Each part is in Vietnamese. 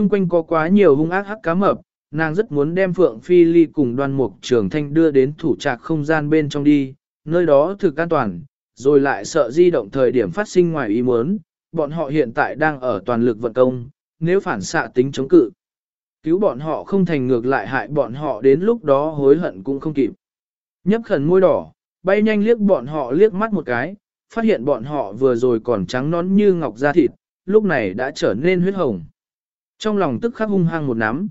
chung quanh có quá nhiều hung ác hắc cá mập, nàng rất muốn đem Phượng Phi Ly cùng đoan mục trường thanh đưa đến thủ trạc không gian bên trong đi, nơi đó thực an toàn, rồi lại sợ di động thời điểm phát sinh ngoài ý muốn, bọn họ hiện tại đang ở toàn lực vận công, nếu phản xạ tính chống cự. Cứu bọn họ không thành ngược lại hại bọn họ đến lúc đó hối hận cũng không kịp. Nhấp khẩn môi đỏ, bay nhanh liếc bọn họ liếc mắt một cái, phát hiện bọn họ vừa rồi còn trắng nón như ngọc da thịt, lúc này đã trở nên huyết hồng. Trong lòng tức khắc hung hăng một nắm.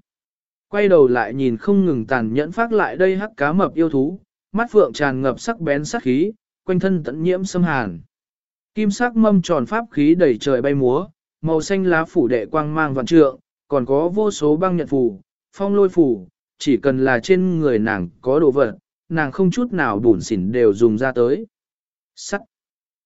Quay đầu lại nhìn không ngừng tàn nhẫn phát lại đây hắc cá mập yêu thú, mắt phượng tràn ngập sắc bén sắc khí, quanh thân tận nhiễm xâm hàn. Kim sắc mâm tròn pháp khí đầy trời bay múa, màu xanh lá phủ đệ quang mang vạn trượng, còn có vô số băng nhận phủ, phong lôi phủ, chỉ cần là trên người nàng có đồ vật, nàng không chút nào bùn xỉn đều dùng ra tới. Sắt.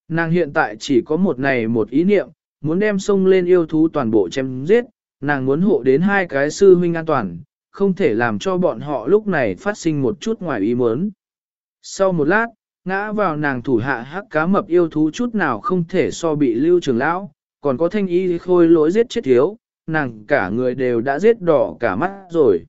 Nàng hiện tại chỉ có một này một ý niệm, muốn đem sông lên yêu thú toàn bộ chém giết, nàng muốn hộ đến hai cái sư huynh an toàn, không thể làm cho bọn họ lúc này phát sinh một chút ngoài ý muốn. Sau một lát, ngã vào nàng thủ hạ hắc cá mập yêu thú chút nào không thể so bị lưu trường lão, còn có thanh y khôi lỗi giết chết thiếu, nàng cả người đều đã giết đỏ cả mắt rồi.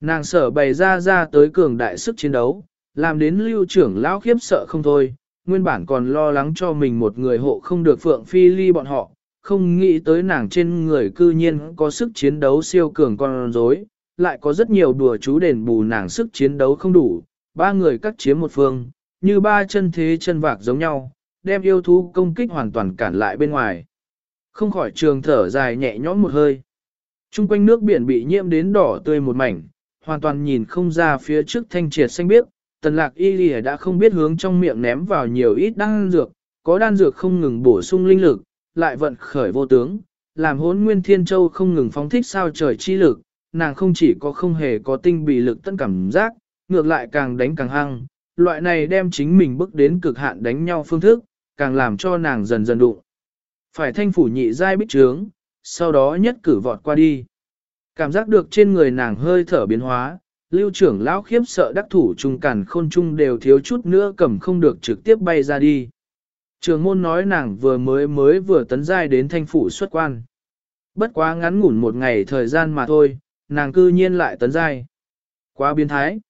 Nàng sở bày ra ra tới cường đại sức chiến đấu, làm đến lưu trưởng lão khiếp sợ không thôi, nguyên bản còn lo lắng cho mình một người hộ không được phượng phi ly bọn họ, không nghĩ tới nàng trên người cư nhiên có sức chiến đấu siêu cường con rối, lại có rất nhiều đùa chú đền bù nàng sức chiến đấu không đủ, ba người cắt chiếm một phương, như ba chân thế chân vạc giống nhau, đem yêu thú công kích hoàn toàn cản lại bên ngoài. Không khỏi trường thở dài nhẹ nhõm một hơi. Trung quanh nước biển bị nhiễm đến đỏ tươi một mảnh, hoàn toàn nhìn không ra phía trước thanh triệt xanh biếc, tần lạc y lìa đã không biết hướng trong miệng ném vào nhiều ít đan dược, có đan dược không ngừng bổ sung linh lực, lại vận khởi vô tướng, làm hốn nguyên thiên châu không ngừng phóng thích sao trời chi lực, nàng không chỉ có không hề có tinh bị lực tân cảm giác, ngược lại càng đánh càng hăng, loại này đem chính mình bước đến cực hạn đánh nhau phương thức, càng làm cho nàng dần dần đụng. Phải thanh phủ nhị giai bích trướng, sau đó nhất cử vọt qua đi. Cảm giác được trên người nàng hơi thở biến hóa, lưu trưởng lão khiếp sợ đắc thủ trung cản khôn trung đều thiếu chút nữa cầm không được trực tiếp bay ra đi. Trường môn nói nàng vừa mới mới vừa tấn giai đến thanh phủ xuất quan. Bất quá ngắn ngủn một ngày thời gian mà thôi, nàng cư nhiên lại tấn giai. Quá biến thái.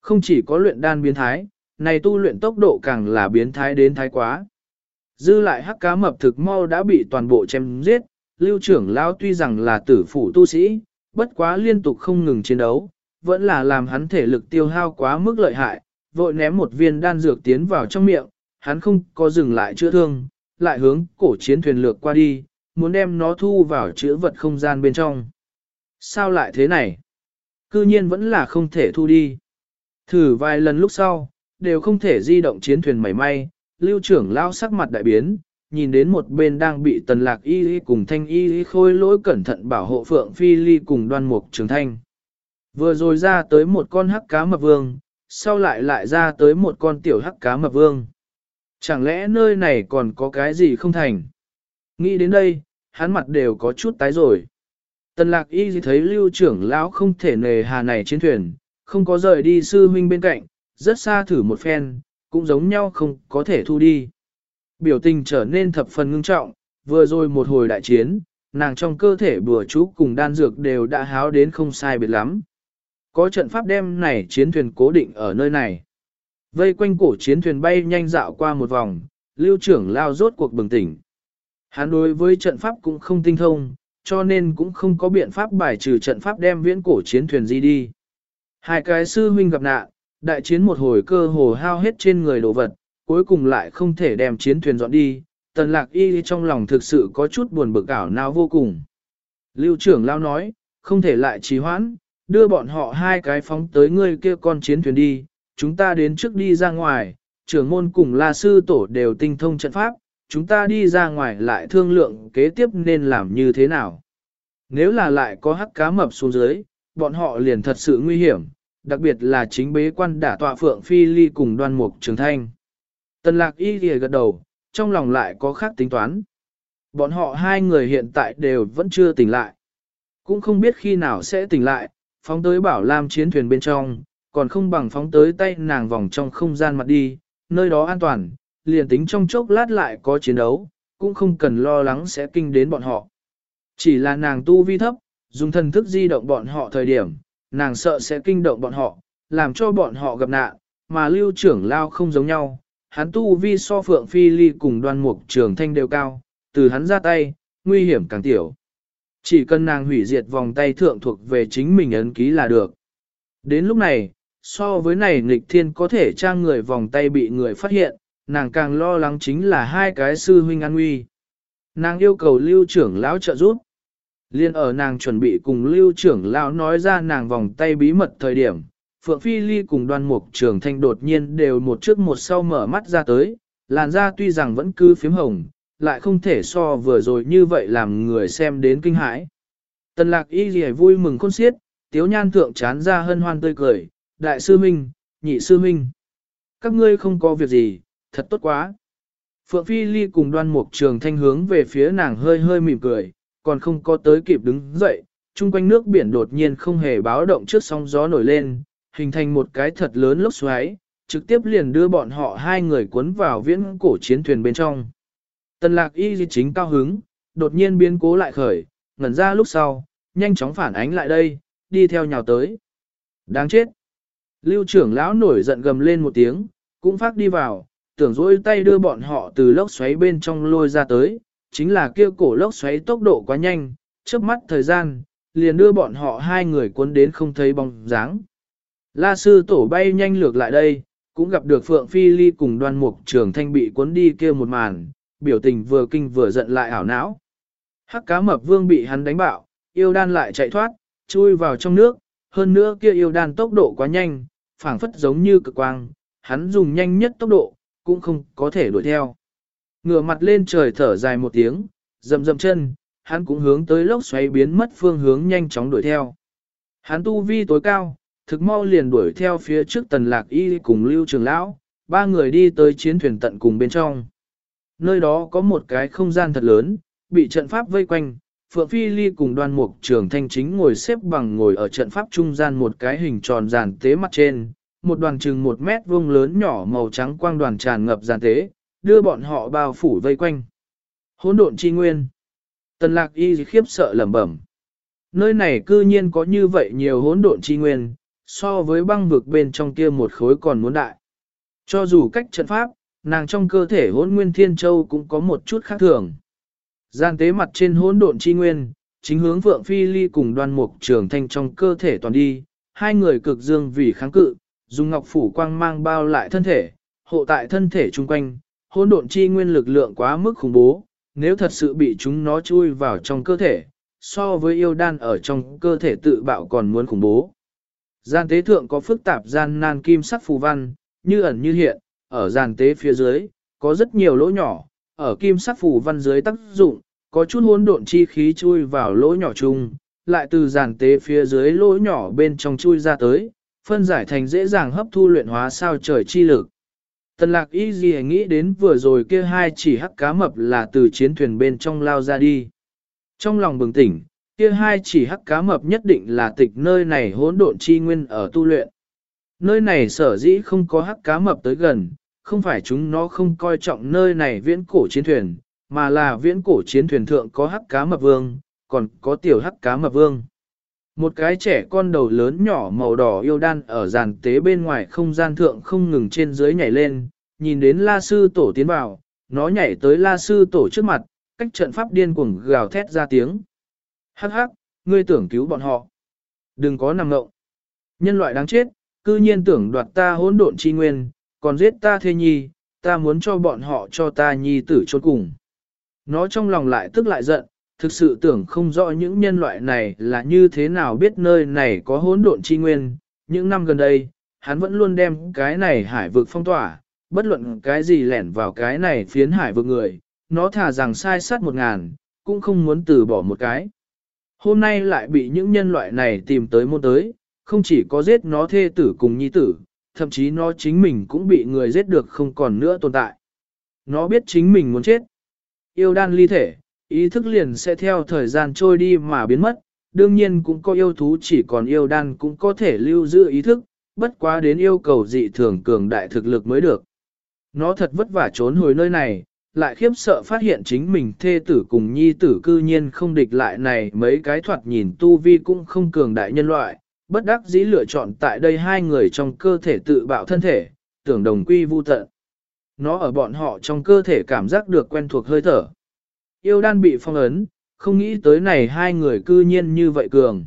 Không chỉ có luyện đan biến thái, này tu luyện tốc độ càng là biến thái đến thái quá. Dư lại hắc cá mập thực mau đã bị toàn bộ chém giết, lưu trưởng lão tuy rằng là tử phủ tu sĩ, bất quá liên tục không ngừng chiến đấu, vẫn là làm hắn thể lực tiêu hao quá mức lợi hại, vội ném một viên đan dược tiến vào trong miệng, hắn không có dừng lại chữa thương, lại hướng cổ chiến thuyền lược qua đi, muốn đem nó thu vào chữa vật không gian bên trong. Sao lại thế này? Cư nhiên vẫn là không thể thu đi. Thử vài lần lúc sau, đều không thể di động chiến thuyền mảy may, lưu trưởng lao sắc mặt đại biến, nhìn đến một bên đang bị tần lạc y cùng thanh y khôi lỗi cẩn thận bảo hộ phượng phi ly cùng đoan mục trường thanh. Vừa rồi ra tới một con hắc cá mập vương, sau lại lại ra tới một con tiểu hắc cá mập vương. Chẳng lẽ nơi này còn có cái gì không thành? Nghĩ đến đây, hắn mặt đều có chút tái rồi. Tần lạc y thấy lưu trưởng lão không thể nề hà này chiến thuyền, không có rời đi sư huynh bên cạnh, rất xa thử một phen, cũng giống nhau không có thể thu đi. Biểu tình trở nên thập phần ngưng trọng, vừa rồi một hồi đại chiến, nàng trong cơ thể bùa chú cùng đan dược đều đã háo đến không sai biệt lắm. Có trận pháp đem này chiến thuyền cố định ở nơi này. Vây quanh cổ chiến thuyền bay nhanh dạo qua một vòng, lưu trưởng lao rốt cuộc bừng tỉnh. Hắn đối với trận pháp cũng không tinh thông, cho nên cũng không có biện pháp bài trừ trận pháp đem viễn cổ chiến thuyền di đi. Hai cái sư huynh gặp nạn, đại chiến một hồi cơ hồ hao hết trên người đồ vật, cuối cùng lại không thể đem chiến thuyền dọn đi, tần lạc y trong lòng thực sự có chút buồn bực ảo nào vô cùng. Lưu trưởng lao nói, không thể lại trì hoãn, đưa bọn họ hai cái phóng tới ngươi kia con chiến thuyền đi, chúng ta đến trước đi ra ngoài, trưởng môn cùng la sư tổ đều tinh thông trận pháp, chúng ta đi ra ngoài lại thương lượng kế tiếp nên làm như thế nào. Nếu là lại có hắc cá mập xuống dưới, bọn họ liền thật sự nguy hiểm, đặc biệt là chính bế quan đả tọa phượng phi ly cùng đoan mục trường thanh. Tần lạc y ghề gật đầu, trong lòng lại có khác tính toán. Bọn họ hai người hiện tại đều vẫn chưa tỉnh lại. Cũng không biết khi nào sẽ tỉnh lại, phóng tới bảo lam chiến thuyền bên trong, còn không bằng phóng tới tay nàng vòng trong không gian mặt đi, nơi đó an toàn, liền tính trong chốc lát lại có chiến đấu, cũng không cần lo lắng sẽ kinh đến bọn họ. Chỉ là nàng tu vi thấp, dùng thần thức di động bọn họ thời điểm, nàng sợ sẽ kinh động bọn họ, làm cho bọn họ gặp nạn, mà lưu trưởng lao không giống nhau, hắn tu vi so phượng phi ly cùng đoan mục trường thanh đều cao, từ hắn ra tay, nguy hiểm càng tiểu. Chỉ cần nàng hủy diệt vòng tay thượng thuộc về chính mình ấn ký là được. Đến lúc này, so với này nghịch thiên có thể trang người vòng tay bị người phát hiện, nàng càng lo lắng chính là hai cái sư huynh an nguy. Nàng yêu cầu lưu trưởng lão trợ giúp. Liên ở nàng chuẩn bị cùng lưu trưởng lão nói ra nàng vòng tay bí mật thời điểm, Phượng Phi Ly cùng đoan mục trường thanh đột nhiên đều một trước một sau mở mắt ra tới, làn da tuy rằng vẫn cứ phím hồng, lại không thể so vừa rồi như vậy làm người xem đến kinh hãi. Tần lạc y gì vui mừng khôn xiết, tiếu nhan thượng chán ra hân hoan tươi cười, đại sư minh, nhị sư minh. Các ngươi không có việc gì, thật tốt quá. Phượng Phi Ly cùng đoan mục trường thanh hướng về phía nàng hơi hơi mỉm cười, còn không có tới kịp đứng dậy, chung quanh nước biển đột nhiên không hề báo động trước sóng gió nổi lên, hình thành một cái thật lớn lốc xoáy, trực tiếp liền đưa bọn họ hai người cuốn vào viễn cổ chiến thuyền bên trong. Tần lạc y di chính cao hứng, đột nhiên biến cố lại khởi, ngẩn ra lúc sau, nhanh chóng phản ánh lại đây, đi theo nhào tới. Đáng chết! Lưu trưởng lão nổi giận gầm lên một tiếng, cũng phát đi vào, tưởng dỗi tay đưa bọn họ từ lốc xoáy bên trong lôi ra tới, chính là kia cổ lốc xoáy tốc độ quá nhanh, chớp mắt thời gian, liền đưa bọn họ hai người cuốn đến không thấy bóng dáng. La sư tổ bay nhanh lược lại đây, cũng gặp được Phượng Phi Ly cùng đoan mục trường thanh bị cuốn đi kia một màn, biểu tình vừa kinh vừa giận lại ảo não. Hắc cá mập vương bị hắn đánh bạo, yêu đan lại chạy thoát, chui vào trong nước, hơn nữa kia yêu đan tốc độ quá nhanh, phảng phất giống như cực quang, hắn dùng nhanh nhất tốc độ, cũng không có thể đuổi theo. Ngửa mặt lên trời thở dài một tiếng, dầm dầm chân, hắn cũng hướng tới lốc xoáy biến mất phương hướng nhanh chóng đuổi theo. Hắn tu vi tối cao, thực mau liền đuổi theo phía trước tần lạc y cùng lưu trường lão, ba người đi tới chiến thuyền tận cùng bên trong. Nơi đó có một cái không gian thật lớn, bị trận pháp vây quanh, Phượng Phi Ly cùng đoan mục trường thanh chính ngồi xếp bằng ngồi ở trận pháp trung gian một cái hình tròn giàn tế mặt trên, một đoàn chừng một mét vuông lớn nhỏ màu trắng quang đoàn tràn ngập giàn tế, đưa bọn họ bao phủ vây quanh. Hỗn độn chi nguyên. Tần lạc y khiếp sợ lẩm bẩm. Nơi này cư nhiên có như vậy nhiều hỗn độn chi nguyên, so với băng vực bên trong kia một khối còn muốn đại. Cho dù cách trận pháp, nàng trong cơ thể hỗn nguyên thiên châu cũng có một chút khác thường. Gian tế mặt trên hỗn độn chi nguyên, chính hướng vượng phi ly cùng đoan mục trường thanh trong cơ thể toàn đi, hai người cực dương vì kháng cự, dùng ngọc phủ quang mang bao lại thân thể, hộ tại thân thể chung quanh, hỗn độn chi nguyên lực lượng quá mức khủng bố, nếu thật sự bị chúng nó chui vào trong cơ thể, so với yêu đan ở trong cơ thể tự bạo còn muốn khủng bố. Gian tế thượng có phức tạp gian nan kim sắc phù văn, như ẩn như hiện, ở gian tế phía dưới, có rất nhiều lỗ nhỏ, ở kim sắc phủ văn dưới tác dụng, có chút hỗn độn chi khí chui vào lỗ nhỏ chung, lại từ giàn tế phía dưới lỗ nhỏ bên trong chui ra tới, phân giải thành dễ dàng hấp thu luyện hóa sao trời chi lực. Tần lạc y gì nghĩ đến vừa rồi kia hai chỉ hắc cá mập là từ chiến thuyền bên trong lao ra đi. Trong lòng bừng tỉnh, kia hai chỉ hắc cá mập nhất định là tịch nơi này hỗn độn chi nguyên ở tu luyện. Nơi này sở dĩ không có hắc cá mập tới gần, không phải chúng nó không coi trọng nơi này viễn cổ chiến thuyền, mà là viễn cổ chiến thuyền thượng có hắc cá mập vương, còn có tiểu hắc cá mập vương. Một cái trẻ con đầu lớn nhỏ màu đỏ yêu đan ở giàn tế bên ngoài không gian thượng không ngừng trên dưới nhảy lên, nhìn đến la sư tổ tiến vào, nó nhảy tới la sư tổ trước mặt, cách trận pháp điên cuồng gào thét ra tiếng. Hắc hắc, ngươi tưởng cứu bọn họ. Đừng có nằm ngộng. Nhân loại đáng chết, cư nhiên tưởng đoạt ta hỗn độn chi nguyên, còn giết ta thê nhi, ta muốn cho bọn họ cho ta nhi tử chôn cùng. Nó trong lòng lại tức lại giận, thực sự tưởng không rõ những nhân loại này là như thế nào biết nơi này có hỗn độn chi nguyên. Những năm gần đây, hắn vẫn luôn đem cái này hải vực phong tỏa, bất luận cái gì lẻn vào cái này phiến hải vực người, nó thả rằng sai sát một ngàn, cũng không muốn từ bỏ một cái. Hôm nay lại bị những nhân loại này tìm tới môn tới, không chỉ có giết nó thê tử cùng nhi tử, thậm chí nó chính mình cũng bị người giết được không còn nữa tồn tại. Nó biết chính mình muốn chết. Yêu đan ly thể, ý thức liền sẽ theo thời gian trôi đi mà biến mất, đương nhiên cũng có yêu thú chỉ còn yêu đan cũng có thể lưu giữ ý thức, bất quá đến yêu cầu dị thường cường đại thực lực mới được. Nó thật vất vả trốn hồi nơi này, lại khiếp sợ phát hiện chính mình thê tử cùng nhi tử cư nhiên không địch lại này mấy cái thoạt nhìn tu vi cũng không cường đại nhân loại, bất đắc dĩ lựa chọn tại đây hai người trong cơ thể tự bạo thân thể, tưởng đồng quy vu tận. Nó ở bọn họ trong cơ thể cảm giác được quen thuộc hơi thở. Yêu đan bị phong ấn, không nghĩ tới này hai người cư nhiên như vậy cường.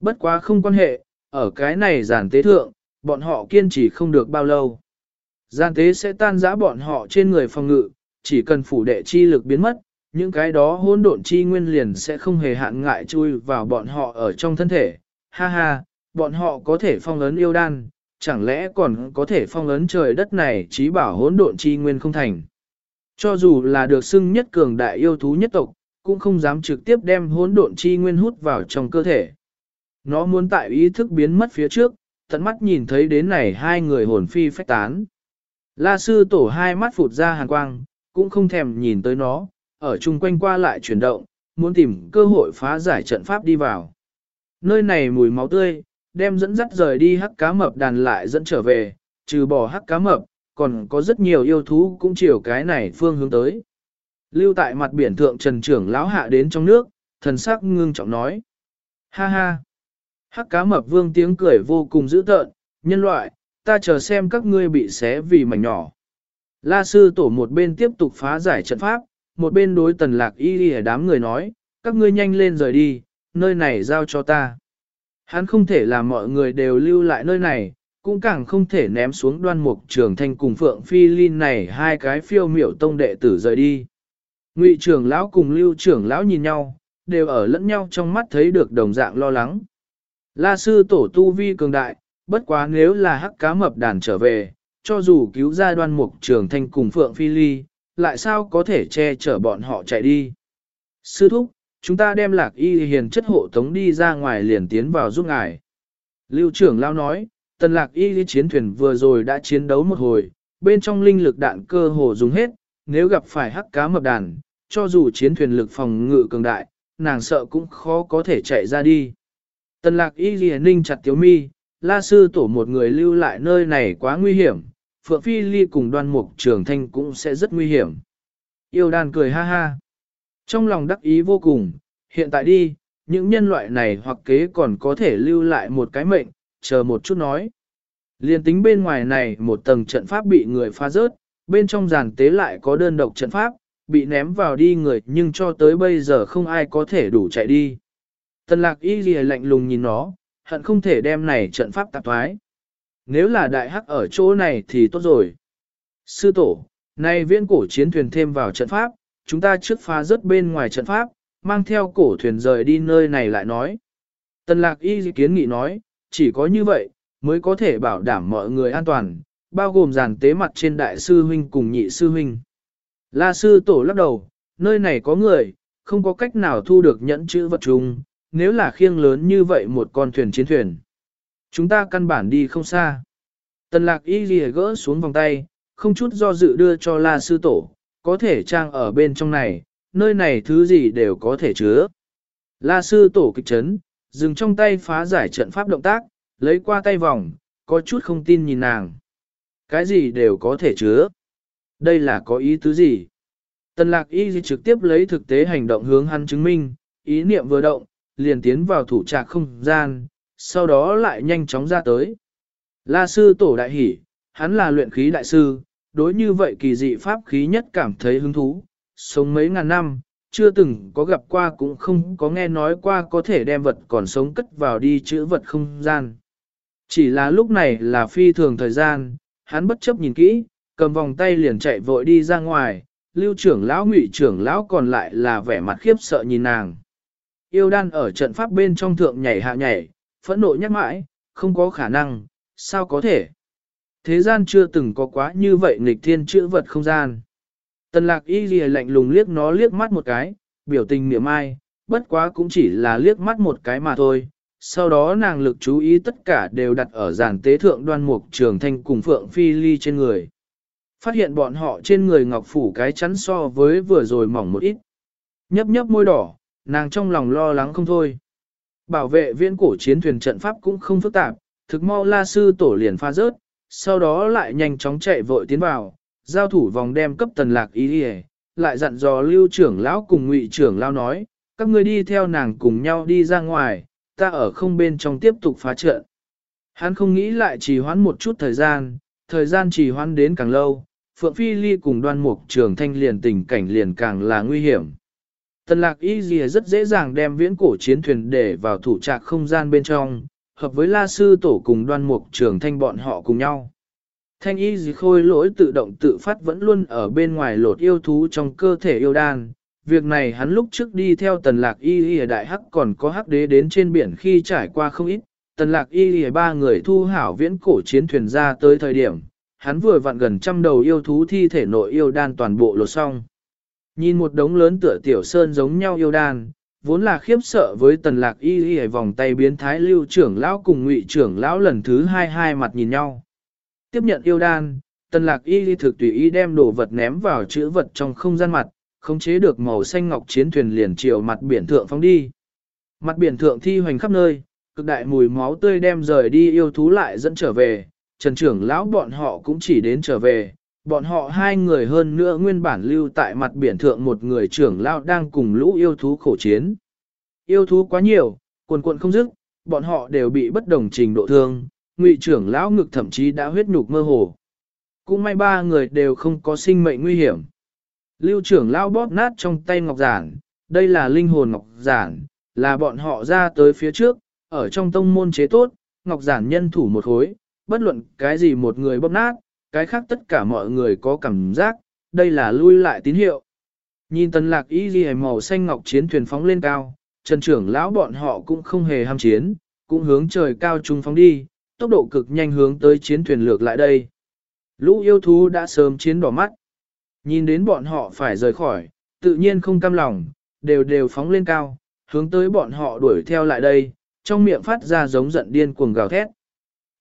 Bất quá không quan hệ, ở cái này giản tế thượng, bọn họ kiên trì không được bao lâu. Giản tế sẽ tan rã bọn họ trên người phòng ngự, chỉ cần phủ đệ chi lực biến mất, những cái đó hỗn độn chi nguyên liền sẽ không hề hạn ngại chui vào bọn họ ở trong thân thể. Ha ha, bọn họ có thể phong ấn yêu đan, chẳng lẽ còn có thể phong ấn trời đất này trí bảo hỗn độn chi nguyên không thành. Cho dù là được xưng nhất cường đại yêu thú nhất tộc, cũng không dám trực tiếp đem hỗn độn chi nguyên hút vào trong cơ thể. Nó muốn tại ý thức biến mất phía trước, tận mắt nhìn thấy đến này hai người hồn phi phách tán. La sư tổ hai mắt phụt ra hàn quang, cũng không thèm nhìn tới nó, ở chung quanh qua lại chuyển động, muốn tìm cơ hội phá giải trận pháp đi vào. Nơi này mùi máu tươi, đem dẫn dắt rời đi hắc cá mập đàn lại dẫn trở về, trừ bỏ hắc cá mập, còn có rất nhiều yêu thú cũng chiều cái này phương hướng tới. Lưu tại mặt biển thượng trần trưởng lão hạ đến trong nước, thần sắc ngưng trọng nói. Ha ha! Hắc cá mập vương tiếng cười vô cùng dữ tợn, nhân loại, ta chờ xem các ngươi bị xé vì mảnh nhỏ. La sư tổ một bên tiếp tục phá giải trận pháp, một bên đối tần lạc y đi đám người nói, các ngươi nhanh lên rời đi, nơi này giao cho ta. Hắn không thể làm mọi người đều lưu lại nơi này, cũng càng không thể ném xuống đoan mục trường thanh cùng phượng phi linh này hai cái phiêu miểu tông đệ tử rời đi. Ngụy trưởng lão cùng lưu trưởng lão nhìn nhau, đều ở lẫn nhau trong mắt thấy được đồng dạng lo lắng. La sư tổ tu vi cường đại, bất quá nếu là hắc cá mập đàn trở về, cho dù cứu ra đoan mục trường thanh cùng phượng phi ly, lại sao có thể che chở bọn họ chạy đi. Sư thúc, chúng ta đem lạc y hiền chất hộ tống đi ra ngoài liền tiến vào giúp ngài. Lưu trưởng lao nói, tần lạc y chiến thuyền vừa rồi đã chiến đấu một hồi, bên trong linh lực đạn cơ hồ dùng hết, nếu gặp phải hắc cá mập đàn, cho dù chiến thuyền lực phòng ngự cường đại, nàng sợ cũng khó có thể chạy ra đi. Tần lạc y ghi ninh chặt tiếu mi, la sư tổ một người lưu lại nơi này quá nguy hiểm, Phượng Phi Ly cùng đoan mục trường thanh cũng sẽ rất nguy hiểm. Yêu đàn cười ha ha. Trong lòng đắc ý vô cùng, hiện tại đi, những nhân loại này hoặc kế còn có thể lưu lại một cái mệnh, chờ một chút nói. Liên tính bên ngoài này một tầng trận pháp bị người phá rớt, bên trong giàn tế lại có đơn độc trận pháp, bị ném vào đi người nhưng cho tới bây giờ không ai có thể đủ chạy đi. Tần lạc y ghi lạnh lùng nhìn nó, hận không thể đem này trận pháp tạp thoái. Nếu là đại hắc ở chỗ này thì tốt rồi. Sư tổ, nay viễn cổ chiến thuyền thêm vào trận pháp, chúng ta trước phá rớt bên ngoài trận pháp, mang theo cổ thuyền rời đi nơi này lại nói. Tần lạc y kiến nghị nói, chỉ có như vậy, mới có thể bảo đảm mọi người an toàn, bao gồm giàn tế mặt trên đại sư huynh cùng nhị sư huynh. La sư tổ lắc đầu, nơi này có người, không có cách nào thu được nhẫn chữ vật chung, nếu là khiêng lớn như vậy một con thuyền chiến thuyền. Chúng ta căn bản đi không xa. Tần lạc y ghi gỡ xuống vòng tay, không chút do dự đưa cho la sư tổ, có thể trang ở bên trong này, nơi này thứ gì đều có thể chứa. La sư tổ kịch chấn, dừng trong tay phá giải trận pháp động tác, lấy qua tay vòng, có chút không tin nhìn nàng. Cái gì đều có thể chứa. Đây là có ý tứ gì? Tần lạc y trực tiếp lấy thực tế hành động hướng hắn chứng minh, ý niệm vừa động, liền tiến vào thủ trạc không gian, sau đó lại nhanh chóng ra tới. La sư tổ đại hỷ, hắn là luyện khí đại sư, đối như vậy kỳ dị pháp khí nhất cảm thấy hứng thú, sống mấy ngàn năm, chưa từng có gặp qua cũng không có nghe nói qua có thể đem vật còn sống cất vào đi chữ vật không gian. Chỉ là lúc này là phi thường thời gian, hắn bất chấp nhìn kỹ, cầm vòng tay liền chạy vội đi ra ngoài, lưu trưởng lão ngụy trưởng lão còn lại là vẻ mặt khiếp sợ nhìn nàng. Yêu đan ở trận pháp bên trong thượng nhảy hạ nhảy, phẫn nộ nhắc mãi, không có khả năng, sao có thể. Thế gian chưa từng có quá như vậy nghịch thiên chữ vật không gian. Tần lạc y ghi lạnh lùng liếc nó liếc mắt một cái, biểu tình niệm ai, bất quá cũng chỉ là liếc mắt một cái mà thôi. Sau đó nàng lực chú ý tất cả đều đặt ở giàn tế thượng đoan mục trường thanh cùng phượng phi ly trên người. Phát hiện bọn họ trên người ngọc phủ cái chắn so với vừa rồi mỏng một ít. Nhấp nhấp môi đỏ, nàng trong lòng lo lắng không thôi. Bảo vệ viên cổ chiến thuyền trận pháp cũng không phức tạp, thực mau la sư tổ liền pha rớt, sau đó lại nhanh chóng chạy vội tiến vào, giao thủ vòng đem cấp tần lạc ý đi lại dặn dò lưu trưởng lão cùng ngụy trưởng lão nói, các ngươi đi theo nàng cùng nhau đi ra ngoài, ta ở không bên trong tiếp tục phá trận. Hắn không nghĩ lại trì hoãn một chút thời gian, thời gian trì hoãn đến càng lâu, Phượng Phi Ly cùng đoan mục trường thanh liền tình cảnh liền càng là nguy hiểm. Tần lạc y gì rất dễ dàng đem viễn cổ chiến thuyền để vào thủ trạc không gian bên trong, hợp với la sư tổ cùng đoan mục trường thanh bọn họ cùng nhau. Thanh y dì khôi lỗi tự động tự phát vẫn luôn ở bên ngoài lột yêu thú trong cơ thể yêu đan. Việc này hắn lúc trước đi theo tần lạc y y đại hắc còn có hắc đế đến trên biển khi trải qua không ít. Tần lạc y y ba người thu hảo viễn cổ chiến thuyền ra tới thời điểm, hắn vừa vặn gần trăm đầu yêu thú thi thể nội yêu đan toàn bộ lột xong. Nhìn một đống lớn tựa tiểu sơn giống nhau yêu đan, vốn là khiếp sợ với tần lạc y y vòng tay biến thái lưu trưởng lão cùng ngụy trưởng lão lần thứ hai hai mặt nhìn nhau. Tiếp nhận yêu đan, tần lạc y y thực tùy ý đem đồ vật ném vào chữ vật trong không gian mặt, khống chế được màu xanh ngọc chiến thuyền liền chiều mặt biển thượng phóng đi. Mặt biển thượng thi hoành khắp nơi, cực đại mùi máu tươi đem rời đi yêu thú lại dẫn trở về, trần trưởng lão bọn họ cũng chỉ đến trở về, bọn họ hai người hơn nữa nguyên bản lưu tại mặt biển thượng một người trưởng lão đang cùng lũ yêu thú khổ chiến. Yêu thú quá nhiều, quần quần không dứt, bọn họ đều bị bất đồng trình độ thương, ngụy trưởng lão ngực thậm chí đã huyết nhục mơ hồ. Cũng may ba người đều không có sinh mệnh nguy hiểm. Lưu trưởng lão bóp nát trong tay ngọc giản, đây là linh hồn ngọc giản, là bọn họ ra tới phía trước, ở trong tông môn chế tốt, ngọc giản nhân thủ một khối, bất luận cái gì một người bóp nát, cái khác tất cả mọi người có cảm giác, đây là lui lại tín hiệu. Nhìn tần lạc y ghi màu xanh ngọc chiến thuyền phóng lên cao, trần trưởng lão bọn họ cũng không hề ham chiến, cũng hướng trời cao trung phóng đi, tốc độ cực nhanh hướng tới chiến thuyền lược lại đây. Lũ yêu thú đã sớm chiến đỏ mắt. Nhìn đến bọn họ phải rời khỏi, tự nhiên không cam lòng, đều đều phóng lên cao, hướng tới bọn họ đuổi theo lại đây, trong miệng phát ra giống giận điên cuồng gào thét.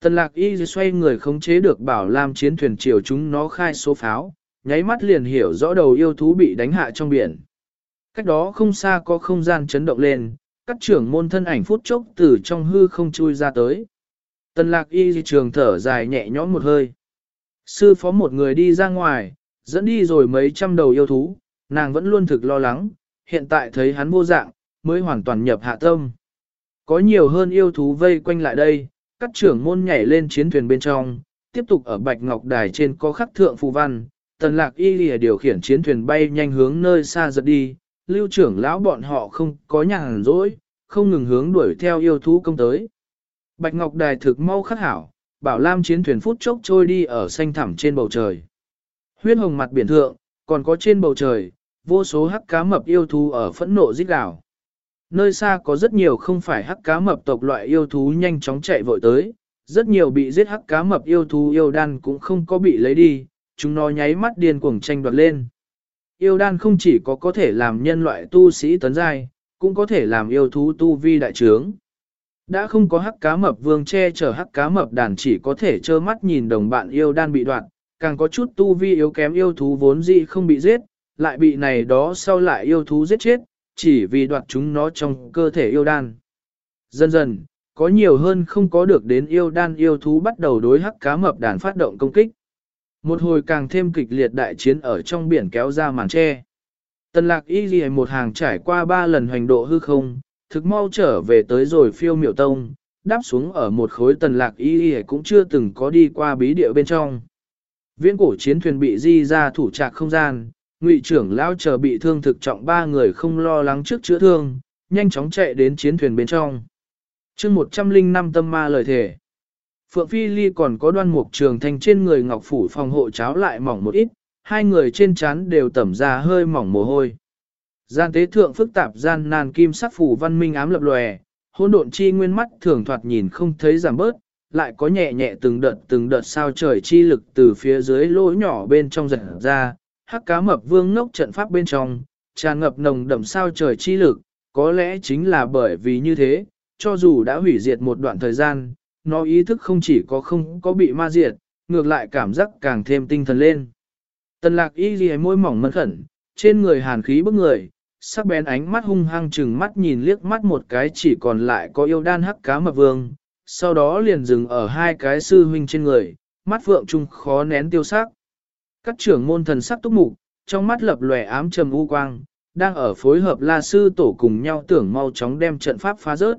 Tần lạc y xoay người khống chế được bảo làm chiến thuyền chiều chúng nó khai số pháo, nháy mắt liền hiểu rõ đầu yêu thú bị đánh hạ trong biển. Cách đó không xa có không gian chấn động lên, các trưởng môn thân ảnh phút chốc từ trong hư không chui ra tới. Tần lạc y trường thở dài nhẹ nhõm một hơi. Sư phó một người đi ra ngoài, dẫn đi rồi mấy trăm đầu yêu thú, nàng vẫn luôn thực lo lắng, hiện tại thấy hắn vô dạng, mới hoàn toàn nhập hạ tâm. Có nhiều hơn yêu thú vây quanh lại đây, các trưởng môn nhảy lên chiến thuyền bên trong, tiếp tục ở bạch ngọc đài trên có khắc thượng phù văn, tần lạc y lìa điều khiển chiến thuyền bay nhanh hướng nơi xa giật đi, lưu trưởng lão bọn họ không có nhàn rỗi, không ngừng hướng đuổi theo yêu thú công tới. Bạch ngọc đài thực mau khắc hảo, bảo lam chiến thuyền phút chốc trôi đi ở xanh thẳm trên bầu trời. Huyết hồng mặt biển thượng, còn có trên bầu trời, vô số hắc cá mập yêu thú ở phẫn nộ giết gào. Nơi xa có rất nhiều không phải hắc cá mập tộc loại yêu thú nhanh chóng chạy vội tới, rất nhiều bị giết hắc cá mập yêu thú yêu đan cũng không có bị lấy đi, chúng nó nháy mắt điên cuồng tranh đoạt lên. Yêu đan không chỉ có có thể làm nhân loại tu sĩ tấn giai, cũng có thể làm yêu thú tu vi đại trướng. Đã không có hắc cá mập vương che chở hắc cá mập đàn chỉ có thể trơ mắt nhìn đồng bạn yêu đan bị đoạn, càng có chút tu vi yếu kém yêu thú vốn dị không bị giết, lại bị này đó sau lại yêu thú giết chết, chỉ vì đoạt chúng nó trong cơ thể yêu đan. Dần dần, có nhiều hơn không có được đến yêu đan yêu thú bắt đầu đối hắc cá mập đàn phát động công kích. Một hồi càng thêm kịch liệt đại chiến ở trong biển kéo ra màn tre. Tần lạc y ghi một hàng trải qua ba lần hoành độ hư không, thực mau trở về tới rồi phiêu miệu tông, đáp xuống ở một khối tần lạc y ghi cũng chưa từng có đi qua bí địa bên trong. Viễn cổ chiến thuyền bị di ra thủ trạc không gian, ngụy trưởng lão chờ bị thương thực trọng ba người không lo lắng trước chữa thương, nhanh chóng chạy đến chiến thuyền bên trong. chương 105 tâm ma lời thề. Phượng Phi Ly còn có đoan mục trường thành trên người ngọc phủ phòng hộ cháo lại mỏng một ít, hai người trên trán đều tẩm ra hơi mỏng mồ hôi. Gian tế thượng phức tạp gian nàn kim sắc phủ văn minh ám lập lòe, hỗn độn chi nguyên mắt thường thoạt nhìn không thấy giảm bớt, lại có nhẹ nhẹ từng đợt từng đợt sao trời chi lực từ phía dưới lỗ nhỏ bên trong giật ra, hắc cá mập vương ngốc trận pháp bên trong, tràn ngập nồng đậm sao trời chi lực, có lẽ chính là bởi vì như thế, cho dù đã hủy diệt một đoạn thời gian, nó ý thức không chỉ có không có bị ma diệt, ngược lại cảm giác càng thêm tinh thần lên. Tần lạc y ghi môi mỏng mẫn khẩn, trên người hàn khí bức người, sắc bén ánh mắt hung hăng chừng mắt nhìn liếc mắt một cái chỉ còn lại có yêu đan hắc cá mập vương, sau đó liền dừng ở hai cái sư huynh trên người, mắt vượng trung khó nén tiêu sắc. Các trưởng môn thần sắc túc mục, trong mắt lập lòe ám trầm u quang, đang ở phối hợp la sư tổ cùng nhau tưởng mau chóng đem trận pháp phá rớt.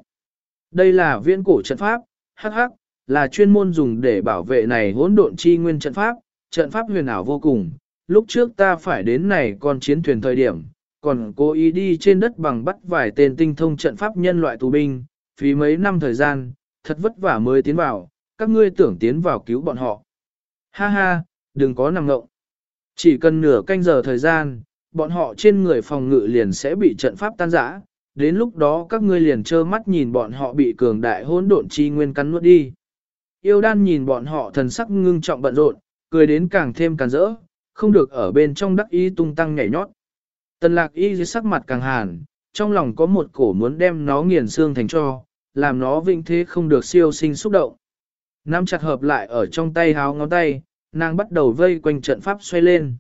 Đây là viễn cổ trận pháp, hắc hắc, là chuyên môn dùng để bảo vệ này hỗn độn chi nguyên trận pháp, trận pháp huyền ảo vô cùng. Lúc trước ta phải đến này còn chiến thuyền thời điểm, còn cố ý đi trên đất bằng bắt vài tên tinh thông trận pháp nhân loại tù binh, phí mấy năm thời gian, thật vất vả mới tiến vào, các ngươi tưởng tiến vào cứu bọn họ. Ha ha, đừng có nằm ngộng. Chỉ cần nửa canh giờ thời gian, bọn họ trên người phòng ngự liền sẽ bị trận pháp tan rã, đến lúc đó các ngươi liền trơ mắt nhìn bọn họ bị cường đại hỗn độn chi nguyên cắn nuốt đi. Yêu đan nhìn bọn họ thần sắc ngưng trọng bận rộn, cười đến càng thêm càng rỡ, không được ở bên trong đắc ý tung tăng nhảy nhót. Tần lạc y dưới sắc mặt càng hàn, trong lòng có một cổ muốn đem nó nghiền xương thành cho, làm nó vinh thế không được siêu sinh xúc động. Nắm chặt hợp lại ở trong tay háo ngón tay, nàng bắt đầu vây quanh trận pháp xoay lên.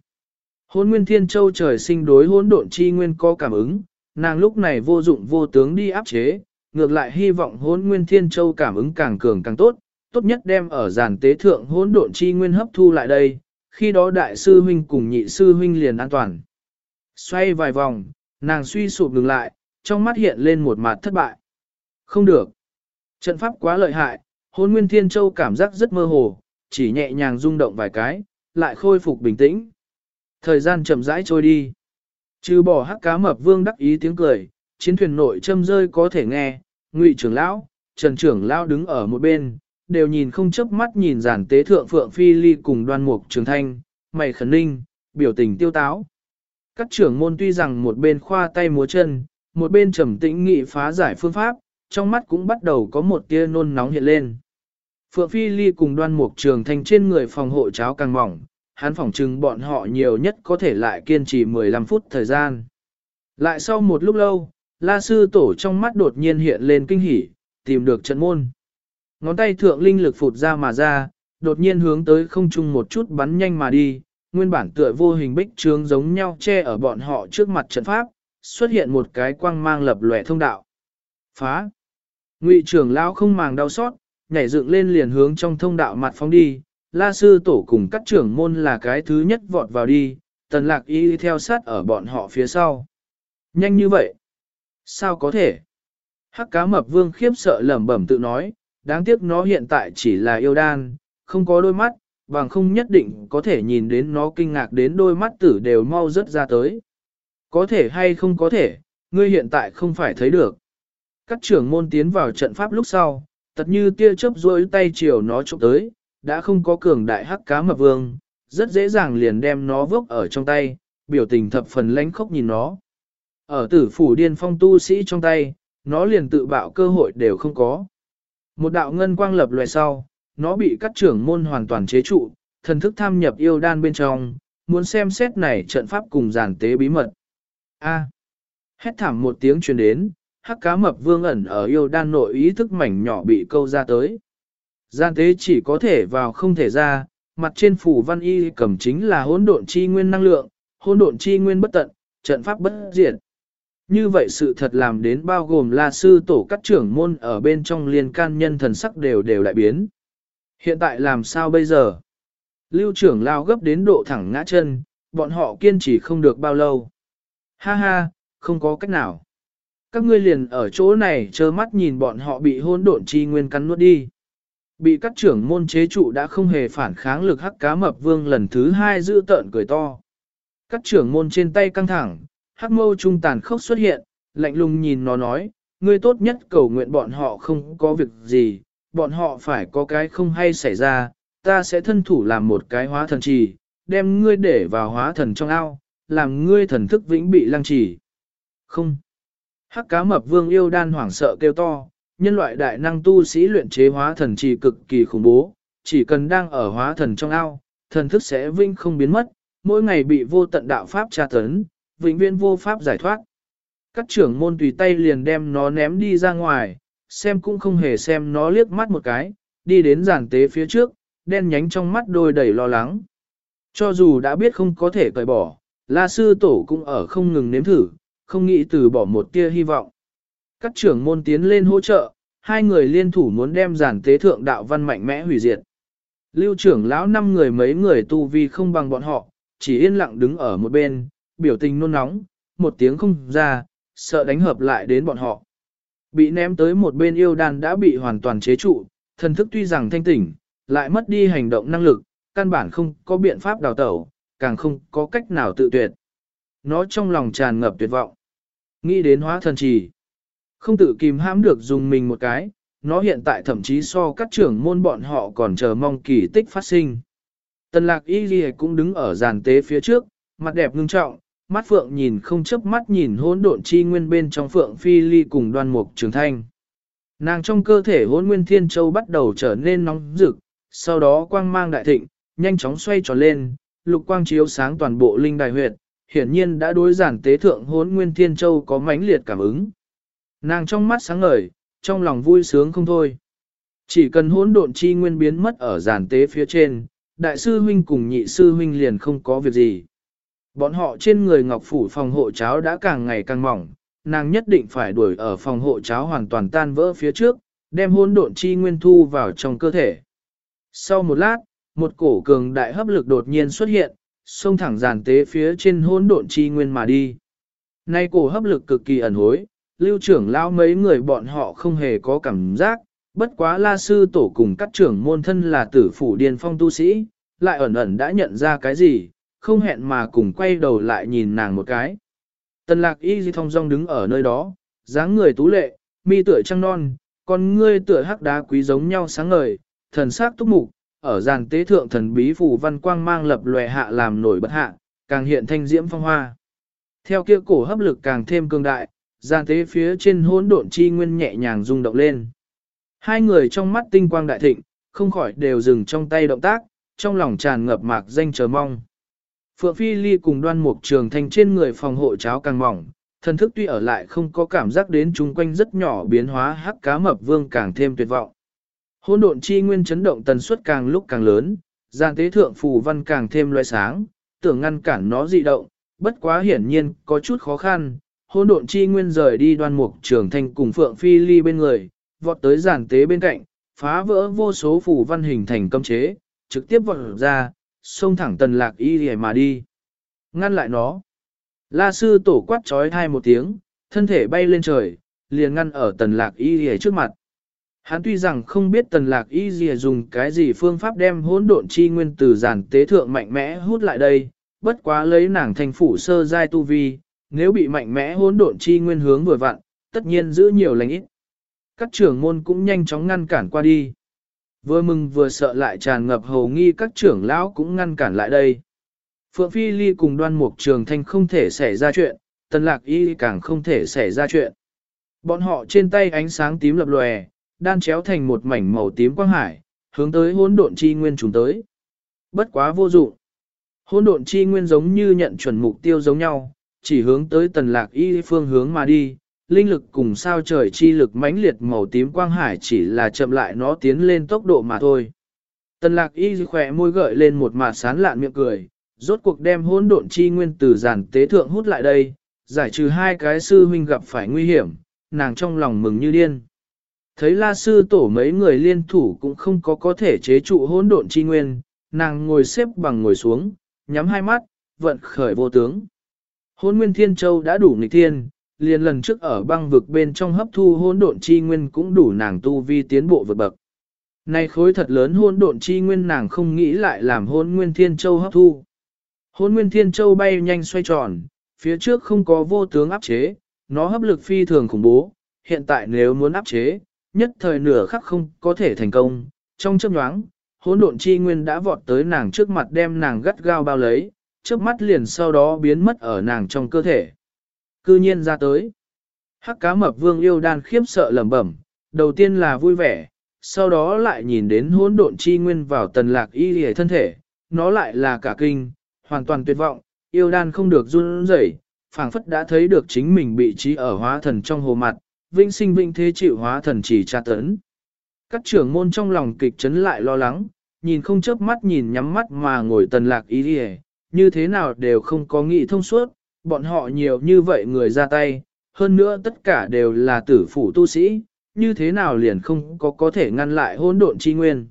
Hôn nguyên thiên châu trời sinh đối hỗn độn chi nguyên có cảm ứng, nàng lúc này vô dụng vô tướng đi áp chế, ngược lại hy vọng hỗn nguyên thiên châu cảm ứng càng cường càng tốt, tốt nhất đem ở giàn tế thượng hỗn độn chi nguyên hấp thu lại đây, khi đó đại sư huynh cùng nhị sư huynh liền an toàn. Xoay vài vòng, nàng suy sụp ngừng lại, trong mắt hiện lên một mặt thất bại. Không được. Trận pháp quá lợi hại, hôn nguyên thiên châu cảm giác rất mơ hồ, chỉ nhẹ nhàng rung động vài cái, lại khôi phục bình tĩnh. Thời gian chậm rãi trôi đi. Trừ bỏ hắc cá mập vương đắc ý tiếng cười, chiến thuyền nội châm rơi có thể nghe, ngụy trưởng lão, trần trưởng lão đứng ở một bên, đều nhìn không chớp mắt nhìn giản tế thượng phượng phi ly cùng đoan mục trường thanh, mày khẩn ninh, biểu tình tiêu táo. Các trưởng môn tuy rằng một bên khoa tay múa chân, một bên trầm tĩnh nghị phá giải phương pháp, trong mắt cũng bắt đầu có một tia nôn nóng hiện lên. Phượng Phi Ly cùng đoan mục trường thanh trên người phòng hộ cháo càng mỏng, hắn phỏng chừng bọn họ nhiều nhất có thể lại kiên trì 15 phút thời gian. Lại sau một lúc lâu, La Sư Tổ trong mắt đột nhiên hiện lên kinh hỉ, tìm được trận môn. Ngón tay thượng linh lực phụt ra mà ra, đột nhiên hướng tới không trung một chút bắn nhanh mà đi, nguyên bản tựa vô hình bích trướng giống nhau che ở bọn họ trước mặt trận pháp, xuất hiện một cái quang mang lập lòe thông đạo. Phá! Ngụy trưởng lão không màng đau xót, nhảy dựng lên liền hướng trong thông đạo mặt phóng đi, la sư tổ cùng các trưởng môn là cái thứ nhất vọt vào đi, tần lạc y theo sát ở bọn họ phía sau. Nhanh như vậy! Sao có thể? Hắc cá mập vương khiếp sợ lẩm bẩm tự nói, đáng tiếc nó hiện tại chỉ là yêu đan, không có đôi mắt, bằng không nhất định có thể nhìn đến nó kinh ngạc đến đôi mắt tử đều mau rớt ra tới. Có thể hay không có thể, ngươi hiện tại không phải thấy được. Các trưởng môn tiến vào trận pháp lúc sau, tật như tia chớp rôi tay chiều nó chụp tới, đã không có cường đại hắc cá mập vương, rất dễ dàng liền đem nó vốc ở trong tay, biểu tình thập phần lánh khốc nhìn nó. Ở tử phủ điên phong tu sĩ trong tay, nó liền tự bạo cơ hội đều không có. Một đạo ngân quang lập loài sau, nó bị các trưởng môn hoàn toàn chế trụ, thần thức tham nhập yêu đan bên trong, muốn xem xét này trận pháp cùng giản tế bí mật. A. Hét thảm một tiếng truyền đến, hắc cá mập vương ẩn ở yêu đan nội ý thức mảnh nhỏ bị câu ra tới. Gian tế chỉ có thể vào không thể ra, mặt trên phủ văn y cầm chính là hỗn độn chi nguyên năng lượng, hỗn độn chi nguyên bất tận, trận pháp bất diệt. Như vậy sự thật làm đến bao gồm là sư tổ các trưởng môn ở bên trong liên can nhân thần sắc đều đều đại biến. Hiện tại làm sao bây giờ? Lưu trưởng lao gấp đến độ thẳng ngã chân, bọn họ kiên trì không được bao lâu. Ha ha, không có cách nào. Các ngươi liền ở chỗ này trơ mắt nhìn bọn họ bị hôn độn chi nguyên cắn nuốt đi. Bị các trưởng môn chế trụ đã không hề phản kháng lực hắc cá mập vương lần thứ hai giữ tợn cười to. Các trưởng môn trên tay căng thẳng, hắc mâu trung tàn khốc xuất hiện, lạnh lùng nhìn nó nói, ngươi tốt nhất cầu nguyện bọn họ không có việc gì, bọn họ phải có cái không hay xảy ra, ta sẽ thân thủ làm một cái hóa thần trì, đem ngươi để vào hóa thần trong ao, làm ngươi thần thức vĩnh bị lăng trì. Không. Hắc cá mập vương yêu đan hoảng sợ kêu to, nhân loại đại năng tu sĩ luyện chế hóa thần trì cực kỳ khủng bố, chỉ cần đang ở hóa thần trong ao, thần thức sẽ vinh không biến mất, mỗi ngày bị vô tận đạo pháp tra tấn, vĩnh viễn vô pháp giải thoát. Các trưởng môn tùy tay liền đem nó ném đi ra ngoài, xem cũng không hề xem nó liếc mắt một cái, đi đến giản tế phía trước, đen nhánh trong mắt đôi đầy lo lắng. Cho dù đã biết không có thể cởi bỏ, La Sư Tổ cũng ở không ngừng nếm thử, không nghĩ từ bỏ một tia hy vọng. Các trưởng môn tiến lên hỗ trợ, hai người liên thủ muốn đem giản tế thượng đạo văn mạnh mẽ hủy diệt. Lưu trưởng lão năm người mấy người tu vi không bằng bọn họ, chỉ yên lặng đứng ở một bên, biểu tình nôn nóng, một tiếng không ra, sợ đánh hợp lại đến bọn họ. Bị ném tới một bên yêu đan đã bị hoàn toàn chế trụ, thần thức tuy rằng thanh tỉnh, lại mất đi hành động năng lực, căn bản không có biện pháp đào tẩu, càng không có cách nào tự tuyệt. Nó trong lòng tràn ngập tuyệt vọng. Nghĩ đến hóa thần trì. Không tự kìm hãm được dùng mình một cái, nó hiện tại thậm chí so các trưởng môn bọn họ còn chờ mong kỳ tích phát sinh. Tần lạc y ghi cũng đứng ở giàn tế phía trước, mặt đẹp ngưng trọng, mắt phượng nhìn không chớp mắt nhìn hỗn độn chi nguyên bên trong phượng phi ly cùng đoan mục trường thanh. Nàng trong cơ thể hỗn nguyên thiên châu bắt đầu trở nên nóng rực, sau đó quang mang đại thịnh, nhanh chóng xoay tròn lên, lục quang chiếu sáng toàn bộ linh đài huyệt, hiển nhiên đã đối giản tế thượng hỗn nguyên thiên châu có mãnh liệt cảm ứng. Nàng trong mắt sáng ngời, trong lòng vui sướng không thôi. Chỉ cần hỗn độn chi nguyên biến mất ở giản tế phía trên, đại sư huynh cùng nhị sư huynh liền không có việc gì. Bọn họ trên người ngọc phủ phòng hộ cháo đã càng ngày càng mỏng, nàng nhất định phải đuổi ở phòng hộ cháo hoàn toàn tan vỡ phía trước, đem hỗn độn chi nguyên thu vào trong cơ thể. Sau một lát, một cổ cường đại hấp lực đột nhiên xuất hiện, xông thẳng giàn tế phía trên hỗn độn chi nguyên mà đi. Nay cổ hấp lực cực kỳ ẩn hối, lưu trưởng lao mấy người bọn họ không hề có cảm giác, bất quá la sư tổ cùng các trưởng môn thân là tử phủ điền phong tu sĩ, lại ẩn ẩn đã nhận ra cái gì, không hẹn mà cùng quay đầu lại nhìn nàng một cái. Tần lạc y di thông dong đứng ở nơi đó, dáng người tú lệ, mi tựa trăng non, con ngươi tựa hắc đá quý giống nhau sáng ngời, thần sắc túc mục, ở giàn tế thượng thần bí phù văn quang mang lập lòe hạ làm nổi bất hạ, càng hiện thanh diễm phong hoa. Theo kia cổ hấp lực càng thêm cường đại, giàn tế phía trên hỗn độn chi nguyên nhẹ nhàng rung động lên. Hai người trong mắt tinh quang đại thịnh, không khỏi đều dừng trong tay động tác, trong lòng tràn ngập mạc danh chờ mong. Phượng Phi Ly cùng đoan mục trường thanh trên người phòng hộ cháo càng mỏng, thần thức tuy ở lại không có cảm giác đến chung quanh rất nhỏ biến hóa hắc cá mập vương càng thêm tuyệt vọng. Hôn độn chi nguyên chấn động tần suất càng lúc càng lớn, gian tế thượng phù văn càng thêm loại sáng, tưởng ngăn cản nó dị động, bất quá hiển nhiên có chút khó khăn. Hôn độn chi nguyên rời đi đoan mục trường thành cùng Phượng Phi Ly bên người, vọt tới giàn tế bên cạnh, phá vỡ vô số phù văn hình thành cấm chế, trực tiếp vọt ra, xông thẳng tần lạc y rìa mà đi. Ngăn lại nó. La sư tổ quát trói thai một tiếng, thân thể bay lên trời, liền ngăn ở tần lạc y rìa trước mặt. Hắn tuy rằng không biết tần lạc y gì à dùng cái gì phương pháp đem hỗn độn chi nguyên từ giản tế thượng mạnh mẽ hút lại đây, bất quá lấy nàng thành phủ sơ giai tu vi, nếu bị mạnh mẽ hỗn độn chi nguyên hướng vừa vặn, tất nhiên giữ nhiều lành ít. Các trưởng môn cũng nhanh chóng ngăn cản qua đi. Vừa mừng vừa sợ lại tràn ngập hầu nghi các trưởng lão cũng ngăn cản lại đây. Phượng Phi Ly cùng đoan mục trường thanh không thể xảy ra chuyện, tần lạc y càng không thể xảy ra chuyện. Bọn họ trên tay ánh sáng tím lập lòe, đan chéo thành một mảnh màu tím quang hải, hướng tới hỗn độn chi nguyên trùng tới. Bất quá vô dụng. Hỗn độn chi nguyên giống như nhận chuẩn mục tiêu giống nhau, chỉ hướng tới tần lạc y phương hướng mà đi, linh lực cùng sao trời chi lực mãnh liệt màu tím quang hải chỉ là chậm lại nó tiến lên tốc độ mà thôi. Tần lạc y khỏe môi gợi lên một mặt sán lạn miệng cười, rốt cuộc đem hỗn độn chi nguyên từ giản tế thượng hút lại đây, giải trừ hai cái sư huynh gặp phải nguy hiểm, nàng trong lòng mừng như điên. Thấy la sư tổ mấy người liên thủ cũng không có có thể chế trụ hỗn độn chi nguyên, nàng ngồi xếp bằng ngồi xuống, nhắm hai mắt, vận khởi vô tướng. Hỗn nguyên thiên châu đã đủ nghịch thiên, liền lần trước ở băng vực bên trong hấp thu hỗn độn chi nguyên cũng đủ nàng tu vi tiến bộ vượt bậc. Nay khối thật lớn hỗn độn chi nguyên nàng không nghĩ lại làm hỗn nguyên thiên châu hấp thu. Hỗn nguyên thiên châu bay nhanh xoay tròn, phía trước không có vô tướng áp chế, nó hấp lực phi thường khủng bố, hiện tại nếu muốn áp chế, nhất thời nửa khắc không có thể thành công, trong chớp nhoáng, hỗn độn chi nguyên đã vọt tới nàng trước mặt đem nàng gắt gao bao lấy, trước mắt liền sau đó biến mất ở nàng trong cơ thể. Cư nhiên ra tới. Hắc cá mập vương yêu đan khiếp sợ lẩm bẩm, đầu tiên là vui vẻ, sau đó lại nhìn đến hỗn độn chi nguyên vào tần lạc y hề thân thể, nó lại là cả kinh, hoàn toàn tuyệt vọng, yêu đan không được run rẩy, phảng phất đã thấy được chính mình bị trí ở hóa thần trong hồ mặt, vinh sinh vinh thế chịu hóa thần chỉ tra tấn. Các trưởng môn trong lòng kịch chấn lại lo lắng, nhìn không chớp mắt nhìn nhắm mắt mà ngồi tần lạc ý đi như thế nào đều không có nghĩ thông suốt, bọn họ nhiều như vậy người ra tay, hơn nữa tất cả đều là tử phủ tu sĩ, như thế nào liền không có có thể ngăn lại hỗn độn chi nguyên.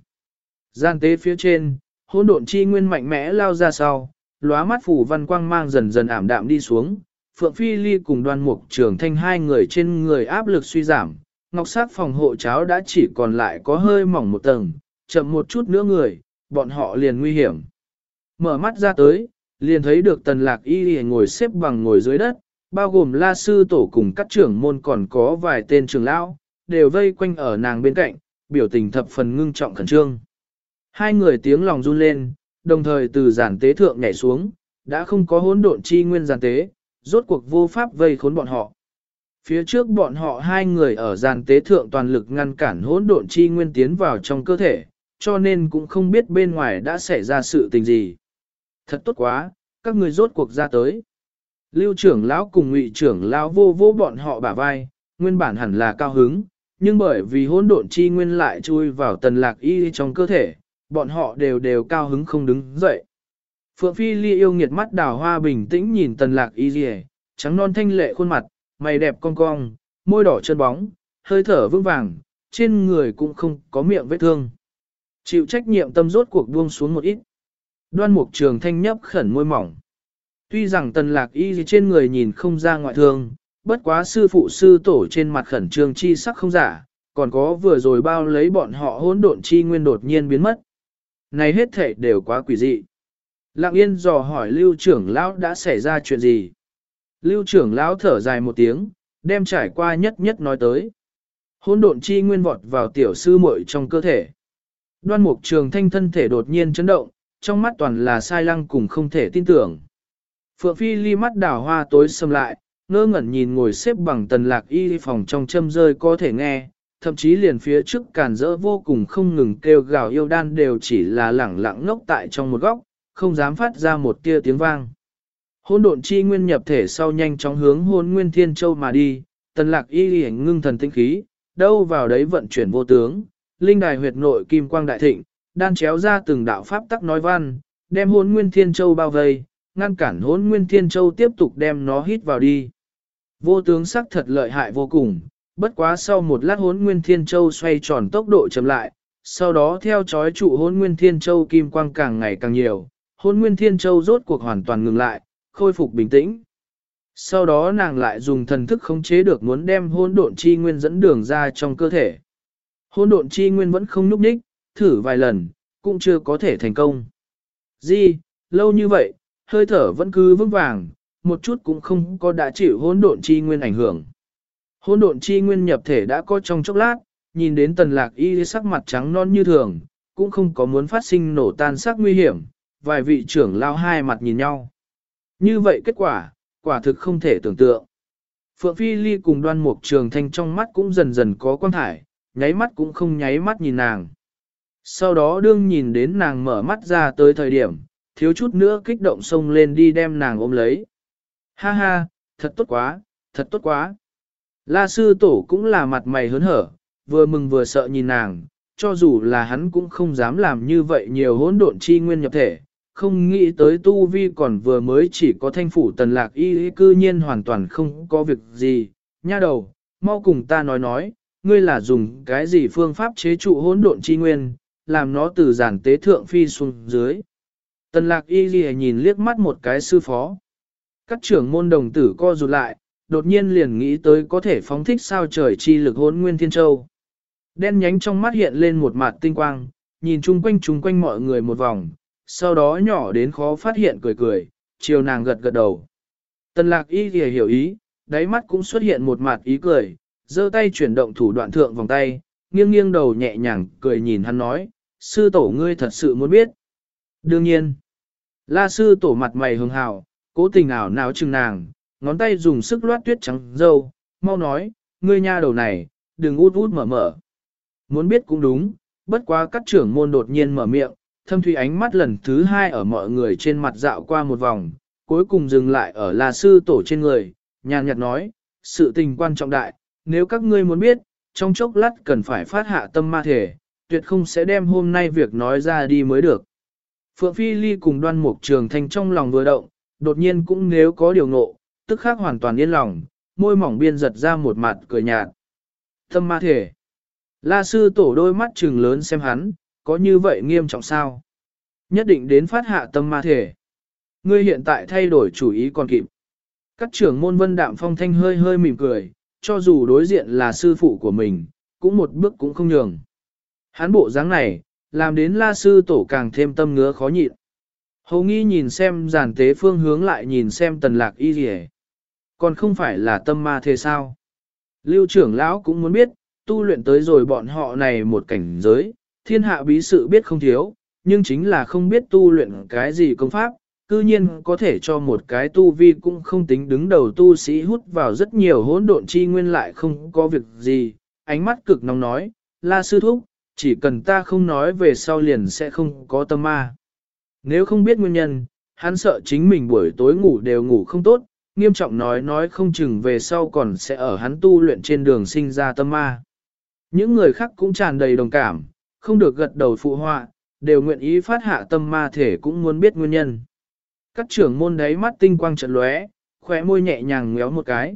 Gian tế phía trên, hỗn độn chi nguyên mạnh mẽ lao ra sau, lóa mắt phủ văn quang mang dần dần ảm đạm đi xuống, Phượng Phi Ly cùng đoan mục trường thanh hai người trên người áp lực suy giảm, ngọc Sát phòng hộ cháo đã chỉ còn lại có hơi mỏng một tầng, chậm một chút nữa người, bọn họ liền nguy hiểm. Mở mắt ra tới, liền thấy được tần lạc y ngồi xếp bằng ngồi dưới đất, bao gồm la sư tổ cùng các trưởng môn còn có vài tên trưởng lão, đều vây quanh ở nàng bên cạnh, biểu tình thập phần ngưng trọng khẩn trương. Hai người tiếng lòng run lên, đồng thời từ giản tế thượng nhảy xuống, đã không có hỗn độn chi nguyên giản tế, rốt cuộc vô pháp vây khốn bọn họ. Phía trước bọn họ hai người ở giàn tế thượng toàn lực ngăn cản hỗn độn chi nguyên tiến vào trong cơ thể, cho nên cũng không biết bên ngoài đã xảy ra sự tình gì. Thật tốt quá, các người rốt cuộc ra tới. Lưu trưởng lão cùng ngụy trưởng lão vô vô bọn họ bả vai, nguyên bản hẳn là cao hứng, nhưng bởi vì hỗn độn chi nguyên lại chui vào tần lạc y trong cơ thể, bọn họ đều đều cao hứng không đứng dậy. Phượng Phi Ly yêu nghiệt mắt đào hoa bình tĩnh nhìn tần lạc y dì trắng non thanh lệ khuôn mặt, mày đẹp cong cong, môi đỏ chân bóng, hơi thở vững vàng, trên người cũng không có miệng vết thương. Chịu trách nhiệm tâm rốt cuộc buông xuống một ít. Đoan mục trường thanh nhấp khẩn môi mỏng. Tuy rằng tần lạc y trên người nhìn không ra ngoại thương, bất quá sư phụ sư tổ trên mặt khẩn trương chi sắc không giả, còn có vừa rồi bao lấy bọn họ hỗn độn chi nguyên đột nhiên biến mất. Này hết thể đều quá quỷ dị. Lặng yên dò hỏi lưu trưởng lão đã xảy ra chuyện gì. Lưu trưởng lão thở dài một tiếng, đem trải qua nhất nhất nói tới. Hỗn độn chi nguyên vọt vào tiểu sư muội trong cơ thể. Đoan mục trường thanh thân thể đột nhiên chấn động, trong mắt toàn là sai lăng cùng không thể tin tưởng. Phượng Phi ly mắt đảo hoa tối sầm lại, ngơ ngẩn nhìn ngồi xếp bằng tần lạc y phòng trong châm rơi có thể nghe, thậm chí liền phía trước càn rỡ vô cùng không ngừng kêu gào yêu đan đều chỉ là lẳng lặng ngốc tại trong một góc, không dám phát ra một tia tiếng vang. Hôn độn chi nguyên nhập thể sau nhanh chóng hướng hôn nguyên thiên châu mà đi, tần lạc y ảnh ngưng thần tinh khí, đâu vào đấy vận chuyển vô tướng, linh đài huyệt nội kim quang đại thịnh, đan chéo ra từng đạo pháp tắc nói văn, đem hôn nguyên thiên châu bao vây, ngăn cản hôn nguyên thiên châu tiếp tục đem nó hít vào đi. Vô tướng sắc thật lợi hại vô cùng, bất quá sau một lát hôn nguyên thiên châu xoay tròn tốc độ chậm lại, sau đó theo chói trụ hôn nguyên thiên châu kim quang càng ngày càng nhiều, hôn nguyên thiên châu rốt cuộc hoàn toàn ngừng lại, khôi phục bình tĩnh. Sau đó nàng lại dùng thần thức khống chế được muốn đem hôn độn chi nguyên dẫn đường ra trong cơ thể. Hôn độn chi nguyên vẫn không núp đích, thử vài lần, cũng chưa có thể thành công. Di, lâu như vậy, hơi thở vẫn cứ vững vàng, một chút cũng không có đã chịu Hôn độn chi nguyên ảnh hưởng. Hôn độn chi nguyên nhập thể đã có trong chốc lát, nhìn đến tần lạc y sắc mặt trắng non như thường, cũng không có muốn phát sinh nổ tan sắc nguy hiểm, vài vị trưởng lao hai mặt nhìn nhau. Như vậy kết quả, quả thực không thể tưởng tượng. Phượng Phi Ly cùng đoan mục trường thanh trong mắt cũng dần dần có quan thải, nháy mắt cũng không nháy mắt nhìn nàng. Sau đó đương nhìn đến nàng mở mắt ra tới thời điểm, thiếu chút nữa kích động xông lên đi đem nàng ôm lấy. Ha ha, thật tốt quá, thật tốt quá. La sư tổ cũng là mặt mày hớn hở, vừa mừng vừa sợ nhìn nàng, cho dù là hắn cũng không dám làm như vậy nhiều hỗn độn chi nguyên nhập thể, không nghĩ tới tu vi còn vừa mới chỉ có thanh phủ tần lạc y cư nhiên hoàn toàn không có việc gì, nha đầu, mau cùng ta nói nói, ngươi là dùng cái gì phương pháp chế trụ hỗn độn chi nguyên, làm nó từ giản tế thượng phi xuống dưới. Tần lạc y ghi nhìn liếc mắt một cái sư phó. Các trưởng môn đồng tử co rụt lại, đột nhiên liền nghĩ tới có thể phóng thích sao trời chi lực hỗn nguyên thiên châu. Đen nhánh trong mắt hiện lên một mặt tinh quang, nhìn chung quanh chung quanh mọi người một vòng, sau đó nhỏ đến khó phát hiện cười cười, chiều nàng gật gật đầu. Tần lạc y thì hiểu ý, đáy mắt cũng xuất hiện một mặt ý cười, giơ tay chuyển động thủ đoạn thượng vòng tay, nghiêng nghiêng đầu nhẹ nhàng cười nhìn hắn nói, sư tổ ngươi thật sự muốn biết. Đương nhiên, la sư tổ mặt mày hưng hào, cố tình ảo nào chừng nàng, ngón tay dùng sức loát tuyết trắng dâu, mau nói, ngươi nha đầu này, đừng út út mở mở. Muốn biết cũng đúng, bất quá các trưởng môn đột nhiên mở miệng, thâm thủy ánh mắt lần thứ hai ở mọi người trên mặt dạo qua một vòng, cuối cùng dừng lại ở là sư tổ trên người, nhàn nhạt nói, sự tình quan trọng đại, nếu các ngươi muốn biết, trong chốc lát cần phải phát hạ tâm ma thể, tuyệt không sẽ đem hôm nay việc nói ra đi mới được. Phượng Phi Ly cùng đoan mục trường thanh trong lòng vừa động, đột nhiên cũng nếu có điều ngộ, tức khác hoàn toàn yên lòng, môi mỏng biên giật ra một mặt cười nhạt. Tâm ma thể. La sư tổ đôi mắt trừng lớn xem hắn, có như vậy nghiêm trọng sao? Nhất định đến phát hạ tâm ma thể. Ngươi hiện tại thay đổi chủ ý còn kịp. Các trưởng môn vân đạm phong thanh hơi hơi mỉm cười, cho dù đối diện là sư phụ của mình, cũng một bước cũng không nhường. Hán bộ dáng này, làm đến la sư tổ càng thêm tâm ngứa khó nhịn. Hầu nghi nhìn xem giàn tế phương hướng lại nhìn xem tần lạc y gì Còn không phải là tâm ma thế sao? Lưu trưởng lão cũng muốn biết, tu luyện tới rồi bọn họ này một cảnh giới, thiên hạ bí sự biết không thiếu, nhưng chính là không biết tu luyện cái gì công pháp, cư nhiên có thể cho một cái tu vi cũng không tính đứng đầu tu sĩ hút vào rất nhiều hỗn độn chi nguyên lại không có việc gì, ánh mắt cực nóng nói, la sư thúc, chỉ cần ta không nói về sau liền sẽ không có tâm ma. Nếu không biết nguyên nhân, hắn sợ chính mình buổi tối ngủ đều ngủ không tốt, nghiêm trọng nói nói không chừng về sau còn sẽ ở hắn tu luyện trên đường sinh ra tâm ma. Những người khác cũng tràn đầy đồng cảm, không được gật đầu phụ họa, đều nguyện ý phát hạ tâm ma thể cũng muốn biết nguyên nhân. Các trưởng môn đấy mắt tinh quang trận lóe, khóe môi nhẹ nhàng ngéo một cái.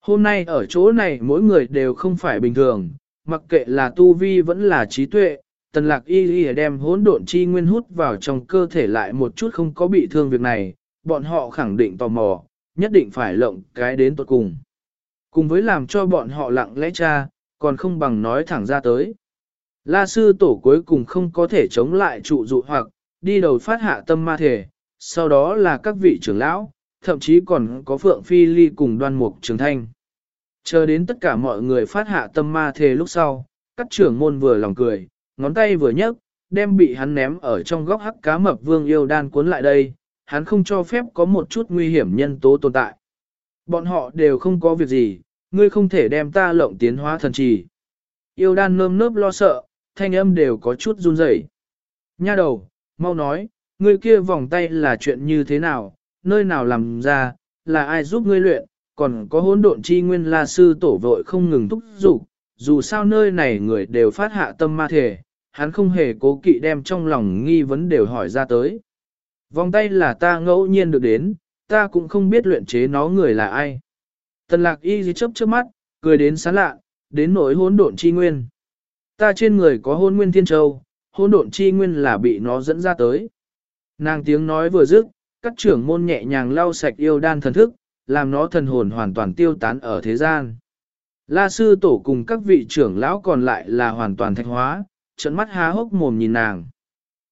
Hôm nay ở chỗ này mỗi người đều không phải bình thường, mặc kệ là tu vi vẫn là trí tuệ, tần lạc y y đem hỗn độn chi nguyên hút vào trong cơ thể lại một chút không có bị thương việc này, bọn họ khẳng định tò mò, nhất định phải lộng cái đến tuột cùng. Cùng với làm cho bọn họ lặng lẽ cha, còn không bằng nói thẳng ra tới. La sư tổ cuối cùng không có thể chống lại trụ dụ hoặc, đi đầu phát hạ tâm ma thể, sau đó là các vị trưởng lão, thậm chí còn có Phượng Phi Ly cùng đoan mục trường thanh. Chờ đến tất cả mọi người phát hạ tâm ma thể lúc sau, các trưởng môn vừa lòng cười, ngón tay vừa nhấc, đem bị hắn ném ở trong góc hắc cá mập vương yêu đan cuốn lại đây, hắn không cho phép có một chút nguy hiểm nhân tố tồn tại. Bọn họ đều không có việc gì, ngươi không thể đem ta lộng tiến hóa thần trì. Yêu đan nơm nớp lo sợ, thanh âm đều có chút run rẩy. Nha đầu, mau nói, ngươi kia vòng tay là chuyện như thế nào, nơi nào làm ra, là ai giúp ngươi luyện, còn có hỗn độn chi nguyên la sư tổ vội không ngừng thúc giục, dù sao nơi này người đều phát hạ tâm ma thể, hắn không hề cố kỵ đem trong lòng nghi vấn đều hỏi ra tới. Vòng tay là ta ngẫu nhiên được đến, ta cũng không biết luyện chế nó người là ai. Tần lạc y dì chớp trước mắt, cười đến sán lạ, đến nỗi hỗn độn chi nguyên. Ta trên người có hôn nguyên thiên châu, hỗn độn chi nguyên là bị nó dẫn ra tới. Nàng tiếng nói vừa dứt, các trưởng môn nhẹ nhàng lau sạch yêu đan thần thức, làm nó thần hồn hoàn toàn tiêu tán ở thế gian. La sư tổ cùng các vị trưởng lão còn lại là hoàn toàn thạch hóa, trận mắt há hốc mồm nhìn nàng.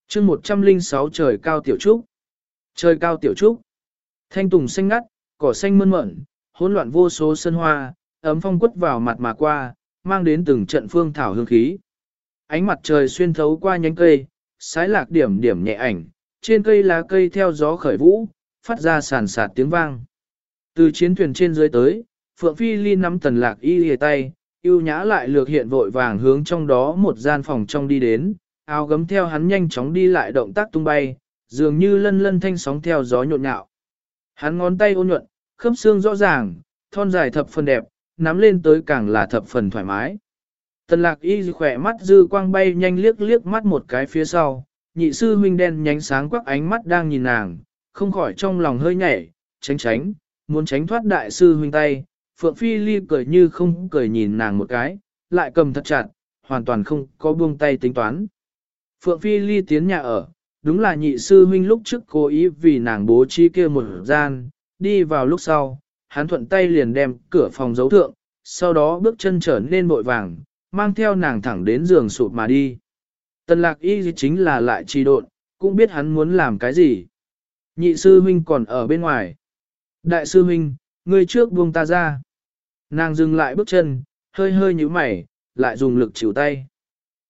chương 106 trời cao tiểu trúc. Trời cao tiểu trúc. Thanh tùng xanh ngắt, cỏ xanh mơn mởn, hỗn loạn vô số sân hoa, ấm phong quất vào mặt mà qua, mang đến từng trận phương thảo hương khí. Ánh mặt trời xuyên thấu qua nhánh cây, sái lạc điểm điểm nhẹ ảnh, trên cây lá cây theo gió khởi vũ, phát ra sàn sạt tiếng vang. Từ chiến thuyền trên dưới tới, Phượng Phi Ly nắm tần lạc y lìa tay, yêu nhã lại lược hiện vội vàng hướng trong đó một gian phòng trong đi đến, áo gấm theo hắn nhanh chóng đi lại động tác tung bay, dường như lân lân thanh sóng theo gió nhộn nhạo. Hắn ngón tay ôn nhuận, khớp xương rõ ràng, thon dài thập phần đẹp, nắm lên tới càng là thập phần thoải mái. Tần lạc y khỏe mắt dư quang bay nhanh liếc liếc mắt một cái phía sau, nhị sư huynh đen nhánh sáng quắc ánh mắt đang nhìn nàng, không khỏi trong lòng hơi nhảy, tránh tránh, muốn tránh thoát đại sư huynh tay, Phượng Phi Ly cười như không cười nhìn nàng một cái, lại cầm thật chặt, hoàn toàn không có buông tay tính toán. Phượng Phi Ly tiến nhà ở, đúng là nhị sư huynh lúc trước cố ý vì nàng bố trí kia một gian, đi vào lúc sau, hắn thuận tay liền đem cửa phòng giấu thượng, sau đó bước chân trở nên bội vàng, mang theo nàng thẳng đến giường sụp mà đi. Tần lạc y chính là lại trì độn, cũng biết hắn muốn làm cái gì. Nhị sư huynh còn ở bên ngoài. Đại sư huynh, người trước buông ta ra. Nàng dừng lại bước chân, hơi hơi nhíu mày, lại dùng lực chịu tay.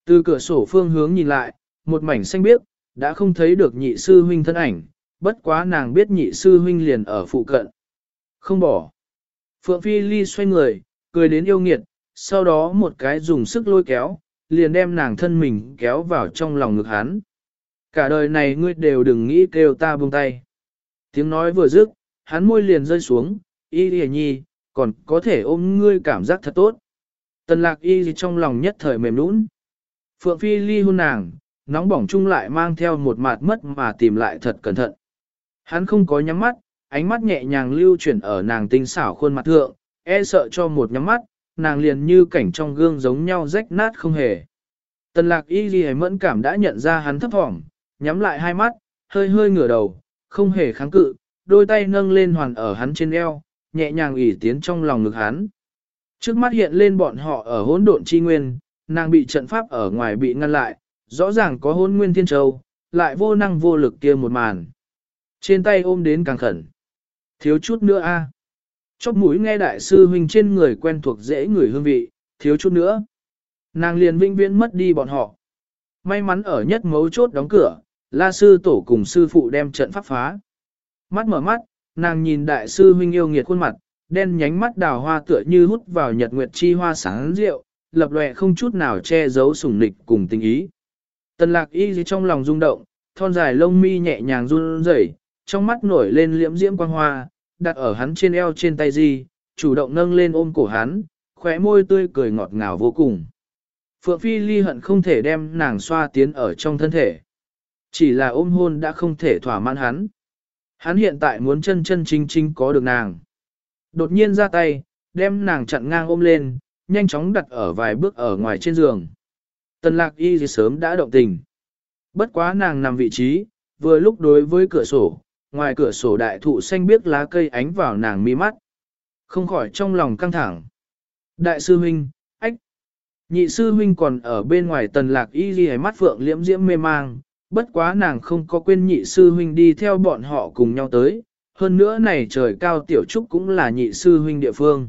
Từ cửa sổ phương hướng nhìn lại, một mảnh xanh biếc, đã không thấy được nhị sư huynh thân ảnh, bất quá nàng biết nhị sư huynh liền ở phụ cận. Không bỏ. Phượng Phi Ly xoay người, cười đến yêu nghiệt, sau đó một cái dùng sức lôi kéo, liền đem nàng thân mình kéo vào trong lòng ngực hắn. Cả đời này ngươi đều đừng nghĩ kêu ta buông tay. Tiếng nói vừa dứt, hắn môi liền rơi xuống, y lìa nhi, còn có thể ôm ngươi cảm giác thật tốt. Tần lạc y trong lòng nhất thời mềm nũng. Phượng Phi ly hôn nàng, nóng bỏng chung lại mang theo một mặt mất mà tìm lại thật cẩn thận. Hắn không có nhắm mắt, ánh mắt nhẹ nhàng lưu chuyển ở nàng tinh xảo khuôn mặt thượng, e sợ cho một nhắm mắt, nàng liền như cảnh trong gương giống nhau rách nát không hề. Tần lạc y ghi mẫn cảm đã nhận ra hắn thấp hỏng, nhắm lại hai mắt, hơi hơi ngửa đầu, không hề kháng cự, đôi tay nâng lên hoàn ở hắn trên eo, nhẹ nhàng ủy tiến trong lòng ngực hắn. Trước mắt hiện lên bọn họ ở hỗn độn chi nguyên, nàng bị trận pháp ở ngoài bị ngăn lại, rõ ràng có hỗn nguyên thiên châu, lại vô năng vô lực kia một màn. Trên tay ôm đến càng khẩn. Thiếu chút nữa a. Chóp mũi nghe đại sư huynh trên người quen thuộc dễ người hương vị, thiếu chút nữa. Nàng liền vinh viễn mất đi bọn họ. May mắn ở nhất mấu chốt đóng cửa, la sư tổ cùng sư phụ đem trận pháp phá. Mắt mở mắt, nàng nhìn đại sư huynh yêu nghiệt khuôn mặt, đen nhánh mắt đào hoa tựa như hút vào nhật nguyệt chi hoa sáng rượu, lập lòe không chút nào che giấu sủng nịch cùng tình ý. Tần lạc y trong lòng rung động, thon dài lông mi nhẹ nhàng run rẩy, trong mắt nổi lên liễm diễm quang hoa, đặt ở hắn trên eo trên tay di, chủ động nâng lên ôm cổ hắn, khóe môi tươi cười ngọt ngào vô cùng. Phượng Phi ly hận không thể đem nàng xoa tiến ở trong thân thể. Chỉ là ôm hôn đã không thể thỏa mãn hắn. Hắn hiện tại muốn chân chân chính chính có được nàng. Đột nhiên ra tay, đem nàng chặn ngang ôm lên, nhanh chóng đặt ở vài bước ở ngoài trên giường. Tần lạc y gì sớm đã động tình. Bất quá nàng nằm vị trí, vừa lúc đối với cửa sổ, ngoài cửa sổ đại thụ xanh biếc lá cây ánh vào nàng mi mắt. Không khỏi trong lòng căng thẳng. Đại sư huynh, ách. Nhị sư huynh còn ở bên ngoài tần lạc y ghi mắt phượng liễm diễm mê mang, bất quá nàng không có quên nhị sư huynh đi theo bọn họ cùng nhau tới, hơn nữa này trời cao tiểu trúc cũng là nhị sư huynh địa phương.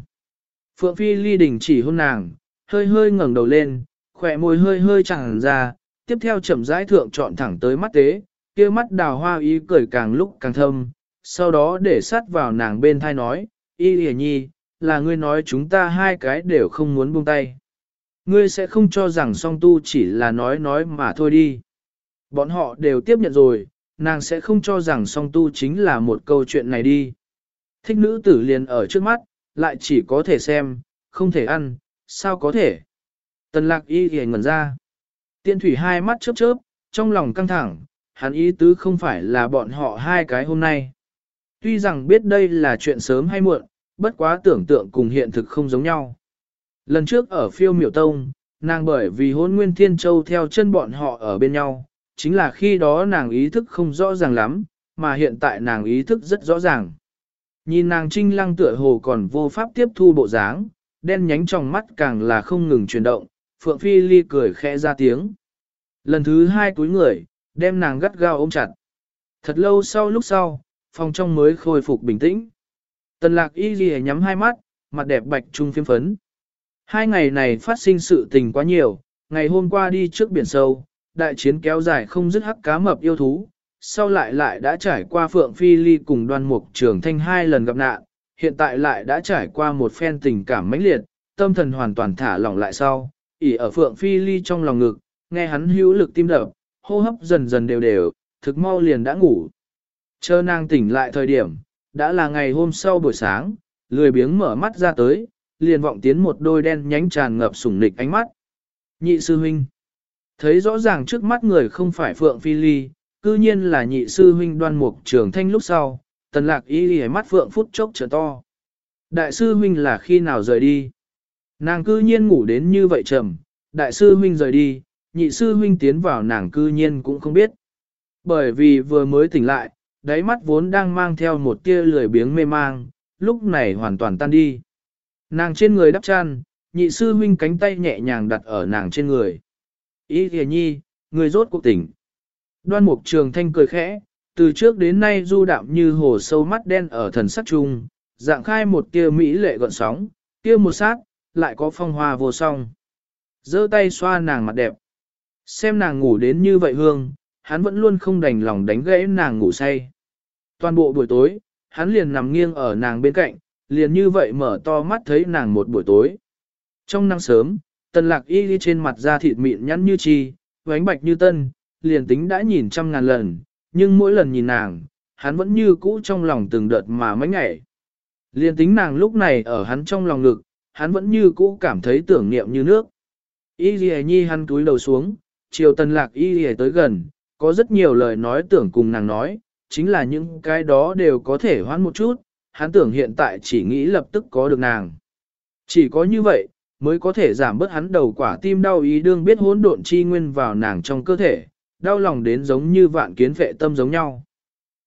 Phượng Phi ly đình chỉ hôn nàng, hơi hơi ngẩng đầu lên, khỏe môi hơi hơi chẳng ra, tiếp theo chậm rãi thượng trọn thẳng tới mắt tế, kia mắt đào hoa ý cười càng lúc càng thâm, sau đó để sát vào nàng bên thai nói, y hề nhi, là ngươi nói chúng ta hai cái đều không muốn buông tay. Ngươi sẽ không cho rằng song tu chỉ là nói nói mà thôi đi. Bọn họ đều tiếp nhận rồi, nàng sẽ không cho rằng song tu chính là một câu chuyện này đi. Thích nữ tử liền ở trước mắt, lại chỉ có thể xem, không thể ăn, sao có thể. Tần lạc y hề ngẩn ra. Tiên thủy hai mắt chớp chớp, trong lòng căng thẳng, hắn ý tứ không phải là bọn họ hai cái hôm nay. Tuy rằng biết đây là chuyện sớm hay muộn, bất quá tưởng tượng cùng hiện thực không giống nhau. Lần trước ở phiêu miểu tông, nàng bởi vì hôn nguyên thiên châu theo chân bọn họ ở bên nhau, chính là khi đó nàng ý thức không rõ ràng lắm, mà hiện tại nàng ý thức rất rõ ràng. Nhìn nàng trinh lăng tựa hồ còn vô pháp tiếp thu bộ dáng, đen nhánh trong mắt càng là không ngừng chuyển động, Phượng Phi Ly cười khẽ ra tiếng. Lần thứ hai túi người, đem nàng gắt gao ôm chặt. Thật lâu sau lúc sau, phòng trong mới khôi phục bình tĩnh. Tần lạc y ghi nhắm hai mắt, mặt đẹp bạch trung phiêm phấn. Hai ngày này phát sinh sự tình quá nhiều, ngày hôm qua đi trước biển sâu, đại chiến kéo dài không dứt hắc cá mập yêu thú, sau lại lại đã trải qua Phượng Phi Ly cùng đoan mục trường thanh hai lần gặp nạn, hiện tại lại đã trải qua một phen tình cảm mãnh liệt, tâm thần hoàn toàn thả lỏng lại sau, ỉ ở Phượng Phi Ly trong lòng ngực, nghe hắn hữu lực tim đập, hô hấp dần dần đều đều, thực mau liền đã ngủ. Chờ nàng tỉnh lại thời điểm, đã là ngày hôm sau buổi sáng, lười biếng mở mắt ra tới, liền vọng tiến một đôi đen nhánh tràn ngập sủng nịch ánh mắt. Nhị sư huynh. Thấy rõ ràng trước mắt người không phải Phượng Phi Ly, cư nhiên là nhị sư huynh đoan mục trường thanh lúc sau, tần lạc y lì mắt Phượng phút chốc trở to. Đại sư huynh là khi nào rời đi? Nàng cư nhiên ngủ đến như vậy trầm, đại sư huynh rời đi, nhị sư huynh tiến vào nàng cư nhiên cũng không biết. Bởi vì vừa mới tỉnh lại, đáy mắt vốn đang mang theo một tia lười biếng mê mang, lúc này hoàn toàn tan đi. Nàng trên người đắp chăn, nhị sư huynh cánh tay nhẹ nhàng đặt ở nàng trên người. Ý kìa nhi, người rốt cuộc tỉnh. Đoan mục trường thanh cười khẽ, từ trước đến nay du đạm như hồ sâu mắt đen ở thần sắc trung, dạng khai một tia mỹ lệ gọn sóng, kia một sát, lại có phong hoa vô song. giơ tay xoa nàng mặt đẹp. Xem nàng ngủ đến như vậy hương, hắn vẫn luôn không đành lòng đánh gãy nàng ngủ say. Toàn bộ buổi tối, hắn liền nằm nghiêng ở nàng bên cạnh, liền như vậy mở to mắt thấy nàng một buổi tối. Trong năng sớm, tần lạc y đi trên mặt da thịt mịn nhắn như chi, vánh bạch như tân, liền tính đã nhìn trăm ngàn lần, nhưng mỗi lần nhìn nàng, hắn vẫn như cũ trong lòng từng đợt mà mấy ngày. Liền tính nàng lúc này ở hắn trong lòng ngực, hắn vẫn như cũ cảm thấy tưởng niệm như nước. Y Ghi Nhi hắn túi đầu xuống, chiều tần lạc Y hề tới gần, có rất nhiều lời nói tưởng cùng nàng nói, chính là những cái đó đều có thể hoãn một chút, hắn tưởng hiện tại chỉ nghĩ lập tức có được nàng. Chỉ có như vậy, mới có thể giảm bớt hắn đầu quả tim đau ý đương biết hỗn độn chi nguyên vào nàng trong cơ thể, đau lòng đến giống như vạn kiến vệ tâm giống nhau.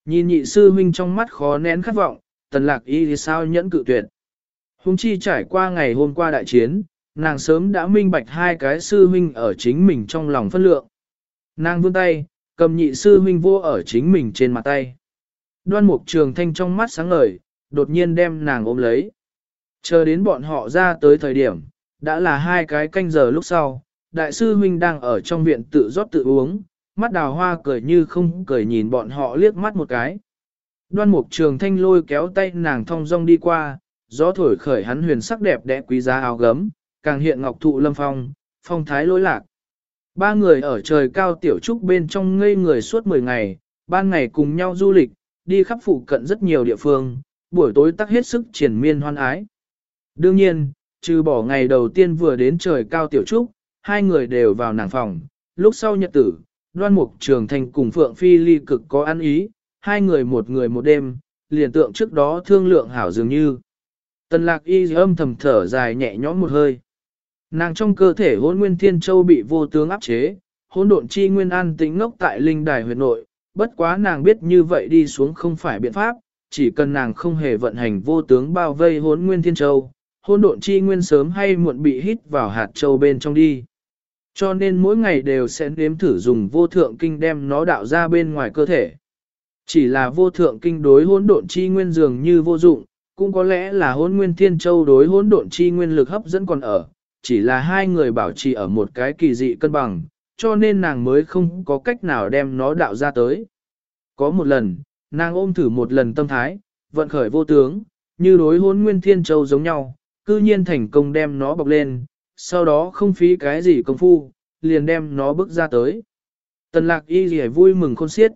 Nhìn nhị sư huynh trong mắt khó nén khát vọng, tần lạc y thì sao nhẫn cự tuyệt. Hùng chi trải qua ngày hôm qua đại chiến, nàng sớm đã minh bạch hai cái sư huynh ở chính mình trong lòng phân lượng. Nàng vươn tay, cầm nhị sư huynh vô ở chính mình trên mặt tay. Đoan mục trường thanh trong mắt sáng ngời, đột nhiên đem nàng ôm lấy. Chờ đến bọn họ ra tới thời điểm, đã là hai cái canh giờ lúc sau, đại sư huynh đang ở trong viện tự rót tự uống, mắt đào hoa cười như không cười nhìn bọn họ liếc mắt một cái. Đoan mục trường thanh lôi kéo tay nàng thong dong đi qua, gió thổi khởi hắn huyền sắc đẹp đẽ quý giá áo gấm, càng hiện ngọc thụ lâm phong, phong thái lối lạc. Ba người ở trời cao tiểu trúc bên trong ngây người suốt 10 ngày, ban ngày cùng nhau du lịch, đi khắp phụ cận rất nhiều địa phương, buổi tối tắc hết sức triển miên hoan ái. Đương nhiên, trừ bỏ ngày đầu tiên vừa đến trời cao tiểu trúc, hai người đều vào nàng phòng, lúc sau nhật tử, đoan mục trường thành cùng Phượng Phi ly cực có ăn ý, hai người một người một đêm, liền tượng trước đó thương lượng hảo dường như. Tần lạc y âm thầm thở dài nhẹ nhõm một hơi. Nàng trong cơ thể hôn nguyên thiên châu bị vô tướng áp chế, hôn độn chi nguyên an tĩnh ngốc tại linh đài huyệt nội, bất quá nàng biết như vậy đi xuống không phải biện pháp, chỉ cần nàng không hề vận hành vô tướng bao vây hôn nguyên thiên châu, hôn độn chi nguyên sớm hay muộn bị hít vào hạt châu bên trong đi. Cho nên mỗi ngày đều sẽ nếm thử dùng vô thượng kinh đem nó đạo ra bên ngoài cơ thể. Chỉ là vô thượng kinh đối hôn độn chi nguyên dường như vô dụng, cũng có lẽ là hôn nguyên thiên châu đối hôn độn chi nguyên lực hấp dẫn còn ở, chỉ là hai người bảo trì ở một cái kỳ dị cân bằng, cho nên nàng mới không có cách nào đem nó đạo ra tới. Có một lần, nàng ôm thử một lần tâm thái, vận khởi vô tướng, như đối hôn nguyên thiên châu giống nhau, cư nhiên thành công đem nó bọc lên, sau đó không phí cái gì công phu, liền đem nó bước ra tới. Tần lạc y gì vui mừng khôn xiết.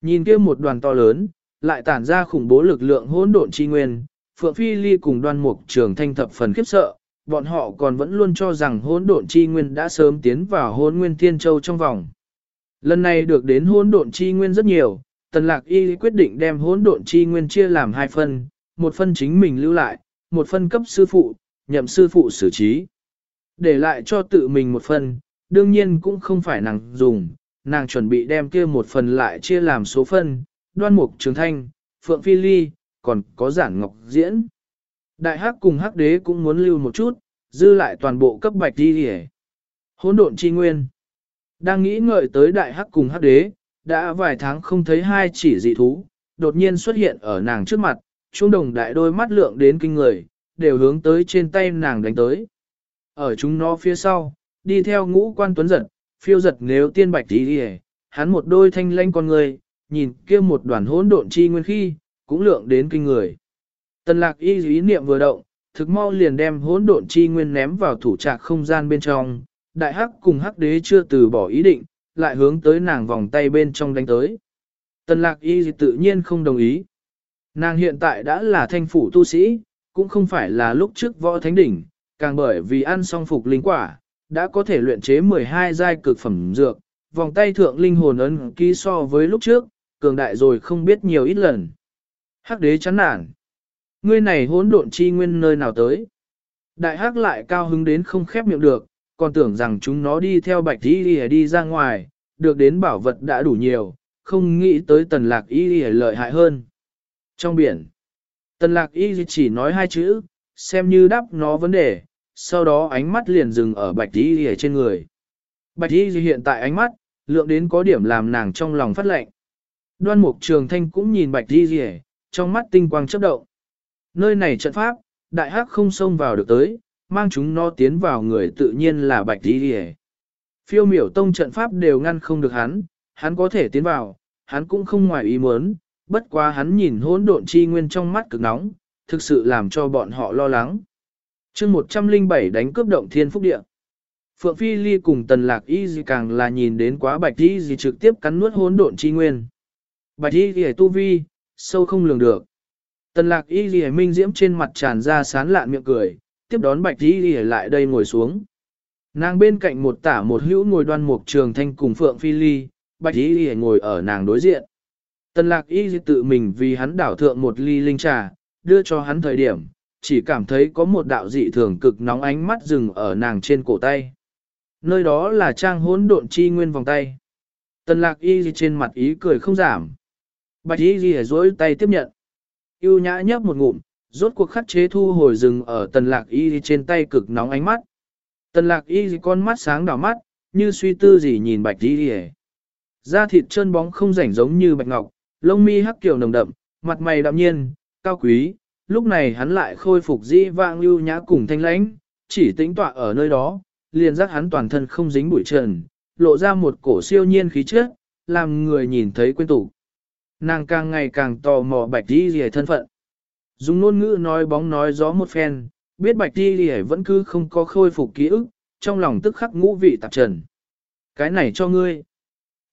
Nhìn kia một đoàn to lớn, lại tản ra khủng bố lực lượng hỗn độn chi nguyên, Phượng Phi Ly cùng đoan mục trường thanh thập phần khiếp sợ, bọn họ còn vẫn luôn cho rằng hỗn độn chi nguyên đã sớm tiến vào hỗn nguyên thiên châu trong vòng. Lần này được đến hỗn độn chi nguyên rất nhiều, tần lạc y quyết định đem hỗn độn chi nguyên chia làm hai phần, một phần chính mình lưu lại, một phần cấp sư phụ, nhậm sư phụ xử trí. Để lại cho tự mình một phần, đương nhiên cũng không phải nàng dùng, nàng chuẩn bị đem kia một phần lại chia làm số phân, đoan mục trường thanh, phượng phi ly, còn có giản ngọc diễn. Đại hắc cùng hắc đế cũng muốn lưu một chút, dư lại toàn bộ cấp bạch đi hề. Hỗn độn chi nguyên. Đang nghĩ ngợi tới đại hắc cùng hắc đế, đã vài tháng không thấy hai chỉ dị thú, đột nhiên xuất hiện ở nàng trước mặt, trung đồng đại đôi mắt lượng đến kinh người, đều hướng tới trên tay nàng đánh tới. Ở chúng nó phía sau, đi theo ngũ quan tuấn giật, phiêu giật nếu tiên bạch đi đi hắn một đôi thanh lanh con người, nhìn kia một đoàn hỗn độn chi nguyên khi, cũng lượng đến kinh người. Tần lạc y ý niệm vừa động, thực mau liền đem hỗn độn chi nguyên ném vào thủ trạc không gian bên trong, đại hắc cùng hắc đế chưa từ bỏ ý định, lại hướng tới nàng vòng tay bên trong đánh tới. Tần lạc y tự nhiên không đồng ý. Nàng hiện tại đã là thanh phủ tu sĩ, cũng không phải là lúc trước võ thánh đỉnh, càng bởi vì ăn song phục linh quả, đã có thể luyện chế 12 giai cực phẩm dược, vòng tay thượng linh hồn ấn ký so với lúc trước, cường đại rồi không biết nhiều ít lần. Hắc đế chán nản. Ngươi này hỗn độn chi nguyên nơi nào tới? Đại hắc lại cao hứng đến không khép miệng được, còn tưởng rằng chúng nó đi theo bạch y đi, đi ra ngoài, được đến bảo vật đã đủ nhiều, không nghĩ tới tần lạc y lợi hại hơn. Trong biển, tần lạc y chỉ nói hai chữ, xem như đáp nó vấn đề, sau đó ánh mắt liền dừng ở bạch y đi trên người. Bạch y hiện tại ánh mắt, lượng đến có điểm làm nàng trong lòng phát lệnh. Đoan mục trường thanh cũng nhìn bạch y trong mắt tinh quang chớp động. Nơi này trận pháp, đại hắc không xông vào được tới, mang chúng nó tiến vào người tự nhiên là bạch đi đi Phiêu miểu tông trận pháp đều ngăn không được hắn, hắn có thể tiến vào, hắn cũng không ngoài ý muốn, bất quá hắn nhìn hỗn độn chi nguyên trong mắt cực nóng, thực sự làm cho bọn họ lo lắng. chương 107 đánh cướp động thiên phúc địa. Phượng Phi Ly cùng tần lạc y gì càng là nhìn đến quá bạch y gì trực tiếp cắn nuốt hỗn độn chi nguyên. Bạch y gì tu vi, sâu không lường được. Tần lạc y gì minh diễm trên mặt tràn ra sán lạn miệng cười, tiếp đón bạch y gì lại đây ngồi xuống. Nàng bên cạnh một tả một hữu ngồi đoan mục trường thanh cùng Phượng Phi Ly, bạch y gì ngồi ở nàng đối diện. Tần lạc y ghi tự mình vì hắn đảo thượng một ly linh trà, đưa cho hắn thời điểm, chỉ cảm thấy có một đạo dị thường cực nóng ánh mắt dừng ở nàng trên cổ tay. Nơi đó là trang hỗn độn chi nguyên vòng tay. Tần lạc y ghi trên mặt ý cười không giảm. Bạch y ghi rối tay tiếp nhận. Yêu nhã nhấp một ngụm, rốt cuộc khắc chế thu hồi rừng ở tần lạc y trên tay cực nóng ánh mắt. Tần lạc y con mắt sáng đỏ mắt, như suy tư gì nhìn bạch y hề. Da thịt trơn bóng không rảnh giống như bạch ngọc, lông mi hắc kiểu nồng đậm, mặt mày đạm nhiên, cao quý, lúc này hắn lại khôi phục dĩ vang lưu nhã cùng thanh lãnh, chỉ tĩnh tọa ở nơi đó, liền giác hắn toàn thân không dính bụi trần, lộ ra một cổ siêu nhiên khí chất, làm người nhìn thấy quên tủ. Nàng càng ngày càng tò mò bạch đi rìa thân phận. Dùng ngôn ngữ nói bóng nói gió một phen, biết bạch đi rìa vẫn cứ không có khôi phục ký ức, trong lòng tức khắc ngũ vị tạp trần. Cái này cho ngươi.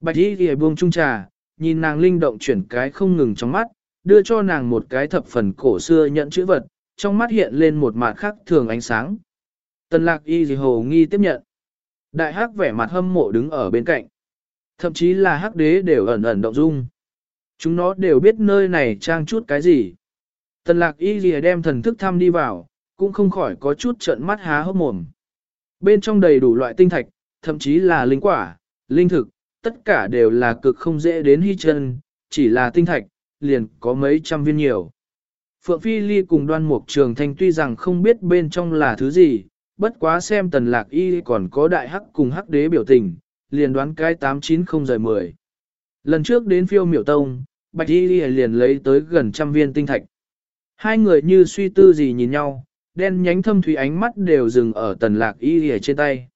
Bạch đi rìa buông trung trà, nhìn nàng linh động chuyển cái không ngừng trong mắt, đưa cho nàng một cái thập phần cổ xưa nhận chữ vật, trong mắt hiện lên một mặt khác thường ánh sáng. Tần lạc y dì hồ nghi tiếp nhận. Đại hắc vẻ mặt hâm mộ đứng ở bên cạnh. Thậm chí là hắc đế đều ẩn ẩn động dung. Chúng nó đều biết nơi này trang chút cái gì. Tần lạc y gì đem thần thức thăm đi vào, cũng không khỏi có chút trợn mắt há hốc mồm. Bên trong đầy đủ loại tinh thạch, thậm chí là linh quả, linh thực, tất cả đều là cực không dễ đến hy chân, chỉ là tinh thạch, liền có mấy trăm viên nhiều. Phượng Phi Ly cùng đoan mục trường thanh tuy rằng không biết bên trong là thứ gì, bất quá xem tần lạc y còn có đại hắc cùng hắc đế biểu tình, liền đoán cái 890 rời 10. Lần trước đến phiêu miểu tông, bạch y liền lấy tới gần trăm viên tinh thạch. Hai người như suy tư gì nhìn nhau, đen nhánh thâm thủy ánh mắt đều dừng ở tần lạc y trên tay.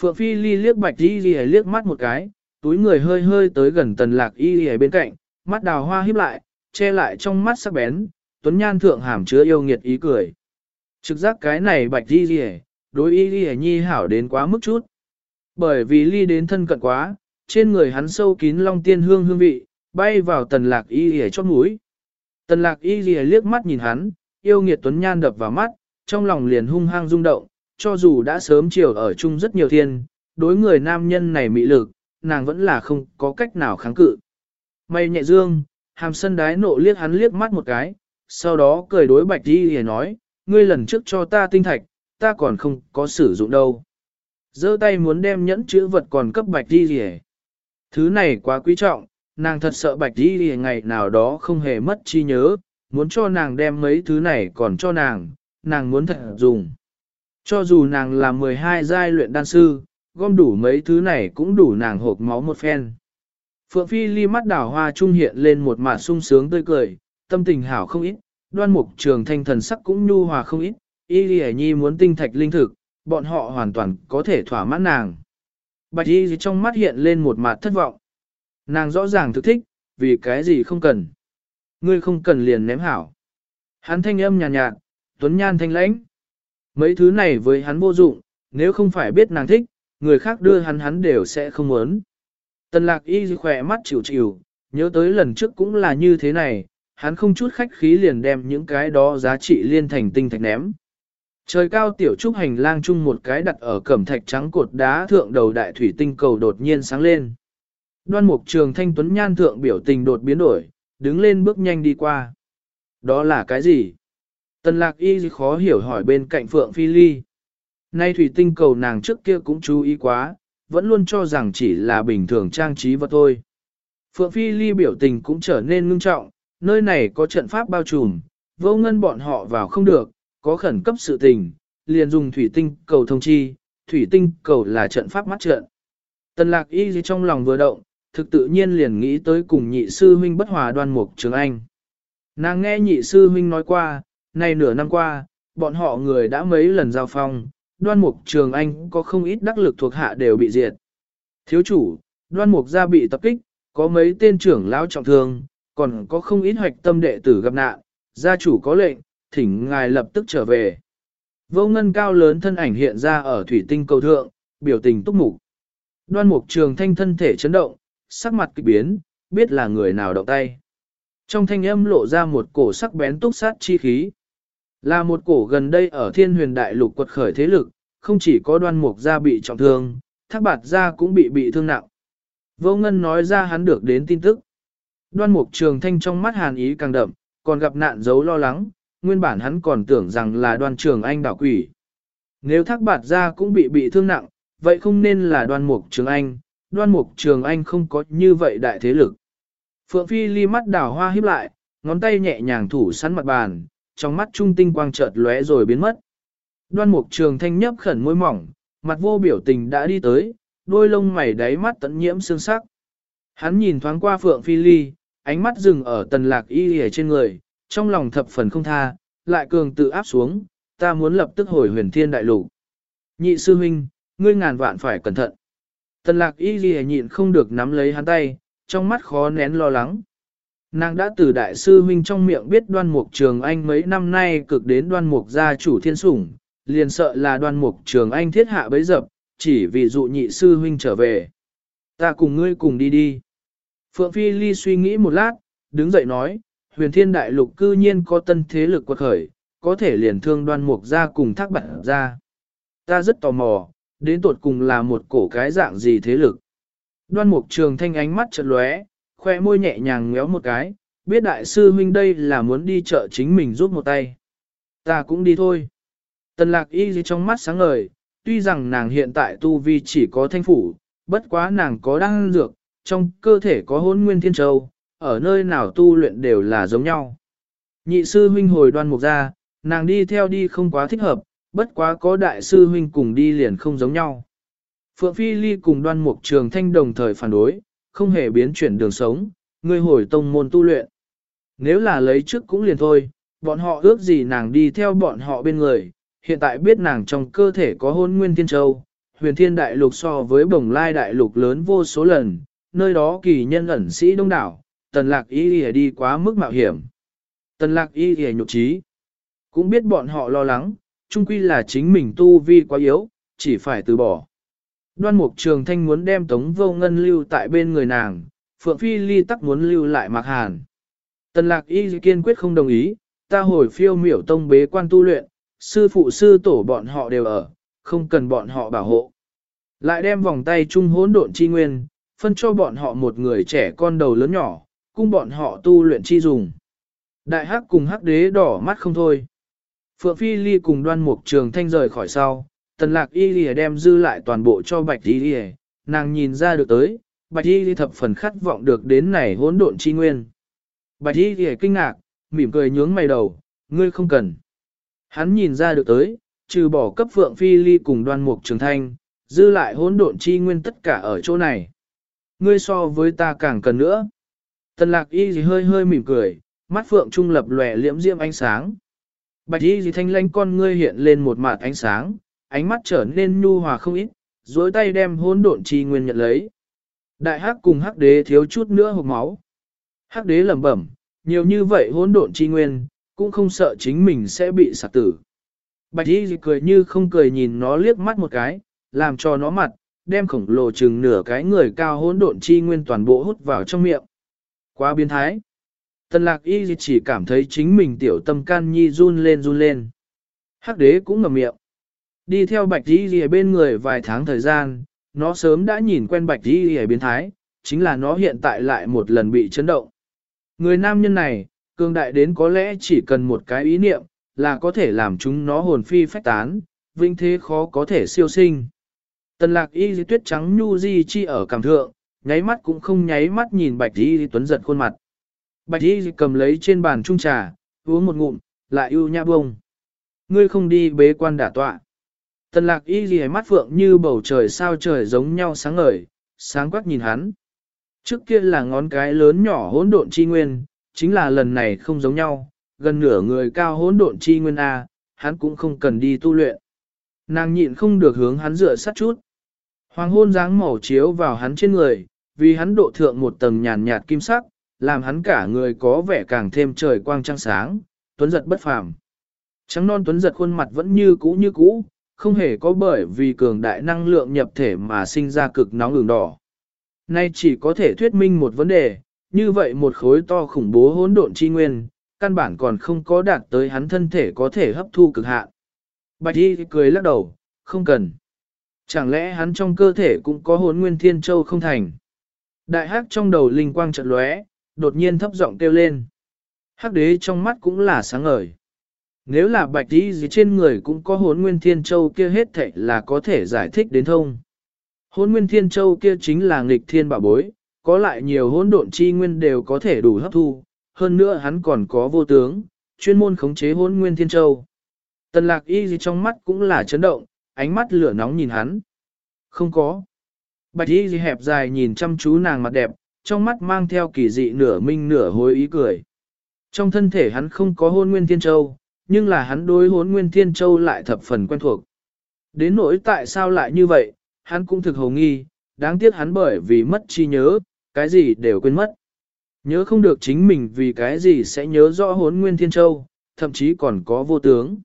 Phượng Phi Ly liếc bạch y liếc mắt một cái, túi người hơi hơi tới gần tần lạc y bên cạnh, mắt đào hoa híp lại, che lại trong mắt sắc bén, tuấn nhan thượng hàm chứa yêu nghiệt ý cười. Trực giác cái này bạch y y đối y y nhi hảo đến quá mức chút. Bởi vì ly đến thân cận quá, trên người hắn sâu kín long tiên hương hương vị, bay vào tần lạc y đi chót mũi. Tần lạc y đi liếc mắt nhìn hắn, yêu nghiệt tuấn nhan đập vào mắt, trong lòng liền hung hăng rung động, cho dù đã sớm chiều ở chung rất nhiều thiên, đối người nam nhân này mị lực, nàng vẫn là không có cách nào kháng cự. Mây nhẹ dương, hàm sân đái nộ liếc hắn liếc mắt một cái, sau đó cười đối bạch y hề nói, ngươi lần trước cho ta tinh thạch, ta còn không có sử dụng đâu. giơ tay muốn đem nhẫn chữ vật còn cấp bạch đi hề. Thứ này quá quý trọng, nàng thật sợ bạch đi hề ngày nào đó không hề mất chi nhớ, muốn cho nàng đem mấy thứ này còn cho nàng, nàng muốn thật dùng. Cho dù nàng là 12 giai luyện đan sư, gom đủ mấy thứ này cũng đủ nàng hộp máu một phen. Phượng Phi ly mắt đảo hoa trung hiện lên một mặt sung sướng tươi cười, tâm tình hảo không ít, đoan mục trường thanh thần sắc cũng nhu hòa không ít, y lì nhi muốn tinh thạch linh thực, bọn họ hoàn toàn có thể thỏa mãn nàng. Bạch y trong mắt hiện lên một mặt thất vọng. Nàng rõ ràng thực thích, vì cái gì không cần. Ngươi không cần liền ném hảo. Hắn thanh âm nhàn nhạt, nhạt, tuấn nhan thanh lãnh. Mấy thứ này với hắn vô dụng, nếu không phải biết nàng thích, người khác đưa hắn hắn đều sẽ không muốn. Tần lạc y khỏe mắt chịu chịu, nhớ tới lần trước cũng là như thế này, hắn không chút khách khí liền đem những cái đó giá trị liên thành tinh thạch ném. Trời cao tiểu trúc hành lang chung một cái đặt ở cẩm thạch trắng cột đá thượng đầu đại thủy tinh cầu đột nhiên sáng lên. Đoan mục trường thanh tuấn nhan thượng biểu tình đột biến đổi, đứng lên bước nhanh đi qua. Đó là cái gì? Tần lạc y khó hiểu hỏi bên cạnh Phượng Phi Ly. Nay thủy tinh cầu nàng trước kia cũng chú ý quá, vẫn luôn cho rằng chỉ là bình thường trang trí vật thôi. Phượng Phi Ly biểu tình cũng trở nên ngưng trọng, nơi này có trận pháp bao trùm, vô ngân bọn họ vào không được, có khẩn cấp sự tình, liền dùng thủy tinh cầu thông chi, thủy tinh cầu là trận pháp mắt trận. Tần lạc y trong lòng vừa động, thực tự nhiên liền nghĩ tới cùng nhị sư huynh bất hòa đoan mục trường anh. Nàng nghe nhị sư huynh nói qua, nay nửa năm qua, bọn họ người đã mấy lần giao phong, đoan mục trường anh có không ít đắc lực thuộc hạ đều bị diệt. Thiếu chủ, đoan mục gia bị tập kích, có mấy tên trưởng lão trọng thương, còn có không ít hoạch tâm đệ tử gặp nạn, gia chủ có lệnh, thỉnh ngài lập tức trở về. Vô ngân cao lớn thân ảnh hiện ra ở thủy tinh cầu thượng, biểu tình túc mục. Đoan mục trường thanh thân thể chấn động, sắc mặt kịch biến, biết là người nào động tay. Trong thanh âm lộ ra một cổ sắc bén túc sát chi khí. Là một cổ gần đây ở thiên huyền đại lục quật khởi thế lực, không chỉ có đoan mục gia bị trọng thương, thác bạt gia cũng bị bị thương nặng. Vô ngân nói ra hắn được đến tin tức. Đoan mục trường thanh trong mắt hàn ý càng đậm, còn gặp nạn giấu lo lắng, nguyên bản hắn còn tưởng rằng là đoan trường anh đảo quỷ. Nếu thác bạt ra cũng bị bị thương nặng, vậy không nên là đoan mục trường anh, đoan mục trường anh không có như vậy đại thế lực. Phượng Phi ly mắt đảo hoa híp lại, ngón tay nhẹ nhàng thủ sẵn mặt bàn, trong mắt trung tinh quang chợt lóe rồi biến mất. Đoan mục trường thanh nhấp khẩn môi mỏng, mặt vô biểu tình đã đi tới, đôi lông mày đáy mắt tận nhiễm sương sắc. Hắn nhìn thoáng qua Phượng Phi Ly, ánh mắt dừng ở tần lạc y hề trên người, trong lòng thập phần không tha, lại cường tự áp xuống, ta muốn lập tức hồi huyền thiên đại lục. Nhị sư huynh, ngươi ngàn vạn phải cẩn thận. Tần lạc y ghi nhịn không được nắm lấy hắn tay, trong mắt khó nén lo lắng. Nàng đã từ đại sư huynh trong miệng biết đoan mục trường anh mấy năm nay cực đến đoan mục gia chủ thiên sủng, liền sợ là đoan mục trường anh thiết hạ bấy dập, chỉ vì dụ nhị sư huynh trở về. Ta cùng ngươi cùng đi đi. Phượng Phi Ly suy nghĩ một lát, đứng dậy nói, huyền thiên đại lục cư nhiên có tân thế lực quật khởi, có thể liền thương đoan mục ra cùng thác bản ra. Ta rất tò mò, đến tột cùng là một cổ cái dạng gì thế lực. Đoan mục trường thanh ánh mắt chợt lóe, khoe môi nhẹ nhàng ngéo một cái, biết đại sư huynh đây là muốn đi chợ chính mình giúp một tay. Ta cũng đi thôi. Tần lạc y gì trong mắt sáng ngời, tuy rằng nàng hiện tại tu vi chỉ có thanh phủ, bất quá nàng có đăng dược, trong cơ thể có hôn nguyên thiên châu, ở nơi nào tu luyện đều là giống nhau. Nhị sư huynh hồi đoan mục ra, nàng đi theo đi không quá thích hợp, bất quá có đại sư huynh cùng đi liền không giống nhau. Phượng Phi Ly cùng đoan mục trường thanh đồng thời phản đối, không hề biến chuyển đường sống, ngươi hồi tông môn tu luyện. Nếu là lấy trước cũng liền thôi, bọn họ ước gì nàng đi theo bọn họ bên người, hiện tại biết nàng trong cơ thể có hôn nguyên thiên châu, huyền thiên đại lục so với bồng lai đại lục lớn vô số lần, nơi đó kỳ nhân ẩn sĩ đông đảo, tần lạc y đi đi quá mức mạo hiểm. Tần lạc y đi nhục trí, cũng biết bọn họ lo lắng, chung quy là chính mình tu vi quá yếu, chỉ phải từ bỏ. Đoan mục trường thanh muốn đem tống vô ngân lưu tại bên người nàng, Phượng Phi Ly tắc muốn lưu lại Mạc Hàn. Tần lạc y kiên quyết không đồng ý, ta hồi phiêu miểu tông bế quan tu luyện, sư phụ sư tổ bọn họ đều ở, không cần bọn họ bảo hộ. Lại đem vòng tay chung hỗn độn chi nguyên, phân cho bọn họ một người trẻ con đầu lớn nhỏ, cung bọn họ tu luyện chi dùng. Đại hắc cùng hắc đế đỏ mắt không thôi. Phượng Phi Ly cùng đoan mục trường thanh rời khỏi sau, tần lạc y lìa đem dư lại toàn bộ cho bạch y lìa, nàng nhìn ra được tới, bạch y lìa thập phần khát vọng được đến này hỗn độn chi nguyên. Bạch y lìa kinh ngạc, mỉm cười nhướng mày đầu, ngươi không cần. Hắn nhìn ra được tới, trừ bỏ cấp Phượng Phi Ly cùng đoan mục trường thanh, dư lại hỗn độn chi nguyên tất cả ở chỗ này. Ngươi so với ta càng cần nữa. Tần lạc y gì hơi hơi mỉm cười, mắt Phượng Trung lập lòe liễm diễm ánh sáng. Bạch y gì thanh lanh con ngươi hiện lên một mặt ánh sáng, ánh mắt trở nên nhu hòa không ít, dối tay đem hỗn độn chi nguyên nhận lấy. Đại hắc cùng hắc đế thiếu chút nữa hộp máu. Hắc đế lẩm bẩm, nhiều như vậy hỗn độn chi nguyên, cũng không sợ chính mình sẽ bị sạc tử. Bạch y cười như không cười nhìn nó liếc mắt một cái, làm cho nó mặt, đem khổng lồ chừng nửa cái người cao hỗn độn chi nguyên toàn bộ hút vào trong miệng. Quá biến thái. Tần lạc y chỉ cảm thấy chính mình tiểu tâm can nhi run lên run lên. Hắc đế cũng ngầm miệng. Đi theo bạch y ở bên người vài tháng thời gian, nó sớm đã nhìn quen bạch y ở biến thái, chính là nó hiện tại lại một lần bị chấn động. Người nam nhân này, cường đại đến có lẽ chỉ cần một cái ý niệm, là có thể làm chúng nó hồn phi phách tán, vinh thế khó có thể siêu sinh. Tần lạc y dì tuyết trắng nhu di chi ở cảm thượng, nháy mắt cũng không nháy mắt nhìn bạch y tuấn giật khuôn mặt. Bạch y cầm lấy trên bàn trung trà, uống một ngụm, lại ưu nhã bông. Ngươi không đi bế quan đả tọa. Tần lạc y ghi mắt phượng như bầu trời sao trời giống nhau sáng ngời, sáng quắc nhìn hắn. Trước kia là ngón cái lớn nhỏ hỗn độn chi nguyên, chính là lần này không giống nhau, gần nửa người cao hỗn độn chi nguyên A, hắn cũng không cần đi tu luyện. Nàng nhịn không được hướng hắn dựa sát chút. Hoàng hôn dáng màu chiếu vào hắn trên người, vì hắn độ thượng một tầng nhàn nhạt kim sắc, làm hắn cả người có vẻ càng thêm trời quang trăng sáng, tuấn giật bất phàm. Trắng non tuấn giật khuôn mặt vẫn như cũ như cũ, không hề có bởi vì cường đại năng lượng nhập thể mà sinh ra cực nóng ửng đỏ. Nay chỉ có thể thuyết minh một vấn đề, như vậy một khối to khủng bố hỗn độn chi nguyên, căn bản còn không có đạt tới hắn thân thể có thể hấp thu cực hạn. Bạch y cười lắc đầu, không cần. Chẳng lẽ hắn trong cơ thể cũng có hồn nguyên thiên châu không thành? Đại hắc trong đầu linh quang chợt lóe, đột nhiên thấp giọng kêu lên. Hắc đế trong mắt cũng là sáng ngời. Nếu là bạch đi gì trên người cũng có hồn nguyên thiên châu kia hết thảy là có thể giải thích đến thông. Hồn nguyên thiên châu kia chính là nghịch thiên bảo bối, có lại nhiều hỗn độn chi nguyên đều có thể đủ hấp thu, hơn nữa hắn còn có vô tướng, chuyên môn khống chế hỗn nguyên thiên châu. Tần lạc y gì trong mắt cũng là chấn động, ánh mắt lửa nóng nhìn hắn. Không có. Bạch y hẹp dài nhìn chăm chú nàng mặt đẹp, trong mắt mang theo kỳ dị nửa minh nửa hối ý cười. Trong thân thể hắn không có hôn nguyên thiên châu, nhưng là hắn đối hôn nguyên thiên châu lại thập phần quen thuộc. Đến nỗi tại sao lại như vậy, hắn cũng thực hồ nghi, đáng tiếc hắn bởi vì mất chi nhớ, cái gì đều quên mất. Nhớ không được chính mình vì cái gì sẽ nhớ rõ hốn nguyên thiên châu, thậm chí còn có vô tướng.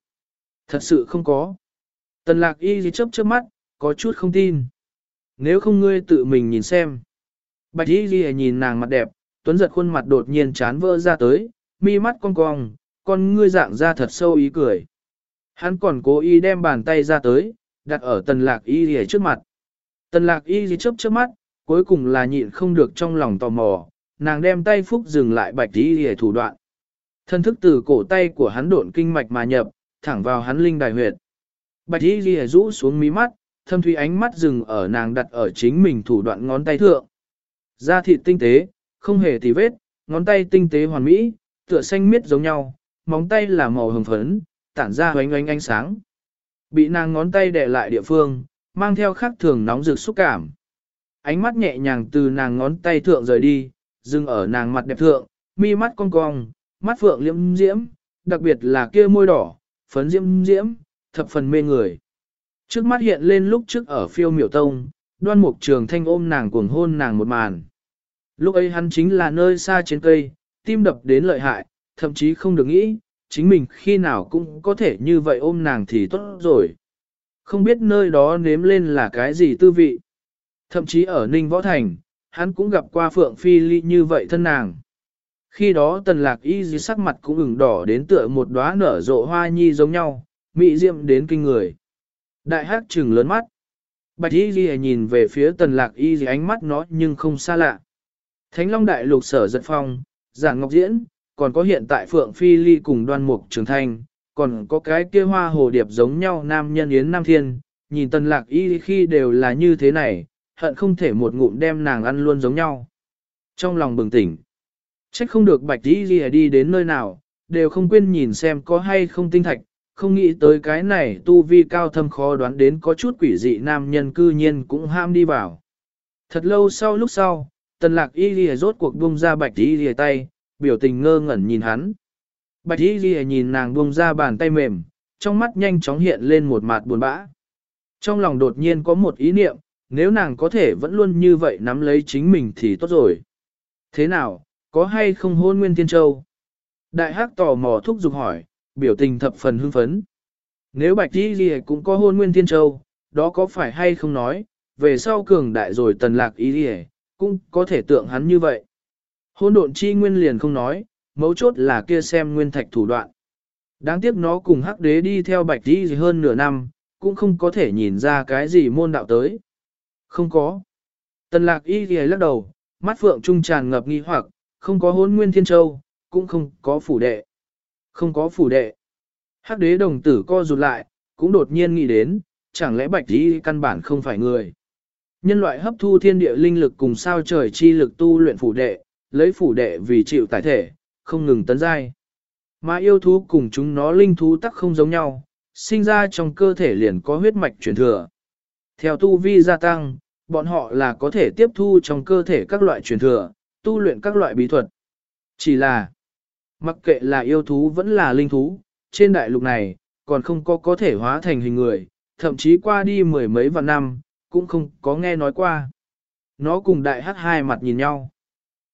Thật sự không có. Tần lạc y gì chớp chớp mắt, có chút không tin. Nếu không ngươi tự mình nhìn xem. Bạch y Ghi nhìn nàng mặt đẹp, tuấn giật khuôn mặt đột nhiên chán vỡ ra tới, mi mắt cong cong, con ngươi dạng ra thật sâu ý cười. Hắn còn cố ý đem bàn tay ra tới, đặt ở tần lạc y gì trước mặt. Tần lạc y gì chớp chớp mắt, cuối cùng là nhịn không được trong lòng tò mò, nàng đem tay phúc dừng lại bạch y gì thủ đoạn. Thân thức từ cổ tay của hắn độn kinh mạch mà nhập, thẳng vào hắn linh đài huyệt. Bạch y gì rũ xuống mí mắt, thâm thủy ánh mắt dừng ở nàng đặt ở chính mình thủ đoạn ngón tay thượng. Da thịt tinh tế, không hề tì vết, ngón tay tinh tế hoàn mỹ, tựa xanh miết giống nhau, móng tay là màu hồng phấn, tản ra oánh oánh ánh sáng. Bị nàng ngón tay đè lại địa phương, mang theo khắc thường nóng rực xúc cảm. Ánh mắt nhẹ nhàng từ nàng ngón tay thượng rời đi, dừng ở nàng mặt đẹp thượng, mi mắt cong cong, mắt phượng liễm diễm, đặc biệt là kia môi đỏ, phấn diễm diễm, thập phần mê người. Trước mắt hiện lên lúc trước ở phiêu miểu tông, đoan mục trường thanh ôm nàng cuồng hôn nàng một màn. Lúc ấy hắn chính là nơi xa trên cây, tim đập đến lợi hại, thậm chí không được nghĩ, chính mình khi nào cũng có thể như vậy ôm nàng thì tốt rồi. Không biết nơi đó nếm lên là cái gì tư vị. Thậm chí ở Ninh Võ Thành, hắn cũng gặp qua Phượng Phi Ly như vậy thân nàng. Khi đó tần lạc y dưới sắc mặt cũng ửng đỏ đến tựa một đóa nở rộ hoa nhi giống nhau, mị diệm đến kinh người. Đại hát trừng lớn mắt. Bạch y ghi nhìn về phía tần lạc y ghi ánh mắt nó nhưng không xa lạ. Thánh Long Đại Lục sở giật phong, giảng ngọc diễn, còn có hiện tại Phượng Phi Ly cùng đoan mục trường thanh, còn có cái kia hoa hồ điệp giống nhau nam nhân yến nam thiên, nhìn tần lạc y khi đều là như thế này, hận không thể một ngụm đem nàng ăn luôn giống nhau. Trong lòng bừng tỉnh, trách không được bạch y đi, đi đến nơi nào, đều không quên nhìn xem có hay không tinh thạch, không nghĩ tới cái này tu vi cao thâm khó đoán đến có chút quỷ dị nam nhân cư nhiên cũng ham đi vào. Thật lâu sau lúc sau, tần lạc y ghi rốt cuộc buông ra bạch y ghi tay, biểu tình ngơ ngẩn nhìn hắn. Bạch y ghi nhìn nàng buông ra bàn tay mềm, trong mắt nhanh chóng hiện lên một mặt buồn bã. Trong lòng đột nhiên có một ý niệm, nếu nàng có thể vẫn luôn như vậy nắm lấy chính mình thì tốt rồi. Thế nào, có hay không hôn nguyên thiên châu? Đại hắc tò mò thúc giục hỏi, biểu tình thập phần hưng phấn. Nếu bạch đi gì cũng có hôn nguyên thiên châu, đó có phải hay không nói, về sau cường đại rồi tần lạc ý gì cũng có thể tượng hắn như vậy. Hôn độn chi nguyên liền không nói, mấu chốt là kia xem nguyên thạch thủ đoạn. Đáng tiếc nó cùng hắc đế đi theo bạch đi hơn nửa năm, cũng không có thể nhìn ra cái gì môn đạo tới. Không có. Tần lạc y ghi lắc đầu, mắt phượng trung tràn ngập nghi hoặc, không có hôn nguyên thiên châu, cũng không có phủ đệ. Không có phủ đệ. Hắc đế đồng tử co rụt lại, cũng đột nhiên nghĩ đến, chẳng lẽ bạch đi căn bản không phải người. Nhân loại hấp thu thiên địa linh lực cùng sao trời chi lực tu luyện phủ đệ, lấy phủ đệ vì chịu tải thể, không ngừng tấn giai. Mà yêu thú cùng chúng nó linh thú tắc không giống nhau, sinh ra trong cơ thể liền có huyết mạch truyền thừa. Theo tu vi gia tăng, bọn họ là có thể tiếp thu trong cơ thể các loại truyền thừa, tu luyện các loại bí thuật. Chỉ là, mặc kệ là yêu thú vẫn là linh thú, trên đại lục này, còn không có có thể hóa thành hình người, thậm chí qua đi mười mấy vạn năm, cũng không có nghe nói qua. Nó cùng đại hắc hai mặt nhìn nhau.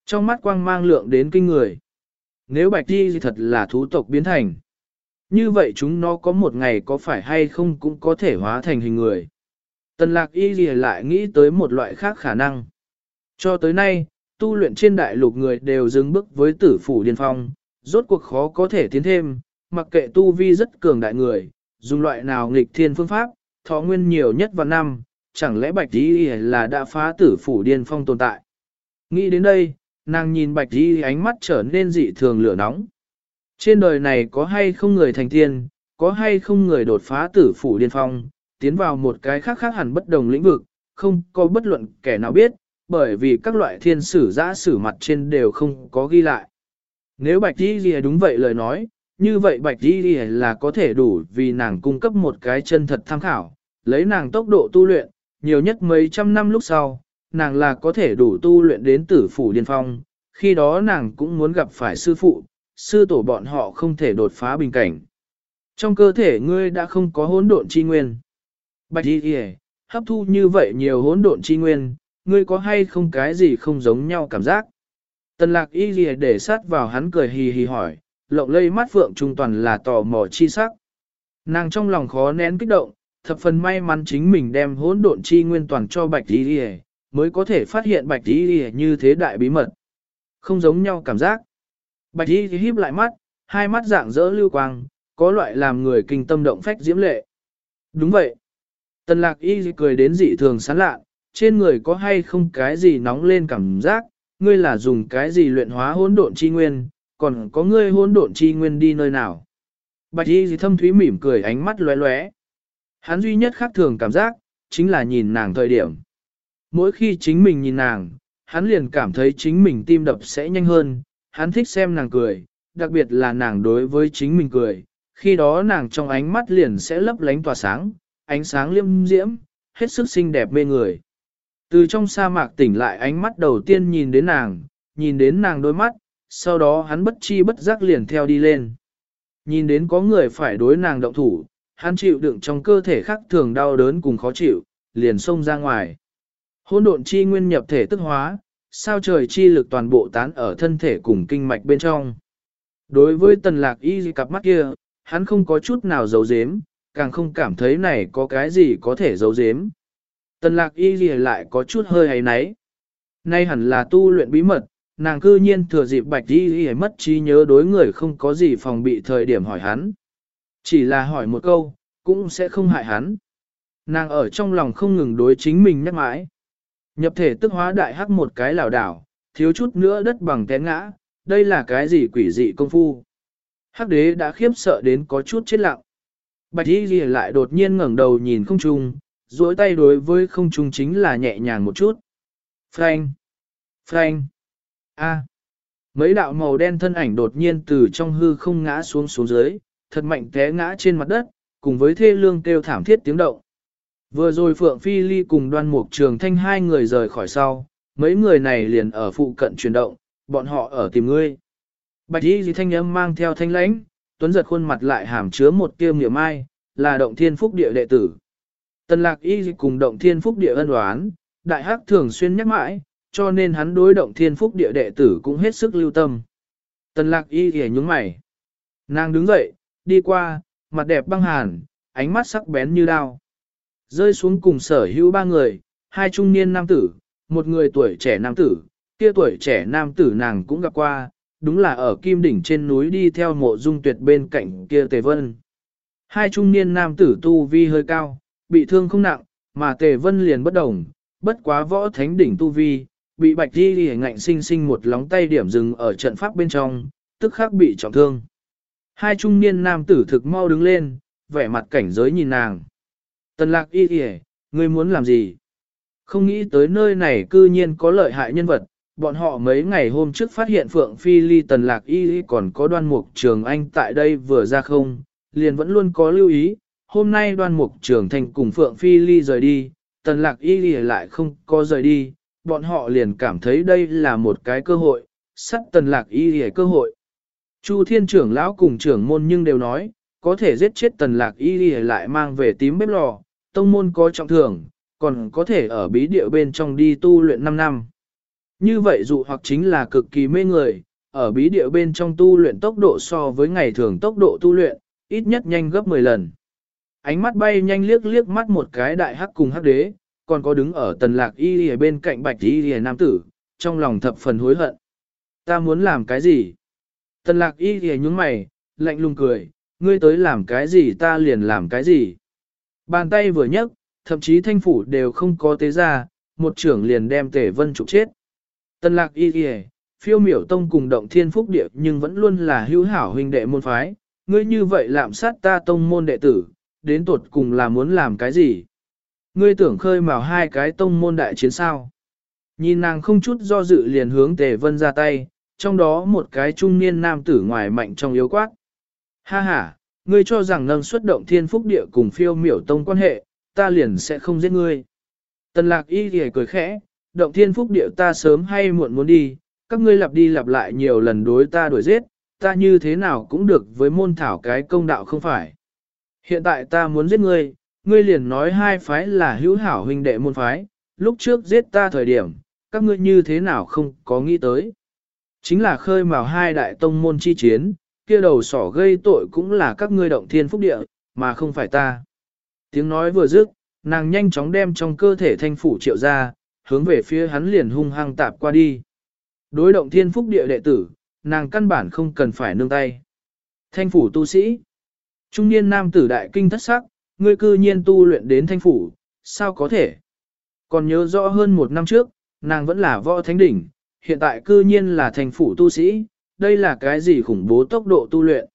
Trong mắt quang mang lượng đến kinh người. Nếu bạch đi thật là thú tộc biến thành. Như vậy chúng nó có một ngày có phải hay không cũng có thể hóa thành hình người. Tần lạc y gì lại nghĩ tới một loại khác khả năng. Cho tới nay, tu luyện trên đại lục người đều dừng bước với tử phủ điên phong, rốt cuộc khó có thể tiến thêm, mặc kệ tu vi rất cường đại người, dùng loại nào nghịch thiên phương pháp, thọ nguyên nhiều nhất vào năm, chẳng lẽ bạch y là đã phá tử phủ điên phong tồn tại. Nghĩ đến đây, nàng nhìn bạch y ánh mắt trở nên dị thường lửa nóng. Trên đời này có hay không người thành tiên, có hay không người đột phá tử phủ điên phong, tiến vào một cái khác khác hẳn bất đồng lĩnh vực, không có bất luận kẻ nào biết, bởi vì các loại thiên sử giã sử mặt trên đều không có ghi lại. Nếu Bạch Di Ghi đúng vậy lời nói, như vậy Bạch Di Ghi là có thể đủ vì nàng cung cấp một cái chân thật tham khảo, lấy nàng tốc độ tu luyện, nhiều nhất mấy trăm năm lúc sau, nàng là có thể đủ tu luyện đến tử phủ điên phong, khi đó nàng cũng muốn gặp phải sư phụ, sư tổ bọn họ không thể đột phá bình cảnh. Trong cơ thể ngươi đã không có hỗn độn chi nguyên. Bạch y kìa, hấp thu như vậy nhiều hỗn độn chi nguyên, ngươi có hay không cái gì không giống nhau cảm giác? Tần lạc y ghi để sát vào hắn cười hì hì hỏi, lộng lây mắt phượng trung toàn là tò mò chi sắc. Nàng trong lòng khó nén kích động, thập phần may mắn chính mình đem hỗn độn chi nguyên toàn cho bạch y ghi, mới có thể phát hiện bạch y ghi như thế đại bí mật. Không giống nhau cảm giác. Bạch y híp lại mắt, hai mắt dạng dỡ lưu quang, có loại làm người kinh tâm động phách diễm lệ. Đúng vậy. Tần lạc y cười đến dị thường sán lạ, trên người có hay không cái gì nóng lên cảm giác, ngươi là dùng cái gì luyện hóa hỗn độn chi nguyên, còn có ngươi hỗn độn chi nguyên đi nơi nào. Bạch y thâm thúy mỉm cười ánh mắt lóe lóe. Hắn duy nhất khác thường cảm giác, chính là nhìn nàng thời điểm. Mỗi khi chính mình nhìn nàng, hắn liền cảm thấy chính mình tim đập sẽ nhanh hơn, hắn thích xem nàng cười, đặc biệt là nàng đối với chính mình cười, khi đó nàng trong ánh mắt liền sẽ lấp lánh tỏa sáng, ánh sáng liêm diễm, hết sức xinh đẹp mê người. Từ trong sa mạc tỉnh lại ánh mắt đầu tiên nhìn đến nàng, nhìn đến nàng đôi mắt, sau đó hắn bất chi bất giác liền theo đi lên. Nhìn đến có người phải đối nàng động thủ, hắn chịu đựng trong cơ thể khắc thường đau đớn cùng khó chịu, liền xông ra ngoài. Hôn độn chi nguyên nhập thể tức hóa, sao trời chi lực toàn bộ tán ở thân thể cùng kinh mạch bên trong. Đối với tần lạc y cặp mắt kia, hắn không có chút nào giấu giếm, càng không cảm thấy này có cái gì có thể giấu giếm. Tần lạc y gì lại có chút hơi hay náy. Nay hẳn là tu luyện bí mật, nàng cư nhiên thừa dịp bạch y gì mất trí nhớ đối người không có gì phòng bị thời điểm hỏi hắn. Chỉ là hỏi một câu, cũng sẽ không hại hắn. Nàng ở trong lòng không ngừng đối chính mình nhắc mãi. Nhập thể tức hóa đại hắc một cái lảo đảo, thiếu chút nữa đất bằng té ngã, đây là cái gì quỷ dị công phu. Hắc đế đã khiếp sợ đến có chút chết lặng. Bạch y gì lại đột nhiên ngẩng đầu nhìn không trung, duỗi tay đối với không trung chính là nhẹ nhàng một chút. Frank! Frank! A! Mấy đạo màu đen thân ảnh đột nhiên từ trong hư không ngã xuống xuống dưới, thật mạnh té ngã trên mặt đất, cùng với thê lương kêu thảm thiết tiếng động. Vừa rồi Phượng Phi Ly cùng đoan mục trường thanh hai người rời khỏi sau, mấy người này liền ở phụ cận chuyển động, bọn họ ở tìm ngươi. Bạch y gì thanh âm mang theo thanh lãnh, tuấn giật khuôn mặt lại hàm chứa một tiêu niệm ai, là động thiên phúc địa đệ tử. Tần lạc y cùng động thiên phúc địa ân oán, đại hắc thường xuyên nhắc mãi, cho nên hắn đối động thiên phúc địa đệ tử cũng hết sức lưu tâm. Tần lạc y thì nhúng mày. Nàng đứng dậy, đi qua, mặt đẹp băng hàn, ánh mắt sắc bén như đao. Rơi xuống cùng sở hữu ba người, hai trung niên nam tử, một người tuổi trẻ nam tử, kia tuổi trẻ nam tử nàng cũng gặp qua, đúng là ở kim đỉnh trên núi đi theo mộ dung tuyệt bên cạnh kia tề vân. Hai trung niên nam tử tu vi hơi cao, bị thương không nặng, mà tề vân liền bất đồng, bất quá võ thánh đỉnh tu vi, bị bạch Di Lì ngạnh sinh sinh một lóng tay điểm dừng ở trận pháp bên trong, tức khắc bị trọng thương. Hai trung niên nam tử thực mau đứng lên, vẻ mặt cảnh giới nhìn nàng. Tần lạc y kìa, ngươi muốn làm gì? Không nghĩ tới nơi này cư nhiên có lợi hại nhân vật, bọn họ mấy ngày hôm trước phát hiện Phượng Phi Ly tần lạc y còn có đoan mục trường anh tại đây vừa ra không, liền vẫn luôn có lưu ý, hôm nay đoan mục trường thành cùng Phượng Phi Ly rời đi, tần lạc y lại không có rời đi, bọn họ liền cảm thấy đây là một cái cơ hội, sắt tần lạc y cơ hội. Chu thiên trưởng lão cùng trưởng môn nhưng đều nói, có thể giết chết tần lạc y lại mang về tím bếp lò, tông môn có trọng thưởng, còn có thể ở bí địa bên trong đi tu luyện 5 năm. Như vậy dụ hoặc chính là cực kỳ mê người, ở bí địa bên trong tu luyện tốc độ so với ngày thường tốc độ tu luyện, ít nhất nhanh gấp 10 lần. Ánh mắt bay nhanh liếc liếc mắt một cái đại hắc cùng hắc đế, còn có đứng ở tần lạc y ở bên cạnh bạch y nam tử, trong lòng thập phần hối hận. Ta muốn làm cái gì? Tần lạc y thì nhúng mày, lạnh lùng cười, ngươi tới làm cái gì ta liền làm cái gì. Bàn tay vừa nhấc, thậm chí thanh phủ đều không có tế ra, một trưởng liền đem tể vân trục chết. Tần lạc y kìa, phiêu miểu tông cùng động thiên phúc địa nhưng vẫn luôn là hữu hảo huynh đệ môn phái, ngươi như vậy lạm sát ta tông môn đệ tử, đến tột cùng là muốn làm cái gì? Ngươi tưởng khơi mào hai cái tông môn đại chiến sao? Nhìn nàng không chút do dự liền hướng tề vân ra tay, trong đó một cái trung niên nam tử ngoài mạnh trong yếu quát. Ha ha, ngươi cho rằng nâng xuất động thiên phúc địa cùng phiêu miểu tông quan hệ, ta liền sẽ không giết ngươi. Tần lạc y thì cười khẽ, động thiên phúc địa ta sớm hay muộn muốn đi, các ngươi lặp đi lặp lại nhiều lần đối ta đuổi giết, ta như thế nào cũng được với môn thảo cái công đạo không phải. Hiện tại ta muốn giết ngươi, ngươi liền nói hai phái là hữu hảo huynh đệ môn phái, lúc trước giết ta thời điểm, các ngươi như thế nào không có nghĩ tới. Chính là khơi mào hai đại tông môn chi chiến, kia đầu sỏ gây tội cũng là các ngươi động thiên phúc địa, mà không phải ta. Tiếng nói vừa dứt, nàng nhanh chóng đem trong cơ thể thanh phủ triệu ra, hướng về phía hắn liền hung hăng tạp qua đi. Đối động thiên phúc địa đệ tử, nàng căn bản không cần phải nương tay. Thanh phủ tu sĩ. Trung niên nam tử đại kinh thất sắc, ngươi cư nhiên tu luyện đến thanh phủ, sao có thể? Còn nhớ rõ hơn một năm trước, nàng vẫn là võ thánh đỉnh, hiện tại cư nhiên là thanh phủ tu sĩ, đây là cái gì khủng bố tốc độ tu luyện.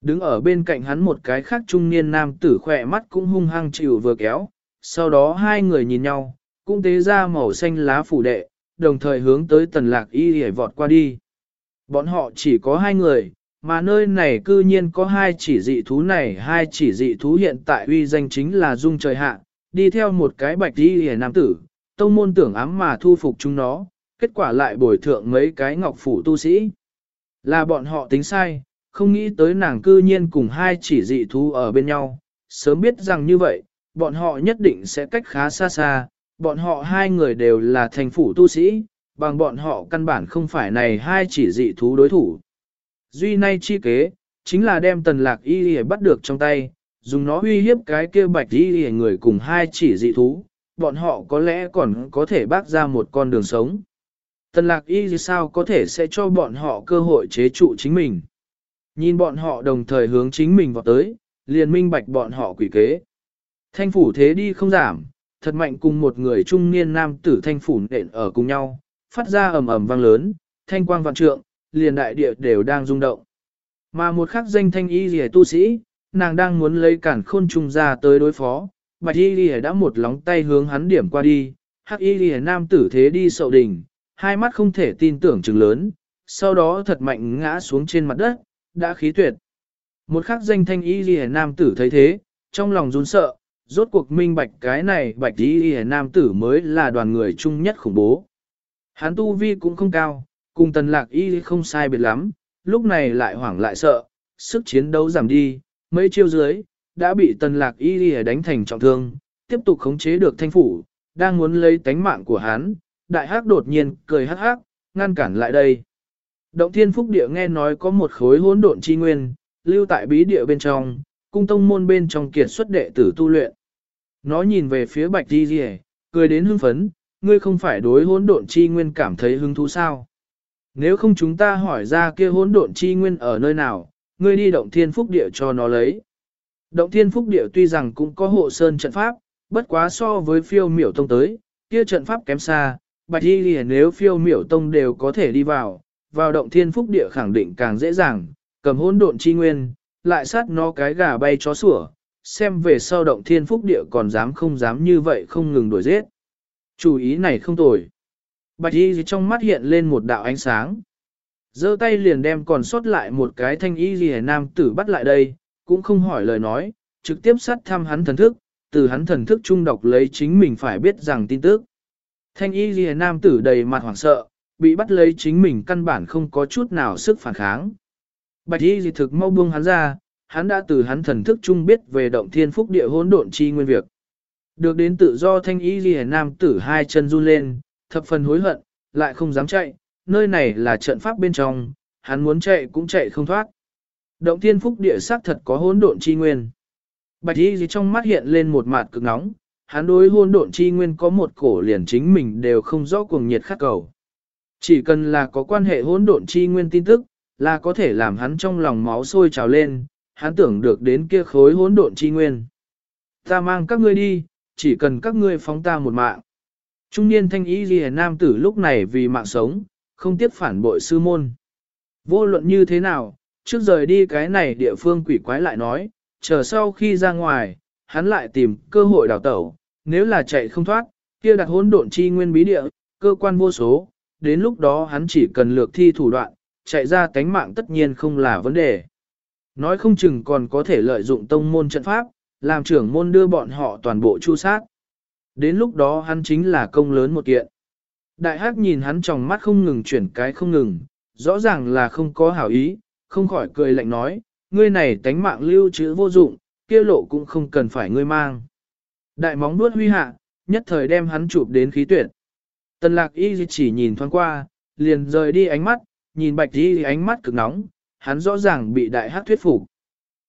Đứng ở bên cạnh hắn một cái khác trung niên nam tử khỏe mắt cũng hung hăng chịu vừa kéo, sau đó hai người nhìn nhau, cũng tế ra màu xanh lá phủ đệ, đồng thời hướng tới tần lạc y hề vọt qua đi. Bọn họ chỉ có hai người, mà nơi này cư nhiên có hai chỉ dị thú này, hai chỉ dị thú hiện tại uy danh chính là dung trời hạ, đi theo một cái bạch đi hề nam tử, tông môn tưởng ám mà thu phục chúng nó, kết quả lại bồi thượng mấy cái ngọc phủ tu sĩ. Là bọn họ tính sai, không nghĩ tới nàng cư nhiên cùng hai chỉ dị thú ở bên nhau, sớm biết rằng như vậy, bọn họ nhất định sẽ cách khá xa xa, bọn họ hai người đều là thành phủ tu sĩ, bằng bọn họ căn bản không phải này hai chỉ dị thú đối thủ. Duy nay chi kế, chính là đem tần lạc y y bắt được trong tay, dùng nó uy hiếp cái kia bạch y y người cùng hai chỉ dị thú, bọn họ có lẽ còn có thể bác ra một con đường sống. Tần lạc y sao có thể sẽ cho bọn họ cơ hội chế trụ chính mình. Nhìn bọn họ đồng thời hướng chính mình vào tới, liền minh bạch bọn họ quỷ kế. Thanh phủ thế đi không giảm, thật mạnh cùng một người trung niên nam tử thanh phủ nện ở cùng nhau, phát ra ầm ầm vang lớn, thanh quang vạn trượng, liền đại địa đều đang rung động. Mà một khắc danh thanh y rìa tu sĩ, nàng đang muốn lấy cản khôn trùng ra tới đối phó, bạch y rìa đã một lóng tay hướng hắn điểm qua đi, hắc y rìa nam tử thế đi sậu đỉnh, hai mắt không thể tin tưởng chừng lớn, sau đó thật mạnh ngã xuống trên mặt đất, đã khí tuyệt. Một khắc danh thanh y rìa nam tử thấy thế, trong lòng run sợ, rốt cuộc minh bạch cái này bạch y rìa nam tử mới là đoàn người chung nhất khủng bố. Hắn tu vi cũng không cao, cùng tần lạc y không sai biệt lắm, lúc này lại hoảng lại sợ, sức chiến đấu giảm đi, mấy chiêu dưới, đã bị tần lạc y đánh thành trọng thương, tiếp tục khống chế được thanh phủ, đang muốn lấy tánh mạng của hắn, đại hắc đột nhiên cười hắc hắc, ngăn cản lại đây. Động thiên phúc địa nghe nói có một khối hỗn độn chi nguyên, lưu tại bí địa bên trong, cung tông môn bên trong kiệt xuất đệ tử tu luyện. Nó nhìn về phía bạch đi rìa, cười đến hưng phấn, ngươi không phải đối hỗn độn chi nguyên cảm thấy hứng thú sao? Nếu không chúng ta hỏi ra kia hỗn độn chi nguyên ở nơi nào, ngươi đi động thiên phúc địa cho nó lấy. Động thiên phúc địa tuy rằng cũng có hộ sơn trận pháp, bất quá so với phiêu miểu tông tới, kia trận pháp kém xa, bạch y liền nếu phiêu miểu tông đều có thể đi vào, vào động thiên phúc địa khẳng định càng dễ dàng, cầm hỗn độn chi nguyên, lại sát nó cái gà bay chó sủa, xem về sau động thiên phúc địa còn dám không dám như vậy không ngừng đuổi giết. Chủ ý này không tồi. Bạch y trong mắt hiện lên một đạo ánh sáng. giơ tay liền đem còn sót lại một cái thanh y gì nam tử bắt lại đây, cũng không hỏi lời nói, trực tiếp sát thăm hắn thần thức, từ hắn thần thức trung đọc lấy chính mình phải biết rằng tin tức. Thanh y gì nam tử đầy mặt hoảng sợ, bị bắt lấy chính mình căn bản không có chút nào sức phản kháng. Bạch y gì thực mau buông hắn ra, hắn đã từ hắn thần thức trung biết về động thiên phúc địa hỗn độn chi nguyên việc. Được đến tự do thanh y gì nam tử hai chân run lên, thập phần hối hận, lại không dám chạy, nơi này là trận pháp bên trong, hắn muốn chạy cũng chạy không thoát. Động thiên phúc địa xác thật có hỗn độn chi nguyên. Bạch y gì trong mắt hiện lên một mặt cực nóng, hắn đối hỗn độn chi nguyên có một cổ liền chính mình đều không rõ cuồng nhiệt khắc cầu. Chỉ cần là có quan hệ hỗn độn chi nguyên tin tức, là có thể làm hắn trong lòng máu sôi trào lên, hắn tưởng được đến kia khối hỗn độn chi nguyên. Ta mang các ngươi đi, chỉ cần các ngươi phóng ta một mạng. Trung niên thanh ý ghi nam tử lúc này vì mạng sống, không tiếc phản bội sư môn. Vô luận như thế nào, trước rời đi cái này địa phương quỷ quái lại nói, chờ sau khi ra ngoài, hắn lại tìm cơ hội đào tẩu, nếu là chạy không thoát, kia đặt hỗn độn chi nguyên bí địa, cơ quan vô số, đến lúc đó hắn chỉ cần lược thi thủ đoạn, chạy ra tánh mạng tất nhiên không là vấn đề. Nói không chừng còn có thể lợi dụng tông môn trận pháp, làm trưởng môn đưa bọn họ toàn bộ chu sát. Đến lúc đó hắn chính là công lớn một kiện. Đại hắc nhìn hắn trong mắt không ngừng chuyển cái không ngừng, rõ ràng là không có hảo ý, không khỏi cười lạnh nói, ngươi này tánh mạng lưu trữ vô dụng, kia lộ cũng không cần phải ngươi mang. Đại móng nuốt huy hạ, nhất thời đem hắn chụp đến khí tuyệt. Tần lạc y chỉ nhìn thoáng qua, liền rời đi ánh mắt, nhìn bạch y ánh mắt cực nóng, hắn rõ ràng bị đại hắc thuyết phục.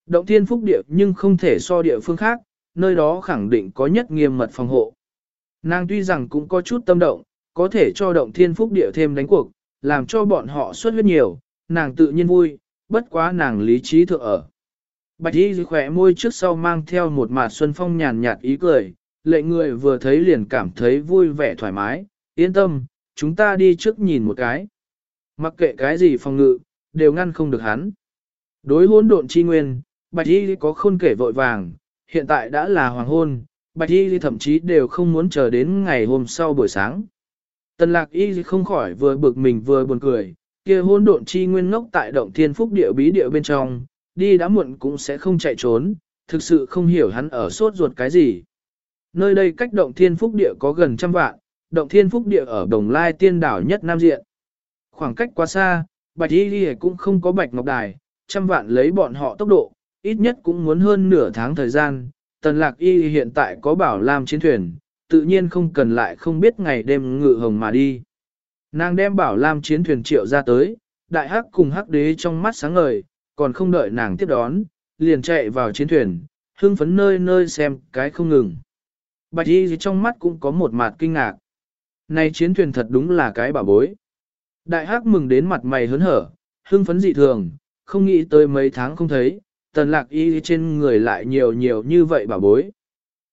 Động thiên phúc địa nhưng không thể so địa phương khác, nơi đó khẳng định có nhất nghiêm mật phòng hộ. Nàng tuy rằng cũng có chút tâm động, có thể cho động thiên phúc địa thêm đánh cuộc, làm cho bọn họ xuất huyết nhiều, nàng tự nhiên vui, bất quá nàng lý trí thượng ở. Bạch y khỏe môi trước sau mang theo một mặt xuân phong nhàn nhạt ý cười, lệ người vừa thấy liền cảm thấy vui vẻ thoải mái, yên tâm, chúng ta đi trước nhìn một cái. Mặc kệ cái gì phòng ngự, đều ngăn không được hắn. Đối hỗn độn chi nguyên, Bạch Y có khôn kể vội vàng, hiện tại đã là hoàng hôn, Bạch Y thậm chí đều không muốn chờ đến ngày hôm sau buổi sáng. Tần lạc Y không khỏi vừa bực mình vừa buồn cười, kia hôn độn chi nguyên ngốc tại động thiên phúc địa bí địa bên trong, đi đã muộn cũng sẽ không chạy trốn, thực sự không hiểu hắn ở sốt ruột cái gì. Nơi đây cách động thiên phúc địa có gần trăm vạn, động thiên phúc địa ở đồng lai tiên đảo nhất Nam Diện. Khoảng cách quá xa, bạch y đi cũng không có bạch ngọc đài, trăm vạn lấy bọn họ tốc độ, ít nhất cũng muốn hơn nửa tháng thời gian. Tần lạc y hiện tại có bảo làm chiến thuyền, tự nhiên không cần lại không biết ngày đêm ngự hồng mà đi. Nàng đem bảo lam chiến thuyền triệu ra tới, đại hắc cùng hắc đế trong mắt sáng ngời, còn không đợi nàng tiếp đón, liền chạy vào chiến thuyền, hưng phấn nơi nơi xem cái không ngừng. Bạch y trong mắt cũng có một mặt kinh ngạc. Này chiến thuyền thật đúng là cái bảo bối. Đại hắc mừng đến mặt mày hớn hở, hưng phấn dị thường, không nghĩ tới mấy tháng không thấy, tần lạc y trên người lại nhiều nhiều như vậy bảo bối.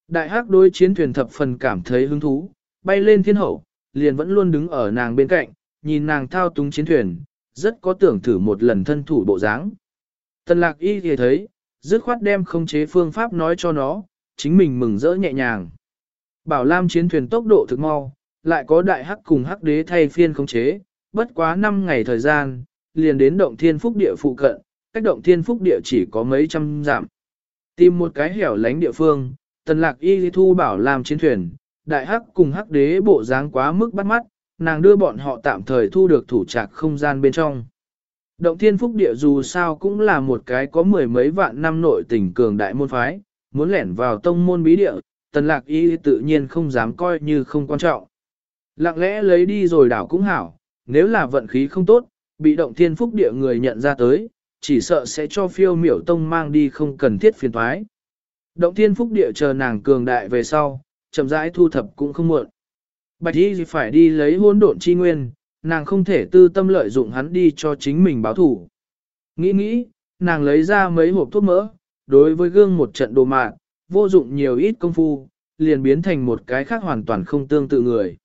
Đại hắc đối chiến thuyền thập phần cảm thấy hứng thú, bay lên thiên hậu, liền vẫn luôn đứng ở nàng bên cạnh, nhìn nàng thao túng chiến thuyền, rất có tưởng thử một lần thân thủ bộ dáng. Tần lạc y thì thấy, dứt khoát đem không chế phương pháp nói cho nó, chính mình mừng rỡ nhẹ nhàng. Bảo Lam chiến thuyền tốc độ thực mau, lại có đại hắc cùng hắc đế thay phiên không chế, bất quá 5 ngày thời gian, liền đến động thiên phúc địa phụ cận, cách động thiên phúc địa chỉ có mấy trăm dặm. Tìm một cái hẻo lánh địa phương, tần lạc y thu bảo làm chiến thuyền, đại hắc cùng hắc đế bộ dáng quá mức bắt mắt, nàng đưa bọn họ tạm thời thu được thủ trạc không gian bên trong. Động thiên phúc địa dù sao cũng là một cái có mười mấy vạn năm nội tình cường đại môn phái, muốn lẻn vào tông môn bí địa, tần lạc y tự nhiên không dám coi như không quan trọng. Lặng lẽ lấy đi rồi đảo cũng hảo, nếu là vận khí không tốt, bị động thiên phúc địa người nhận ra tới, chỉ sợ sẽ cho phiêu miểu tông mang đi không cần thiết phiền thoái. Động thiên phúc địa chờ nàng cường đại về sau, chậm rãi thu thập cũng không muộn. Bạch y phải đi lấy hôn độn chi nguyên, nàng không thể tư tâm lợi dụng hắn đi cho chính mình báo thủ. Nghĩ nghĩ, nàng lấy ra mấy hộp thuốc mỡ, đối với gương một trận đồ mạng, vô dụng nhiều ít công phu, liền biến thành một cái khác hoàn toàn không tương tự người.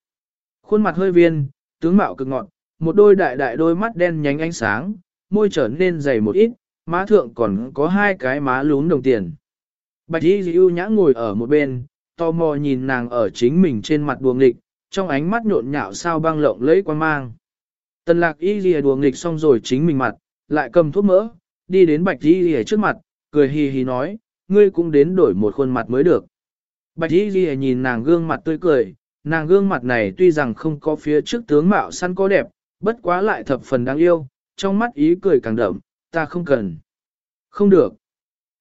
Khuôn mặt hơi viên, tướng mạo cực ngọt, một đôi đại đại đôi mắt đen nhánh ánh sáng, môi trở nên dày một ít, má thượng còn có hai cái má lún đồng tiền. Bạch Y Dư nhã ngồi ở một bên, tò mò nhìn nàng ở chính mình trên mặt đuồng nghịch, trong ánh mắt nhộn nhạo sao băng lộng lấy quan mang. Tần lạc y lìa đùa nghịch xong rồi chính mình mặt, lại cầm thuốc mỡ, đi đến bạch y lìa trước mặt, cười hì hì nói, ngươi cũng đến đổi một khuôn mặt mới được. Bạch y lìa nhìn nàng gương mặt tươi cười, nàng gương mặt này tuy rằng không có phía trước tướng mạo săn có đẹp, bất quá lại thập phần đáng yêu, trong mắt ý cười càng đậm, ta không cần. Không được.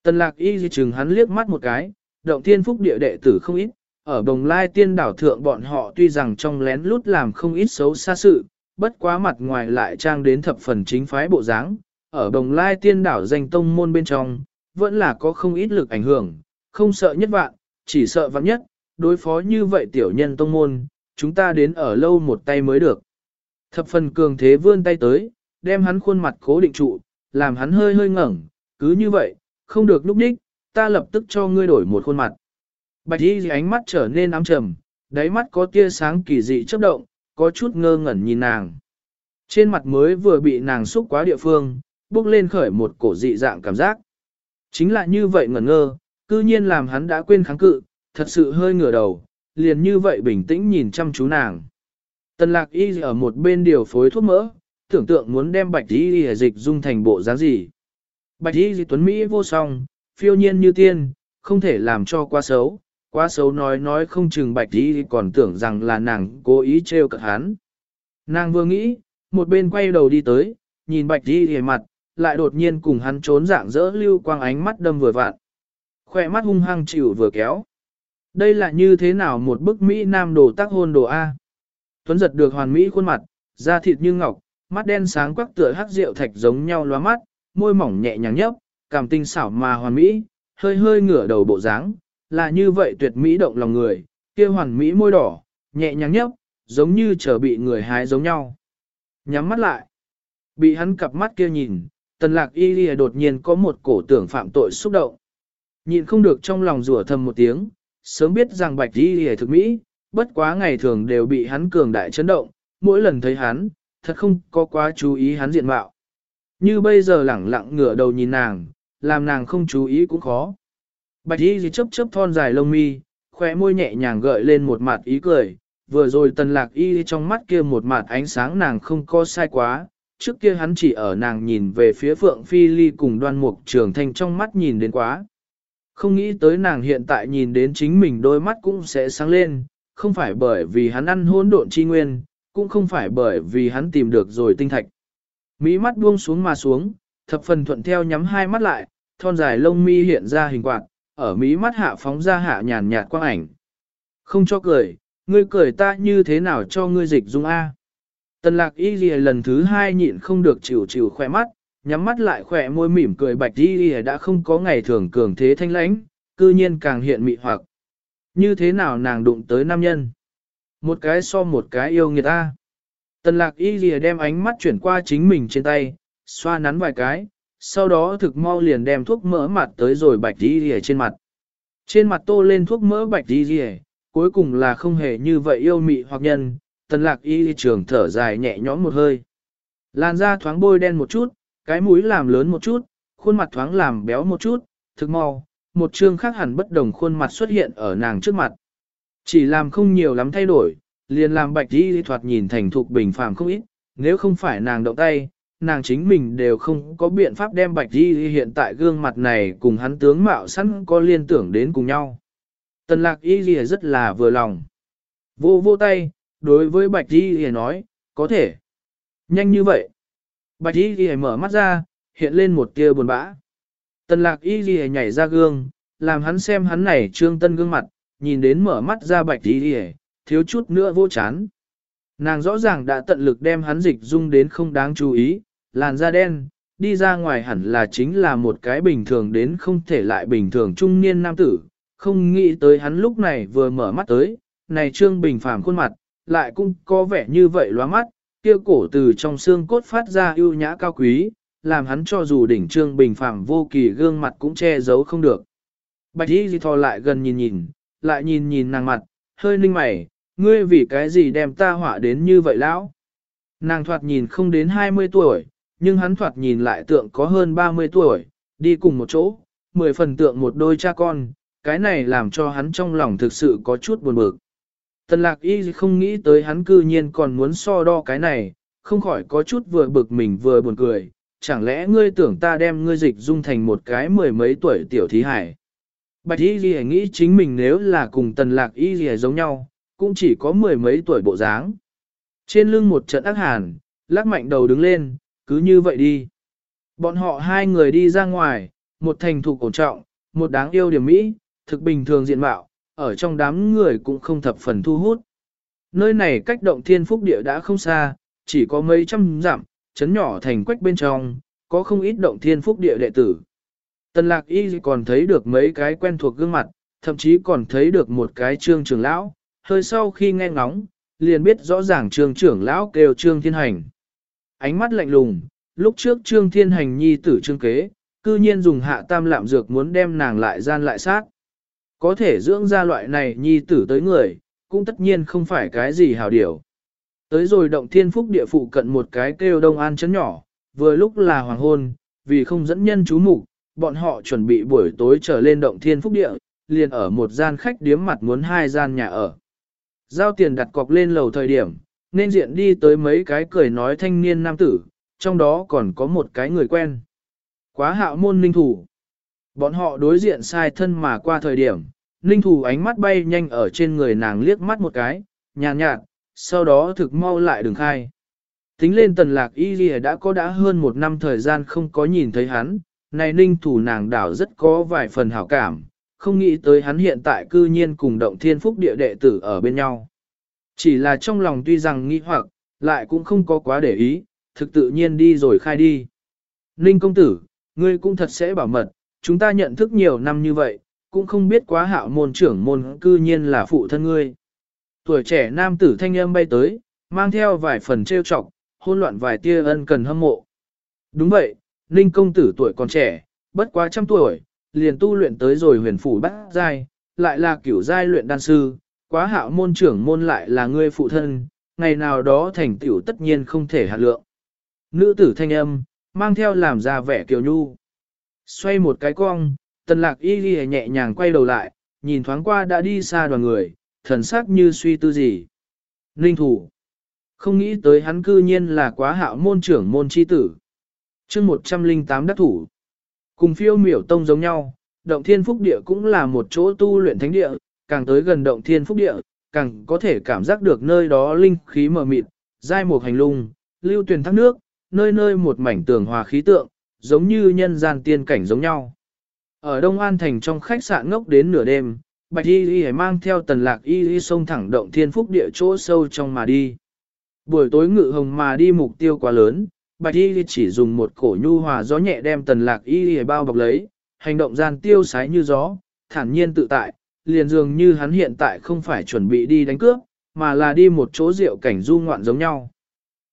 Tần lạc y di chừng hắn liếc mắt một cái, động thiên phúc địa đệ tử không ít, ở bồng lai tiên đảo thượng bọn họ tuy rằng trong lén lút làm không ít xấu xa sự, bất quá mặt ngoài lại trang đến thập phần chính phái bộ dáng. Ở bồng lai tiên đảo danh tông môn bên trong, vẫn là có không ít lực ảnh hưởng, không sợ nhất vạn, chỉ sợ vạn nhất, đối phó như vậy tiểu nhân tông môn, chúng ta đến ở lâu một tay mới được. Thập phần cường thế vươn tay tới, đem hắn khuôn mặt cố định trụ, làm hắn hơi hơi ngẩng, cứ như vậy, không được lúc đích, ta lập tức cho ngươi đổi một khuôn mặt. Bạch y ánh mắt trở nên ám trầm, đáy mắt có tia sáng kỳ dị chớp động, có chút ngơ ngẩn nhìn nàng. Trên mặt mới vừa bị nàng xúc quá địa phương, bước lên khởi một cổ dị dạng cảm giác. Chính là như vậy ngẩn ngơ, cư nhiên làm hắn đã quên kháng cự, thật sự hơi ngửa đầu, liền như vậy bình tĩnh nhìn chăm chú nàng. Tần lạc y ở một bên điều phối thuốc mỡ, tưởng tượng muốn đem bạch y dịch dung thành bộ dáng gì. Bạch y tuấn Mỹ vô song, phiêu nhiên như tiên, không thể làm cho quá xấu, quá xấu nói nói không chừng bạch y còn tưởng rằng là nàng cố ý trêu cợt hắn. Nàng vừa nghĩ, một bên quay đầu đi tới, nhìn bạch y hề mặt, lại đột nhiên cùng hắn trốn dạng dỡ lưu quang ánh mắt đâm vừa vạn. Khoe mắt hung hăng chịu vừa kéo. Đây là như thế nào một bức Mỹ Nam đồ tác hôn đồ A. Tuấn giật được hoàn Mỹ khuôn mặt, da thịt như ngọc, mắt đen sáng quắc tựa hắc rượu thạch giống nhau lóa mắt, môi mỏng nhẹ nhàng nhấp, cảm tinh xảo mà hoàn Mỹ, hơi hơi ngửa đầu bộ dáng, là như vậy tuyệt Mỹ động lòng người, kia hoàn Mỹ môi đỏ, nhẹ nhàng nhấp, giống như chờ bị người hái giống nhau. Nhắm mắt lại, bị hắn cặp mắt kia nhìn, tần lạc y lìa đột nhiên có một cổ tưởng phạm tội xúc động. Nhìn không được trong lòng rủa thầm một tiếng, sớm biết rằng bạch y lìa thực mỹ, bất quá ngày thường đều bị hắn cường đại chấn động, mỗi lần thấy hắn, thật không có quá chú ý hắn diện mạo. Như bây giờ lẳng lặng ngửa đầu nhìn nàng, làm nàng không chú ý cũng khó. Bạch y gì chấp chấp thon dài lông mi, khóe môi nhẹ nhàng gợi lên một mặt ý cười, vừa rồi tần lạc y trong mắt kia một mặt ánh sáng nàng không có sai quá, trước kia hắn chỉ ở nàng nhìn về phía Phượng Phi Ly cùng đoan mục trường thanh trong mắt nhìn đến quá. Không nghĩ tới nàng hiện tại nhìn đến chính mình đôi mắt cũng sẽ sáng lên, không phải bởi vì hắn ăn hôn độn chi nguyên, cũng không phải bởi vì hắn tìm được rồi tinh thạch. Mỹ mắt buông xuống mà xuống, thập phần thuận theo nhắm hai mắt lại, thon dài lông mi hiện ra hình quạt, ở mỹ mắt hạ phóng ra hạ nhàn nhạt quang ảnh. Không cho cười, ngươi cười ta như thế nào cho ngươi dịch dung A. Tần lạc y ghi lần thứ hai nhịn không được chịu chịu khỏe mắt, nhắm mắt lại khỏe môi mỉm cười bạch y ghi đã không có ngày thường cường thế thanh lãnh, cư nhiên càng hiện mị hoặc. Như thế nào nàng đụng tới nam nhân? Một cái so một cái yêu người ta. Tần lạc y lìa đem ánh mắt chuyển qua chính mình trên tay, xoa nắn vài cái, sau đó thực mau liền đem thuốc mỡ mặt tới rồi bạch y lìa trên mặt. Trên mặt tô lên thuốc mỡ bạch y lìa, cuối cùng là không hề như vậy yêu mị hoặc nhân, tần lạc y trường thở dài nhẹ nhõm một hơi. Làn da thoáng bôi đen một chút, cái mũi làm lớn một chút, khuôn mặt thoáng làm béo một chút, thực mau, một trương khác hẳn bất đồng khuôn mặt xuất hiện ở nàng trước mặt. Chỉ làm không nhiều lắm thay đổi, liền làm bạch đi thoạt nhìn thành thục bình phàm không ít, nếu không phải nàng động tay, nàng chính mình đều không có biện pháp đem bạch đi hiện tại gương mặt này cùng hắn tướng mạo sẵn có liên tưởng đến cùng nhau. Tần lạc y rất là vừa lòng. Vô vô tay, đối với bạch y nói, có thể. Nhanh như vậy. Bạch y mở mắt ra, hiện lên một tia buồn bã. Tần lạc y nhảy ra gương, làm hắn xem hắn này trương tân gương mặt, nhìn đến mở mắt ra bạch y thiếu chút nữa vô chán. Nàng rõ ràng đã tận lực đem hắn dịch dung đến không đáng chú ý, làn da đen, đi ra ngoài hẳn là chính là một cái bình thường đến không thể lại bình thường trung niên nam tử, không nghĩ tới hắn lúc này vừa mở mắt tới, này trương bình phàm khuôn mặt, lại cũng có vẻ như vậy loa mắt, kia cổ từ trong xương cốt phát ra ưu nhã cao quý, làm hắn cho dù đỉnh trương bình phàm vô kỳ gương mặt cũng che giấu không được. Bạch y di thò lại gần nhìn nhìn, lại nhìn nhìn nàng mặt, hơi ninh mày, ngươi vì cái gì đem ta họa đến như vậy lão? Nàng thoạt nhìn không đến 20 tuổi, nhưng hắn thoạt nhìn lại tượng có hơn 30 tuổi, đi cùng một chỗ, mười phần tượng một đôi cha con, cái này làm cho hắn trong lòng thực sự có chút buồn bực. Tần lạc y không nghĩ tới hắn cư nhiên còn muốn so đo cái này, không khỏi có chút vừa bực mình vừa buồn cười, chẳng lẽ ngươi tưởng ta đem ngươi dịch dung thành một cái mười mấy tuổi tiểu thí hải. Bạch y ghi nghĩ chính mình nếu là cùng tần lạc y ghi giống nhau, cũng chỉ có mười mấy tuổi bộ dáng. Trên lưng một trận ác hàn, lắc mạnh đầu đứng lên, cứ như vậy đi. Bọn họ hai người đi ra ngoài, một thành thục cổ trọng, một đáng yêu điểm mỹ, thực bình thường diện mạo, ở trong đám người cũng không thập phần thu hút. Nơi này cách động thiên phúc địa đã không xa, chỉ có mấy trăm dặm, chấn nhỏ thành quách bên trong, có không ít động thiên phúc địa đệ tử. Tần lạc y còn thấy được mấy cái quen thuộc gương mặt, thậm chí còn thấy được một cái trương trưởng lão, hơi sau khi nghe ngóng, liền biết rõ ràng trương trưởng lão kêu trương thiên hành. Ánh mắt lạnh lùng, lúc trước trương thiên hành nhi tử trương kế, cư nhiên dùng hạ tam lạm dược muốn đem nàng lại gian lại sát. Có thể dưỡng ra loại này nhi tử tới người, cũng tất nhiên không phải cái gì hào điều. Tới rồi động thiên phúc địa phụ cận một cái kêu đông an chấn nhỏ, vừa lúc là hoàng hôn, vì không dẫn nhân chú mục bọn họ chuẩn bị buổi tối trở lên động thiên phúc địa, liền ở một gian khách điếm mặt muốn hai gian nhà ở. Giao tiền đặt cọc lên lầu thời điểm, nên diện đi tới mấy cái cười nói thanh niên nam tử, trong đó còn có một cái người quen. Quá hạo môn ninh thủ. Bọn họ đối diện sai thân mà qua thời điểm, ninh thủ ánh mắt bay nhanh ở trên người nàng liếc mắt một cái, nhàn nhạt, nhạt, sau đó thực mau lại đường khai. Tính lên tần lạc y đã có đã hơn một năm thời gian không có nhìn thấy hắn, này ninh thủ nàng đảo rất có vài phần hảo cảm, không nghĩ tới hắn hiện tại cư nhiên cùng động thiên phúc địa đệ tử ở bên nhau. Chỉ là trong lòng tuy rằng nghi hoặc, lại cũng không có quá để ý, thực tự nhiên đi rồi khai đi. Ninh công tử, ngươi cũng thật sẽ bảo mật, chúng ta nhận thức nhiều năm như vậy, cũng không biết quá hạo môn trưởng môn cư nhiên là phụ thân ngươi. Tuổi trẻ nam tử thanh âm bay tới, mang theo vài phần trêu chọc, hôn loạn vài tia ân cần hâm mộ. Đúng vậy, Ninh công tử tuổi còn trẻ, bất quá trăm tuổi, liền tu luyện tới rồi huyền phủ bát giai, lại là kiểu giai luyện đan sư, quá hạo môn trưởng môn lại là ngươi phụ thân, ngày nào đó thành tiểu tất nhiên không thể hạt lượng. Nữ tử thanh âm, mang theo làm ra vẻ kiều nhu. Xoay một cái cong, tần lạc y ghi nhẹ nhàng quay đầu lại, nhìn thoáng qua đã đi xa đoàn người, thần sắc như suy tư gì. Ninh thủ. Không nghĩ tới hắn cư nhiên là quá hạo môn trưởng môn chi tử chương 108 đắc thủ. Cùng phiêu miểu tông giống nhau, động thiên phúc địa cũng là một chỗ tu luyện thánh địa, càng tới gần động thiên phúc địa, càng có thể cảm giác được nơi đó linh khí mờ mịt, dai một hành lung, lưu tuyển thác nước, nơi nơi một mảnh tường hòa khí tượng, giống như nhân gian tiên cảnh giống nhau. Ở Đông An Thành trong khách sạn ngốc đến nửa đêm, Bạch Y Y mang theo tần lạc Y Y sông thẳng động thiên phúc địa chỗ sâu trong mà đi. Buổi tối ngự hồng mà đi mục tiêu quá lớn, Bạch Y chỉ dùng một cổ nhu hòa gió nhẹ đem tần lạc Y bao bọc lấy, hành động gian tiêu sái như gió, thản nhiên tự tại, liền dường như hắn hiện tại không phải chuẩn bị đi đánh cướp, mà là đi một chỗ rượu cảnh du ngoạn giống nhau.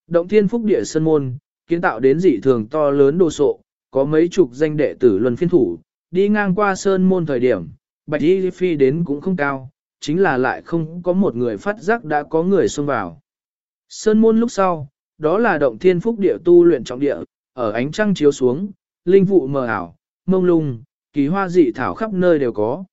Động thiên phúc địa sân môn, kiến tạo đến dị thường to lớn đồ sộ, có mấy chục danh đệ tử luân phiên thủ, đi ngang qua sơn môn thời điểm, bạch y phi đến cũng không cao, chính là lại không có một người phát giác đã có người xông vào. Sơn môn lúc sau, đó là động thiên phúc địa tu luyện trọng địa, ở ánh trăng chiếu xuống, linh vụ mờ ảo, mông lung, kỳ hoa dị thảo khắp nơi đều có.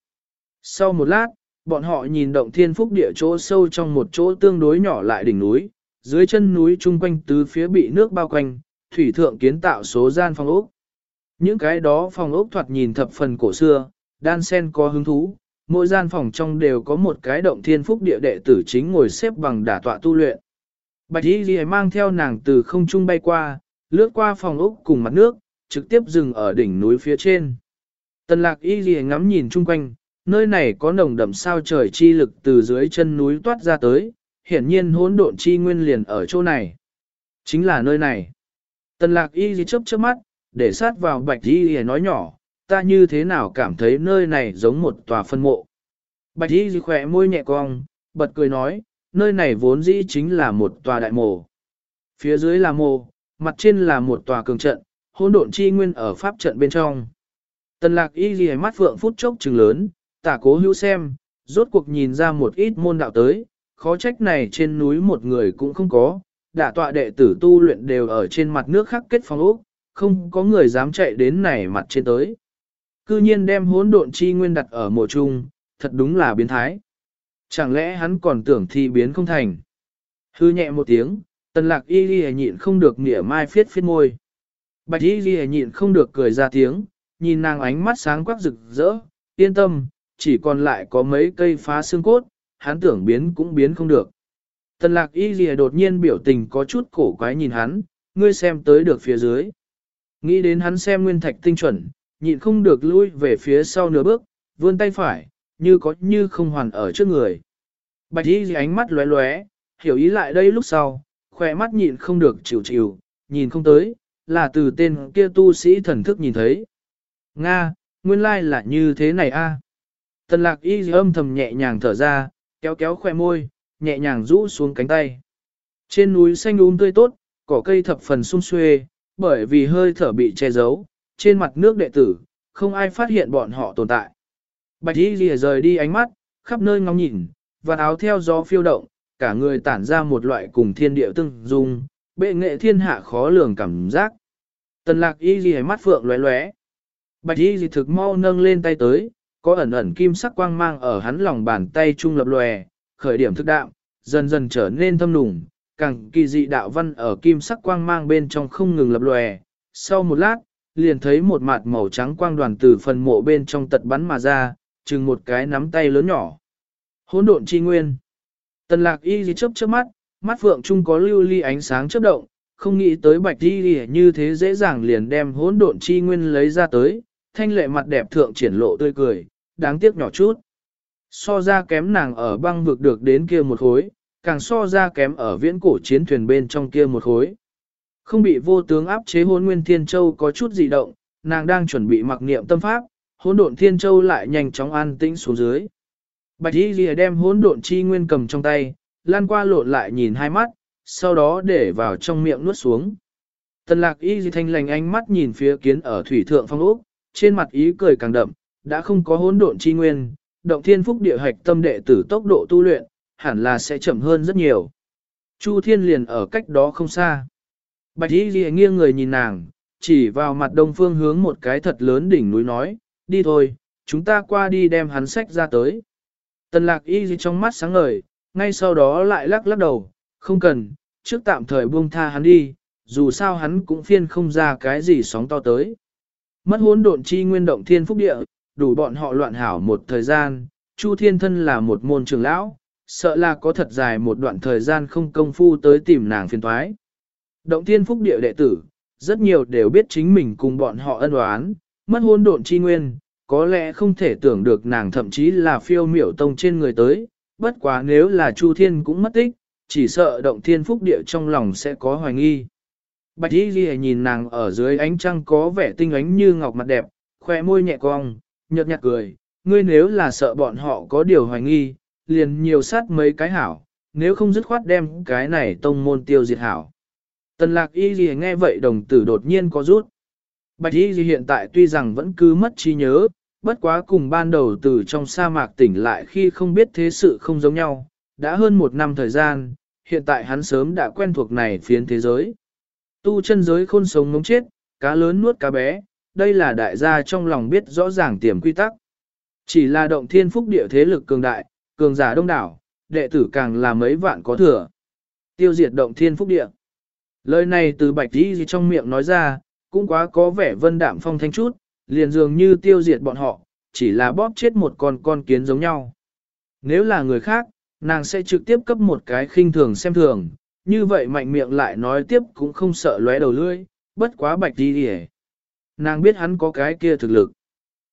Sau một lát, bọn họ nhìn động thiên phúc địa chỗ sâu trong một chỗ tương đối nhỏ lại đỉnh núi, dưới chân núi chung quanh tứ phía bị nước bao quanh, thủy thượng kiến tạo số gian phòng ốc. Những cái đó phòng ốc thoạt nhìn thập phần cổ xưa, đan sen có hứng thú, mỗi gian phòng trong đều có một cái động thiên phúc địa đệ tử chính ngồi xếp bằng đả tọa tu luyện. Bạch Y Ghi mang theo nàng từ không trung bay qua, lướt qua phòng ốc cùng mặt nước, trực tiếp dừng ở đỉnh núi phía trên. Tần lạc Y Ghi ngắm nhìn chung quanh, nơi này có nồng đậm sao trời chi lực từ dưới chân núi toát ra tới, hiển nhiên hỗn độn chi nguyên liền ở chỗ này. Chính là nơi này. Tần lạc y Ghi chớp chớp mắt, để sát vào bạch y Ghi nói nhỏ, ta như thế nào cảm thấy nơi này giống một tòa phân mộ. Bạch y Ghi khỏe môi nhẹ cong, bật cười nói, nơi này vốn dĩ chính là một tòa đại mồ, Phía dưới là mồ, mặt trên là một tòa cường trận, hỗn độn chi nguyên ở pháp trận bên trong. Tần lạc y ghi mắt phượng phút chốc trừng lớn, tả cố hữu xem, rốt cuộc nhìn ra một ít môn đạo tới, khó trách này trên núi một người cũng không có, đả tọa đệ tử tu luyện đều ở trên mặt nước khắc kết phong ốc, không có người dám chạy đến này mặt trên tới. Cư nhiên đem hỗn độn chi nguyên đặt ở mộ trung, thật đúng là biến thái. Chẳng lẽ hắn còn tưởng thi biến không thành? Hư nhẹ một tiếng, tần lạc y ghi nhịn không được nỉa mai phiết phiết môi. Bạch y ghi nhịn không được cười ra tiếng, nhìn nàng ánh mắt sáng quắc rực rỡ, yên tâm, chỉ còn lại có mấy cây phá xương cốt, hắn tưởng biến cũng biến không được. Tần lạc y lìa đột nhiên biểu tình có chút cổ quái nhìn hắn, ngươi xem tới được phía dưới. Nghĩ đến hắn xem nguyên thạch tinh chuẩn, nhịn không được lui về phía sau nửa bước, vươn tay phải, như có như không hoàn ở trước người. Bạch y ánh mắt lóe lóe, hiểu ý lại đây lúc sau, khỏe mắt nhịn không được chịu chịu, nhìn không tới, là từ tên kia tu sĩ thần thức nhìn thấy. Nga, nguyên lai là như thế này a. Tần lạc y âm thầm nhẹ nhàng thở ra, kéo kéo khoe môi, nhẹ nhàng rũ xuống cánh tay. Trên núi xanh um tươi tốt, cỏ cây thập phần sung xuê, bởi vì hơi thở bị che giấu, trên mặt nước đệ tử, không ai phát hiện bọn họ tồn tại. Bạch y lìa rời đi ánh mắt, khắp nơi ngóng nhìn, và áo theo gió phiêu động, cả người tản ra một loại cùng thiên địa tương dung, bệ nghệ thiên hạ khó lường cảm giác. Tần lạc y lìa mắt phượng lóe lóe. Bạch y lìa thực mau nâng lên tay tới, có ẩn ẩn kim sắc quang mang ở hắn lòng bàn tay trung lập lòe, khởi điểm thức đạm, dần dần trở nên thâm nùng, càng kỳ dị đạo văn ở kim sắc quang mang bên trong không ngừng lập lòe. Sau một lát, liền thấy một mặt màu trắng quang đoàn từ phần mộ bên trong tật bắn mà ra, chừng một cái nắm tay lớn nhỏ. Hỗn độn chi nguyên. Tần lạc y gì chớp chớp mắt, mắt phượng trung có lưu ly ánh sáng chớp động, không nghĩ tới bạch y như thế dễ dàng liền đem hỗn độn chi nguyên lấy ra tới, thanh lệ mặt đẹp thượng triển lộ tươi cười, đáng tiếc nhỏ chút. So ra kém nàng ở băng vực được đến kia một khối, càng so ra kém ở viễn cổ chiến thuyền bên trong kia một khối. Không bị vô tướng áp chế hôn nguyên thiên châu có chút dị động, nàng đang chuẩn bị mặc niệm tâm pháp, hỗn độn thiên châu lại nhanh chóng an tĩnh xuống dưới. Bạch y lìa đem hỗn độn chi nguyên cầm trong tay, lan qua lộn lại nhìn hai mắt, sau đó để vào trong miệng nuốt xuống. Tần lạc y thanh lành ánh mắt nhìn phía kiến ở thủy thượng phong ốc, trên mặt ý cười càng đậm, đã không có hỗn độn chi nguyên, động thiên phúc địa hạch tâm đệ tử tốc độ tu luyện, hẳn là sẽ chậm hơn rất nhiều. Chu thiên liền ở cách đó không xa. Bạch y Lìa nghiêng người nhìn nàng, chỉ vào mặt đông phương hướng một cái thật lớn đỉnh núi nói, đi thôi, chúng ta qua đi đem hắn sách ra tới. Tần lạc y ghi trong mắt sáng ngời, ngay sau đó lại lắc lắc đầu, không cần, trước tạm thời buông tha hắn đi, dù sao hắn cũng phiên không ra cái gì sóng to tới. Mất hốn độn chi nguyên động thiên phúc địa, đủ bọn họ loạn hảo một thời gian, Chu Thiên Thân là một môn trường lão, sợ là có thật dài một đoạn thời gian không công phu tới tìm nàng phiền thoái. Động thiên phúc địa đệ tử, rất nhiều đều biết chính mình cùng bọn họ ân oán, mất hôn độn chi nguyên, có lẽ không thể tưởng được nàng thậm chí là phiêu miểu tông trên người tới, bất quá nếu là Chu Thiên cũng mất tích, chỉ sợ động thiên phúc địa trong lòng sẽ có hoài nghi. Bạch Y Ghi nhìn nàng ở dưới ánh trăng có vẻ tinh ánh như ngọc mặt đẹp, khoe môi nhẹ cong, nhợt nhạt cười, ngươi nếu là sợ bọn họ có điều hoài nghi, liền nhiều sát mấy cái hảo, nếu không dứt khoát đem cái này tông môn tiêu diệt hảo. Tần lạc y gì nghe vậy đồng tử đột nhiên có rút. Bạch y hiện tại tuy rằng vẫn cứ mất trí nhớ, bất quá cùng ban đầu từ trong sa mạc tỉnh lại khi không biết thế sự không giống nhau, đã hơn một năm thời gian, hiện tại hắn sớm đã quen thuộc này phiến thế giới. Tu chân giới khôn sống ngống chết, cá lớn nuốt cá bé, đây là đại gia trong lòng biết rõ ràng tiềm quy tắc. Chỉ là động thiên phúc địa thế lực cường đại, cường giả đông đảo, đệ tử càng là mấy vạn có thừa. Tiêu diệt động thiên phúc địa. Lời này từ bạch Y trong miệng nói ra, cũng quá có vẻ vân đạm phong thanh chút, liền dường như tiêu diệt bọn họ, chỉ là bóp chết một con con kiến giống nhau. Nếu là người khác, nàng sẽ trực tiếp cấp một cái khinh thường xem thường, như vậy mạnh miệng lại nói tiếp cũng không sợ lóe đầu lưỡi, bất quá bạch đi đi Nàng biết hắn có cái kia thực lực.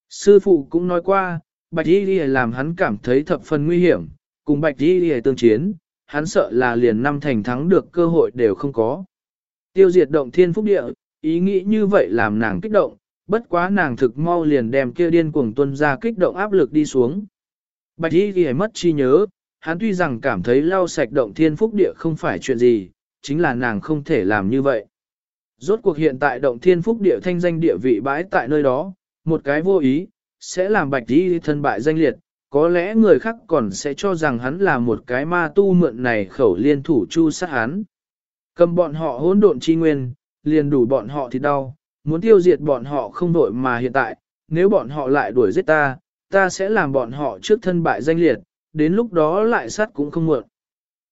Sư phụ cũng nói qua, bạch đi đi làm hắn cảm thấy thập phần nguy hiểm, cùng bạch đi đi tương chiến, hắn sợ là liền năm thành thắng được cơ hội đều không có. Tiêu diệt động thiên phúc địa, ý nghĩ như vậy làm nàng kích động, bất quá nàng thực mau liền đem kia điên cuồng tuân ra kích động áp lực đi xuống. Bạch y ghi mất chi nhớ, hắn tuy rằng cảm thấy lau sạch động thiên phúc địa không phải chuyện gì, chính là nàng không thể làm như vậy. Rốt cuộc hiện tại động thiên phúc địa thanh danh địa vị bãi tại nơi đó, một cái vô ý, sẽ làm bạch y thân bại danh liệt, có lẽ người khác còn sẽ cho rằng hắn là một cái ma tu mượn này khẩu liên thủ chu sát hắn. Cầm bọn họ hỗn độn chi nguyên, liền đủ bọn họ thì đau, muốn tiêu diệt bọn họ không đổi mà hiện tại, nếu bọn họ lại đuổi giết ta, ta sẽ làm bọn họ trước thân bại danh liệt, đến lúc đó lại sát cũng không muộn.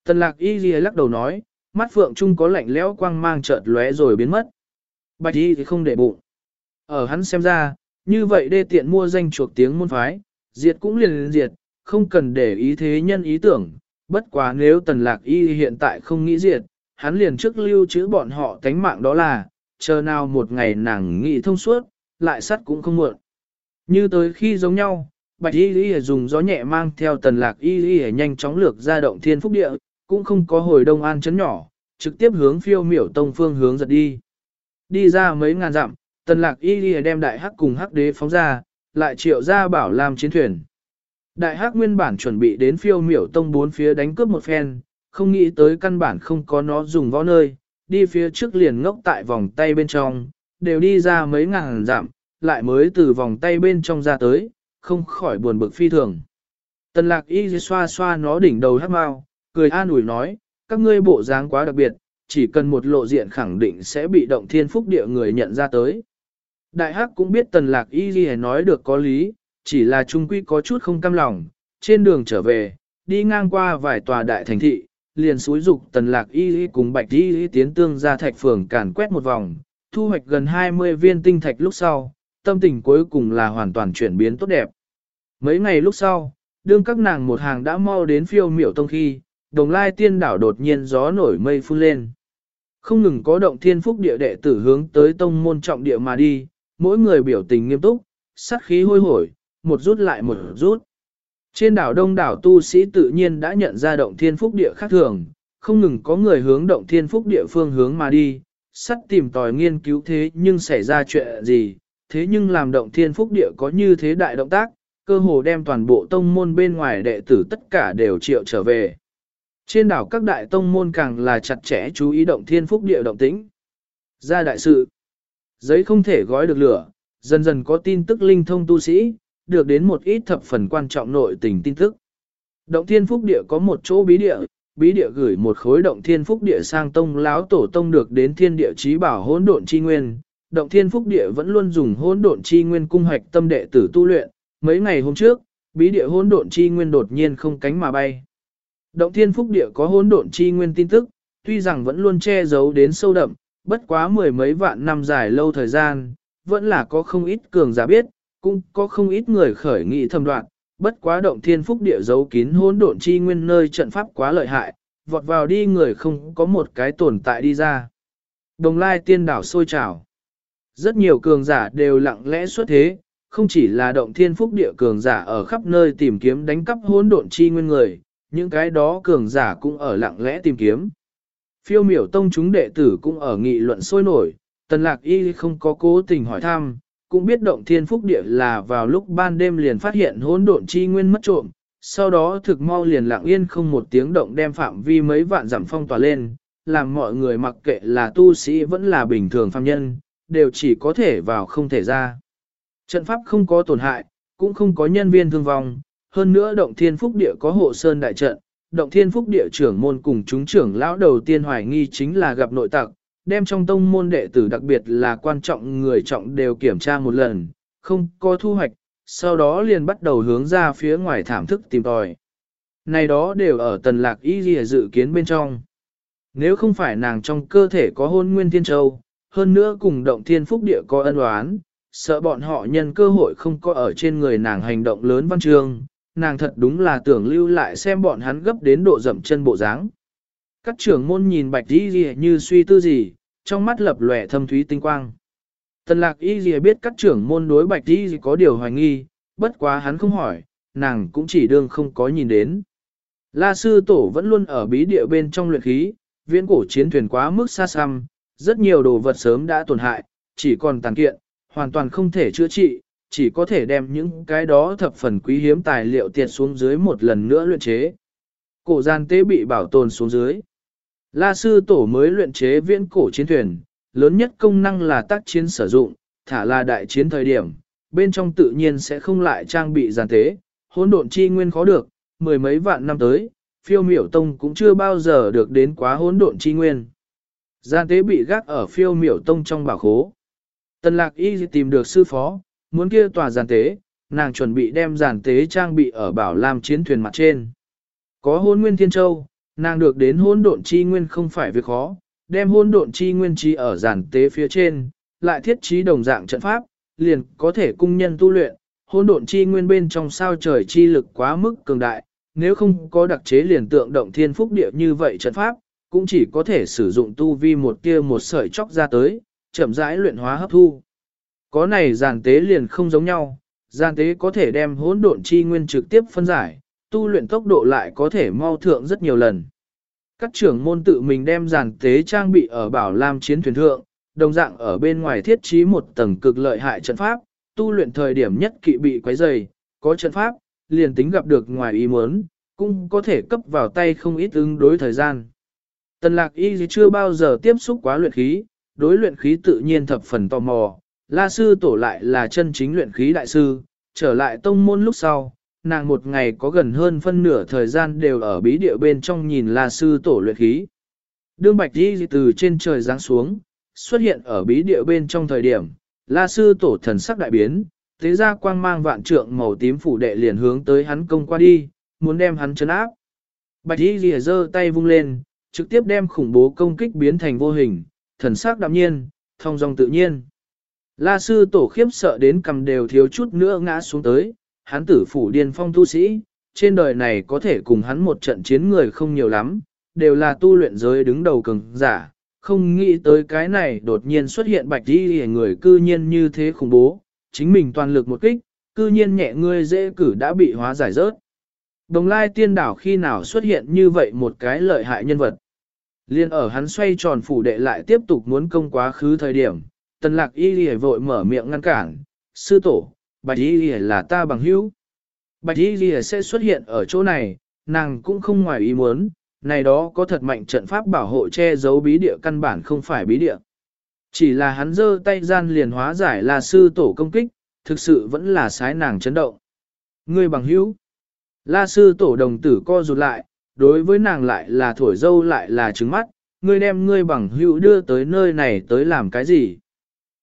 Tần lạc y ghi lắc đầu nói, mắt phượng trung có lạnh lẽo quang mang chợt lóe rồi biến mất. Bạch y thì không để bụng. Ở hắn xem ra, như vậy đê tiện mua danh chuộc tiếng môn phái, diệt cũng liền liền diệt, không cần để ý thế nhân ý tưởng. Bất quá nếu tần lạc y hiện tại không nghĩ diệt, hắn liền trước lưu trữ bọn họ tánh mạng đó là, chờ nào một ngày nàng nghị thông suốt, lại sắt cũng không muộn. Như tới khi giống nhau, bạch y y dùng gió nhẹ mang theo tần lạc y y nhanh chóng lược ra động thiên phúc địa, cũng không có hồi đông an chấn nhỏ, trực tiếp hướng phiêu miểu tông phương hướng giật đi. Đi ra mấy ngàn dặm, tần lạc y y đem đại hắc cùng hắc đế phóng ra, lại triệu ra bảo làm chiến thuyền. Đại hắc nguyên bản chuẩn bị đến phiêu miểu tông bốn phía đánh cướp một phen, không nghĩ tới căn bản không có nó dùng võ nơi, đi phía trước liền ngốc tại vòng tay bên trong, đều đi ra mấy ngàn dặm, lại mới từ vòng tay bên trong ra tới, không khỏi buồn bực phi thường. Tần lạc y xoa xoa nó đỉnh đầu hát mau, cười an ủi nói, các ngươi bộ dáng quá đặc biệt, chỉ cần một lộ diện khẳng định sẽ bị động thiên phúc địa người nhận ra tới. Đại hắc cũng biết tần lạc y hề nói được có lý, chỉ là trung quy có chút không cam lòng, trên đường trở về, đi ngang qua vài tòa đại thành thị, liền suối dục tần lạc y cùng bạch y tiến tương ra thạch phường càn quét một vòng, thu hoạch gần 20 viên tinh thạch lúc sau, tâm tình cuối cùng là hoàn toàn chuyển biến tốt đẹp. Mấy ngày lúc sau, đương các nàng một hàng đã mau đến phiêu miểu tông khi, đồng lai tiên đảo đột nhiên gió nổi mây phun lên. Không ngừng có động thiên phúc địa đệ tử hướng tới tông môn trọng địa mà đi, mỗi người biểu tình nghiêm túc, sát khí hôi hổi, một rút lại một rút. Trên đảo đông đảo tu sĩ tự nhiên đã nhận ra động thiên phúc địa khác thường, không ngừng có người hướng động thiên phúc địa phương hướng mà đi, sắt tìm tòi nghiên cứu thế nhưng xảy ra chuyện gì, thế nhưng làm động thiên phúc địa có như thế đại động tác, cơ hồ đem toàn bộ tông môn bên ngoài đệ tử tất cả đều triệu trở về. Trên đảo các đại tông môn càng là chặt chẽ chú ý động thiên phúc địa động tĩnh. Ra đại sự, giấy không thể gói được lửa, dần dần có tin tức linh thông tu sĩ, được đến một ít thập phần quan trọng nội tình tin tức. Động thiên phúc địa có một chỗ bí địa, bí địa gửi một khối động thiên phúc địa sang tông láo tổ tông được đến thiên địa trí bảo hỗn độn chi nguyên. Động thiên phúc địa vẫn luôn dùng hỗn độn chi nguyên cung hoạch tâm đệ tử tu luyện, mấy ngày hôm trước, bí địa hỗn độn chi nguyên đột nhiên không cánh mà bay. Động thiên phúc địa có hỗn độn chi nguyên tin tức, tuy rằng vẫn luôn che giấu đến sâu đậm, bất quá mười mấy vạn năm dài lâu thời gian, vẫn là có không ít cường giả biết, cũng có không ít người khởi nghị thầm đoạn, bất quá động thiên phúc địa giấu kín hỗn độn chi nguyên nơi trận pháp quá lợi hại, vọt vào đi người không có một cái tồn tại đi ra. Đồng lai tiên đảo sôi trào. Rất nhiều cường giả đều lặng lẽ xuất thế, không chỉ là động thiên phúc địa cường giả ở khắp nơi tìm kiếm đánh cắp hỗn độn chi nguyên người, những cái đó cường giả cũng ở lặng lẽ tìm kiếm. Phiêu miểu tông chúng đệ tử cũng ở nghị luận sôi nổi, tần lạc y không có cố tình hỏi thăm, cũng biết động thiên phúc địa là vào lúc ban đêm liền phát hiện hỗn độn chi nguyên mất trộm, sau đó thực mau liền lặng yên không một tiếng động đem phạm vi mấy vạn giảm phong tỏa lên, làm mọi người mặc kệ là tu sĩ vẫn là bình thường phàm nhân, đều chỉ có thể vào không thể ra. Trận pháp không có tổn hại, cũng không có nhân viên thương vong, hơn nữa động thiên phúc địa có hộ sơn đại trận, động thiên phúc địa trưởng môn cùng chúng trưởng lão đầu tiên hoài nghi chính là gặp nội tặc, đem trong tông môn đệ tử đặc biệt là quan trọng người trọng đều kiểm tra một lần, không có thu hoạch, sau đó liền bắt đầu hướng ra phía ngoài thảm thức tìm tòi. Này đó đều ở tần lạc y ghi dự kiến bên trong. Nếu không phải nàng trong cơ thể có hôn nguyên thiên châu, hơn nữa cùng động thiên phúc địa có ân oán, sợ bọn họ nhân cơ hội không có ở trên người nàng hành động lớn văn chương, nàng thật đúng là tưởng lưu lại xem bọn hắn gấp đến độ dậm chân bộ dáng. Các trưởng môn nhìn bạch y gì như suy tư gì, trong mắt lập lòe thâm thúy tinh quang. Tần lạc y gì biết các trưởng môn đối bạch y có điều hoài nghi, bất quá hắn không hỏi, nàng cũng chỉ đương không có nhìn đến. La sư tổ vẫn luôn ở bí địa bên trong luyện khí, viễn cổ chiến thuyền quá mức xa xăm, rất nhiều đồ vật sớm đã tổn hại, chỉ còn tàn kiện, hoàn toàn không thể chữa trị, chỉ có thể đem những cái đó thập phần quý hiếm tài liệu tiệt xuống dưới một lần nữa luyện chế. Cổ gian tế bị bảo tồn xuống dưới. La sư tổ mới luyện chế viễn cổ chiến thuyền, lớn nhất công năng là tác chiến sử dụng, thả là đại chiến thời điểm, bên trong tự nhiên sẽ không lại trang bị giàn tế, hỗn độn chi nguyên khó được, mười mấy vạn năm tới, phiêu miểu tông cũng chưa bao giờ được đến quá hỗn độn chi nguyên. Giàn tế bị gác ở phiêu miểu tông trong bảo khố. Tần lạc y tìm được sư phó, muốn kia tòa giàn tế, nàng chuẩn bị đem giàn tế trang bị ở bảo làm chiến thuyền mặt trên. Có hôn nguyên thiên châu, nàng được đến hôn độn chi nguyên không phải việc khó, đem hôn độn chi nguyên trí ở giản tế phía trên, lại thiết trí đồng dạng trận pháp, liền có thể cung nhân tu luyện, hôn độn chi nguyên bên trong sao trời chi lực quá mức cường đại, nếu không có đặc chế liền tượng động thiên phúc địa như vậy trận pháp, cũng chỉ có thể sử dụng tu vi một kia một sợi chóc ra tới, chậm rãi luyện hóa hấp thu. Có này giàn tế liền không giống nhau, giàn tế có thể đem hỗn độn chi nguyên trực tiếp phân giải, tu luyện tốc độ lại có thể mau thượng rất nhiều lần. Các trưởng môn tự mình đem giàn tế trang bị ở bảo lam chiến thuyền thượng, đồng dạng ở bên ngoài thiết trí một tầng cực lợi hại trận pháp, tu luyện thời điểm nhất kỵ bị quấy dày, có trận pháp, liền tính gặp được ngoài ý muốn, cũng có thể cấp vào tay không ít ứng đối thời gian. Tần lạc y chưa bao giờ tiếp xúc quá luyện khí, đối luyện khí tự nhiên thập phần tò mò, la sư tổ lại là chân chính luyện khí đại sư, trở lại tông môn lúc sau, nàng một ngày có gần hơn phân nửa thời gian đều ở bí địa bên trong nhìn la sư tổ luyện khí. Đương bạch đi từ trên trời giáng xuống, xuất hiện ở bí địa bên trong thời điểm, la sư tổ thần sắc đại biến, thế ra quang mang vạn trượng màu tím phủ đệ liền hướng tới hắn công qua đi, muốn đem hắn chấn áp. Bạch y lìa giơ tay vung lên, trực tiếp đem khủng bố công kích biến thành vô hình, thần sắc đạm nhiên, thông dong tự nhiên. La sư tổ khiếp sợ đến cầm đều thiếu chút nữa ngã xuống tới, hắn tử phủ điên phong tu sĩ, trên đời này có thể cùng hắn một trận chiến người không nhiều lắm, đều là tu luyện giới đứng đầu cường giả, không nghĩ tới cái này đột nhiên xuất hiện bạch đi người cư nhiên như thế khủng bố, chính mình toàn lực một kích, cư nhiên nhẹ ngươi dễ cử đã bị hóa giải rớt. Đồng lai tiên đảo khi nào xuất hiện như vậy một cái lợi hại nhân vật. Liên ở hắn xoay tròn phủ đệ lại tiếp tục muốn công quá khứ thời điểm, tần lạc y lì vội mở miệng ngăn cản, sư tổ, bạch y Lìa là ta bằng hữu. Bạch y Lìa sẽ xuất hiện ở chỗ này, nàng cũng không ngoài ý muốn, này đó có thật mạnh trận pháp bảo hộ che giấu bí địa căn bản không phải bí địa. Chỉ là hắn giơ tay gian liền hóa giải là sư tổ công kích, thực sự vẫn là sái nàng chấn động. Ngươi bằng hữu. La sư tổ đồng tử co rụt lại, đối với nàng lại là thổi dâu lại là trứng mắt, ngươi đem ngươi bằng hữu đưa tới nơi này tới làm cái gì?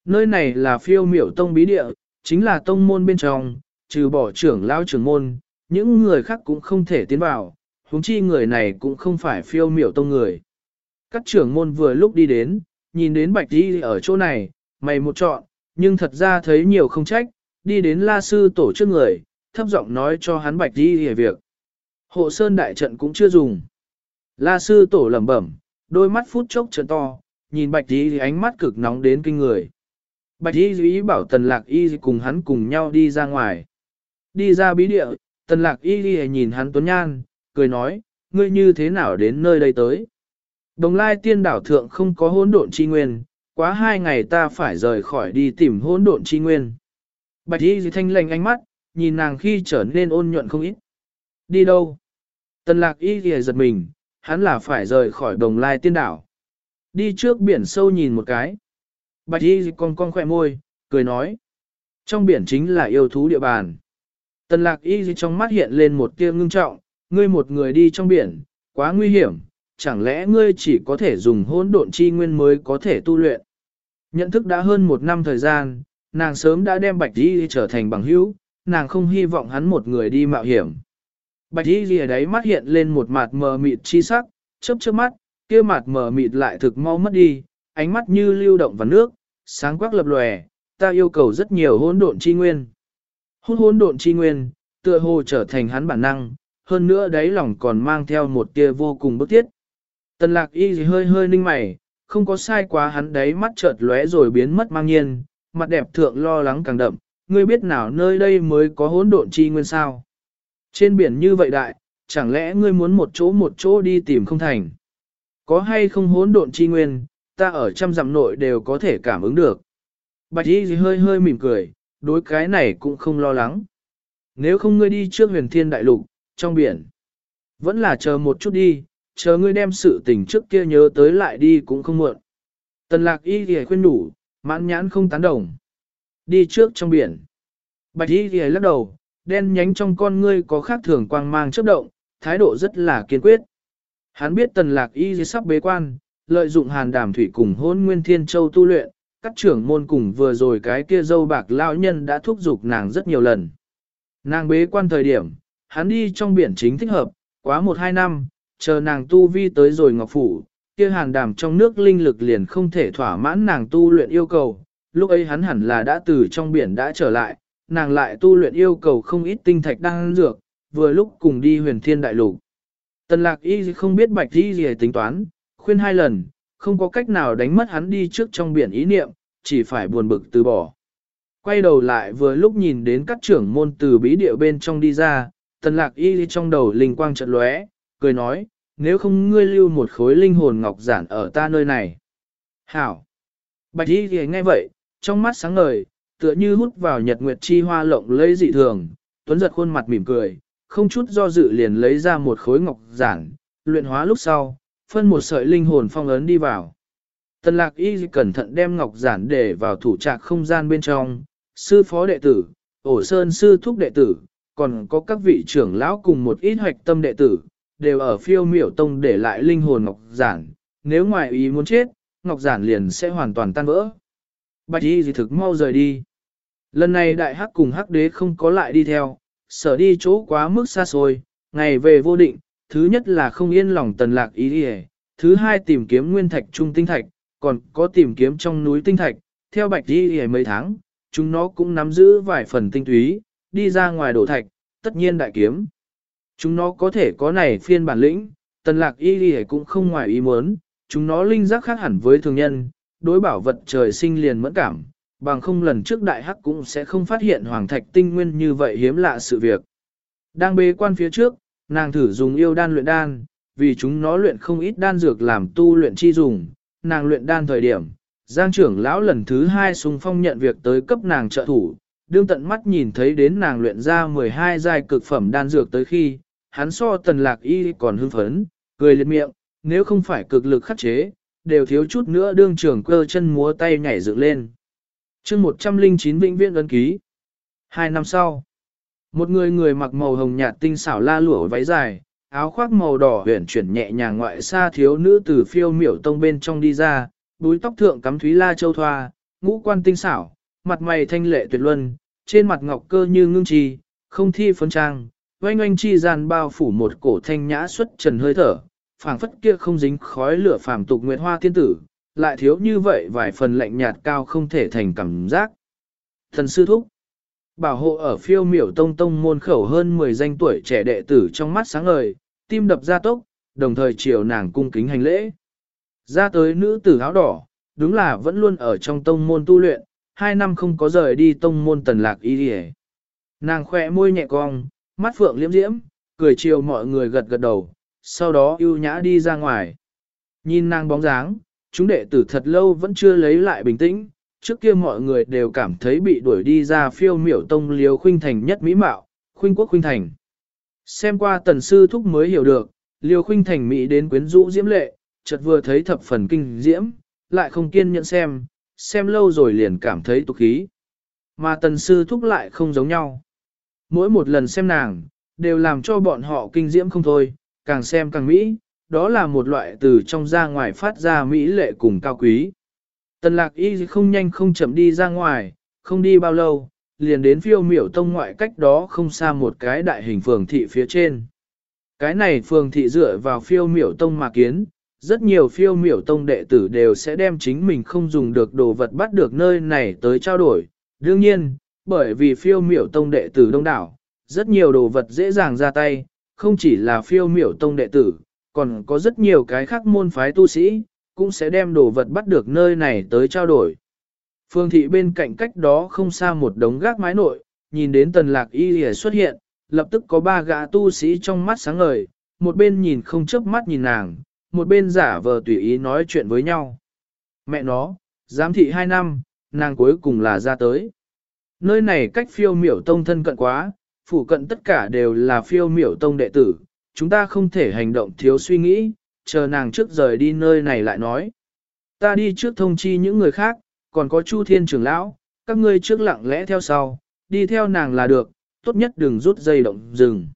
Nơi này là phiêu miểu tông bí địa, chính là tông môn bên trong, trừ bỏ trưởng lao trưởng môn, những người khác cũng không thể tiến vào, huống chi người này cũng không phải phiêu miểu tông người. Các trưởng môn vừa lúc đi đến, nhìn đến bạch đi ở chỗ này, mày một chọn, nhưng thật ra thấy nhiều không trách, đi đến la sư tổ trước người, thấp giọng nói cho hắn bạch đi hề việc. Hộ sơn đại trận cũng chưa dùng. La sư tổ lẩm bẩm, đôi mắt phút chốc trận to, nhìn bạch đi ánh mắt cực nóng đến kinh người. Bạch y Dĩ bảo tần lạc y cùng hắn cùng nhau đi ra ngoài. Đi ra bí địa, tần lạc y nhìn hắn tuấn nhan, cười nói, ngươi như thế nào đến nơi đây tới. Đồng lai tiên đảo thượng không có hỗn độn chi nguyên, quá hai ngày ta phải rời khỏi đi tìm hỗn độn chi nguyên. Bạch y Dĩ thanh lành ánh mắt, nhìn nàng khi trở nên ôn nhuận không ít. Đi đâu? Tần lạc y dĩ giật mình, hắn là phải rời khỏi đồng lai tiên đảo. Đi trước biển sâu nhìn một cái. Bạch y con con khỏe môi, cười nói. Trong biển chính là yêu thú địa bàn. Tần lạc y trong mắt hiện lên một tia ngưng trọng, ngươi một người đi trong biển, quá nguy hiểm, chẳng lẽ ngươi chỉ có thể dùng hỗn độn chi nguyên mới có thể tu luyện. Nhận thức đã hơn một năm thời gian, nàng sớm đã đem bạch y trở thành bằng hữu, nàng không hy vọng hắn một người đi mạo hiểm. Bạch y gì đấy mắt hiện lên một mặt mờ mịt chi sắc, chớp chớp mắt, kia mặt mờ mịt lại thực mau mất đi, ánh mắt như lưu động vào nước, sáng quắc lập lòe, ta yêu cầu rất nhiều hỗn độn chi nguyên. Hôn hỗn độn chi nguyên, tựa hồ trở thành hắn bản năng, hơn nữa đáy lòng còn mang theo một tia vô cùng bức thiết. Tần lạc y gì hơi hơi ninh mày, không có sai quá hắn đấy mắt chợt lóe rồi biến mất mang nhiên, mặt đẹp thượng lo lắng càng đậm, ngươi biết nào nơi đây mới có hỗn độn chi nguyên sao. Trên biển như vậy đại, chẳng lẽ ngươi muốn một chỗ một chỗ đi tìm không thành. Có hay không hỗn độn chi nguyên, ta ở trăm dặm nội đều có thể cảm ứng được. Bạch y hơi hơi mỉm cười, đối cái này cũng không lo lắng. Nếu không ngươi đi trước huyền thiên đại lục, trong biển, vẫn là chờ một chút đi, chờ ngươi đem sự tình trước kia nhớ tới lại đi cũng không muộn. Tần lạc y thì khuyên đủ, mãn nhãn không tán đồng. Đi trước trong biển. Bạch y thì lắc đầu, đen nhánh trong con ngươi có khác thường quang mang chớp động, thái độ rất là kiên quyết. Hắn biết tần lạc y sắp bế quan, lợi dụng hàn đàm thủy cùng hôn nguyên thiên châu tu luyện, các trưởng môn cùng vừa rồi cái kia dâu bạc lão nhân đã thúc giục nàng rất nhiều lần. Nàng bế quan thời điểm, hắn đi trong biển chính thích hợp, quá một hai năm, chờ nàng tu vi tới rồi ngọc phủ, kia hàn đàm trong nước linh lực liền không thể thỏa mãn nàng tu luyện yêu cầu, lúc ấy hắn hẳn là đã từ trong biển đã trở lại, nàng lại tu luyện yêu cầu không ít tinh thạch đang dược, vừa lúc cùng đi huyền thiên đại lục. Tần lạc y không biết bạch y gì tính toán, khuyên hai lần, không có cách nào đánh mất hắn đi trước trong biển ý niệm, chỉ phải buồn bực từ bỏ. Quay đầu lại vừa lúc nhìn đến các trưởng môn từ bí địa bên trong đi ra, tần lạc y trong đầu linh quang chợt lóe, cười nói, nếu không ngươi lưu một khối linh hồn ngọc giản ở ta nơi này. Hảo! Bạch y thì nghe vậy, trong mắt sáng ngời, tựa như hút vào nhật nguyệt chi hoa lộng lấy dị thường, tuấn giật khuôn mặt mỉm cười, không chút do dự liền lấy ra một khối ngọc giản, luyện hóa lúc sau, phân một sợi linh hồn phong ấn đi vào. Tần lạc y cẩn thận đem ngọc giản để vào thủ trạc không gian bên trong, sư phó đệ tử, ổ sơn sư thúc đệ tử, còn có các vị trưởng lão cùng một ít hoạch tâm đệ tử, đều ở phiêu miểu tông để lại linh hồn ngọc giản, nếu ngoài ý muốn chết, ngọc giản liền sẽ hoàn toàn tan vỡ. Bạch y gì thực mau rời đi. Lần này đại hắc cùng hắc đế không có lại đi theo, sở đi chỗ quá mức xa xôi, ngày về vô định, thứ nhất là không yên lòng tần lạc ý đi thứ hai tìm kiếm nguyên thạch trung tinh thạch, còn có tìm kiếm trong núi tinh thạch, theo bạch đi hề mấy tháng, chúng nó cũng nắm giữ vài phần tinh túy, đi ra ngoài đổ thạch, tất nhiên đại kiếm. Chúng nó có thể có này phiên bản lĩnh, tần lạc y đi cũng không ngoài ý muốn, chúng nó linh giác khác hẳn với thường nhân, đối bảo vật trời sinh liền mẫn cảm, bằng không lần trước đại hắc cũng sẽ không phát hiện hoàng thạch tinh nguyên như vậy hiếm lạ sự việc. Đang bế quan phía trước, nàng thử dùng yêu đan luyện đan, vì chúng nó luyện không ít đan dược làm tu luyện chi dùng, nàng luyện đan thời điểm, Giang trưởng lão lần thứ hai xung phong nhận việc tới cấp nàng trợ thủ, đương tận mắt nhìn thấy đến nàng luyện ra 12 giai cực phẩm đan dược tới khi, hắn so tần lạc y còn hưng phấn, cười liệt miệng, nếu không phải cực lực khắc chế, đều thiếu chút nữa đương trưởng cơ chân múa tay nhảy dựng lên. chương 109 vĩnh viễn ấn ký. Hai năm sau, một người người mặc màu hồng nhạt tinh xảo la lụa váy dài, áo khoác màu đỏ huyền chuyển nhẹ nhàng ngoại xa thiếu nữ từ phiêu miểu tông bên trong đi ra, búi tóc thượng cắm thúy la châu thoa, ngũ quan tinh xảo, mặt mày thanh lệ tuyệt luân, trên mặt ngọc cơ như ngưng trì, không thi phấn trang, oanh oanh chi gian bao phủ một cổ thanh nhã xuất trần hơi thở, phảng phất kia không dính khói lửa phàm tục nguyệt hoa tiên tử, lại thiếu như vậy vài phần lạnh nhạt cao không thể thành cảm giác. Thần sư thúc, bảo hộ ở phiêu miểu tông tông môn khẩu hơn 10 danh tuổi trẻ đệ tử trong mắt sáng ngời, tim đập ra tốc, đồng thời chiều nàng cung kính hành lễ. Ra tới nữ tử áo đỏ, đúng là vẫn luôn ở trong tông môn tu luyện, hai năm không có rời đi tông môn tần lạc y đi Nàng khỏe môi nhẹ cong, mắt phượng liễm diễm, cười chiều mọi người gật gật đầu, sau đó ưu nhã đi ra ngoài. Nhìn nàng bóng dáng, chúng đệ tử thật lâu vẫn chưa lấy lại bình tĩnh, trước kia mọi người đều cảm thấy bị đuổi đi ra phiêu miểu tông liều khuynh thành nhất mỹ mạo, khuynh quốc khuynh thành. Xem qua tần sư thúc mới hiểu được, liều khuynh thành mỹ đến quyến rũ diễm lệ, chợt vừa thấy thập phần kinh diễm, lại không kiên nhẫn xem, xem lâu rồi liền cảm thấy tục khí. Mà tần sư thúc lại không giống nhau. Mỗi một lần xem nàng, đều làm cho bọn họ kinh diễm không thôi, càng xem càng mỹ, đó là một loại từ trong ra ngoài phát ra mỹ lệ cùng cao quý. Tần lạc y không nhanh không chậm đi ra ngoài, không đi bao lâu, liền đến phiêu miểu tông ngoại cách đó không xa một cái đại hình phường thị phía trên. Cái này phường thị dựa vào phiêu miểu tông mà kiến, rất nhiều phiêu miểu tông đệ tử đều sẽ đem chính mình không dùng được đồ vật bắt được nơi này tới trao đổi. Đương nhiên, bởi vì phiêu miểu tông đệ tử đông đảo, rất nhiều đồ vật dễ dàng ra tay, không chỉ là phiêu miểu tông đệ tử, còn có rất nhiều cái khác môn phái tu sĩ, cũng sẽ đem đồ vật bắt được nơi này tới trao đổi. Phương thị bên cạnh cách đó không xa một đống gác mái nội, nhìn đến tần lạc y lìa xuất hiện, lập tức có ba gã tu sĩ trong mắt sáng ngời, một bên nhìn không chớp mắt nhìn nàng, một bên giả vờ tùy ý nói chuyện với nhau. Mẹ nó, giám thị hai năm, nàng cuối cùng là ra tới. Nơi này cách phiêu miểu tông thân cận quá, phủ cận tất cả đều là phiêu miểu tông đệ tử, chúng ta không thể hành động thiếu suy nghĩ, chờ nàng trước rời đi nơi này lại nói. Ta đi trước thông chi những người khác, còn có Chu Thiên trưởng lão, các ngươi trước lặng lẽ theo sau, đi theo nàng là được, tốt nhất đừng rút dây động dừng.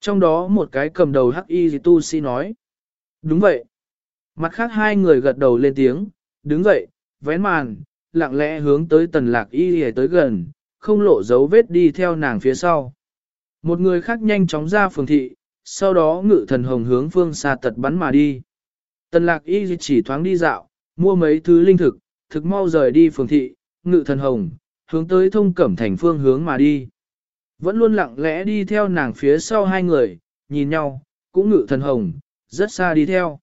Trong đó một cái cầm đầu hắc y tu sĩ nói. Đúng vậy. Mặt khác hai người gật đầu lên tiếng, đứng dậy, vén màn, lặng lẽ hướng tới tần lạc y hề tới gần, không lộ dấu vết đi theo nàng phía sau. Một người khác nhanh chóng ra phường thị, sau đó ngự thần hồng hướng phương xa tật bắn mà đi. Tần lạc y chỉ thoáng đi dạo, mua mấy thứ linh thực, thực mau rời đi phường thị, ngự thần hồng, hướng tới thông cẩm thành phương hướng mà đi. Vẫn luôn lặng lẽ đi theo nàng phía sau hai người, nhìn nhau, cũng ngự thần hồng, rất xa đi theo.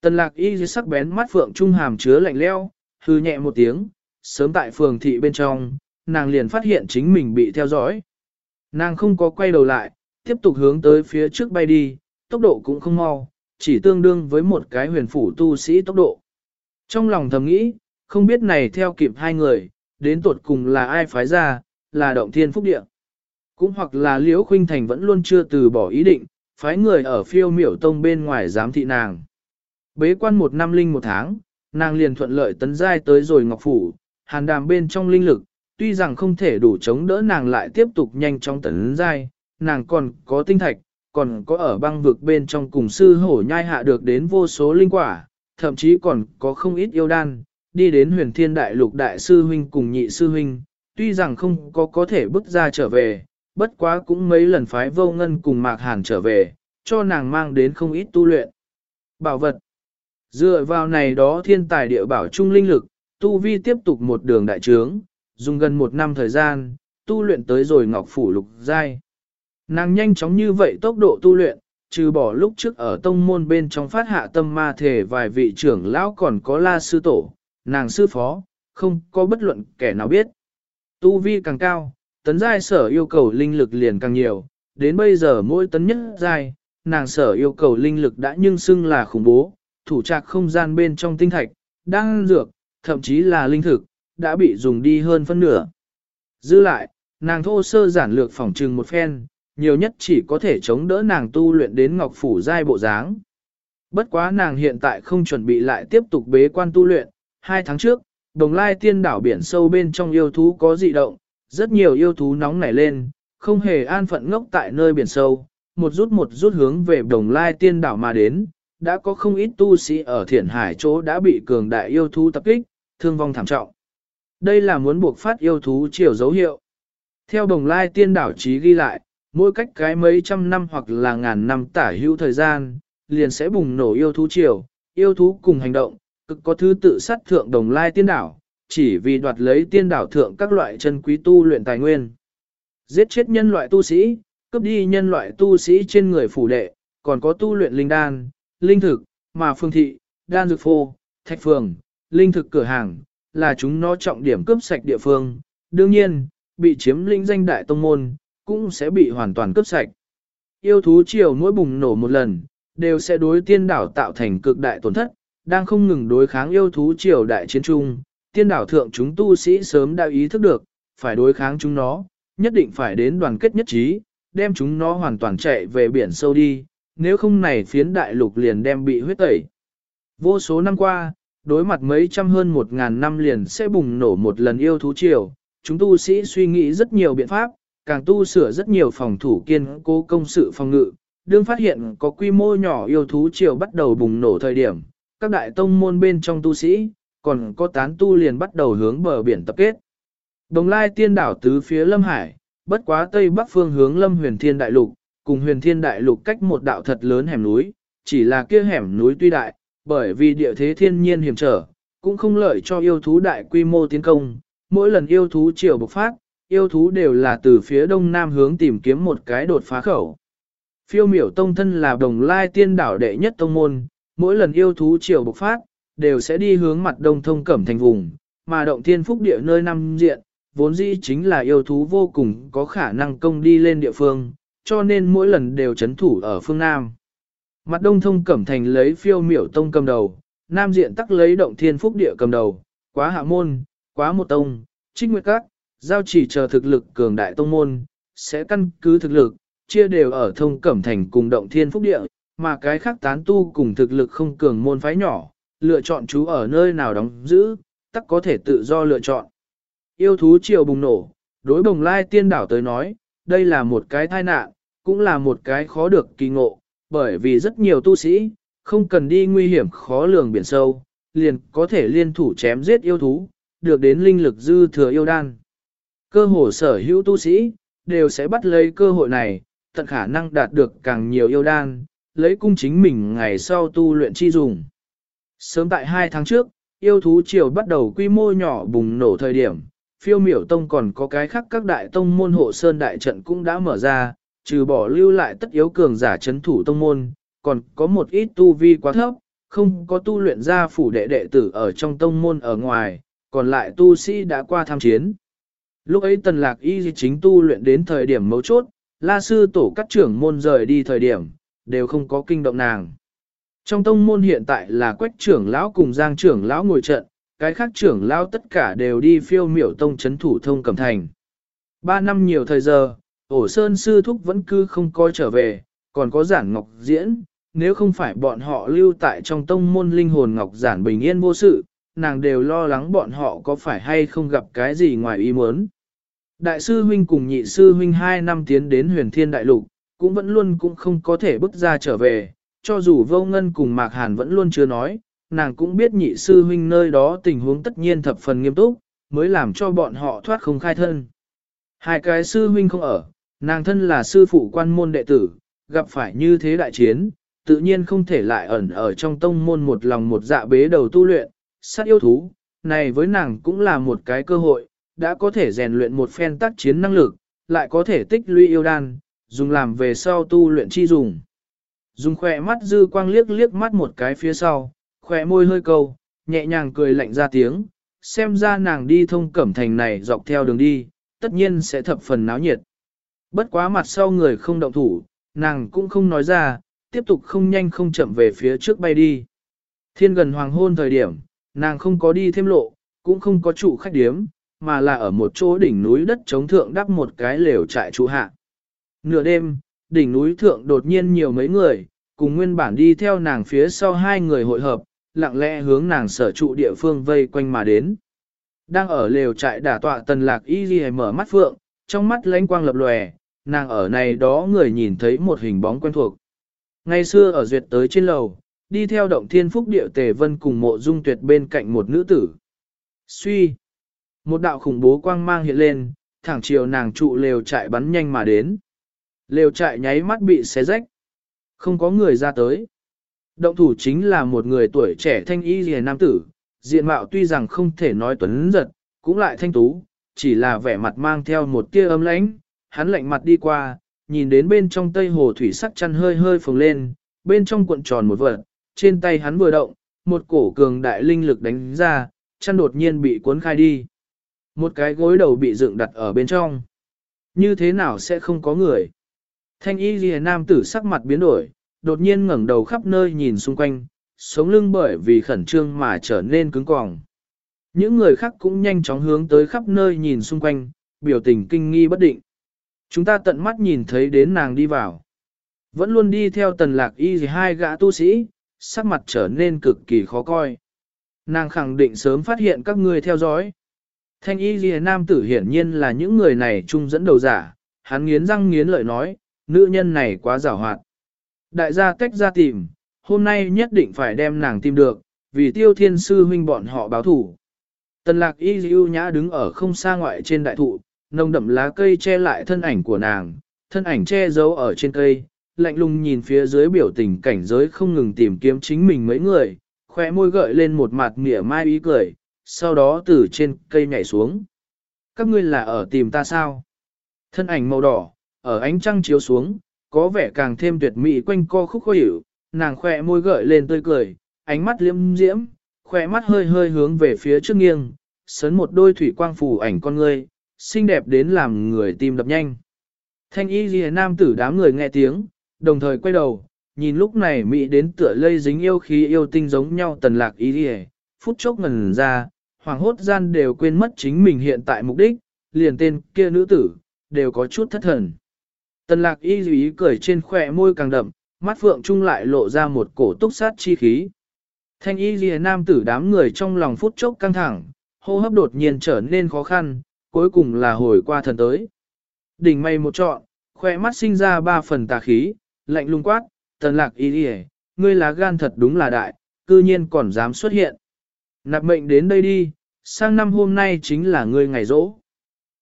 Tần lạc y dưới sắc bén mắt phượng trung hàm chứa lạnh leo, hư nhẹ một tiếng, sớm tại phường thị bên trong, nàng liền phát hiện chính mình bị theo dõi. Nàng không có quay đầu lại, tiếp tục hướng tới phía trước bay đi, tốc độ cũng không mau, chỉ tương đương với một cái huyền phủ tu sĩ tốc độ. Trong lòng thầm nghĩ, không biết này theo kịp hai người, đến tuột cùng là ai phái ra, là động thiên phúc địa. Cũng hoặc là Liễu Khuynh Thành vẫn luôn chưa từ bỏ ý định, phái người ở phiêu miểu tông bên ngoài giám thị nàng. Bế quan một năm linh một tháng, nàng liền thuận lợi tấn giai tới rồi ngọc phủ, hàn đàm bên trong linh lực, tuy rằng không thể đủ chống đỡ nàng lại tiếp tục nhanh trong tấn giai, nàng còn có tinh thạch, còn có ở băng vực bên trong cùng sư hổ nhai hạ được đến vô số linh quả, thậm chí còn có không ít yêu đan, đi đến huyền thiên đại lục đại sư huynh cùng nhị sư huynh, tuy rằng không có có thể bước ra trở về, bất quá cũng mấy lần phái vô ngân cùng mạc hàn trở về, cho nàng mang đến không ít tu luyện. Bảo vật Dựa vào này đó thiên tài địa bảo trung linh lực, tu vi tiếp tục một đường đại trướng, dùng gần một năm thời gian, tu luyện tới rồi ngọc phủ lục giai. Nàng nhanh chóng như vậy tốc độ tu luyện, trừ bỏ lúc trước ở tông môn bên trong phát hạ tâm ma thể vài vị trưởng lão còn có la sư tổ, nàng sư phó, không có bất luận kẻ nào biết. Tu vi càng cao, tấn giai sở yêu cầu linh lực liền càng nhiều, đến bây giờ mỗi tấn nhất giai, nàng sở yêu cầu linh lực đã nhưng xưng là khủng bố, thủ trạc không gian bên trong tinh thạch, đang dược, thậm chí là linh thực, đã bị dùng đi hơn phân nửa. Dư lại, nàng thô sơ giản lược phỏng trừng một phen, nhiều nhất chỉ có thể chống đỡ nàng tu luyện đến ngọc phủ giai bộ dáng. Bất quá nàng hiện tại không chuẩn bị lại tiếp tục bế quan tu luyện, hai tháng trước, đồng lai tiên đảo biển sâu bên trong yêu thú có dị động, rất nhiều yêu thú nóng nảy lên, không hề an phận ngốc tại nơi biển sâu, một rút một rút hướng về đồng lai tiên đảo mà đến, đã có không ít tu sĩ ở thiển hải chỗ đã bị cường đại yêu thú tập kích, thương vong thảm trọng. Đây là muốn buộc phát yêu thú chiều dấu hiệu. Theo đồng lai tiên đảo trí ghi lại, mỗi cách cái mấy trăm năm hoặc là ngàn năm tả hữu thời gian, liền sẽ bùng nổ yêu thú triều, yêu thú cùng hành động, cực có thứ tự sát thượng đồng lai tiên đảo, chỉ vì đoạt lấy tiên đảo thượng các loại chân quý tu luyện tài nguyên. Giết chết nhân loại tu sĩ, cướp đi nhân loại tu sĩ trên người phủ đệ, còn có tu luyện linh đan, linh thực, mà phương thị, đan dược phô, thạch phường, linh thực cửa hàng, là chúng nó trọng điểm cướp sạch địa phương. Đương nhiên, bị chiếm lĩnh danh đại tông môn, cũng sẽ bị hoàn toàn cướp sạch. Yêu thú chiều mỗi bùng nổ một lần, đều sẽ đối tiên đảo tạo thành cực đại tổn thất, đang không ngừng đối kháng yêu thú triều đại chiến trung, tiên đảo thượng chúng tu sĩ sớm đã ý thức được, phải đối kháng chúng nó, nhất định phải đến đoàn kết nhất trí, đem chúng nó hoàn toàn chạy về biển sâu đi, nếu không này phiến đại lục liền đem bị huyết tẩy. Vô số năm qua, đối mặt mấy trăm hơn một ngàn năm liền sẽ bùng nổ một lần yêu thú triều, chúng tu sĩ suy nghĩ rất nhiều biện pháp, càng tu sửa rất nhiều phòng thủ kiên cố công sự phòng ngự, đương phát hiện có quy mô nhỏ yêu thú triều bắt đầu bùng nổ thời điểm, các đại tông môn bên trong tu sĩ, còn có tán tu liền bắt đầu hướng bờ biển tập kết. Đồng lai tiên đảo tứ phía Lâm Hải, bất quá tây bắc phương hướng Lâm huyền thiên đại lục, cùng huyền thiên đại lục cách một đạo thật lớn hẻm núi, chỉ là kia hẻm núi tuy đại, bởi vì địa thế thiên nhiên hiểm trở, cũng không lợi cho yêu thú đại quy mô tiến công, mỗi lần yêu thú triều bộc phát, yêu thú đều là từ phía đông nam hướng tìm kiếm một cái đột phá khẩu. Phiêu miểu tông thân là đồng lai tiên đảo đệ nhất tông môn, mỗi lần yêu thú chiều bộc phát, đều sẽ đi hướng mặt đông thông cẩm thành vùng, mà động thiên phúc địa nơi nam diện, vốn dĩ chính là yêu thú vô cùng có khả năng công đi lên địa phương, cho nên mỗi lần đều chấn thủ ở phương Nam. Mặt đông thông cẩm thành lấy phiêu miểu tông cầm đầu, nam diện tắc lấy động thiên phúc địa cầm đầu, quá hạ môn, quá một tông, trích nguyệt các, giao chỉ chờ thực lực cường đại tông môn, sẽ căn cứ thực lực, chia đều ở thông cẩm thành cùng động thiên phúc địa, mà cái khác tán tu cùng thực lực không cường môn phái nhỏ, lựa chọn chú ở nơi nào đóng giữ, tắc có thể tự do lựa chọn. Yêu thú triều bùng nổ, đối bồng lai tiên đảo tới nói, đây là một cái tai nạn, cũng là một cái khó được kỳ ngộ, bởi vì rất nhiều tu sĩ, không cần đi nguy hiểm khó lường biển sâu, liền có thể liên thủ chém giết yêu thú, được đến linh lực dư thừa yêu đan. Cơ hồ sở hữu tu sĩ, đều sẽ bắt lấy cơ hội này, tận khả năng đạt được càng nhiều yêu đan, lấy cung chính mình ngày sau tu luyện chi dùng. Sớm tại hai tháng trước, yêu thú triều bắt đầu quy mô nhỏ bùng nổ thời điểm, phiêu miểu tông còn có cái khác các đại tông môn hộ sơn đại trận cũng đã mở ra, trừ bỏ lưu lại tất yếu cường giả chấn thủ tông môn, còn có một ít tu vi quá thấp, không có tu luyện ra phủ đệ đệ tử ở trong tông môn ở ngoài, còn lại tu sĩ đã qua tham chiến. Lúc ấy tần lạc y chính tu luyện đến thời điểm mấu chốt, la sư tổ các trưởng môn rời đi thời điểm, đều không có kinh động nàng. Trong tông môn hiện tại là quách trưởng lão cùng giang trưởng lão ngồi trận, cái khác trưởng lão tất cả đều đi phiêu miểu tông chấn thủ thông cầm thành. Ba năm nhiều thời giờ, ổ sơn sư thúc vẫn cứ không coi trở về, còn có giản ngọc diễn, nếu không phải bọn họ lưu tại trong tông môn linh hồn ngọc giản bình yên vô sự, nàng đều lo lắng bọn họ có phải hay không gặp cái gì ngoài ý muốn. Đại sư huynh cùng nhị sư huynh hai năm tiến đến huyền thiên đại lục, cũng vẫn luôn cũng không có thể bước ra trở về, cho dù vô ngân cùng mạc hàn vẫn luôn chưa nói, nàng cũng biết nhị sư huynh nơi đó tình huống tất nhiên thập phần nghiêm túc, mới làm cho bọn họ thoát không khai thân. Hai cái sư huynh không ở, nàng thân là sư phụ quan môn đệ tử, gặp phải như thế đại chiến, tự nhiên không thể lại ẩn ở trong tông môn một lòng một dạ bế đầu tu luyện, sát yêu thú, này với nàng cũng là một cái cơ hội, đã có thể rèn luyện một phen tác chiến năng lực, lại có thể tích lũy yêu đan, dùng làm về sau tu luyện chi dùng. Dùng khỏe mắt dư quang liếc liếc mắt một cái phía sau, khỏe môi hơi câu, nhẹ nhàng cười lạnh ra tiếng, xem ra nàng đi thông cẩm thành này dọc theo đường đi, tất nhiên sẽ thập phần náo nhiệt. Bất quá mặt sau người không động thủ, nàng cũng không nói ra, tiếp tục không nhanh không chậm về phía trước bay đi. Thiên gần hoàng hôn thời điểm, nàng không có đi thêm lộ, cũng không có trụ khách điếm, mà là ở một chỗ đỉnh núi đất chống thượng đắp một cái lều trại trụ hạ. Nửa đêm, đỉnh núi thượng đột nhiên nhiều mấy người, cùng nguyên bản đi theo nàng phía sau hai người hội hợp, lặng lẽ hướng nàng sở trụ địa phương vây quanh mà đến. Đang ở lều trại đả tọa tần lạc y ghi mở mắt phượng, trong mắt lánh quang lập lòe, nàng ở này đó người nhìn thấy một hình bóng quen thuộc. Ngày xưa ở duyệt tới trên lầu, đi theo động thiên phúc điệu tề vân cùng mộ dung tuyệt bên cạnh một nữ tử. Suy! Một đạo khủng bố quang mang hiện lên, thẳng chiều nàng trụ lều trại bắn nhanh mà đến. Lều trại nháy mắt bị xé rách. Không có người ra tới. Động thủ chính là một người tuổi trẻ thanh y rìa nam tử, diện mạo tuy rằng không thể nói tuấn giật, cũng lại thanh tú, chỉ là vẻ mặt mang theo một tia âm lãnh, hắn lạnh mặt đi qua, nhìn đến bên trong tây hồ thủy sắc chăn hơi hơi phồng lên, bên trong cuộn tròn một vật, trên tay hắn vừa động, một cổ cường đại linh lực đánh ra, chăn đột nhiên bị cuốn khai đi. Một cái gối đầu bị dựng đặt ở bên trong. Như thế nào sẽ không có người? Thanh y ghi nam tử sắc mặt biến đổi, đột nhiên ngẩng đầu khắp nơi nhìn xung quanh, sống lưng bởi vì khẩn trương mà trở nên cứng còng. Những người khác cũng nhanh chóng hướng tới khắp nơi nhìn xung quanh, biểu tình kinh nghi bất định. Chúng ta tận mắt nhìn thấy đến nàng đi vào. Vẫn luôn đi theo tần lạc y gì hai gã tu sĩ, sắc mặt trở nên cực kỳ khó coi. Nàng khẳng định sớm phát hiện các người theo dõi. Thanh y ghi nam tử hiển nhiên là những người này chung dẫn đầu giả, hắn nghiến răng nghiến lợi nói, nữ nhân này quá giả hoạt. Đại gia tách ra tìm, hôm nay nhất định phải đem nàng tìm được, vì tiêu thiên sư huynh bọn họ báo thủ. Tần lạc y dịu nhã đứng ở không xa ngoại trên đại thụ, nồng đậm lá cây che lại thân ảnh của nàng, thân ảnh che giấu ở trên cây, lạnh lùng nhìn phía dưới biểu tình cảnh giới không ngừng tìm kiếm chính mình mấy người, khóe môi gợi lên một mặt mỉa mai ý cười, sau đó từ trên cây nhảy xuống. Các ngươi là ở tìm ta sao? Thân ảnh màu đỏ, ở ánh trăng chiếu xuống, có vẻ càng thêm tuyệt mỹ quanh co khúc khó hiểu, nàng khỏe môi gợi lên tươi cười, ánh mắt liêm diễm, khỏe mắt hơi hơi hướng về phía trước nghiêng, sấn một đôi thủy quang phủ ảnh con ngươi, xinh đẹp đến làm người tim đập nhanh. Thanh y ghi nam tử đám người nghe tiếng, đồng thời quay đầu, nhìn lúc này mỹ đến tựa lây dính yêu khí yêu tinh giống nhau tần lạc y đi phút chốc ngần ra, hoàng hốt gian đều quên mất chính mình hiện tại mục đích, liền tên kia nữ tử, đều có chút thất thần. Tần lạc y ý cười trên khỏe môi càng đậm, mắt phượng trung lại lộ ra một cổ túc sát chi khí. Thanh y ghi nam tử đám người trong lòng phút chốc căng thẳng, hô hấp đột nhiên trở nên khó khăn, cuối cùng là hồi qua thần tới. Đỉnh mây một trọn, khỏe mắt sinh ra ba phần tà khí, lạnh lung quát, tần lạc y ghi ngươi là gan thật đúng là đại, cư nhiên còn dám xuất hiện. Nạp mệnh đến đây đi, sang năm hôm nay chính là ngươi ngày rỗ.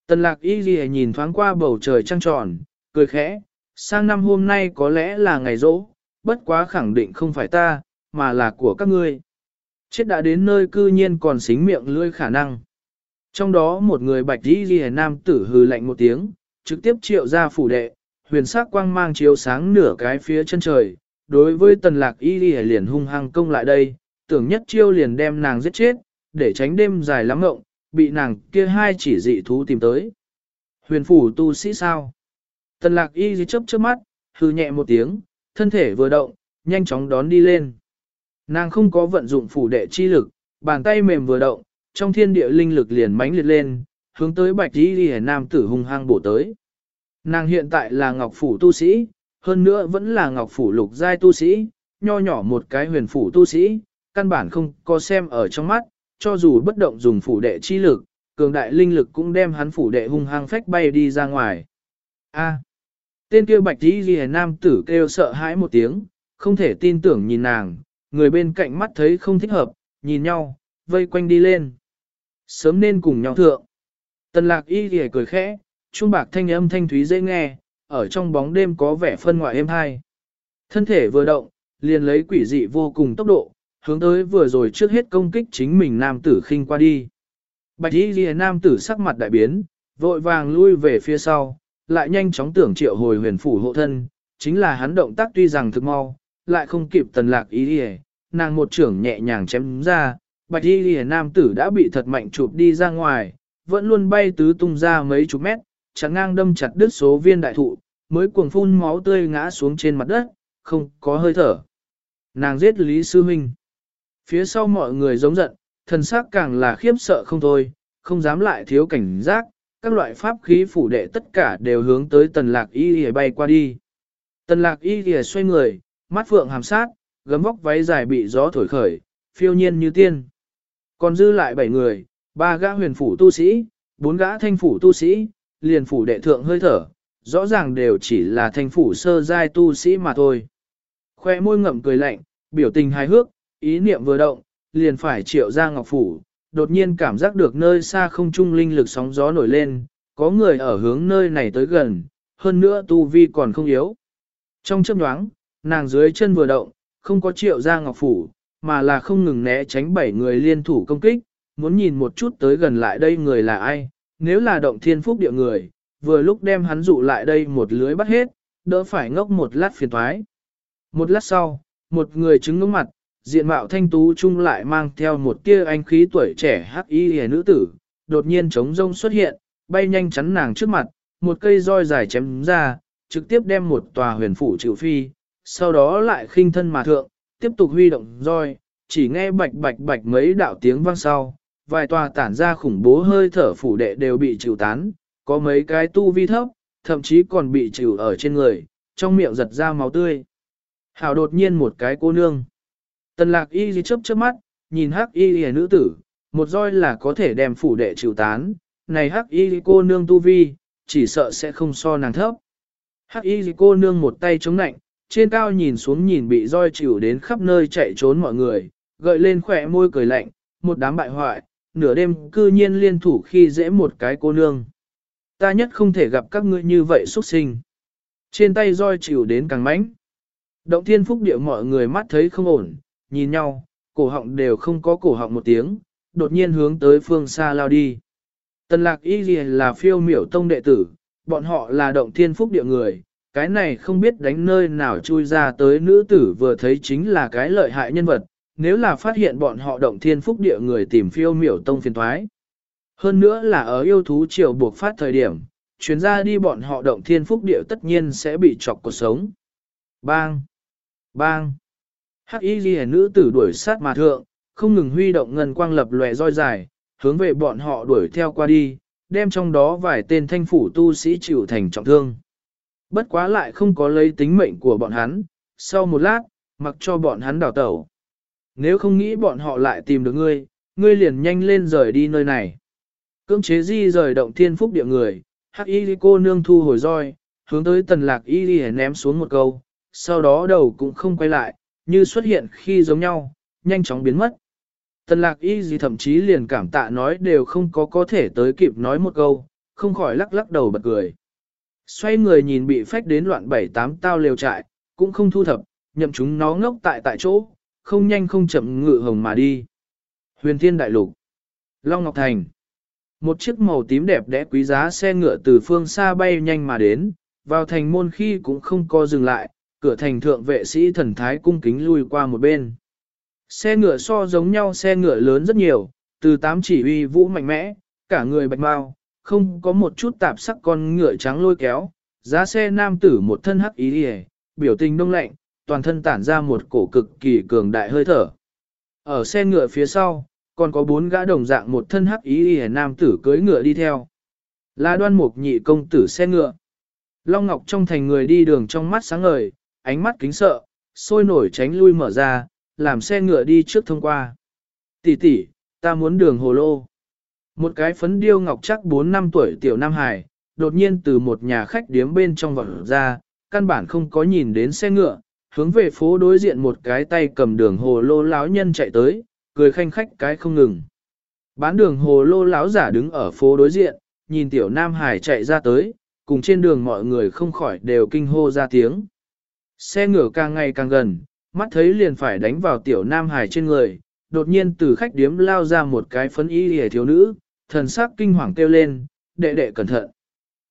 Tần lạc y ghi nhìn thoáng qua bầu trời trăng tròn, cười khẽ, sang năm hôm nay có lẽ là ngày rỗ, bất quá khẳng định không phải ta, mà là của các ngươi. Chết đã đến nơi cư nhiên còn xính miệng lươi khả năng. Trong đó một người bạch đi ghi nam tử hừ lạnh một tiếng, trực tiếp triệu ra phủ đệ, huyền sắc quang mang chiếu sáng nửa cái phía chân trời. Đối với tần lạc y ghi liền hung hăng công lại đây, tưởng nhất chiêu liền đem nàng giết chết, để tránh đêm dài lắm ngộng, bị nàng kia hai chỉ dị thú tìm tới. Huyền phủ tu sĩ sao? Tần lạc y đi chớp chớp mắt, hư nhẹ một tiếng, thân thể vừa động, nhanh chóng đón đi lên. Nàng không có vận dụng phủ đệ chi lực, bàn tay mềm vừa động, trong thiên địa linh lực liền mãnh liệt lên, hướng tới bạch y dì nam tử hung hăng bổ tới. Nàng hiện tại là ngọc phủ tu sĩ, hơn nữa vẫn là ngọc phủ lục giai tu sĩ, nho nhỏ một cái huyền phủ tu sĩ, căn bản không có xem ở trong mắt, cho dù bất động dùng phủ đệ chi lực, cường đại linh lực cũng đem hắn phủ đệ hung hăng phách bay đi ra ngoài. A. Tên kia bạch tí ghi nam tử kêu sợ hãi một tiếng, không thể tin tưởng nhìn nàng, người bên cạnh mắt thấy không thích hợp, nhìn nhau, vây quanh đi lên. Sớm nên cùng nhau thượng. Tần lạc y ghi cười khẽ, trung bạc thanh âm thanh thúy dễ nghe, ở trong bóng đêm có vẻ phân ngoại êm hai. Thân thể vừa động, liền lấy quỷ dị vô cùng tốc độ, hướng tới vừa rồi trước hết công kích chính mình nam tử khinh qua đi. Bạch y ghi nam tử sắc mặt đại biến, vội vàng lui về phía sau, lại nhanh chóng tưởng triệu hồi huyền phủ hộ thân, chính là hắn động tác tuy rằng thực mau, lại không kịp tần lạc y ghi nàng một trưởng nhẹ nhàng chém ra, bạch y ghi nam tử đã bị thật mạnh chụp đi ra ngoài, vẫn luôn bay tứ tung ra mấy chục mét, chặn ngang đâm chặt đứt số viên đại thụ, mới cuồng phun máu tươi ngã xuống trên mặt đất, không có hơi thở. Nàng giết Lý Sư Minh. Phía sau mọi người giống giận, thần sắc càng là khiếp sợ không thôi, không dám lại thiếu cảnh giác, các loại pháp khí phủ đệ tất cả đều hướng tới tần lạc y y bay qua đi. Tần lạc y y xoay người, mắt phượng hàm sát, gấm vóc váy dài bị gió thổi khởi, phiêu nhiên như tiên. Còn dư lại bảy người, ba gã huyền phủ tu sĩ, bốn gã thanh phủ tu sĩ, liền phủ đệ thượng hơi thở, rõ ràng đều chỉ là thành phủ sơ giai tu sĩ mà thôi. Khoe môi ngậm cười lạnh, biểu tình hài hước, ý niệm vừa động, liền phải triệu ra ngọc phủ, đột nhiên cảm giác được nơi xa không trung linh lực sóng gió nổi lên, có người ở hướng nơi này tới gần, hơn nữa tu vi còn không yếu. Trong chớp nhoáng, nàng dưới chân vừa động, không có triệu ra ngọc phủ, mà là không ngừng né tránh bảy người liên thủ công kích, muốn nhìn một chút tới gần lại đây người là ai, nếu là động thiên phúc địa người, vừa lúc đem hắn dụ lại đây một lưới bắt hết, đỡ phải ngốc một lát phiền thoái. Một lát sau, một người chứng ngưỡng mặt, diện mạo thanh tú chung lại mang theo một tia anh khí tuổi trẻ hắc y hề nữ tử, đột nhiên trống rông xuất hiện, bay nhanh chắn nàng trước mặt, một cây roi dài chém ra, trực tiếp đem một tòa huyền phủ chịu phi, sau đó lại khinh thân mà thượng, tiếp tục huy động roi, chỉ nghe bạch bạch bạch mấy đạo tiếng vang sau, vài tòa tản ra khủng bố hơi thở phủ đệ đều bị chịu tán, có mấy cái tu vi thấp, thậm chí còn bị chịu ở trên người, trong miệng giật ra máu tươi. Hảo đột nhiên một cái cô nương. Tần lạc y gì chớp chớp mắt, nhìn hắc y hề nữ tử, một roi là có thể đem phủ đệ chịu tán, này hắc y cô nương tu vi, chỉ sợ sẽ không so nàng thấp. Hắc y cô nương một tay chống nạnh, trên cao nhìn xuống nhìn bị roi chịu đến khắp nơi chạy trốn mọi người, gợi lên khỏe môi cười lạnh, một đám bại hoại, nửa đêm cư nhiên liên thủ khi dễ một cái cô nương. Ta nhất không thể gặp các ngươi như vậy xuất sinh. Trên tay roi chịu đến càng mãnh. Động thiên phúc địa mọi người mắt thấy không ổn, nhìn nhau, cổ họng đều không có cổ họng một tiếng, đột nhiên hướng tới phương xa lao đi. Tần lạc y là phiêu miểu tông đệ tử, bọn họ là động thiên phúc địa người, cái này không biết đánh nơi nào chui ra tới nữ tử vừa thấy chính là cái lợi hại nhân vật, nếu là phát hiện bọn họ động thiên phúc địa người tìm phiêu miểu tông phiền thoái. Hơn nữa là ở yêu thú triều buộc phát thời điểm, chuyến ra đi bọn họ động thiên phúc địa tất nhiên sẽ bị chọc cuộc sống. Bang! Bang! Hắc y ghi nữ tử đuổi sát mà thượng, không ngừng huy động ngân quang lập lòe roi dài, hướng về bọn họ đuổi theo qua đi, đem trong đó vài tên thanh phủ tu sĩ chịu thành trọng thương. Bất quá lại không có lấy tính mệnh của bọn hắn, sau một lát, mặc cho bọn hắn đào tẩu. Nếu không nghĩ bọn họ lại tìm được ngươi, ngươi liền nhanh lên rời đi nơi này. Cưỡng chế di rời động thiên phúc địa người, hắc y cô nương thu hồi roi, hướng tới tần lạc y ném xuống một câu, sau đó đầu cũng không quay lại, như xuất hiện khi giống nhau, nhanh chóng biến mất. Tần lạc y gì thậm chí liền cảm tạ nói đều không có có thể tới kịp nói một câu, không khỏi lắc lắc đầu bật cười. Xoay người nhìn bị phách đến loạn bảy tám tao liều trại, cũng không thu thập, nhậm chúng nó ngốc tại tại chỗ, không nhanh không chậm ngự hồng mà đi. Huyền Thiên Đại Lục Long Ngọc Thành Một chiếc màu tím đẹp đẽ quý giá xe ngựa từ phương xa bay nhanh mà đến, vào thành môn khi cũng không co dừng lại, cửa thành thượng vệ sĩ thần thái cung kính lui qua một bên. Xe ngựa so giống nhau xe ngựa lớn rất nhiều, từ tám chỉ uy vũ mạnh mẽ, cả người bạch mau, không có một chút tạp sắc con ngựa trắng lôi kéo, giá xe nam tử một thân hắc ý hề, biểu tình đông lạnh, toàn thân tản ra một cổ cực kỳ cường đại hơi thở. Ở xe ngựa phía sau, còn có bốn gã đồng dạng một thân hắc ý y nam tử cưới ngựa đi theo. Là đoan mục nhị công tử xe ngựa. Long Ngọc trong thành người đi đường trong mắt sáng ngời, ánh mắt kính sợ, sôi nổi tránh lui mở ra, làm xe ngựa đi trước thông qua. Tỷ tỷ, ta muốn đường hồ lô. Một cái phấn điêu ngọc chắc 4 năm tuổi tiểu Nam Hải, đột nhiên từ một nhà khách điếm bên trong vọt ra, căn bản không có nhìn đến xe ngựa, hướng về phố đối diện một cái tay cầm đường hồ lô lão nhân chạy tới, cười khanh khách cái không ngừng. Bán đường hồ lô lão giả đứng ở phố đối diện, nhìn tiểu Nam Hải chạy ra tới, cùng trên đường mọi người không khỏi đều kinh hô ra tiếng. Xe ngựa càng ngày càng gần, mắt thấy liền phải đánh vào tiểu nam hải trên người, đột nhiên từ khách điếm lao ra một cái phấn y hề thiếu nữ, thần sắc kinh hoàng kêu lên, đệ đệ cẩn thận.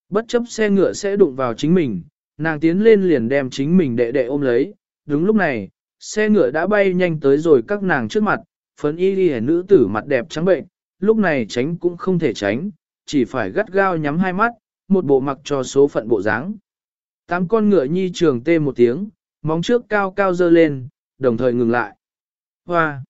Bất chấp xe ngựa sẽ đụng vào chính mình, nàng tiến lên liền đem chính mình đệ đệ ôm lấy, đúng lúc này, xe ngựa đã bay nhanh tới rồi các nàng trước mặt, phấn y hề nữ tử mặt đẹp trắng bệnh, lúc này tránh cũng không thể tránh, chỉ phải gắt gao nhắm hai mắt, một bộ mặc cho số phận bộ dáng. Tám con ngựa nhi trường tê một tiếng, móng trước cao cao dơ lên, đồng thời ngừng lại. Hoa!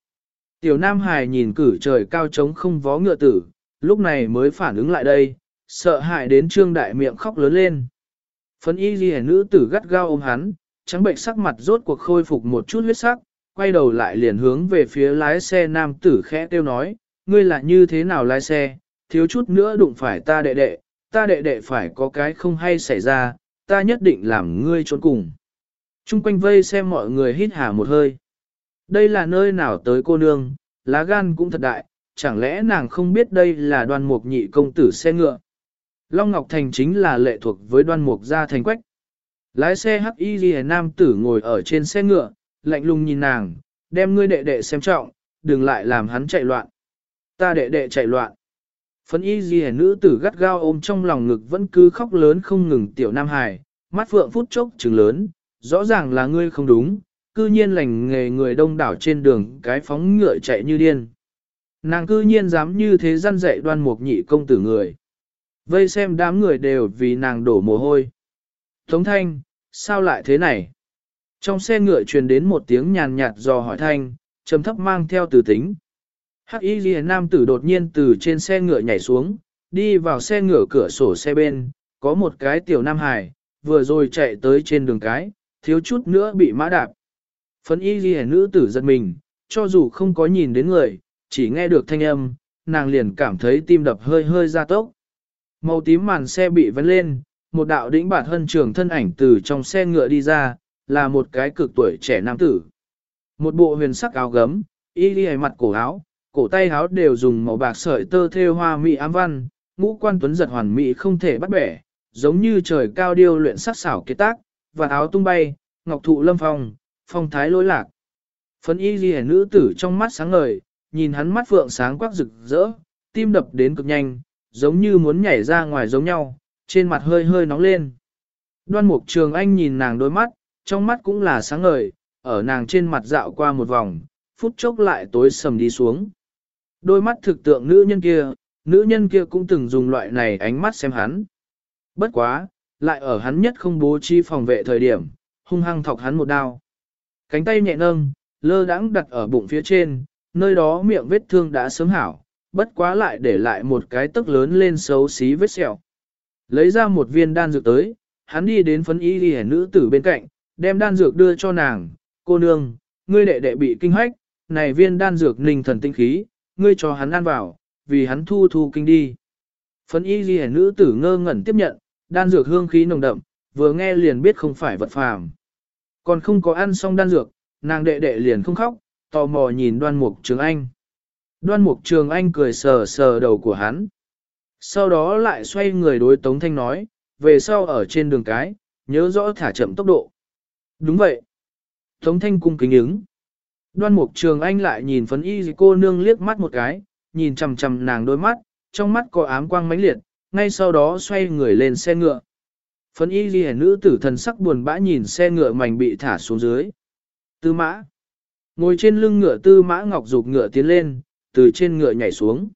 Tiểu Nam Hải nhìn cử trời cao trống không vó ngựa tử, lúc này mới phản ứng lại đây, sợ hãi đến trương đại miệng khóc lớn lên. Phấn y ghi nữ tử gắt gao ôm hắn, trắng bệnh sắc mặt rốt cuộc khôi phục một chút huyết sắc, quay đầu lại liền hướng về phía lái xe nam tử khẽ tiêu nói, ngươi là như thế nào lái xe, thiếu chút nữa đụng phải ta đệ đệ, ta đệ đệ phải có cái không hay xảy ra, ta nhất định làm ngươi trốn cùng. Trung quanh vây xem mọi người hít hà một hơi. Đây là nơi nào tới cô nương, lá gan cũng thật đại, chẳng lẽ nàng không biết đây là đoàn mục nhị công tử xe ngựa. Long Ngọc Thành chính là lệ thuộc với đoan mục gia thành quách. Lái xe hắc y ghi nam tử ngồi ở trên xe ngựa, lạnh lùng nhìn nàng, đem ngươi đệ đệ xem trọng, đừng lại làm hắn chạy loạn. Ta đệ đệ chạy loạn. Phấn y ghi nữ tử gắt gao ôm trong lòng ngực vẫn cứ khóc lớn không ngừng tiểu nam hài, mắt phượng phút chốc trừng lớn, rõ ràng là ngươi không đúng, cư nhiên lành nghề người đông đảo trên đường cái phóng ngựa chạy như điên. Nàng cư nhiên dám như thế gian dạy đoan mục nhị công tử người. Vây xem đám người đều vì nàng đổ mồ hôi. Tống thanh, sao lại thế này? Trong xe ngựa truyền đến một tiếng nhàn nhạt dò hỏi thanh, trầm thấp mang theo từ tính. Hắc y ghi nam tử đột nhiên từ trên xe ngựa nhảy xuống, đi vào xe ngựa cửa sổ xe bên, có một cái tiểu nam hải, vừa rồi chạy tới trên đường cái, thiếu chút nữa bị mã đạp. Phấn y ghi nữ tử giật mình, cho dù không có nhìn đến người, chỉ nghe được thanh âm, nàng liền cảm thấy tim đập hơi hơi ra tốc. Màu tím màn xe bị vấn lên, một đạo đĩnh bạt hân trường thân ảnh từ trong xe ngựa đi ra, là một cái cực tuổi trẻ nam tử. Một bộ huyền sắc áo gấm, y đi mặt cổ áo, cổ tay áo đều dùng màu bạc sợi tơ thêu hoa mỹ ám văn, ngũ quan tuấn giật hoàn mỹ không thể bắt bẻ, giống như trời cao điêu luyện sắc xảo kế tác, và áo tung bay, ngọc thụ lâm phong, phong thái lối lạc. Phấn y ghi nữ tử trong mắt sáng ngời, nhìn hắn mắt phượng sáng quắc rực rỡ, tim đập đến cực nhanh, giống như muốn nhảy ra ngoài giống nhau, trên mặt hơi hơi nóng lên. Đoan mục trường anh nhìn nàng đôi mắt, trong mắt cũng là sáng ngời, ở nàng trên mặt dạo qua một vòng, phút chốc lại tối sầm đi xuống. Đôi mắt thực tượng nữ nhân kia, nữ nhân kia cũng từng dùng loại này ánh mắt xem hắn. Bất quá, lại ở hắn nhất không bố trí phòng vệ thời điểm, hung hăng thọc hắn một đao. Cánh tay nhẹ nâng, lơ đãng đặt ở bụng phía trên, nơi đó miệng vết thương đã sớm hảo, bất quá lại để lại một cái tức lớn lên xấu xí vết sẹo. Lấy ra một viên đan dược tới, hắn đi đến phấn y đi nữ tử bên cạnh, đem đan dược đưa cho nàng, cô nương, ngươi đệ đệ bị kinh hách, này viên đan dược ninh thần tinh khí, ngươi cho hắn ăn vào, vì hắn thu thu kinh đi. Phấn y ghi nữ tử ngơ ngẩn tiếp nhận, đan dược hương khí nồng đậm, vừa nghe liền biết không phải vật phàm. Còn không có ăn xong đan dược, nàng đệ đệ liền không khóc, tò mò nhìn đoan mục trường anh. Đoan mục trường anh cười sờ sờ đầu của hắn. Sau đó lại xoay người đối Tống Thanh nói, về sau ở trên đường cái, nhớ rõ thả chậm tốc độ. Đúng vậy. Tống Thanh cung kính ứng. Đoan mục trường anh lại nhìn phấn y cô nương liếc mắt một cái, nhìn chằm chằm nàng đôi mắt, trong mắt có ám quang mãnh liệt, ngay sau đó xoay người lên xe ngựa. Phấn y ghi nữ tử thần sắc buồn bã nhìn xe ngựa mảnh bị thả xuống dưới. Tư mã. Ngồi trên lưng ngựa tư mã ngọc dục ngựa tiến lên, từ trên ngựa nhảy xuống.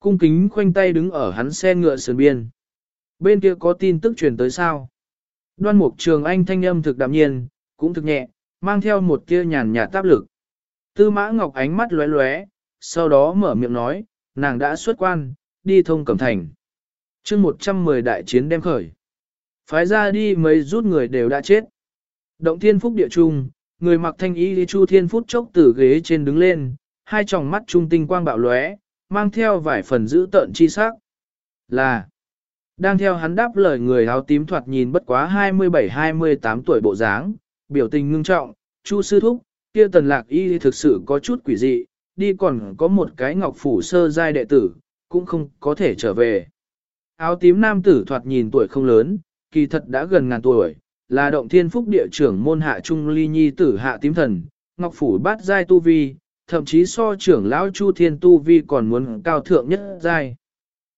Cung kính khoanh tay đứng ở hắn xe ngựa sườn biên. Bên kia có tin tức truyền tới sao? Đoan mục trường anh thanh âm thực đạm nhiên, cũng thực nhẹ, mang theo một tia nhàn nhạt tác lực. Tư mã ngọc ánh mắt lóe lóe, sau đó mở miệng nói, nàng đã xuất quan, đi thông cẩm thành. chương 110 đại chiến đem khởi. Phái ra đi mấy rút người đều đã chết. Động thiên phúc địa trung, người mặc thanh y đi chu thiên phút chốc từ ghế trên đứng lên, hai tròng mắt trung tinh quang bạo lóe, mang theo vài phần giữ tợn chi sắc. Là, đang theo hắn đáp lời người áo tím thoạt nhìn bất quá 27-28 tuổi bộ dáng, biểu tình ngưng trọng, chu sư thúc, kia tần lạc y thực sự có chút quỷ dị, đi còn có một cái ngọc phủ sơ giai đệ tử, cũng không có thể trở về. Áo tím nam tử thoạt nhìn tuổi không lớn, kỳ thật đã gần ngàn tuổi, là động thiên phúc địa trưởng môn hạ trung ly nhi tử hạ tím thần, ngọc phủ bát giai tu vi, thậm chí so trưởng lão Chu Thiên tu vi còn muốn cao thượng nhất giai.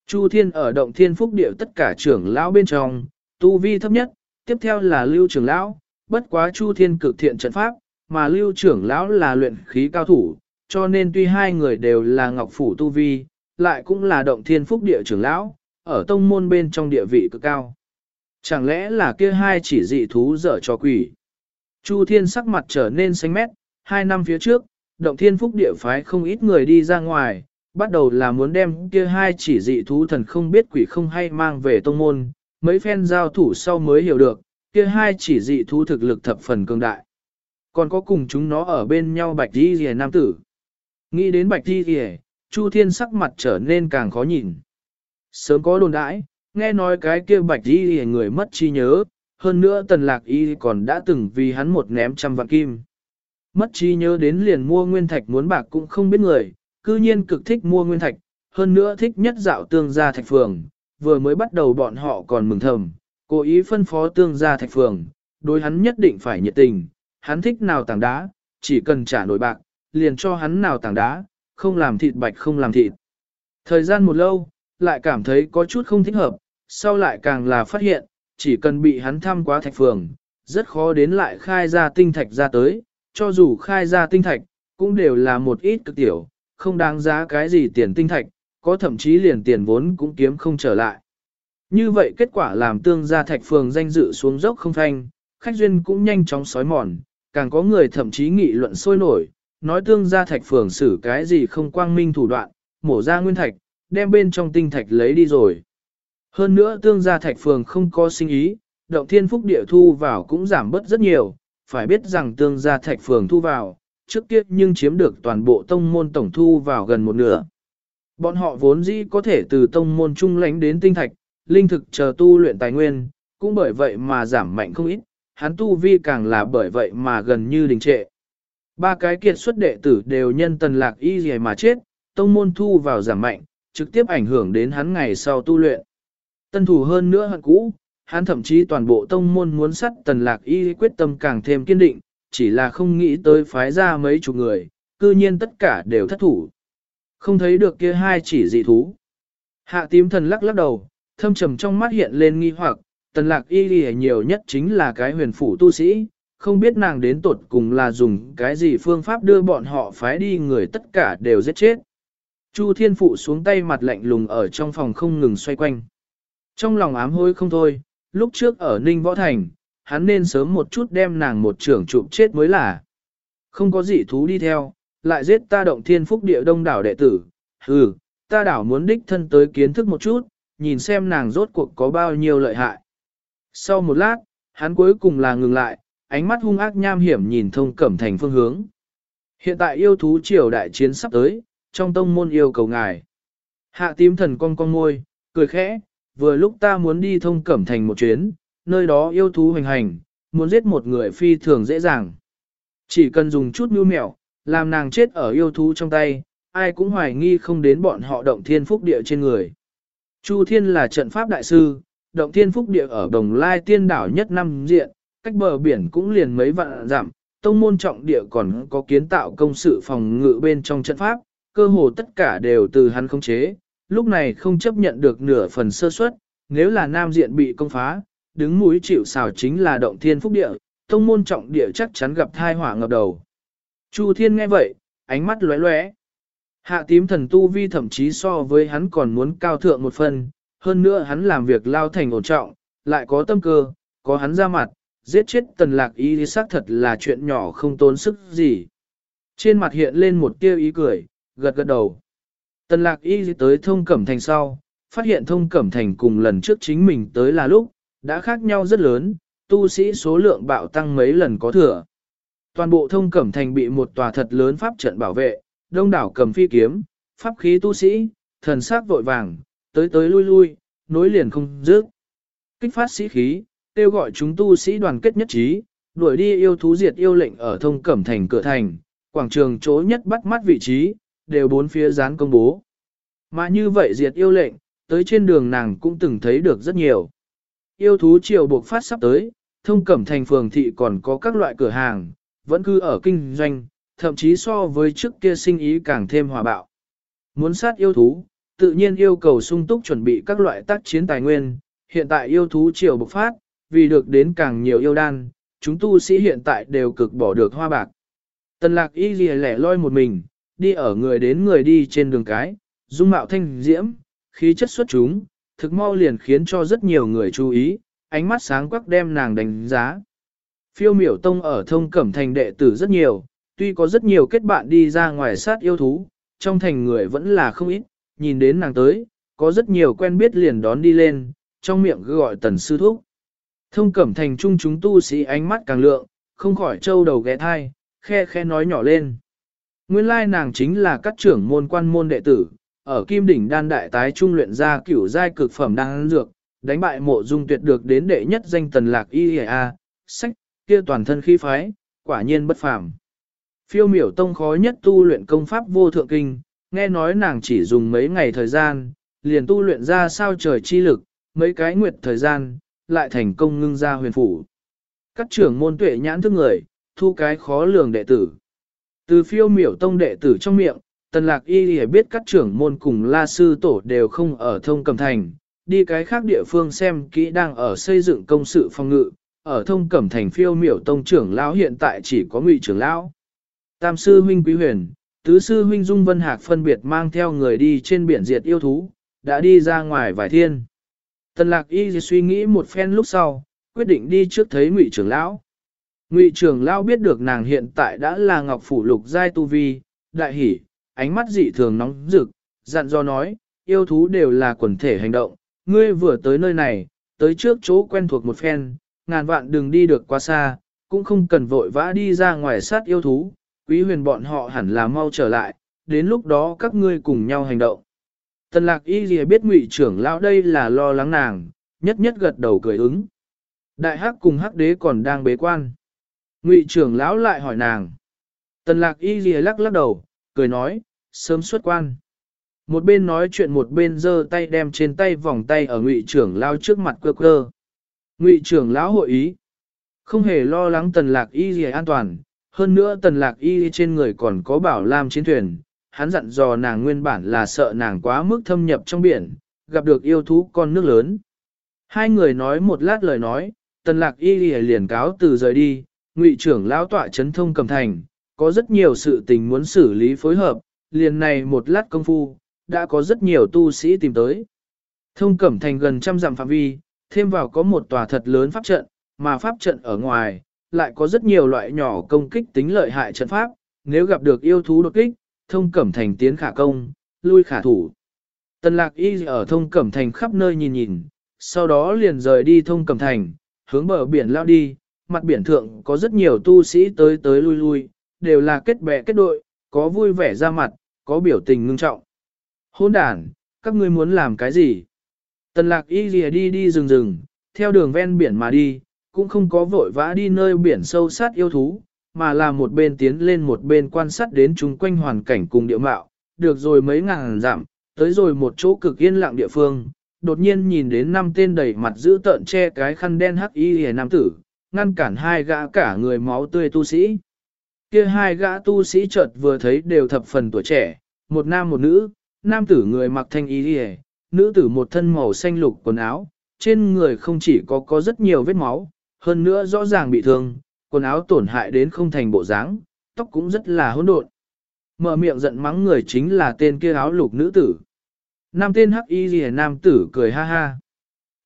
Chu Thiên ở động thiên phúc địa tất cả trưởng lão bên trong, tu vi thấp nhất, tiếp theo là lưu trưởng lão, bất quá Chu Thiên cực thiện trận pháp, mà lưu trưởng lão là luyện khí cao thủ, cho nên tuy hai người đều là ngọc phủ tu vi, lại cũng là động thiên phúc địa trưởng lão, ở tông môn bên trong địa vị cực cao. Chẳng lẽ là kia hai chỉ dị thú dở cho quỷ? Chu Thiên sắc mặt trở nên xanh mét, hai năm phía trước, động thiên phúc địa phái không ít người đi ra ngoài, bắt đầu là muốn đem kia hai chỉ dị thú thần không biết quỷ không hay mang về tông môn, mấy phen giao thủ sau mới hiểu được, kia hai chỉ dị thú thực lực thập phần cường đại. Còn có cùng chúng nó ở bên nhau bạch đi rìa nam tử. Nghĩ đến bạch đi rìa, Chu Thiên sắc mặt trở nên càng khó nhìn. Sớm có đồn đãi, nghe nói cái kia bạch đi rìa người mất trí nhớ, hơn nữa tần lạc y còn đã từng vì hắn một ném trăm vạn kim. Mất trí nhớ đến liền mua nguyên thạch muốn bạc cũng không biết người, cư nhiên cực thích mua nguyên thạch, hơn nữa thích nhất dạo tương gia thạch phường, vừa mới bắt đầu bọn họ còn mừng thầm, cố ý phân phó tương gia thạch phường, đối hắn nhất định phải nhiệt tình, hắn thích nào tảng đá, chỉ cần trả nổi bạc, liền cho hắn nào tảng đá, không làm thịt bạch không làm thịt. Thời gian một lâu, lại cảm thấy có chút không thích hợp, sau lại càng là phát hiện, chỉ cần bị hắn thăm quá thạch phường, rất khó đến lại khai ra tinh thạch ra tới, cho dù khai ra tinh thạch, cũng đều là một ít cực tiểu, không đáng giá cái gì tiền tinh thạch, có thậm chí liền tiền vốn cũng kiếm không trở lại. Như vậy kết quả làm tương gia thạch phường danh dự xuống dốc không thanh, khách duyên cũng nhanh chóng sói mòn, càng có người thậm chí nghị luận sôi nổi, nói tương gia thạch phường xử cái gì không quang minh thủ đoạn, mổ ra nguyên thạch, đem bên trong tinh thạch lấy đi rồi. Hơn nữa tương gia thạch phường không có sinh ý, động thiên phúc địa thu vào cũng giảm bớt rất nhiều, phải biết rằng tương gia thạch phường thu vào, trước kia nhưng chiếm được toàn bộ tông môn tổng thu vào gần một nửa. Bọn họ vốn dĩ có thể từ tông môn trung lãnh đến tinh thạch, linh thực chờ tu luyện tài nguyên, cũng bởi vậy mà giảm mạnh không ít, hắn tu vi càng là bởi vậy mà gần như đình trệ. Ba cái kiệt xuất đệ tử đều nhân tần lạc y gì mà chết, tông môn thu vào giảm mạnh, trực tiếp ảnh hưởng đến hắn ngày sau tu luyện. Tân thủ hơn nữa hận cũ, hắn thậm chí toàn bộ tông môn muốn sắt tần lạc y quyết tâm càng thêm kiên định, chỉ là không nghĩ tới phái ra mấy chục người, cư nhiên tất cả đều thất thủ. Không thấy được kia hai chỉ dị thú. Hạ tím thần lắc lắc đầu, thâm trầm trong mắt hiện lên nghi hoặc, tần lạc y ghi nhiều nhất chính là cái huyền phủ tu sĩ, không biết nàng đến tột cùng là dùng cái gì phương pháp đưa bọn họ phái đi người tất cả đều giết chết. Chu thiên phụ xuống tay mặt lạnh lùng ở trong phòng không ngừng xoay quanh. Trong lòng ám hôi không thôi, lúc trước ở Ninh Võ Thành, hắn nên sớm một chút đem nàng một trưởng trụ chết mới là. Không có gì thú đi theo, lại giết ta động thiên phúc địa đông đảo đệ tử, hừ, ta đảo muốn đích thân tới kiến thức một chút, nhìn xem nàng rốt cuộc có bao nhiêu lợi hại. Sau một lát, hắn cuối cùng là ngừng lại, ánh mắt hung ác nham hiểm nhìn thông cẩm thành phương hướng. Hiện tại yêu thú triều đại chiến sắp tới, trong tông môn yêu cầu ngài. Hạ tím thần cong cong môi, cười khẽ, vừa lúc ta muốn đi thông cẩm thành một chuyến, nơi đó yêu thú hoành hành, muốn giết một người phi thường dễ dàng. Chỉ cần dùng chút mưu mẹo, làm nàng chết ở yêu thú trong tay, ai cũng hoài nghi không đến bọn họ động thiên phúc địa trên người. Chu Thiên là trận pháp đại sư, động thiên phúc địa ở đồng lai tiên đảo nhất năm diện, cách bờ biển cũng liền mấy vạn giảm, tông môn trọng địa còn có kiến tạo công sự phòng ngự bên trong trận pháp, cơ hồ tất cả đều từ hắn khống chế, lúc này không chấp nhận được nửa phần sơ suất, nếu là nam diện bị công phá, đứng mũi chịu xào chính là động thiên phúc địa, tông môn trọng địa chắc chắn gặp thai hỏa ngập đầu. Chu thiên nghe vậy, ánh mắt lóe lóe. Hạ tím thần tu vi thậm chí so với hắn còn muốn cao thượng một phần, hơn nữa hắn làm việc lao thành ổn trọng, lại có tâm cơ, có hắn ra mặt, giết chết tần lạc ý thì xác thật là chuyện nhỏ không tốn sức gì. Trên mặt hiện lên một tiêu ý cười, gật gật đầu. Tần lạc y tới thông cẩm thành sau, phát hiện thông cẩm thành cùng lần trước chính mình tới là lúc, đã khác nhau rất lớn, tu sĩ số lượng bạo tăng mấy lần có thừa. Toàn bộ thông cẩm thành bị một tòa thật lớn pháp trận bảo vệ, đông đảo cầm phi kiếm, pháp khí tu sĩ, thần sắc vội vàng, tới tới lui lui, nối liền không dứt. Kích phát sĩ khí, kêu gọi chúng tu sĩ đoàn kết nhất trí, đuổi đi yêu thú diệt yêu lệnh ở thông cẩm thành cửa thành, quảng trường chỗ nhất bắt mắt vị trí, đều bốn phía dán công bố. Mà như vậy diệt yêu lệnh, tới trên đường nàng cũng từng thấy được rất nhiều. Yêu thú triều buộc phát sắp tới, thông cẩm thành phường thị còn có các loại cửa hàng, vẫn cứ ở kinh doanh, thậm chí so với trước kia sinh ý càng thêm hòa bạo. Muốn sát yêu thú, tự nhiên yêu cầu sung túc chuẩn bị các loại tác chiến tài nguyên, hiện tại yêu thú triều bộc phát, vì được đến càng nhiều yêu đan, chúng tu sĩ hiện tại đều cực bỏ được hoa bạc. Tần lạc y lìa lẻ loi một mình, đi ở người đến người đi trên đường cái, dung mạo thanh diễm, khí chất xuất chúng, thực mau liền khiến cho rất nhiều người chú ý, ánh mắt sáng quắc đem nàng đánh giá. Phiêu miểu tông ở thông cẩm thành đệ tử rất nhiều, tuy có rất nhiều kết bạn đi ra ngoài sát yêu thú, trong thành người vẫn là không ít, nhìn đến nàng tới, có rất nhiều quen biết liền đón đi lên, trong miệng gọi tần sư thúc. Thông cẩm thành trung chúng tu sĩ ánh mắt càng lượng, không khỏi trâu đầu ghé thai, khe khe nói nhỏ lên. Nguyên lai nàng chính là các trưởng môn quan môn đệ tử, ở Kim Đỉnh Đan Đại Tái Trung luyện ra cửu giai cực phẩm đan dược, đánh bại mộ dung tuyệt được đến đệ nhất danh tần lạc y a sách, kia toàn thân khí phái, quả nhiên bất phàm. Phiêu miểu tông khó nhất tu luyện công pháp vô thượng kinh, nghe nói nàng chỉ dùng mấy ngày thời gian, liền tu luyện ra sao trời chi lực, mấy cái nguyệt thời gian, lại thành công ngưng ra huyền phủ. Các trưởng môn tuệ nhãn thức người, thu cái khó lường đệ tử. Từ phiêu miểu tông đệ tử trong miệng, tần lạc y thì biết các trưởng môn cùng la sư tổ đều không ở thông cầm thành, đi cái khác địa phương xem kỹ đang ở xây dựng công sự phòng ngự, ở thông cẩm thành phiêu miểu tông trưởng lão hiện tại chỉ có ngụy trưởng lão. Tam sư huynh quý huyền, tứ sư huynh dung vân hạc phân biệt mang theo người đi trên biển diệt yêu thú, đã đi ra ngoài vài thiên. Tần lạc y suy nghĩ một phen lúc sau, quyết định đi trước thấy ngụy trưởng lão. Ngụy trưởng lão biết được nàng hiện tại đã là ngọc phủ lục giai tu vi, đại hỉ, ánh mắt dị thường nóng rực, dặn do nói, yêu thú đều là quần thể hành động, ngươi vừa tới nơi này, tới trước chỗ quen thuộc một phen, ngàn vạn đừng đi được quá xa, cũng không cần vội vã đi ra ngoài sát yêu thú, quý huyền bọn họ hẳn là mau trở lại, đến lúc đó các ngươi cùng nhau hành động. Tần lạc y gì biết ngụy trưởng lão đây là lo lắng nàng, nhất nhất gật đầu cười ứng. Đại hắc cùng hắc đế còn đang bế quan. Ngụy trưởng lão lại hỏi nàng. Tần lạc y gì lắc lắc đầu, cười nói, sớm xuất quan. Một bên nói chuyện một bên giơ tay đem trên tay vòng tay ở ngụy trưởng lão trước mặt cơ cơ. Ngụy trưởng lão hội ý. Không hề lo lắng tần lạc y gì an toàn, hơn nữa tần lạc y trên người còn có bảo lam chiến thuyền, hắn dặn dò nàng nguyên bản là sợ nàng quá mức thâm nhập trong biển, gặp được yêu thú con nước lớn. Hai người nói một lát lời nói, tần lạc y liền cáo từ rời đi, ngụy trưởng lão tọa chấn thông cầm thành, có rất nhiều sự tình muốn xử lý phối hợp, liền này một lát công phu, đã có rất nhiều tu sĩ tìm tới. Thông cẩm thành gần trăm dặm phạm vi, thêm vào có một tòa thật lớn pháp trận, mà pháp trận ở ngoài, lại có rất nhiều loại nhỏ công kích tính lợi hại trận pháp, nếu gặp được yêu thú đột kích, thông cẩm thành tiến khả công, lui khả thủ. Tần lạc y ở thông cẩm thành khắp nơi nhìn nhìn, sau đó liền rời đi thông cẩm thành, hướng bờ biển lao đi, mặt biển thượng có rất nhiều tu sĩ tới tới lui lui, đều là kết bè kết đội, có vui vẻ ra mặt, có biểu tình ngưng trọng. Hôn đàn, các ngươi muốn làm cái gì? Tần lạc y lìa đi đi rừng rừng, theo đường ven biển mà đi, cũng không có vội vã đi nơi biển sâu sát yêu thú, mà là một bên tiến lên một bên quan sát đến chúng quanh hoàn cảnh cùng địa mạo, được rồi mấy ngàn giảm tới rồi một chỗ cực yên lặng địa phương, đột nhiên nhìn đến năm tên đầy mặt giữ tợn che cái khăn đen hắc y hề nam tử, ngăn cản hai gã cả người máu tươi tu sĩ. Kia hai gã tu sĩ chợt vừa thấy đều thập phần tuổi trẻ, một nam một nữ, nam tử người mặc thanh y hề, nữ tử một thân màu xanh lục quần áo, trên người không chỉ có có rất nhiều vết máu, hơn nữa rõ ràng bị thương, quần áo tổn hại đến không thành bộ dáng, tóc cũng rất là hỗn độn. Mở miệng giận mắng người chính là tên kia áo lục nữ tử. Nam tên hắc y gì nam tử cười ha ha.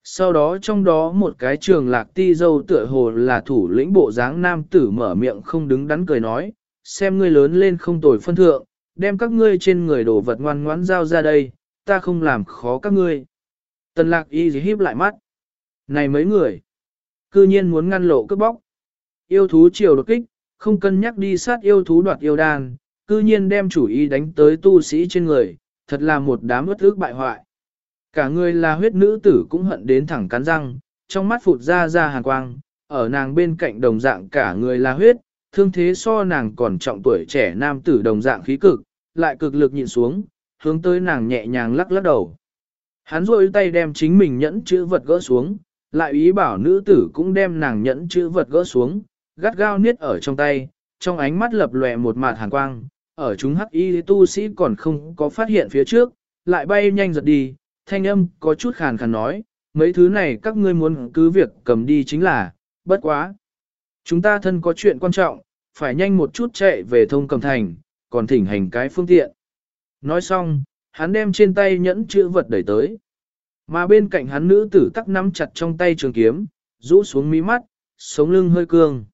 Sau đó trong đó một cái trường lạc ti dâu tựa hồ là thủ lĩnh bộ dáng nam tử mở miệng không đứng đắn cười nói, xem ngươi lớn lên không tồi phân thượng, đem các ngươi trên người đồ vật ngoan ngoãn giao ra đây, ta không làm khó các ngươi. Tần lạc y dì híp lại mắt. Này mấy người, cư nhiên muốn ngăn lộ cướp bóc. Yêu thú chiều đột kích, không cân nhắc đi sát yêu thú đoạt yêu đàn, cư nhiên đem chủ ý đánh tới tu sĩ trên người, thật là một đám ướt ước bại hoại. Cả người là huyết nữ tử cũng hận đến thẳng cắn răng, trong mắt phụt ra ra hàn quang, ở nàng bên cạnh đồng dạng cả người là huyết, thương thế so nàng còn trọng tuổi trẻ nam tử đồng dạng khí cực, lại cực lực nhịn xuống, hướng tới nàng nhẹ nhàng lắc lắc đầu. Hắn rôi tay đem chính mình nhẫn chữ vật gỡ xuống, lại ý bảo nữ tử cũng đem nàng nhẫn chữ vật gỡ xuống, gắt gao niết ở trong tay, trong ánh mắt lập lòe một mạt hàn quang, ở chúng hắc y tu sĩ còn không có phát hiện phía trước, lại bay nhanh giật đi, thanh âm có chút khàn khàn nói, mấy thứ này các ngươi muốn cứ việc cầm đi chính là, bất quá. Chúng ta thân có chuyện quan trọng, phải nhanh một chút chạy về thông cầm thành, còn thỉnh hành cái phương tiện. Nói xong, hắn đem trên tay nhẫn chữ vật đẩy tới. Mà bên cạnh hắn nữ tử tắc nắm chặt trong tay trường kiếm, rũ xuống mí mắt, sống lưng hơi cương.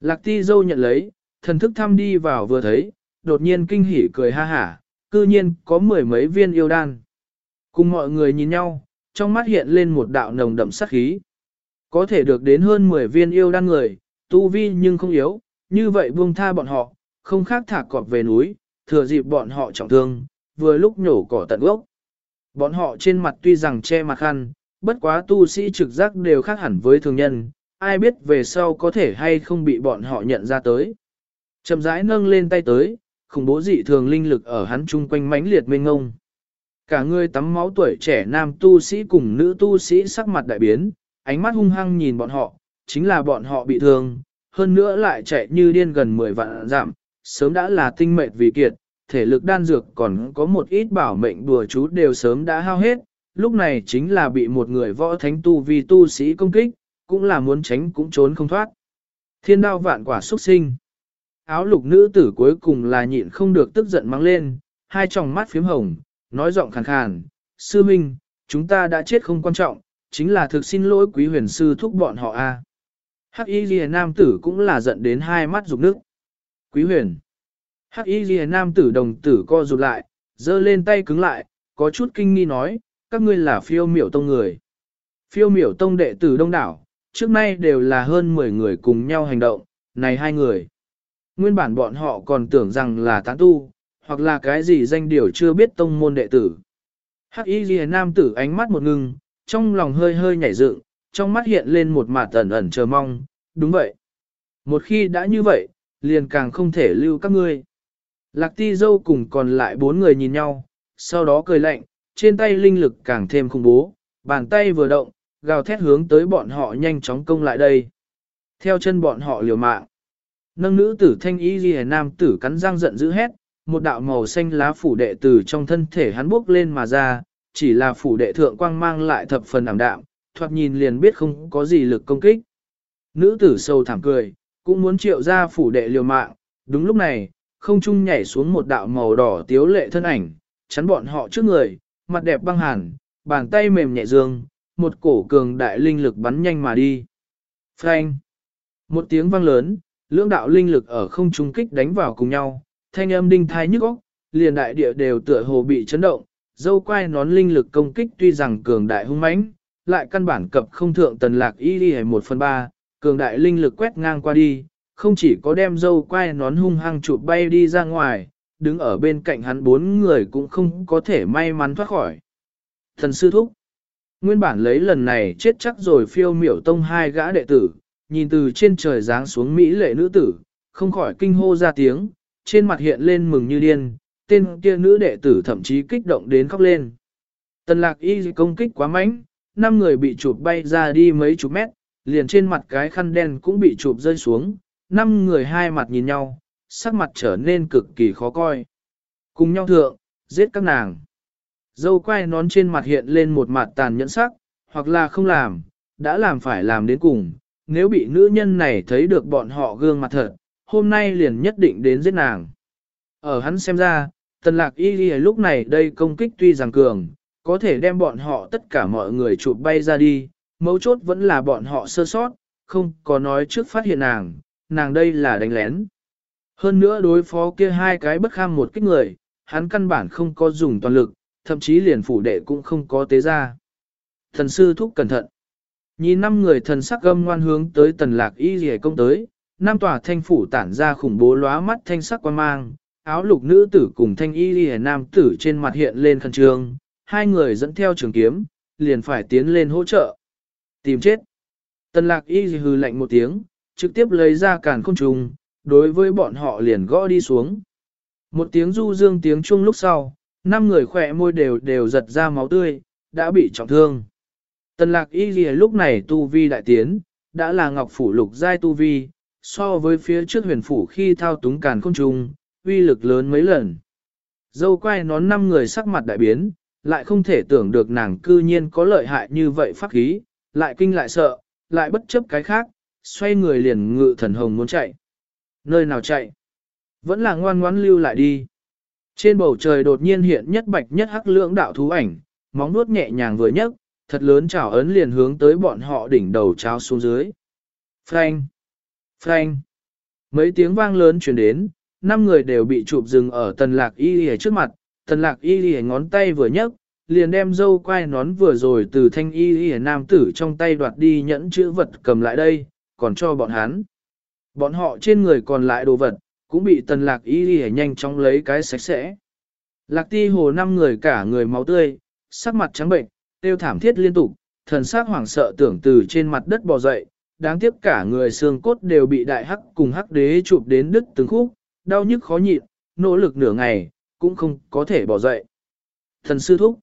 Lạc ti dâu nhận lấy, thần thức thăm đi vào vừa thấy, đột nhiên kinh hỉ cười ha hả, cư nhiên có mười mấy viên yêu đan. Cùng mọi người nhìn nhau, trong mắt hiện lên một đạo nồng đậm sát khí. Có thể được đến hơn 10 viên yêu đan người, tu vi nhưng không yếu, như vậy buông tha bọn họ, không khác thả cọp về núi, thừa dịp bọn họ trọng thương, vừa lúc nhổ cỏ tận gốc. Bọn họ trên mặt tuy rằng che mặt khăn, bất quá tu sĩ trực giác đều khác hẳn với thường nhân, ai biết về sau có thể hay không bị bọn họ nhận ra tới. Chậm rãi nâng lên tay tới, khủng bố dị thường linh lực ở hắn chung quanh mãnh liệt mênh ngông. Cả người tắm máu tuổi trẻ nam tu sĩ cùng nữ tu sĩ sắc mặt đại biến, ánh mắt hung hăng nhìn bọn họ, chính là bọn họ bị thương, hơn nữa lại chạy như điên gần 10 vạn giảm, sớm đã là tinh mệt vì kiệt, thể lực đan dược còn có một ít bảo mệnh đùa chú đều sớm đã hao hết, lúc này chính là bị một người võ thánh tu vì tu sĩ công kích, cũng là muốn tránh cũng trốn không thoát. Thiên đao vạn quả xuất sinh. Áo lục nữ tử cuối cùng là nhịn không được tức giận mang lên, hai tròng mắt phím hồng, nói giọng khàn khàn, sư minh, chúng ta đã chết không quan trọng, chính là thực xin lỗi quý huyền sư thúc bọn họ a. Hắc y Lìa nam tử cũng là giận đến hai mắt rục nước. Quý huyền. Hắc y Lìa nam tử đồng tử co rụt lại, giơ lên tay cứng lại, có chút kinh nghi nói, các ngươi là phiêu miểu tông người. Phiêu miểu tông đệ tử đông đảo, trước nay đều là hơn 10 người cùng nhau hành động, này hai người. Nguyên bản bọn họ còn tưởng rằng là tán tu, hoặc là cái gì danh điều chưa biết tông môn đệ tử. Hắc y ghi nam tử ánh mắt một ngưng, trong lòng hơi hơi nhảy dựng, trong mắt hiện lên một mạt ẩn ẩn chờ mong, đúng vậy. Một khi đã như vậy, liền càng không thể lưu các ngươi. Lạc ti dâu cùng còn lại bốn người nhìn nhau, sau đó cười lạnh, trên tay linh lực càng thêm khủng bố, bàn tay vừa động, gào thét hướng tới bọn họ nhanh chóng công lại đây. Theo chân bọn họ liều mạng. Nâng nữ tử thanh y ghi nam tử cắn răng giận dữ hét, một đạo màu xanh lá phủ đệ từ trong thân thể hắn bốc lên mà ra, chỉ là phủ đệ thượng quang mang lại thập phần ảm đạm, thoạt nhìn liền biết không có gì lực công kích. Nữ tử sâu thảm cười, cũng muốn triệu ra phủ đệ liều mạng, đúng lúc này, không trung nhảy xuống một đạo màu đỏ tiếu lệ thân ảnh, chắn bọn họ trước người, mặt đẹp băng hàn, bàn tay mềm nhẹ dương, một cổ cường đại linh lực bắn nhanh mà đi. Phanh! Một tiếng vang lớn, lưỡng đạo linh lực ở không trung kích đánh vào cùng nhau, thanh âm đinh thai nhức óc, liền đại địa đều tựa hồ bị chấn động, dâu quai nón linh lực công kích tuy rằng cường đại hung mãnh, lại căn bản cập không thượng tần lạc y đi một phần ba, cường đại linh lực quét ngang qua đi, không chỉ có đem dâu quai nón hung hăng chụp bay đi ra ngoài, đứng ở bên cạnh hắn bốn người cũng không có thể may mắn thoát khỏi. Thần sư thúc, nguyên bản lấy lần này chết chắc rồi phiêu miểu tông hai gã đệ tử, nhìn từ trên trời giáng xuống Mỹ lệ nữ tử, không khỏi kinh hô ra tiếng, trên mặt hiện lên mừng như điên, tên kia nữ đệ tử thậm chí kích động đến khóc lên. Tần lạc y công kích quá mạnh, năm người bị chụp bay ra đi mấy chục mét, liền trên mặt cái khăn đen cũng bị chụp rơi xuống, năm người hai mặt nhìn nhau, sắc mặt trở nên cực kỳ khó coi. Cùng nhau thượng, giết các nàng. Dâu quay nón trên mặt hiện lên một mặt tàn nhẫn sắc, hoặc là không làm, đã làm phải làm đến cùng, nếu bị nữ nhân này thấy được bọn họ gương mặt thật, hôm nay liền nhất định đến giết nàng. Ở hắn xem ra, tần lạc y ghi lúc này đây công kích tuy rằng cường, có thể đem bọn họ tất cả mọi người chụp bay ra đi, mấu chốt vẫn là bọn họ sơ sót, không có nói trước phát hiện nàng, nàng đây là đánh lén. Hơn nữa đối phó kia hai cái bất kham một kích người, hắn căn bản không có dùng toàn lực, thậm chí liền phủ đệ cũng không có tế ra. Thần sư thúc cẩn thận. Nhìn năm người thần sắc gâm ngoan hướng tới tần lạc y rìa công tới, năm tòa thanh phủ tản ra khủng bố lóa mắt thanh sắc quan mang, áo lục nữ tử cùng thanh y lìa nam tử trên mặt hiện lên khăn trương, hai người dẫn theo trường kiếm, liền phải tiến lên hỗ trợ. Tìm chết. Tần lạc y hừ lạnh một tiếng, trực tiếp lấy ra càn khôn trùng, đối với bọn họ liền gõ đi xuống. Một tiếng du dương tiếng chuông lúc sau, năm người khỏe môi đều đều giật ra máu tươi, đã bị trọng thương. Tần lạc y ghi lúc này tu vi đại tiến, đã là ngọc phủ lục giai tu vi, so với phía trước huyền phủ khi thao túng càn khôn trùng, uy lực lớn mấy lần. Dâu quay nón năm người sắc mặt đại biến, lại không thể tưởng được nàng cư nhiên có lợi hại như vậy pháp khí, lại kinh lại sợ, lại bất chấp cái khác, xoay người liền ngự thần hồng muốn chạy. Nơi nào chạy? Vẫn là ngoan ngoãn lưu lại đi. Trên bầu trời đột nhiên hiện nhất bạch nhất hắc lưỡng đạo thú ảnh, móng nuốt nhẹ nhàng vừa nhấc, thật lớn chảo ấn liền hướng tới bọn họ đỉnh đầu trao xuống dưới. Phanh! Phanh! Mấy tiếng vang lớn truyền đến, năm người đều bị chụp dừng ở tần lạc y y trước mặt, tần lạc y y ngón tay vừa nhấc, liền đem dâu quai nón vừa rồi từ thanh y y nam tử trong tay đoạt đi nhẫn chữ vật cầm lại đây, còn cho bọn hắn. Bọn họ trên người còn lại đồ vật, cũng bị tần lạc y y nhanh chóng lấy cái sạch sẽ. Lạc ti hồ năm người cả người máu tươi, sắc mặt trắng bệnh, tiêu thảm thiết liên tục, thần sắc hoảng sợ tưởng từ trên mặt đất bò dậy, đáng tiếc cả người xương cốt đều bị đại hắc cùng hắc đế chụp đến đứt từng khúc, đau nhức khó nhịn, nỗ lực nửa ngày, cũng không có thể bỏ dậy. Thần sư thúc,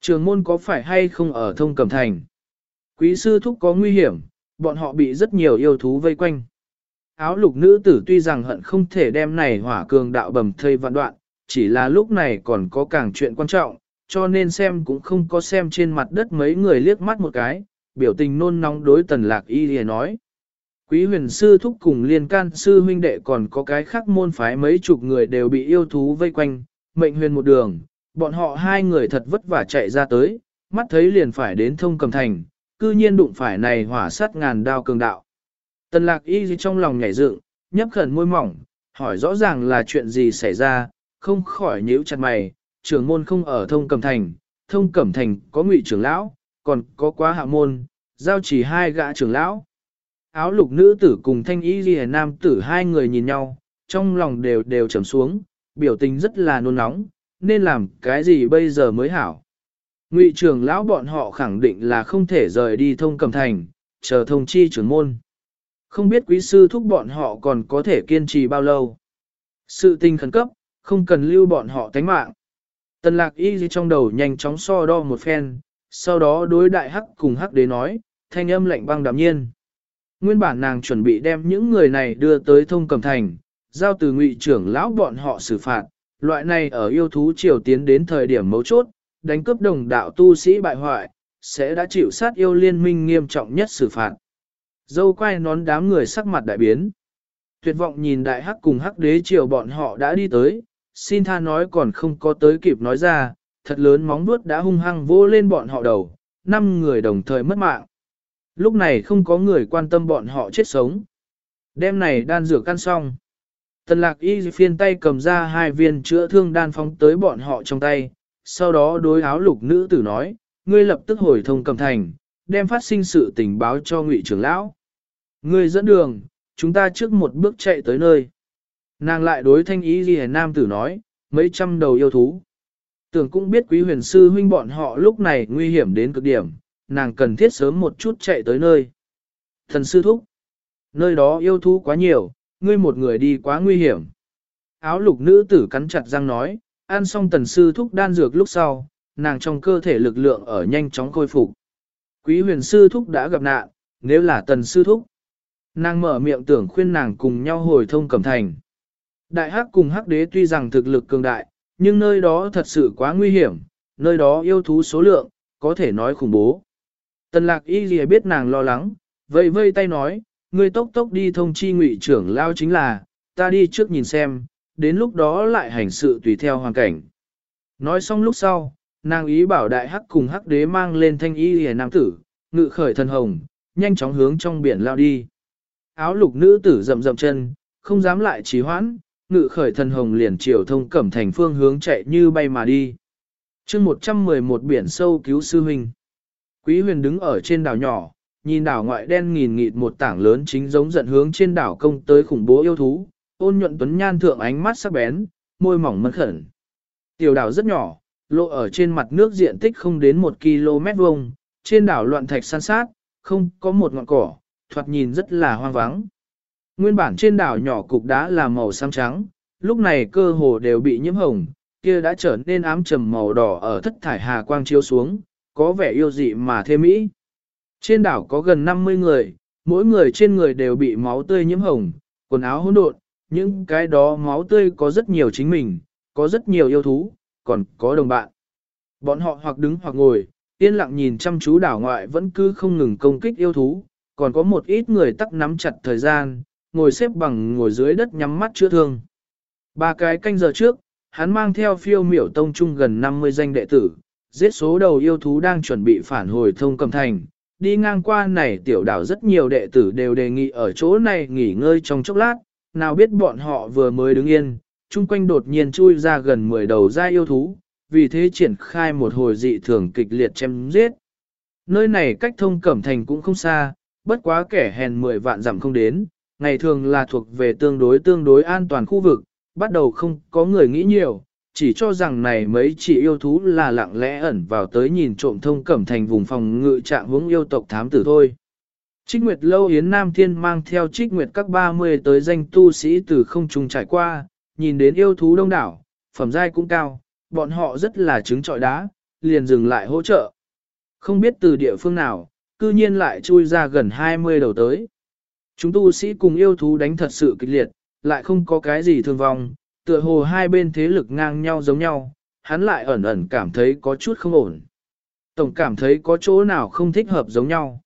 trường môn có phải hay không ở thông cẩm thành? Quý sư thúc có nguy hiểm, bọn họ bị rất nhiều yêu thú vây quanh. Áo lục nữ tử tuy rằng hận không thể đem này hỏa cường đạo bầm thây vạn đoạn, chỉ là lúc này còn có càng chuyện quan trọng, cho nên xem cũng không có xem trên mặt đất mấy người liếc mắt một cái, biểu tình nôn nóng đối tần lạc y lìa nói. Quý huyền sư thúc cùng liên can sư huynh đệ còn có cái khác môn phái mấy chục người đều bị yêu thú vây quanh, mệnh huyền một đường, bọn họ hai người thật vất vả chạy ra tới, mắt thấy liền phải đến thông cầm thành, cư nhiên đụng phải này hỏa sát ngàn đao cường đạo. Tần lạc y trong lòng nhảy dựng, nhấp khẩn môi mỏng, hỏi rõ ràng là chuyện gì xảy ra, không khỏi nhíu chặt mày, trưởng môn không ở thông cầm thành, thông cẩm thành có ngụy trưởng lão, còn có quá hạ môn, giao chỉ hai gã trưởng lão. Áo lục nữ tử cùng thanh y ghi nam tử hai người nhìn nhau, trong lòng đều đều trầm xuống, biểu tình rất là nôn nóng, nên làm cái gì bây giờ mới hảo. Ngụy trưởng lão bọn họ khẳng định là không thể rời đi thông cầm thành, chờ thông chi trưởng môn. Không biết quý sư thúc bọn họ còn có thể kiên trì bao lâu. Sự tình khẩn cấp, không cần lưu bọn họ tánh mạng. Tần lạc y trong đầu nhanh chóng so đo một phen, sau đó đối đại hắc cùng hắc đế nói, thanh âm lạnh băng đạm nhiên. Nguyên bản nàng chuẩn bị đem những người này đưa tới thông cầm thành, giao từ ngụy trưởng lão bọn họ xử phạt, loại này ở yêu thú triều tiến đến thời điểm mấu chốt, đánh cướp đồng đạo tu sĩ bại hoại, sẽ đã chịu sát yêu liên minh nghiêm trọng nhất xử phạt. Dâu quay nón đám người sắc mặt đại biến. Tuyệt vọng nhìn đại hắc cùng hắc đế triều bọn họ đã đi tới, xin tha nói còn không có tới kịp nói ra, thật lớn móng vuốt đã hung hăng vô lên bọn họ đầu, năm người đồng thời mất mạng. Lúc này không có người quan tâm bọn họ chết sống. Đêm này đan rửa căn xong. Tần lạc y phiên tay cầm ra hai viên chữa thương đan phóng tới bọn họ trong tay, sau đó đối áo lục nữ tử nói, ngươi lập tức hồi thông cầm thành, đem phát sinh sự tình báo cho ngụy trưởng lão. Ngươi dẫn đường, chúng ta trước một bước chạy tới nơi. Nàng lại đối thanh ý ghi nam tử nói, mấy trăm đầu yêu thú. Tưởng cũng biết quý huyền sư huynh bọn họ lúc này nguy hiểm đến cực điểm, nàng cần thiết sớm một chút chạy tới nơi. Thần sư thúc, nơi đó yêu thú quá nhiều, ngươi một người đi quá nguy hiểm. Áo lục nữ tử cắn chặt răng nói, ăn xong tần sư thúc đan dược lúc sau, nàng trong cơ thể lực lượng ở nhanh chóng khôi phục. Quý huyền sư thúc đã gặp nạn, nếu là tần sư thúc. Nàng mở miệng tưởng khuyên nàng cùng nhau hồi thông cẩm thành. Đại hắc cùng hắc đế tuy rằng thực lực cường đại, nhưng nơi đó thật sự quá nguy hiểm, nơi đó yêu thú số lượng, có thể nói khủng bố. Tần lạc y gì biết nàng lo lắng, vây vây tay nói, ngươi tốc tốc đi thông chi ngụy trưởng lao chính là, ta đi trước nhìn xem, đến lúc đó lại hành sự tùy theo hoàn cảnh. Nói xong lúc sau, nàng ý bảo đại hắc cùng hắc đế mang lên thanh y hề nam tử, ngự khởi thần hồng, nhanh chóng hướng trong biển lao đi. Áo lục nữ tử rậm rậm chân, không dám lại trì hoãn, ngự khởi thần hồng liền chiều thông cẩm thành phương hướng chạy như bay mà đi. chương 111 biển sâu cứu sư huynh. Quý huyền đứng ở trên đảo nhỏ, nhìn đảo ngoại đen nghìn nghịt một tảng lớn chính giống giận hướng trên đảo công tới khủng bố yêu thú, ôn nhuận tuấn nhan thượng ánh mắt sắc bén, môi mỏng mẫn khẩn. Tiểu đảo rất nhỏ, lộ ở trên mặt nước diện tích không đến một km vuông, trên đảo loạn thạch san sát, không có một ngọn cỏ, thoạt nhìn rất là hoang vắng. Nguyên bản trên đảo nhỏ cục đá là màu xám trắng, lúc này cơ hồ đều bị nhiễm hồng, kia đã trở nên ám trầm màu đỏ ở thất thải hà quang chiếu xuống, có vẻ yêu dị mà thêm mỹ. Trên đảo có gần 50 người, mỗi người trên người đều bị máu tươi nhiễm hồng, quần áo hỗn độn, những cái đó máu tươi có rất nhiều chính mình, có rất nhiều yêu thú, còn có đồng bạn. Bọn họ hoặc đứng hoặc ngồi, yên lặng nhìn chăm chú đảo ngoại vẫn cứ không ngừng công kích yêu thú, còn có một ít người tắc nắm chặt thời gian, ngồi xếp bằng ngồi dưới đất nhắm mắt chữa thương. Ba cái canh giờ trước, hắn mang theo phiêu miểu tông trung gần 50 danh đệ tử, giết số đầu yêu thú đang chuẩn bị phản hồi thông cầm thành. Đi ngang qua này tiểu đảo rất nhiều đệ tử đều đề nghị ở chỗ này nghỉ ngơi trong chốc lát, nào biết bọn họ vừa mới đứng yên, chung quanh đột nhiên chui ra gần 10 đầu da yêu thú, vì thế triển khai một hồi dị thường kịch liệt chém giết. Nơi này cách thông cẩm thành cũng không xa, bất quá kẻ hèn 10 vạn dặm không đến, ngày thường là thuộc về tương đối tương đối an toàn khu vực, bắt đầu không có người nghĩ nhiều, chỉ cho rằng này mấy chỉ yêu thú là lặng lẽ ẩn vào tới nhìn trộm thông cẩm thành vùng phòng ngự trạng hướng yêu tộc thám tử thôi. Trích Nguyệt Lâu Yến Nam Thiên mang theo Trích Nguyệt các 30 tới danh tu sĩ từ không trung trải qua, nhìn đến yêu thú đông đảo, phẩm giai cũng cao, bọn họ rất là trứng trọi đá, liền dừng lại hỗ trợ. Không biết từ địa phương nào, cư nhiên lại chui ra gần 20 đầu tới. Chúng tu sĩ cùng yêu thú đánh thật sự kịch liệt, lại không có cái gì thương vong, tựa hồ hai bên thế lực ngang nhau giống nhau, hắn lại ẩn ẩn cảm thấy có chút không ổn. Tổng cảm thấy có chỗ nào không thích hợp giống nhau.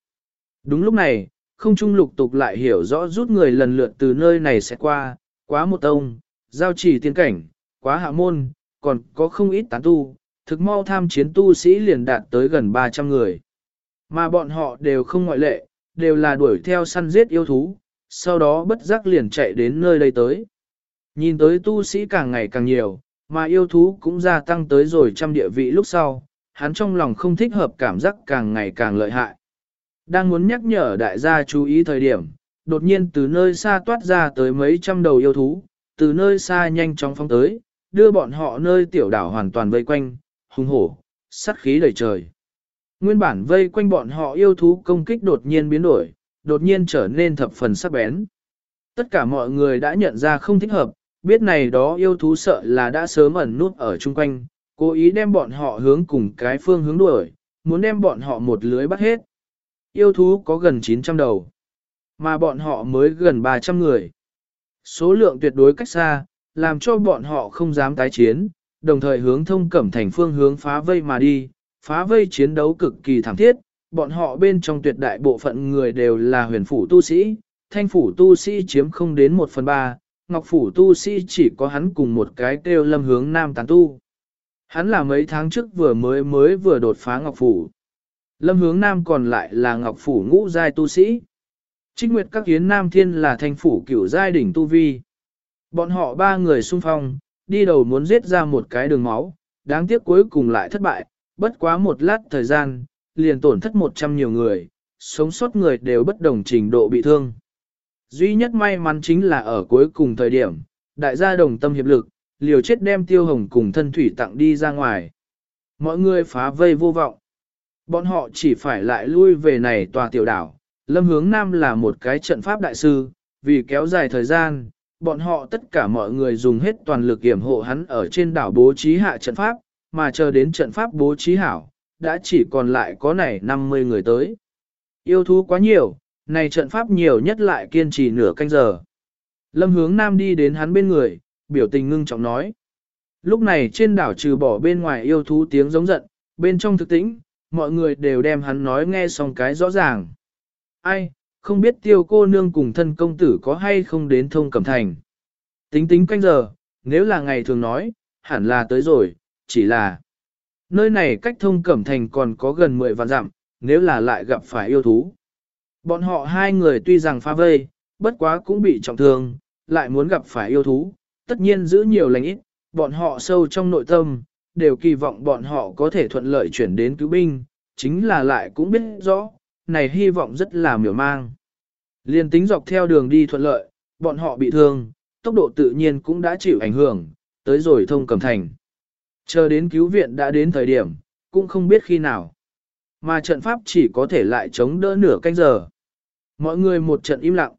Đúng lúc này, không trung lục tục lại hiểu rõ rút người lần lượt từ nơi này sẽ qua, quá một tông, giao chỉ tiên cảnh, quá hạ môn, còn có không ít tán tu, thực mau tham chiến tu sĩ liền đạt tới gần 300 người. Mà bọn họ đều không ngoại lệ, đều là đuổi theo săn giết yêu thú, sau đó bất giác liền chạy đến nơi đây tới. Nhìn tới tu sĩ càng ngày càng nhiều, mà yêu thú cũng gia tăng tới rồi trăm địa vị lúc sau, hắn trong lòng không thích hợp cảm giác càng ngày càng lợi hại. Đang muốn nhắc nhở đại gia chú ý thời điểm, đột nhiên từ nơi xa toát ra tới mấy trăm đầu yêu thú, từ nơi xa nhanh chóng phóng tới, đưa bọn họ nơi tiểu đảo hoàn toàn vây quanh, hung hổ, sát khí đầy trời. Nguyên bản vây quanh bọn họ yêu thú công kích đột nhiên biến đổi, đột nhiên trở nên thập phần sắc bén. Tất cả mọi người đã nhận ra không thích hợp, biết này đó yêu thú sợ là đã sớm ẩn nút ở chung quanh, cố ý đem bọn họ hướng cùng cái phương hướng đuổi, muốn đem bọn họ một lưới bắt hết. Yêu thú có gần 900 đầu, mà bọn họ mới gần 300 người. Số lượng tuyệt đối cách xa, làm cho bọn họ không dám tái chiến, đồng thời hướng thông cẩm thành phương hướng phá vây mà đi, phá vây chiến đấu cực kỳ thảm thiết, bọn họ bên trong tuyệt đại bộ phận người đều là huyền phủ tu sĩ, thanh phủ tu sĩ chiếm không đến một phần ba, ngọc phủ tu sĩ chỉ có hắn cùng một cái kêu lâm hướng nam tán tu. Hắn là mấy tháng trước vừa mới mới vừa đột phá ngọc phủ. Lâm hướng nam còn lại là ngọc phủ ngũ giai tu sĩ. Trích nguyệt các hiến nam thiên là thanh phủ cửu giai đỉnh tu vi. Bọn họ ba người xung phong, đi đầu muốn giết ra một cái đường máu, đáng tiếc cuối cùng lại thất bại, bất quá một lát thời gian, liền tổn thất một trăm nhiều người, sống sót người đều bất đồng trình độ bị thương. Duy nhất may mắn chính là ở cuối cùng thời điểm, đại gia đồng tâm hiệp lực, liều chết đem tiêu hồng cùng thân thủy tặng đi ra ngoài. Mọi người phá vây vô vọng. Bọn họ chỉ phải lại lui về này tòa tiểu đảo. Lâm hướng Nam là một cái trận pháp đại sư, vì kéo dài thời gian, bọn họ tất cả mọi người dùng hết toàn lực kiểm hộ hắn ở trên đảo bố trí hạ trận pháp, mà chờ đến trận pháp bố trí hảo, đã chỉ còn lại có này 50 người tới. Yêu thú quá nhiều, này trận pháp nhiều nhất lại kiên trì nửa canh giờ. Lâm hướng nam đi đến hắn bên người, biểu tình ngưng trọng nói. Lúc này trên đảo trừ bỏ bên ngoài yêu thú tiếng giống giận, bên trong thực tĩnh, mọi người đều đem hắn nói nghe xong cái rõ ràng. Ai, không biết tiêu cô nương cùng thân công tử có hay không đến thông cẩm thành. Tính tính canh giờ, nếu là ngày thường nói, hẳn là tới rồi, chỉ là nơi này cách thông cẩm thành còn có gần 10 vạn dặm, nếu là lại gặp phải yêu thú. Bọn họ hai người tuy rằng pha vây, bất quá cũng bị trọng thương, lại muốn gặp phải yêu thú, tất nhiên giữ nhiều lành ít, bọn họ sâu trong nội tâm, đều kỳ vọng bọn họ có thể thuận lợi chuyển đến cứu binh, chính là lại cũng biết rõ, này hy vọng rất là miểu mang. Liên tính dọc theo đường đi thuận lợi, bọn họ bị thương, tốc độ tự nhiên cũng đã chịu ảnh hưởng, tới rồi thông cầm thành. Chờ đến cứu viện đã đến thời điểm, cũng không biết khi nào. Mà trận pháp chỉ có thể lại chống đỡ nửa canh giờ. Mọi người một trận im lặng.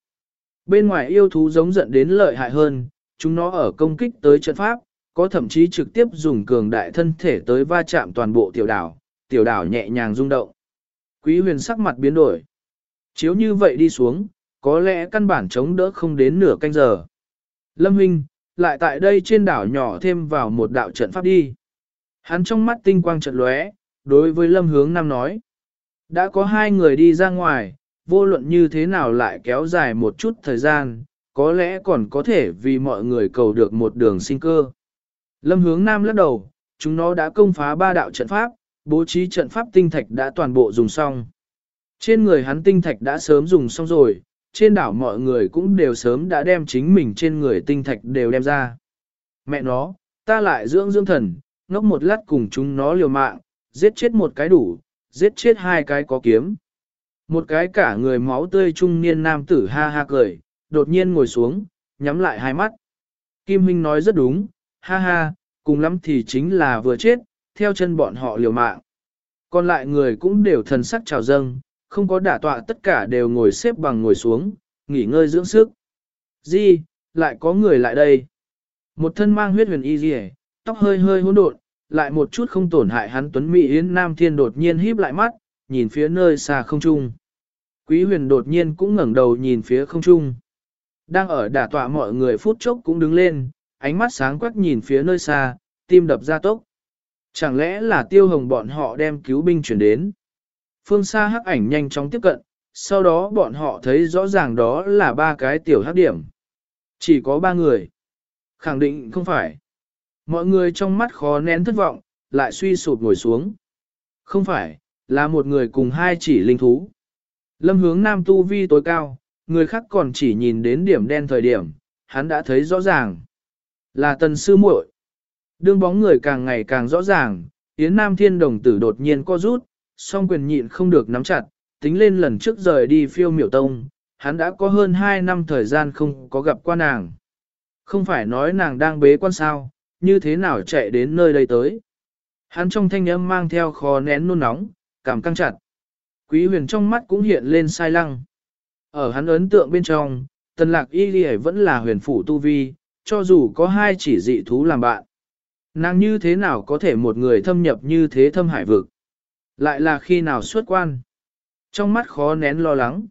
Bên ngoài yêu thú giống giận đến lợi hại hơn, chúng nó ở công kích tới trận pháp, có thậm chí trực tiếp dùng cường đại thân thể tới va chạm toàn bộ tiểu đảo, tiểu đảo nhẹ nhàng rung động. Quý huyền sắc mặt biến đổi. Chiếu như vậy đi xuống, có lẽ căn bản chống đỡ không đến nửa canh giờ. Lâm Huynh, lại tại đây trên đảo nhỏ thêm vào một đạo trận pháp đi. Hắn trong mắt tinh quang trận lóe, đối với Lâm Hướng Nam nói. Đã có hai người đi ra ngoài, vô luận như thế nào lại kéo dài một chút thời gian, có lẽ còn có thể vì mọi người cầu được một đường sinh cơ. Lâm Hướng Nam lắc đầu, chúng nó đã công phá ba đạo trận pháp, bố trí trận pháp tinh thạch đã toàn bộ dùng xong. Trên người hắn tinh thạch đã sớm dùng xong rồi, trên đảo mọi người cũng đều sớm đã đem chính mình trên người tinh thạch đều đem ra. Mẹ nó, ta lại dưỡng dưỡng thần, ngốc một lát cùng chúng nó liều mạng, giết chết một cái đủ, giết chết hai cái có kiếm. Một cái cả người máu tươi trung niên nam tử ha ha cười, đột nhiên ngồi xuống, nhắm lại hai mắt. Kim Huynh nói rất đúng, ha ha, cùng lắm thì chính là vừa chết, theo chân bọn họ liều mạng. Còn lại người cũng đều thần sắc trào dâng, không có đả tọa tất cả đều ngồi xếp bằng ngồi xuống, nghỉ ngơi dưỡng sức. Di, lại có người lại đây. Một thân mang huyết huyền y dì tóc hơi hơi hỗn độn, lại một chút không tổn hại hắn tuấn mỹ yến nam thiên đột nhiên híp lại mắt, nhìn phía nơi xa không trung. Quý huyền đột nhiên cũng ngẩng đầu nhìn phía không trung. Đang ở đả tọa mọi người phút chốc cũng đứng lên, ánh mắt sáng quắc nhìn phía nơi xa, tim đập ra tốc. Chẳng lẽ là tiêu hồng bọn họ đem cứu binh chuyển đến? Phương xa hắc ảnh nhanh chóng tiếp cận, sau đó bọn họ thấy rõ ràng đó là ba cái tiểu hắc điểm. Chỉ có ba người. Khẳng định không phải. Mọi người trong mắt khó nén thất vọng, lại suy sụp ngồi xuống. Không phải, là một người cùng hai chỉ linh thú. Lâm hướng nam tu vi tối cao, người khác còn chỉ nhìn đến điểm đen thời điểm, hắn đã thấy rõ ràng. Là tần sư muội. Đương bóng người càng ngày càng rõ ràng, Yến Nam Thiên Đồng tử đột nhiên co rút, song quyền nhịn không được nắm chặt, tính lên lần trước rời đi phiêu miểu tông, hắn đã có hơn 2 năm thời gian không có gặp qua nàng. Không phải nói nàng đang bế quan sao, như thế nào chạy đến nơi đây tới. Hắn trong thanh âm mang theo khó nén nôn nóng, cảm căng chặt. Quý huyền trong mắt cũng hiện lên sai lăng. Ở hắn ấn tượng bên trong, tần lạc y ghi vẫn là huyền phủ tu vi, cho dù có hai chỉ dị thú làm bạn. Nàng như thế nào có thể một người thâm nhập như thế thâm hải vực? Lại là khi nào xuất quan? Trong mắt khó nén lo lắng.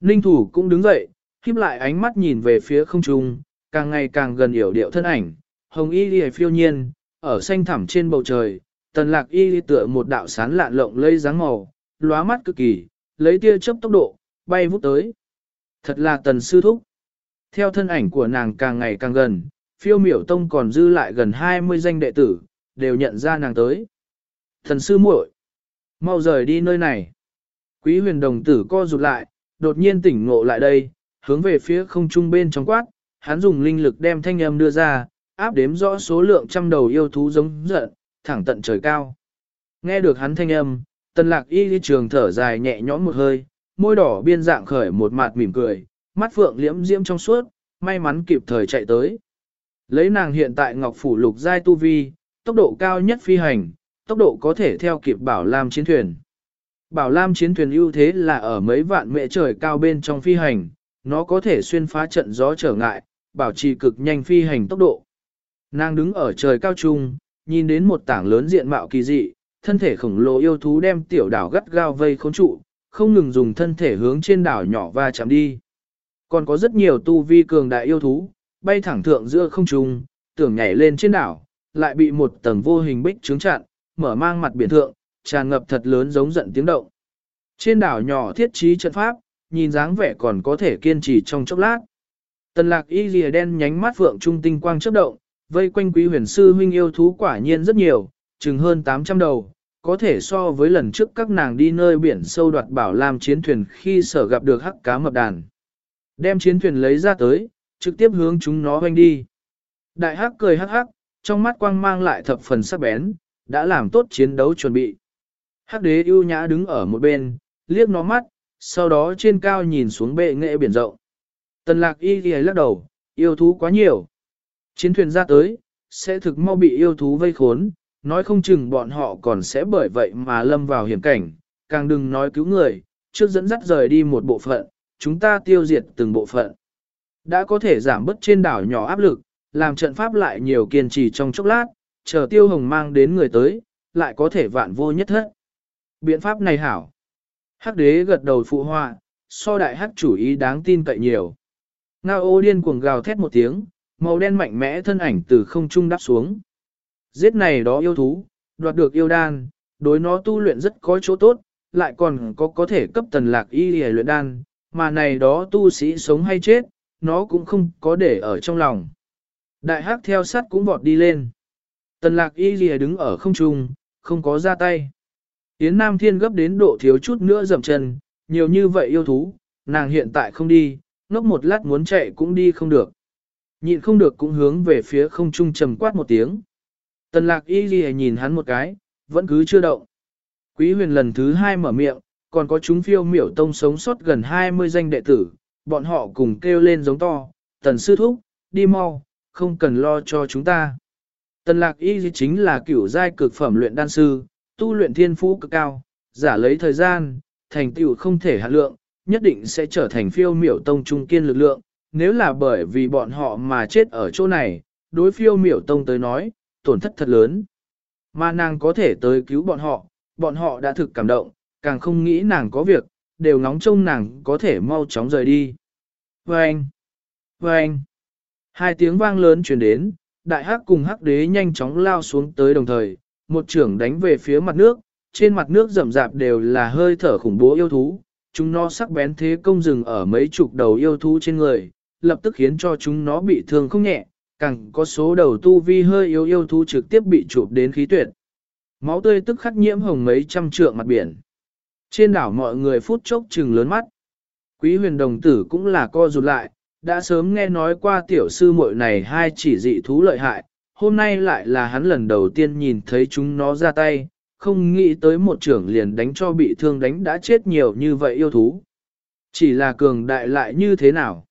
Ninh thủ cũng đứng dậy, khiếp lại ánh mắt nhìn về phía không trung, càng ngày càng gần hiểu điệu thân ảnh, hồng y lìa phiêu nhiên, ở xanh thẳm trên bầu trời, tần lạc y tựa một đạo sán lạn lộng lây dáng màu, lóa mắt cực kỳ, lấy tia chớp tốc độ, bay vút tới. Thật là tần sư thúc. Theo thân ảnh của nàng càng ngày càng gần, phiêu miểu tông còn dư lại gần 20 danh đệ tử, đều nhận ra nàng tới. Thần sư muội, mau rời đi nơi này. Quý huyền đồng tử co rụt lại, đột nhiên tỉnh ngộ lại đây, hướng về phía không trung bên trong quát, hắn dùng linh lực đem thanh âm đưa ra, áp đếm rõ số lượng trăm đầu yêu thú giống giận, thẳng tận trời cao. Nghe được hắn thanh âm, tần lạc y trường thở dài nhẹ nhõm một hơi, môi đỏ biên dạng khởi một mặt mỉm cười, mắt phượng liễm diễm trong suốt, may mắn kịp thời chạy tới. Lấy nàng hiện tại ngọc phủ lục giai tu vi, tốc độ cao nhất phi hành, tốc độ có thể theo kịp bảo lam chiến thuyền. Bảo lam chiến thuyền ưu thế là ở mấy vạn mệ trời cao bên trong phi hành, nó có thể xuyên phá trận gió trở ngại, bảo trì cực nhanh phi hành tốc độ. Nàng đứng ở trời cao trung, nhìn đến một tảng lớn diện mạo kỳ dị, thân thể khổng lồ yêu thú đem tiểu đảo gắt gao vây khốn trụ, không ngừng dùng thân thể hướng trên đảo nhỏ và chạm đi. Còn có rất nhiều tu vi cường đại yêu thú, bay thẳng thượng giữa không trung, tưởng nhảy lên trên đảo, lại bị một tầng vô hình bích trướng chặn, mở mang mặt biển thượng, tràn ngập thật lớn giống giận tiếng động. Trên đảo nhỏ thiết trí trận pháp, nhìn dáng vẻ còn có thể kiên trì trong chốc lát. Tần lạc y lìa đen nhánh mắt vượng trung tinh quang chớp động, vây quanh quý huyền sư huynh yêu thú quả nhiên rất nhiều, chừng hơn 800 đầu, có thể so với lần trước các nàng đi nơi biển sâu đoạt bảo làm chiến thuyền khi sở gặp được hắc cá mập đàn. Đem chiến thuyền lấy ra tới, trực tiếp hướng chúng nó hoanh đi. Đại hắc cười hắc hắc, trong mắt quang mang lại thập phần sắc bén, đã làm tốt chiến đấu chuẩn bị. Hắc đế ưu nhã đứng ở một bên, liếc nó mắt, sau đó trên cao nhìn xuống bệ nghệ biển rộng. Tần lạc y ghi lắc đầu, yêu thú quá nhiều. Chiến thuyền ra tới, sẽ thực mau bị yêu thú vây khốn, nói không chừng bọn họ còn sẽ bởi vậy mà lâm vào hiểm cảnh, càng đừng nói cứu người, trước dẫn dắt rời đi một bộ phận, chúng ta tiêu diệt từng bộ phận. Đã có thể giảm bớt trên đảo nhỏ áp lực, làm trận pháp lại nhiều kiên trì trong chốc lát, chờ tiêu hồng mang đến người tới, lại có thể vạn vô nhất hết. Biện pháp này hảo. Hắc đế gật đầu phụ họa, so đại hắc chủ ý đáng tin cậy nhiều. Ngao ô điên cuồng gào thét một tiếng, màu đen mạnh mẽ thân ảnh từ không trung đáp xuống. Giết này đó yêu thú, đoạt được yêu đan, đối nó tu luyện rất có chỗ tốt, lại còn có có thể cấp tần lạc y để luyện đan, mà này đó tu sĩ sống hay chết, nó cũng không có để ở trong lòng. Đại hắc theo sát cũng vọt đi lên. Tần lạc y lìa đứng ở không trung, không có ra tay. Yến Nam Thiên gấp đến độ thiếu chút nữa dầm chân, nhiều như vậy yêu thú, nàng hiện tại không đi, ngốc một lát muốn chạy cũng đi không được. Nhịn không được cũng hướng về phía không trung trầm quát một tiếng. Tần lạc y lìa nhìn hắn một cái, vẫn cứ chưa động. Quý huyền lần thứ hai mở miệng, còn có chúng phiêu miểu tông sống sót gần 20 danh đệ tử, bọn họ cùng kêu lên giống to, tần sư thúc, đi mau, không cần lo cho chúng ta. Tần lạc y chính là kiểu giai cực phẩm luyện đan sư, tu luyện thiên phú cực cao, giả lấy thời gian, thành tựu không thể hạ lượng, nhất định sẽ trở thành phiêu miểu tông trung kiên lực lượng, nếu là bởi vì bọn họ mà chết ở chỗ này, đối phiêu miểu tông tới nói, tổn thất thật lớn. Mà nàng có thể tới cứu bọn họ, bọn họ đã thực cảm động, càng không nghĩ nàng có việc, đều ngóng trông nàng có thể mau chóng rời đi. Vâng! Vâng! Hai tiếng vang lớn truyền đến, đại hắc cùng hắc đế nhanh chóng lao xuống tới đồng thời, một trưởng đánh về phía mặt nước, trên mặt nước rậm rạp đều là hơi thở khủng bố yêu thú, chúng nó sắc bén thế công rừng ở mấy chục đầu yêu thú trên người, lập tức khiến cho chúng nó bị thương không nhẹ, càng có số đầu tu vi hơi yếu yêu thú trực tiếp bị chụp đến khí tuyệt. Máu tươi tức khắc nhiễm hồng mấy trăm trượng mặt biển. Trên đảo mọi người phút chốc trừng lớn mắt. Quý huyền đồng tử cũng là co rụt lại, đã sớm nghe nói qua tiểu sư muội này hai chỉ dị thú lợi hại, hôm nay lại là hắn lần đầu tiên nhìn thấy chúng nó ra tay, không nghĩ tới một trưởng liền đánh cho bị thương đánh đã chết nhiều như vậy yêu thú. Chỉ là cường đại lại như thế nào?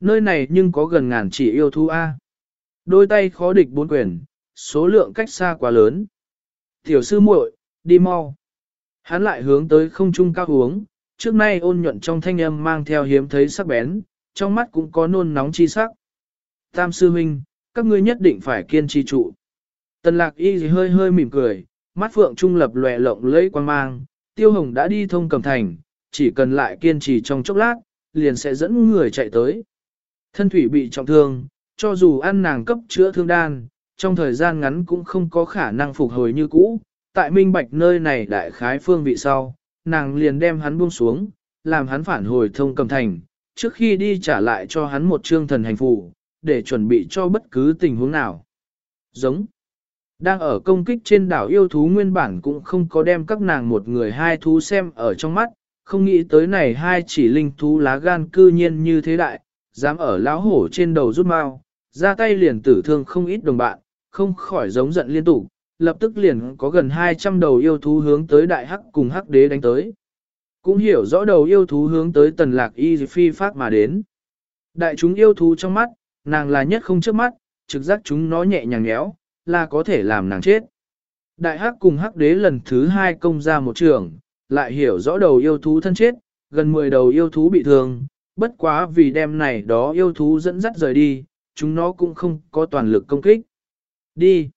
Nơi này nhưng có gần ngàn chỉ yêu thú A. Đôi tay khó địch bốn quyền, số lượng cách xa quá lớn. Tiểu sư muội, đi mau. Hắn lại hướng tới không trung cao uống, trước nay ôn nhuận trong thanh âm mang theo hiếm thấy sắc bén, trong mắt cũng có nôn nóng chi sắc. Tam sư huynh, các ngươi nhất định phải kiên trì trụ. Tần lạc y hơi hơi mỉm cười, mắt phượng trung lập lòe lộng lẫy quang mang, tiêu hồng đã đi thông cầm thành, chỉ cần lại kiên trì trong chốc lát, liền sẽ dẫn người chạy tới. Thân thủy bị trọng thương, cho dù ăn nàng cấp chữa thương đan, trong thời gian ngắn cũng không có khả năng phục hồi như cũ. Tại minh bạch nơi này đại khái phương vị sau, nàng liền đem hắn buông xuống, làm hắn phản hồi thông cầm thành, trước khi đi trả lại cho hắn một trương thần hành phù, để chuẩn bị cho bất cứ tình huống nào. Giống. Đang ở công kích trên đảo yêu thú nguyên bản cũng không có đem các nàng một người hai thú xem ở trong mắt, không nghĩ tới này hai chỉ linh thú lá gan cư nhiên như thế đại, dám ở lão hổ trên đầu rút mau, ra tay liền tử thương không ít đồng bạn, không khỏi giống giận liên tục, lập tức liền có gần 200 đầu yêu thú hướng tới đại hắc cùng hắc đế đánh tới. Cũng hiểu rõ đầu yêu thú hướng tới tần lạc y phi phát mà đến. Đại chúng yêu thú trong mắt, nàng là nhất không trước mắt, trực giác chúng nó nhẹ nhàng nhéo, là có thể làm nàng chết. Đại hắc cùng hắc đế lần thứ hai công ra một trường, lại hiểu rõ đầu yêu thú thân chết, gần 10 đầu yêu thú bị thương, bất quá vì đêm này đó yêu thú dẫn dắt rời đi, chúng nó cũng không có toàn lực công kích. Đi!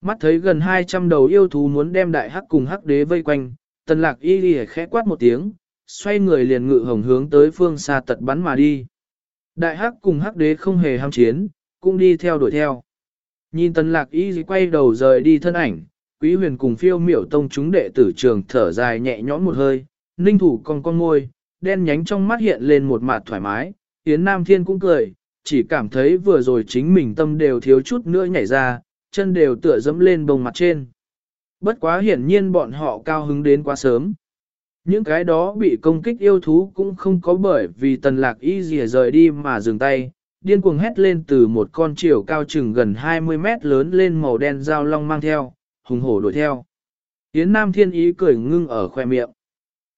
Mắt thấy gần 200 đầu yêu thú muốn đem đại hắc cùng hắc đế vây quanh, tần lạc y ghi khẽ quát một tiếng, xoay người liền ngự hồng hướng tới phương xa tật bắn mà đi. Đại hắc cùng hắc đế không hề ham chiến, cũng đi theo đuổi theo. Nhìn tần lạc y quay đầu rời đi thân ảnh, quý huyền cùng phiêu miểu tông chúng đệ tử trường thở dài nhẹ nhõm một hơi, ninh thủ con con ngôi, đen nhánh trong mắt hiện lên một mặt thoải mái, Yến Nam Thiên cũng cười, chỉ cảm thấy vừa rồi chính mình tâm đều thiếu chút nữa nhảy ra, chân đều tựa dẫm lên bông mặt trên. Bất quá hiển nhiên bọn họ cao hứng đến quá sớm. Những cái đó bị công kích yêu thú cũng không có bởi vì tần lạc y dìa rời đi mà dừng tay, điên cuồng hét lên từ một con chiều cao chừng gần 20 mét lớn lên màu đen dao long mang theo, hùng hổ đuổi theo. Yến Nam Thiên ý cười ngưng ở khoe miệng.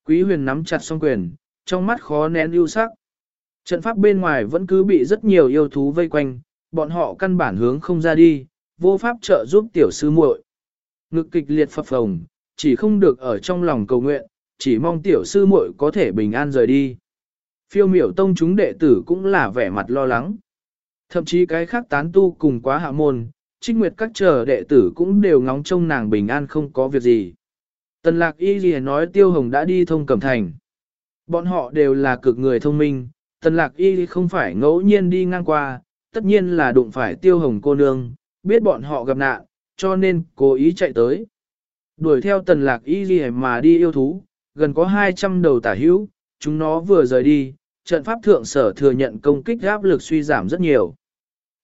Quý huyền nắm chặt song quyền, trong mắt khó nén ưu sắc. Trận pháp bên ngoài vẫn cứ bị rất nhiều yêu thú vây quanh, bọn họ căn bản hướng không ra đi, vô pháp trợ giúp tiểu sư muội. Ngực kịch liệt phập phồng, chỉ không được ở trong lòng cầu nguyện, chỉ mong tiểu sư muội có thể bình an rời đi. Phiêu miểu tông chúng đệ tử cũng là vẻ mặt lo lắng. Thậm chí cái khác tán tu cùng quá hạ môn, trích nguyệt các chờ đệ tử cũng đều ngóng trông nàng bình an không có việc gì. Tần lạc y gì nói tiêu hồng đã đi thông cẩm thành. Bọn họ đều là cực người thông minh, tần lạc y không phải ngẫu nhiên đi ngang qua, tất nhiên là đụng phải tiêu hồng cô nương, biết bọn họ gặp nạn, cho nên cố ý chạy tới. Đuổi theo tần lạc y gì mà đi yêu thú, gần có 200 đầu tả hữu, chúng nó vừa rời đi, trận pháp thượng sở thừa nhận công kích áp lực suy giảm rất nhiều.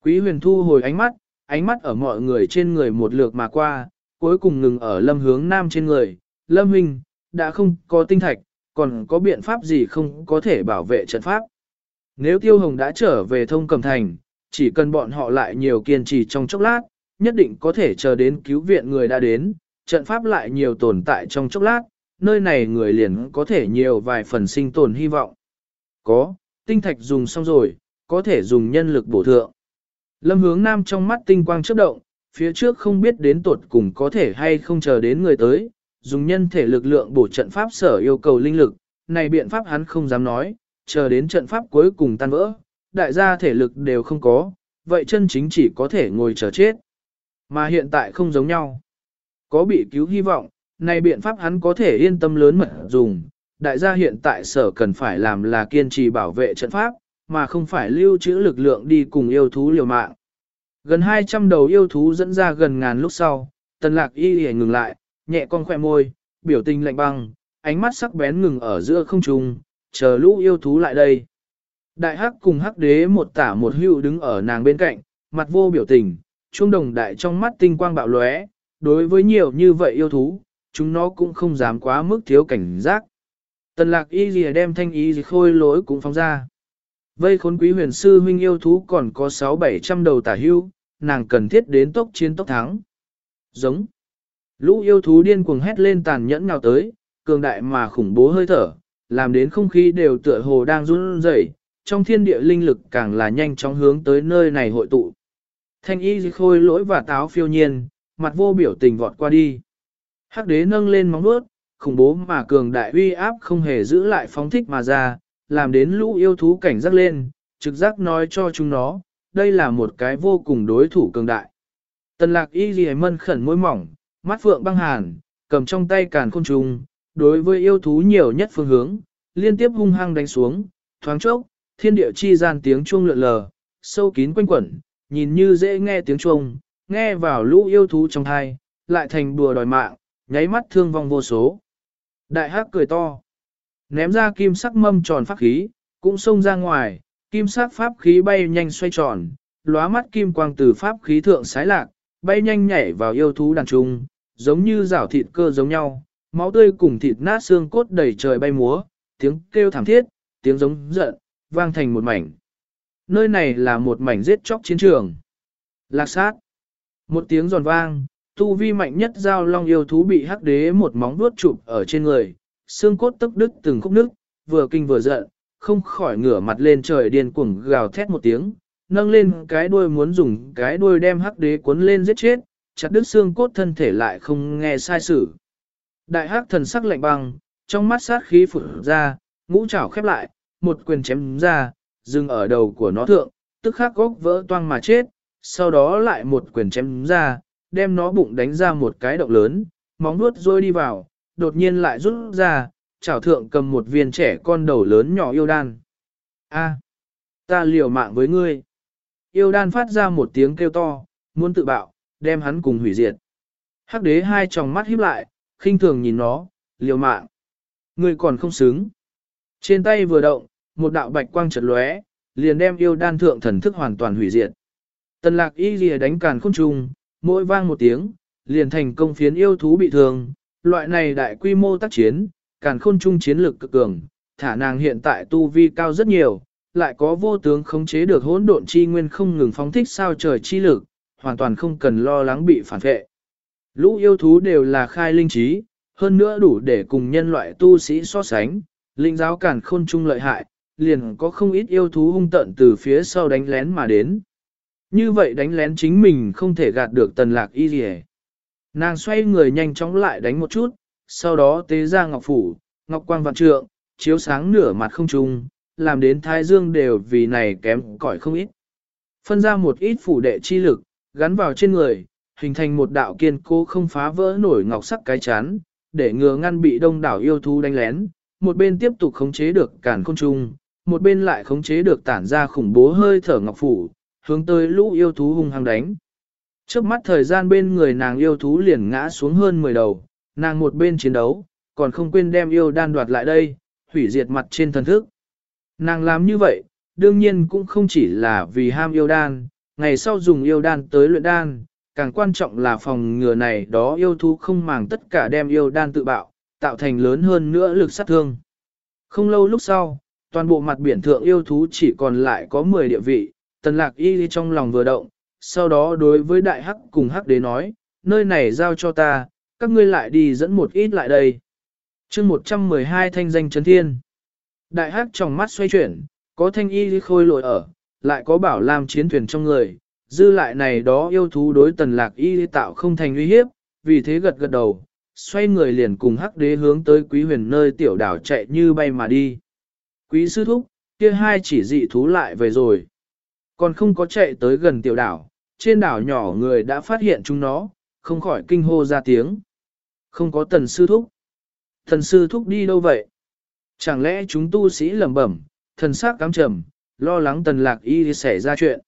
Quý huyền thu hồi ánh mắt, ánh mắt ở mọi người trên người một lượt mà qua, cuối cùng ngừng ở lâm hướng nam trên người. Lâm huynh, đã không có tinh thạch, còn có biện pháp gì không có thể bảo vệ trận pháp. Nếu tiêu hồng đã trở về thông cầm thành, chỉ cần bọn họ lại nhiều kiên trì trong chốc lát, nhất định có thể chờ đến cứu viện người đã đến, trận pháp lại nhiều tồn tại trong chốc lát, nơi này người liền có thể nhiều vài phần sinh tồn hy vọng. Có, tinh thạch dùng xong rồi, có thể dùng nhân lực bổ thượng. Lâm hướng nam trong mắt tinh quang chớp động, phía trước không biết đến tuột cùng có thể hay không chờ đến người tới, dùng nhân thể lực lượng bổ trận pháp sở yêu cầu linh lực, này biện pháp hắn không dám nói, chờ đến trận pháp cuối cùng tan vỡ, đại gia thể lực đều không có, vậy chân chính chỉ có thể ngồi chờ chết. Mà hiện tại không giống nhau. Có bị cứu hy vọng, này biện pháp hắn có thể yên tâm lớn mật dùng, đại gia hiện tại sở cần phải làm là kiên trì bảo vệ trận pháp, mà không phải lưu trữ lực lượng đi cùng yêu thú liều mạng. Gần 200 đầu yêu thú dẫn ra gần ngàn lúc sau, tần lạc y hề ngừng lại, nhẹ con khỏe môi, biểu tình lạnh băng, ánh mắt sắc bén ngừng ở giữa không trung, chờ lũ yêu thú lại đây. Đại hắc cùng hắc đế một tả một hữu đứng ở nàng bên cạnh, mặt vô biểu tình, trung đồng đại trong mắt tinh quang bạo lóe, đối với nhiều như vậy yêu thú, chúng nó cũng không dám quá mức thiếu cảnh giác. Tần lạc y gì đem thanh y gì khôi lỗi cũng phóng ra. Vây khốn quý huyền sư huynh yêu thú còn có 6-700 đầu tả hưu, nàng cần thiết đến tốc chiến tốc thắng. Giống. Lũ yêu thú điên cuồng hét lên tàn nhẫn nào tới, cường đại mà khủng bố hơi thở, làm đến không khí đều tựa hồ đang run rẩy, trong thiên địa linh lực càng là nhanh chóng hướng tới nơi này hội tụ. Thanh y khôi lỗi và táo phiêu nhiên, mặt vô biểu tình vọt qua đi. Hắc đế nâng lên móng vuốt, khủng bố mà cường đại uy áp không hề giữ lại phóng thích mà ra, làm đến lũ yêu thú cảnh giác lên, trực giác nói cho chúng nó, đây là một cái vô cùng đối thủ cường đại. Tần lạc y ghi mân khẩn môi mỏng, mắt phượng băng hàn, cầm trong tay càn khôn trùng, đối với yêu thú nhiều nhất phương hướng, liên tiếp hung hăng đánh xuống, thoáng chốc, thiên địa chi gian tiếng chuông lượn lờ, sâu kín quanh quẩn, nhìn như dễ nghe tiếng chuông, nghe vào lũ yêu thú trong thai, lại thành đùa đòi mạng, nháy mắt thương vong vô số. Đại hắc cười to, ném ra kim sắc mâm tròn pháp khí, cũng xông ra ngoài, kim sắc pháp khí bay nhanh xoay tròn, lóa mắt kim quang từ pháp khí thượng sái lạc, bay nhanh nhảy vào yêu thú đàn trung, giống như rảo thịt cơ giống nhau, máu tươi cùng thịt nát xương cốt đầy trời bay múa, tiếng kêu thảm thiết, tiếng giống giận, vang thành một mảnh. Nơi này là một mảnh giết chóc chiến trường. Lạc sát. Một tiếng giòn vang, tu vi mạnh nhất giao long yêu thú bị hắc đế một móng vuốt chụp ở trên người, xương cốt tức đứt từng khúc nước, vừa kinh vừa giận, không khỏi ngửa mặt lên trời điên cuồng gào thét một tiếng, nâng lên cái đuôi muốn dùng cái đuôi đem hắc đế cuốn lên giết chết, chặt đứt xương cốt thân thể lại không nghe sai sử. Đại hắc thần sắc lạnh băng, trong mắt sát khí phụt ra, ngũ trảo khép lại, một quyền chém ra, dừng ở đầu của nó thượng, tức khắc gốc vỡ toang mà chết, sau đó lại một quyền chém ra, đem nó bụng đánh ra một cái động lớn, móng nuốt rôi đi vào, đột nhiên lại rút ra, chảo thượng cầm một viên trẻ con đầu lớn nhỏ yêu đan. A, ta liều mạng với ngươi. Yêu đan phát ra một tiếng kêu to, muốn tự bạo, đem hắn cùng hủy diệt. Hắc đế hai tròng mắt híp lại, khinh thường nhìn nó, liều mạng. Ngươi còn không xứng. Trên tay vừa động, một đạo bạch quang chợt lóe, liền đem yêu đan thượng thần thức hoàn toàn hủy diệt. Tần lạc y lìa đánh càn khôn trùng, mỗi vang một tiếng, liền thành công phiến yêu thú bị thương. Loại này đại quy mô tác chiến, càn khôn trung chiến lực cực cường, thả nàng hiện tại tu vi cao rất nhiều, lại có vô tướng khống chế được hỗn độn chi nguyên không ngừng phóng thích sao trời chi lực, hoàn toàn không cần lo lắng bị phản vệ. Lũ yêu thú đều là khai linh trí, hơn nữa đủ để cùng nhân loại tu sĩ so sánh, linh giáo càn khôn trung lợi hại, liền có không ít yêu thú hung tận từ phía sau đánh lén mà đến. Như vậy đánh lén chính mình không thể gạt được tần lạc y gì Nàng xoay người nhanh chóng lại đánh một chút, sau đó tế ra ngọc phủ, ngọc quang vạn trượng, chiếu sáng nửa mặt không trung, làm đến thái dương đều vì này kém cỏi không ít. Phân ra một ít phủ đệ chi lực, gắn vào trên người, hình thành một đạo kiên cố không phá vỡ nổi ngọc sắc cái chán, để ngừa ngăn bị đông đảo yêu thú đánh lén, một bên tiếp tục khống chế được cản côn trùng, một bên lại khống chế được tản ra khủng bố hơi thở ngọc phủ, hướng tới lũ yêu thú hung hăng đánh. Trước mắt thời gian bên người nàng yêu thú liền ngã xuống hơn 10 đầu, nàng một bên chiến đấu, còn không quên đem yêu đan đoạt lại đây, hủy diệt mặt trên thần thức. Nàng làm như vậy, đương nhiên cũng không chỉ là vì ham yêu đan, ngày sau dùng yêu đan tới luyện đan, càng quan trọng là phòng ngừa này đó yêu thú không màng tất cả đem yêu đan tự bạo, tạo thành lớn hơn nữa lực sát thương. Không lâu lúc sau, toàn bộ mặt biển thượng yêu thú chỉ còn lại có 10 địa vị, tần lạc y trong lòng vừa động, sau đó đối với đại hắc cùng hắc đế nói, nơi này giao cho ta, các ngươi lại đi dẫn một ít lại đây. chương 112 thanh danh chấn thiên. Đại hắc trong mắt xoay chuyển, có thanh y khôi lội ở, lại có bảo làm chiến thuyền trong người, dư lại này đó yêu thú đối tần lạc y tạo không thành uy hiếp, vì thế gật gật đầu, xoay người liền cùng hắc đế hướng tới quý huyền nơi tiểu đảo chạy như bay mà đi. Quý sư thúc, kia hai chỉ dị thú lại về rồi. Còn không có chạy tới gần tiểu đảo, trên đảo nhỏ người đã phát hiện chúng nó, không khỏi kinh hô ra tiếng. Không có tần sư thúc. Thần sư thúc đi đâu vậy? Chẳng lẽ chúng tu sĩ lẩm bẩm, thần sắc cám trầm, lo lắng tần lạc y xảy ra chuyện.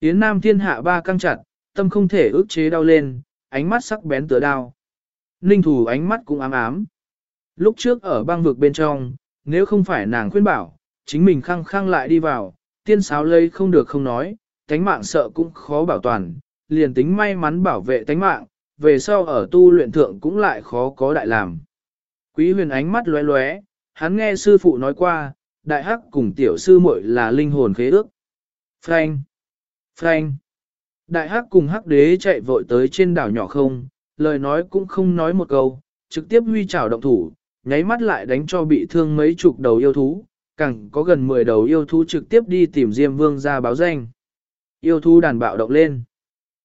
Yến Nam thiên hạ ba căng chặt, tâm không thể ức chế đau lên, ánh mắt sắc bén tựa đao. Ninh thủ ánh mắt cũng ám ám. Lúc trước ở băng vực bên trong, nếu không phải nàng khuyên bảo, chính mình khăng khăng lại đi vào, tiên sáo lây không được không nói, tánh mạng sợ cũng khó bảo toàn, liền tính may mắn bảo vệ tánh mạng, về sau ở tu luyện thượng cũng lại khó có đại làm. Quý huyền ánh mắt lóe lóe, hắn nghe sư phụ nói qua, đại hắc cùng tiểu sư muội là linh hồn khế ước. Frank! Frank! Đại hắc cùng hắc đế chạy vội tới trên đảo nhỏ không, lời nói cũng không nói một câu, trực tiếp huy chảo động thủ, nháy mắt lại đánh cho bị thương mấy chục đầu yêu thú, càng có gần 10 đầu yêu thú trực tiếp đi tìm Diêm Vương ra báo danh. Yêu thú đàn bạo động lên.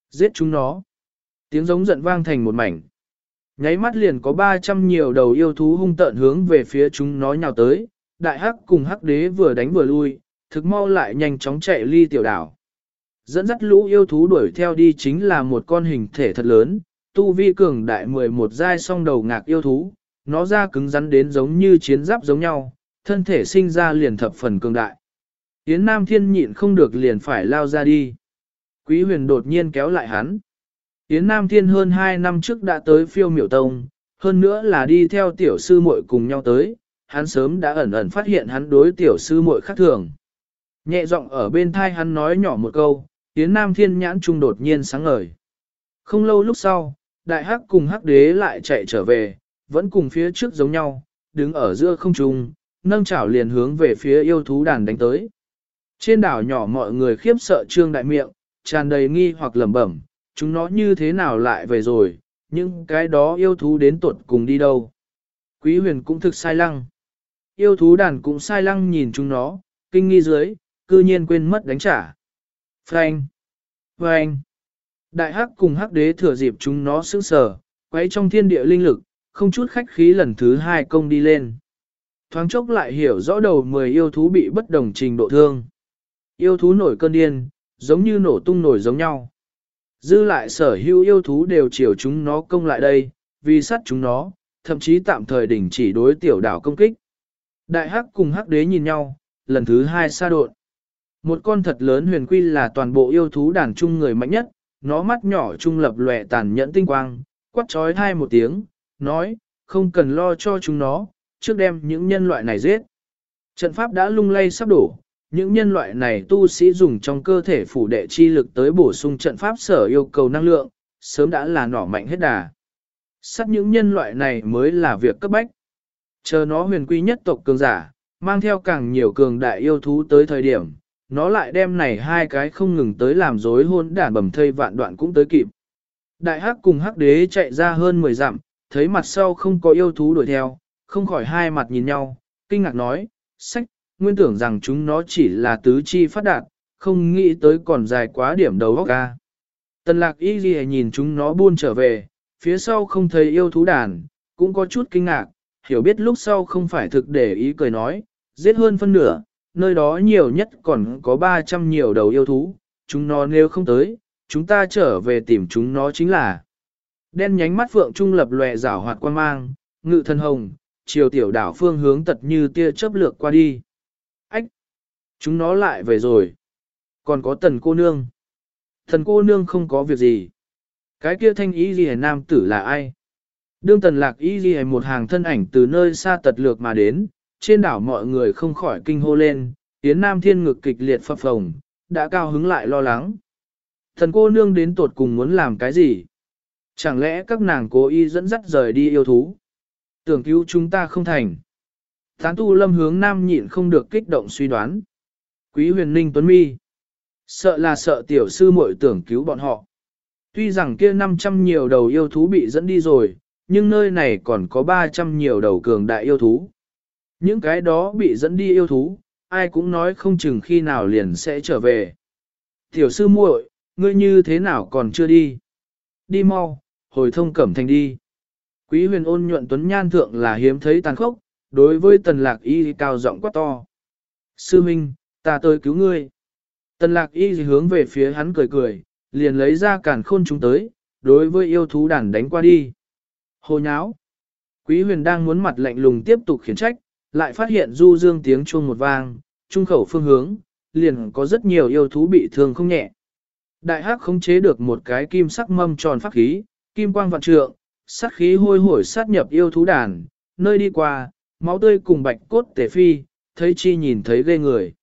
Giết chúng nó. Tiếng giống giận vang thành một mảnh. Nháy mắt liền có 300 nhiều đầu yêu thú hung tợn hướng về phía chúng nó nhào tới, đại hắc cùng hắc đế vừa đánh vừa lui, thực mau lại nhanh chóng chạy ly tiểu đảo. Dẫn dắt lũ yêu thú đuổi theo đi chính là một con hình thể thật lớn, tu vi cường đại 11 giai song đầu ngạc yêu thú, nó ra cứng rắn đến giống như chiến giáp giống nhau, thân thể sinh ra liền thập phần cường đại. Yến Nam Thiên nhịn không được liền phải lao ra đi. Quý huyền đột nhiên kéo lại hắn. Yến Nam Thiên hơn 2 năm trước đã tới phiêu miểu tông, hơn nữa là đi theo tiểu sư muội cùng nhau tới, hắn sớm đã ẩn ẩn phát hiện hắn đối tiểu sư muội khác thường. Nhẹ giọng ở bên thai hắn nói nhỏ một câu, Yến Nam Thiên nhãn trung đột nhiên sáng ngời. Không lâu lúc sau, đại hắc cùng hắc đế lại chạy trở về, vẫn cùng phía trước giống nhau, đứng ở giữa không trung, nâng chảo liền hướng về phía yêu thú đàn đánh tới. Trên đảo nhỏ mọi người khiếp sợ trương đại miệng, tràn đầy nghi hoặc lẩm bẩm, chúng nó như thế nào lại về rồi, nhưng cái đó yêu thú đến tuột cùng đi đâu. Quý huyền cũng thực sai lăng. Yêu thú đàn cũng sai lăng nhìn chúng nó, kinh nghi dưới, cư nhiên quên mất đánh trả. Frank! Frank! Đại hắc cùng hắc đế thừa dịp chúng nó sững sờ, quấy trong thiên địa linh lực, không chút khách khí lần thứ hai công đi lên. Thoáng chốc lại hiểu rõ đầu 10 yêu thú bị bất đồng trình độ thương. Yêu thú nổi cơn điên, giống như nổ tung nổi giống nhau. Dư lại sở hữu yêu thú đều chiều chúng nó công lại đây, vì sát chúng nó, thậm chí tạm thời đình chỉ đối tiểu đảo công kích. Đại hắc cùng hắc đế nhìn nhau, lần thứ hai xa đột. Một con thật lớn huyền quy là toàn bộ yêu thú đàn chung người mạnh nhất, nó mắt nhỏ trung lập lòe tàn nhẫn tinh quang, quát trói thai một tiếng, nói, không cần lo cho chúng nó, trước đem những nhân loại này giết. Trận pháp đã lung lay sắp đổ, những nhân loại này tu sĩ dùng trong cơ thể phủ đệ chi lực tới bổ sung trận pháp sở yêu cầu năng lượng, sớm đã là nỏ mạnh hết đà. Sát những nhân loại này mới là việc cấp bách. Chờ nó huyền quy nhất tộc cường giả, mang theo càng nhiều cường đại yêu thú tới thời điểm, nó lại đem này hai cái không ngừng tới làm rối hôn đản bầm thây vạn đoạn cũng tới kịp. Đại hắc cùng hắc đế chạy ra hơn 10 dặm, thấy mặt sau không có yêu thú đuổi theo, không khỏi hai mặt nhìn nhau, kinh ngạc nói, sách, nguyên tưởng rằng chúng nó chỉ là tứ chi phát đạt, không nghĩ tới còn dài quá điểm đầu góc ca. Tần lạc y ghi nhìn chúng nó buôn trở về, phía sau không thấy yêu thú đàn, cũng có chút kinh ngạc, hiểu biết lúc sau không phải thực để ý cười nói, giết hơn phân nửa, nơi đó nhiều nhất còn có 300 nhiều đầu yêu thú, chúng nó nếu không tới, chúng ta trở về tìm chúng nó chính là. Đen nhánh mắt phượng trung lập lòe rảo hoạt quan mang, ngự thần hồng, chiều tiểu đảo phương hướng tật như tia chớp lược qua đi. Ách! Chúng nó lại về rồi. Còn có tần cô nương. Thần cô nương không có việc gì. Cái kia thanh ý gì nam tử là ai? Đương tần lạc ý gì một hàng thân ảnh từ nơi xa tật lược mà đến, trên đảo mọi người không khỏi kinh hô lên, tiến Nam Thiên ngực kịch liệt phập phồng, đã cao hứng lại lo lắng. Thần cô nương đến tột cùng muốn làm cái gì? Chẳng lẽ các nàng cố ý dẫn dắt rời đi yêu thú? Tưởng cứu chúng ta không thành. Tán tu lâm hướng nam nhịn không được kích động suy đoán. Quý huyền ninh tuấn mi. Sợ là sợ tiểu sư muội tưởng cứu bọn họ. Tuy rằng kia 500 nhiều đầu yêu thú bị dẫn đi rồi, nhưng nơi này còn có 300 nhiều đầu cường đại yêu thú. Những cái đó bị dẫn đi yêu thú, ai cũng nói không chừng khi nào liền sẽ trở về. Tiểu sư muội, ngươi như thế nào còn chưa đi? Đi mau, hồi thông cẩm thành đi. Quý huyền ôn nhuận tuấn nhan thượng là hiếm thấy tàn khốc, đối với tần lạc y cao giọng quá to. Sư Minh, ta tới cứu ngươi. Tần lạc y hướng về phía hắn cười cười, liền lấy ra cản khôn chúng tới, đối với yêu thú đàn đánh qua đi. Hồ nháo. Quý huyền đang muốn mặt lạnh lùng tiếp tục khiển trách, lại phát hiện du dương tiếng chuông một vang, trung khẩu phương hướng, liền có rất nhiều yêu thú bị thương không nhẹ. Đại hắc khống chế được một cái kim sắc mâm tròn pháp khí, kim quang vạn trượng, sát khí hôi hổi sát nhập yêu thú đàn, nơi đi qua, máu tươi cùng bạch cốt tể phi, thấy chi nhìn thấy ghê người.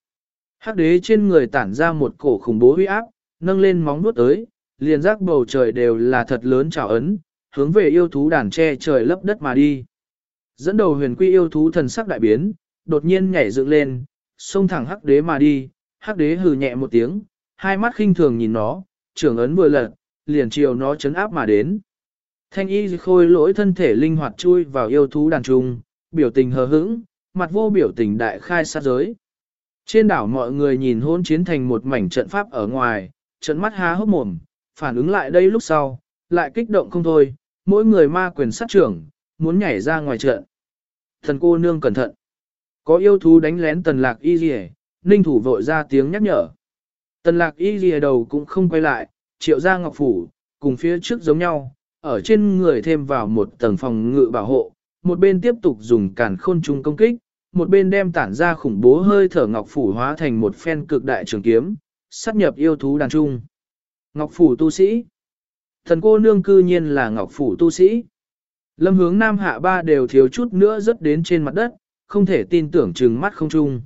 Hắc đế trên người tản ra một cổ khủng bố huy áp, nâng lên móng vuốt tới, liền giác bầu trời đều là thật lớn trào ấn, hướng về yêu thú đàn che trời lấp đất mà đi. Dẫn đầu huyền quy yêu thú thần sắc đại biến, đột nhiên nhảy dựng lên, xông thẳng hắc đế mà đi, hắc đế hừ nhẹ một tiếng, hai mắt khinh thường nhìn nó, trưởng ấn vừa lật, liền chiều nó chấn áp mà đến. Thanh y khôi lỗi thân thể linh hoạt chui vào yêu thú đàn trung, biểu tình hờ hững, mặt vô biểu tình đại khai sát giới. Trên đảo mọi người nhìn hôn chiến thành một mảnh trận pháp ở ngoài, trận mắt há hốc mồm, phản ứng lại đây lúc sau, lại kích động không thôi, mỗi người ma quyền sát trưởng, muốn nhảy ra ngoài trận. Thần cô nương cẩn thận. Có yêu thú đánh lén tần lạc y rìa, ninh thủ vội ra tiếng nhắc nhở. Tần lạc y rìa đầu cũng không quay lại, triệu Gia ngọc phủ, cùng phía trước giống nhau, ở trên người thêm vào một tầng phòng ngự bảo hộ, một bên tiếp tục dùng cản khôn trung công kích, một bên đem tản ra khủng bố hơi thở ngọc phủ hóa thành một phen cực đại trường kiếm, sát nhập yêu thú đàn trung. Ngọc phủ tu sĩ. Thần cô nương cư nhiên là ngọc phủ tu sĩ. Lâm hướng nam hạ ba đều thiếu chút nữa rớt đến trên mặt đất, không thể tin tưởng trừng mắt không trung.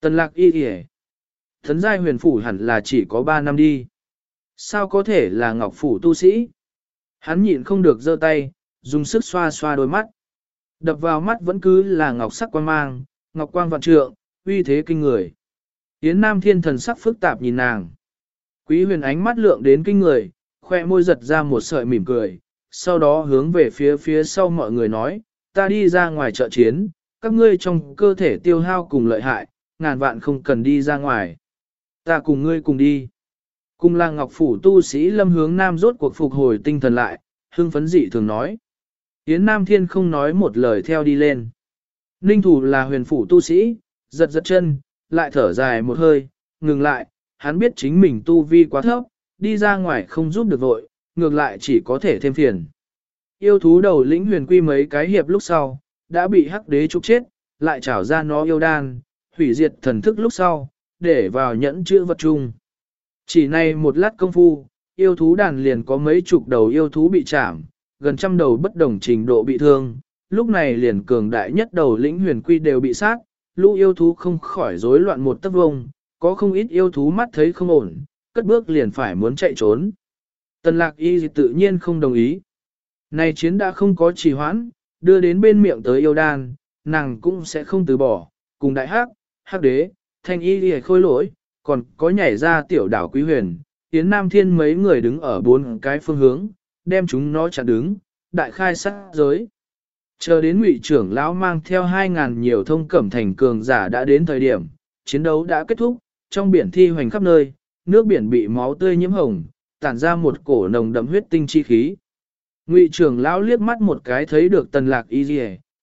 Tần lạc y kìa. Thần giai huyền phủ hẳn là chỉ có 3 năm đi. Sao có thể là ngọc phủ tu sĩ? Hắn nhịn không được giơ tay, dùng sức xoa xoa đôi mắt. Đập vào mắt vẫn cứ là ngọc sắc quan mang, ngọc quang vạn trượng, uy thế kinh người. Yến Nam Thiên thần sắc phức tạp nhìn nàng. Quý huyền ánh mắt lượng đến kinh người, khoe môi giật ra một sợi mỉm cười, sau đó hướng về phía phía sau mọi người nói, ta đi ra ngoài trợ chiến, các ngươi trong cơ thể tiêu hao cùng lợi hại, ngàn vạn không cần đi ra ngoài. Ta cùng ngươi cùng đi. Cùng là ngọc phủ tu sĩ lâm hướng nam rốt cuộc phục hồi tinh thần lại, hưng phấn dị thường nói. Yến Nam Thiên không nói một lời theo đi lên. Ninh thủ là huyền phủ tu sĩ, giật giật chân, lại thở dài một hơi, ngừng lại, hắn biết chính mình tu vi quá thấp, đi ra ngoài không giúp được vội, ngược lại chỉ có thể thêm phiền. Yêu thú đầu lĩnh huyền quy mấy cái hiệp lúc sau, đã bị hắc đế trục chết, lại trảo ra nó yêu đan, hủy diệt thần thức lúc sau, để vào nhẫn chữ vật chung. Chỉ này một lát công phu, yêu thú đàn liền có mấy chục đầu yêu thú bị chạm, gần trăm đầu bất đồng trình độ bị thương, lúc này liền cường đại nhất đầu lĩnh huyền quy đều bị sát, lũ yêu thú không khỏi rối loạn một tấc vông, có không ít yêu thú mắt thấy không ổn, cất bước liền phải muốn chạy trốn. Tần lạc y tự nhiên không đồng ý. Này chiến đã không có trì hoãn, đưa đến bên miệng tới yêu đan, nàng cũng sẽ không từ bỏ, cùng đại hắc, hắc đế, thanh y đi khôi lỗi, còn có nhảy ra tiểu đảo quý huyền, yến nam thiên mấy người đứng ở bốn cái phương hướng, đem chúng nó chặn đứng, đại khai sát giới. Chờ đến ngụy trưởng lão mang theo 2.000 nhiều thông cẩm thành cường giả đã đến thời điểm, chiến đấu đã kết thúc, trong biển thi hoành khắp nơi, nước biển bị máu tươi nhiễm hồng, tản ra một cổ nồng đậm huyết tinh chi khí. Ngụy trưởng lão liếc mắt một cái thấy được tần lạc y dì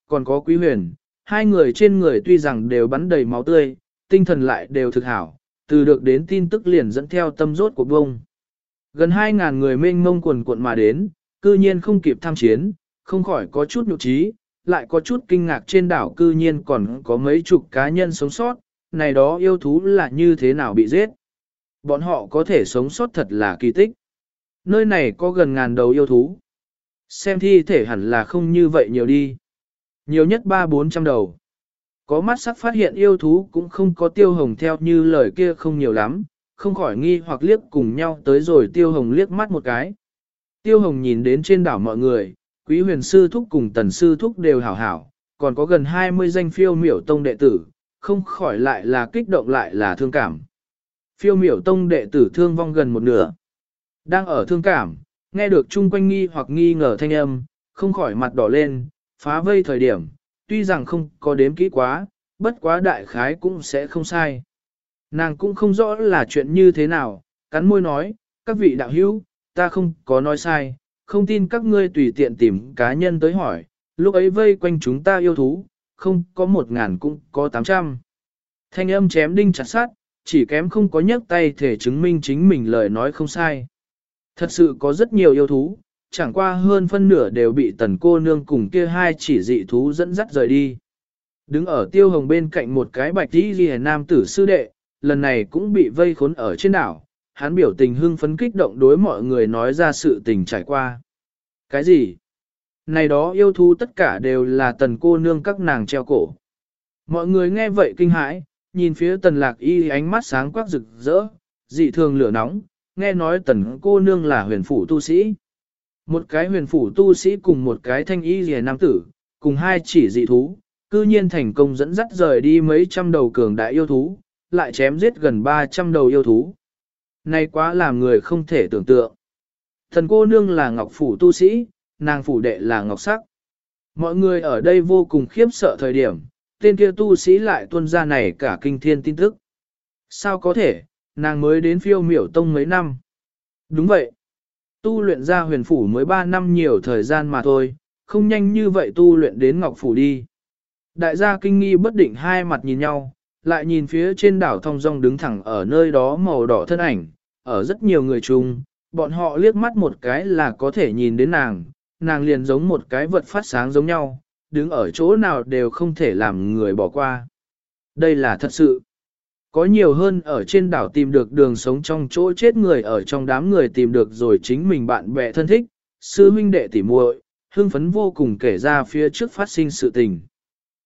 còn có quý huyền, hai người trên người tuy rằng đều bắn đầy máu tươi, tinh thần lại đều thực hảo, từ được đến tin tức liền dẫn theo tâm rốt của bông. Gần 2.000 người mênh mông quần cuộn mà đến, cư nhiên không kịp tham chiến, không khỏi có chút nhục trí, lại có chút kinh ngạc trên đảo cư nhiên còn có mấy chục cá nhân sống sót, này đó yêu thú là như thế nào bị giết. Bọn họ có thể sống sót thật là kỳ tích. Nơi này có gần ngàn đầu yêu thú. Xem thi thể hẳn là không như vậy nhiều đi. Nhiều nhất ba bốn trăm đầu. Có mắt sắc phát hiện yêu thú cũng không có tiêu hồng theo như lời kia không nhiều lắm, không khỏi nghi hoặc liếc cùng nhau tới rồi tiêu hồng liếc mắt một cái. Tiêu hồng nhìn đến trên đảo mọi người, quý huyền sư thúc cùng tần sư thúc đều hảo hảo, còn có gần 20 danh phiêu miểu tông đệ tử, không khỏi lại là kích động lại là thương cảm. Phiêu miểu tông đệ tử thương vong gần một nửa. Đang ở thương cảm, nghe được chung quanh nghi hoặc nghi ngờ thanh âm, không khỏi mặt đỏ lên, phá vây thời điểm, tuy rằng không có đếm kỹ quá, bất quá đại khái cũng sẽ không sai. Nàng cũng không rõ là chuyện như thế nào, cắn môi nói, các vị đạo hữu, ta không có nói sai, không tin các ngươi tùy tiện tìm cá nhân tới hỏi, lúc ấy vây quanh chúng ta yêu thú, không có một ngàn cũng có tám trăm. Thanh âm chém đinh chặt sát, chỉ kém không có nhấc tay thể chứng minh chính mình lời nói không sai. Thật sự có rất nhiều yêu thú, chẳng qua hơn phân nửa đều bị tần cô nương cùng kia hai chỉ dị thú dẫn dắt rời đi. Đứng ở tiêu hồng bên cạnh một cái bạch tí ghi nam tử sư đệ, lần này cũng bị vây khốn ở trên đảo, hắn biểu tình hưng phấn kích động đối mọi người nói ra sự tình trải qua. Cái gì? Này đó yêu thú tất cả đều là tần cô nương các nàng treo cổ. Mọi người nghe vậy kinh hãi, nhìn phía tần lạc y ánh mắt sáng quắc rực rỡ, dị thường lửa nóng, nghe nói tần cô nương là huyền phủ tu sĩ. Một cái huyền phủ tu sĩ cùng một cái thanh y rìa nam tử, cùng hai chỉ dị thú, cư nhiên thành công dẫn dắt rời đi mấy trăm đầu cường đại yêu thú, lại chém giết gần 300 đầu yêu thú. nay quá làm người không thể tưởng tượng. Thần cô nương là ngọc phủ tu sĩ, nàng phủ đệ là ngọc sắc. Mọi người ở đây vô cùng khiếp sợ thời điểm, tên kia tu sĩ lại tuân ra này cả kinh thiên tin tức. Sao có thể, nàng mới đến phiêu miểu tông mấy năm. Đúng vậy. Tu luyện ra huyền phủ mới 3 năm nhiều thời gian mà thôi, không nhanh như vậy tu luyện đến ngọc phủ đi. Đại gia kinh nghi bất định hai mặt nhìn nhau, lại nhìn phía trên đảo thông rong đứng thẳng ở nơi đó màu đỏ thân ảnh, ở rất nhiều người chung, bọn họ liếc mắt một cái là có thể nhìn đến nàng, nàng liền giống một cái vật phát sáng giống nhau, đứng ở chỗ nào đều không thể làm người bỏ qua. Đây là thật sự. Có nhiều hơn ở trên đảo tìm được đường sống trong chỗ chết người ở trong đám người tìm được rồi chính mình bạn bè thân thích, sư huynh đệ tỉ muội, hưng phấn vô cùng kể ra phía trước phát sinh sự tình.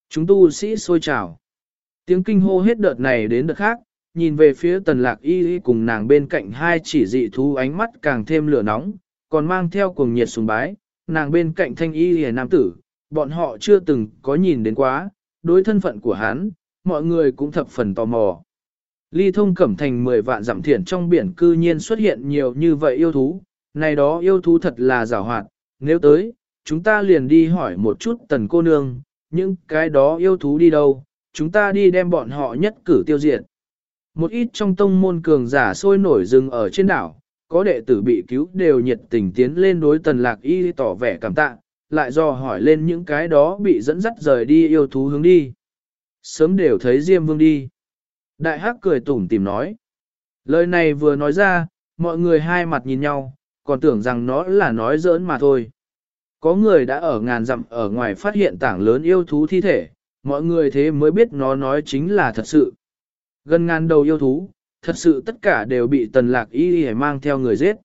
Chúng tu sĩ sôi trào. Tiếng kinh hô hết đợt này đến đợt khác, nhìn về phía tần lạc y y cùng nàng bên cạnh hai chỉ dị thú ánh mắt càng thêm lửa nóng, còn mang theo cuồng nhiệt sùng bái, nàng bên cạnh thanh y y nam tử, bọn họ chưa từng có nhìn đến quá, đối thân phận của hắn, mọi người cũng thập phần tò mò. Ly thông cẩm thành 10 vạn giảm thiển trong biển cư nhiên xuất hiện nhiều như vậy yêu thú, này đó yêu thú thật là rào hoạt, nếu tới, chúng ta liền đi hỏi một chút tần cô nương, những cái đó yêu thú đi đâu, chúng ta đi đem bọn họ nhất cử tiêu diệt. Một ít trong tông môn cường giả sôi nổi rừng ở trên đảo, có đệ tử bị cứu đều nhiệt tình tiến lên đối tần lạc y tỏ vẻ cảm tạ, lại do hỏi lên những cái đó bị dẫn dắt rời đi yêu thú hướng đi. Sớm đều thấy Diêm Vương đi. Đại hắc cười tủm tìm nói. Lời này vừa nói ra, mọi người hai mặt nhìn nhau, còn tưởng rằng nó là nói giỡn mà thôi. Có người đã ở ngàn dặm ở ngoài phát hiện tảng lớn yêu thú thi thể, mọi người thế mới biết nó nói chính là thật sự. Gần ngàn đầu yêu thú, thật sự tất cả đều bị tần lạc y y mang theo người giết.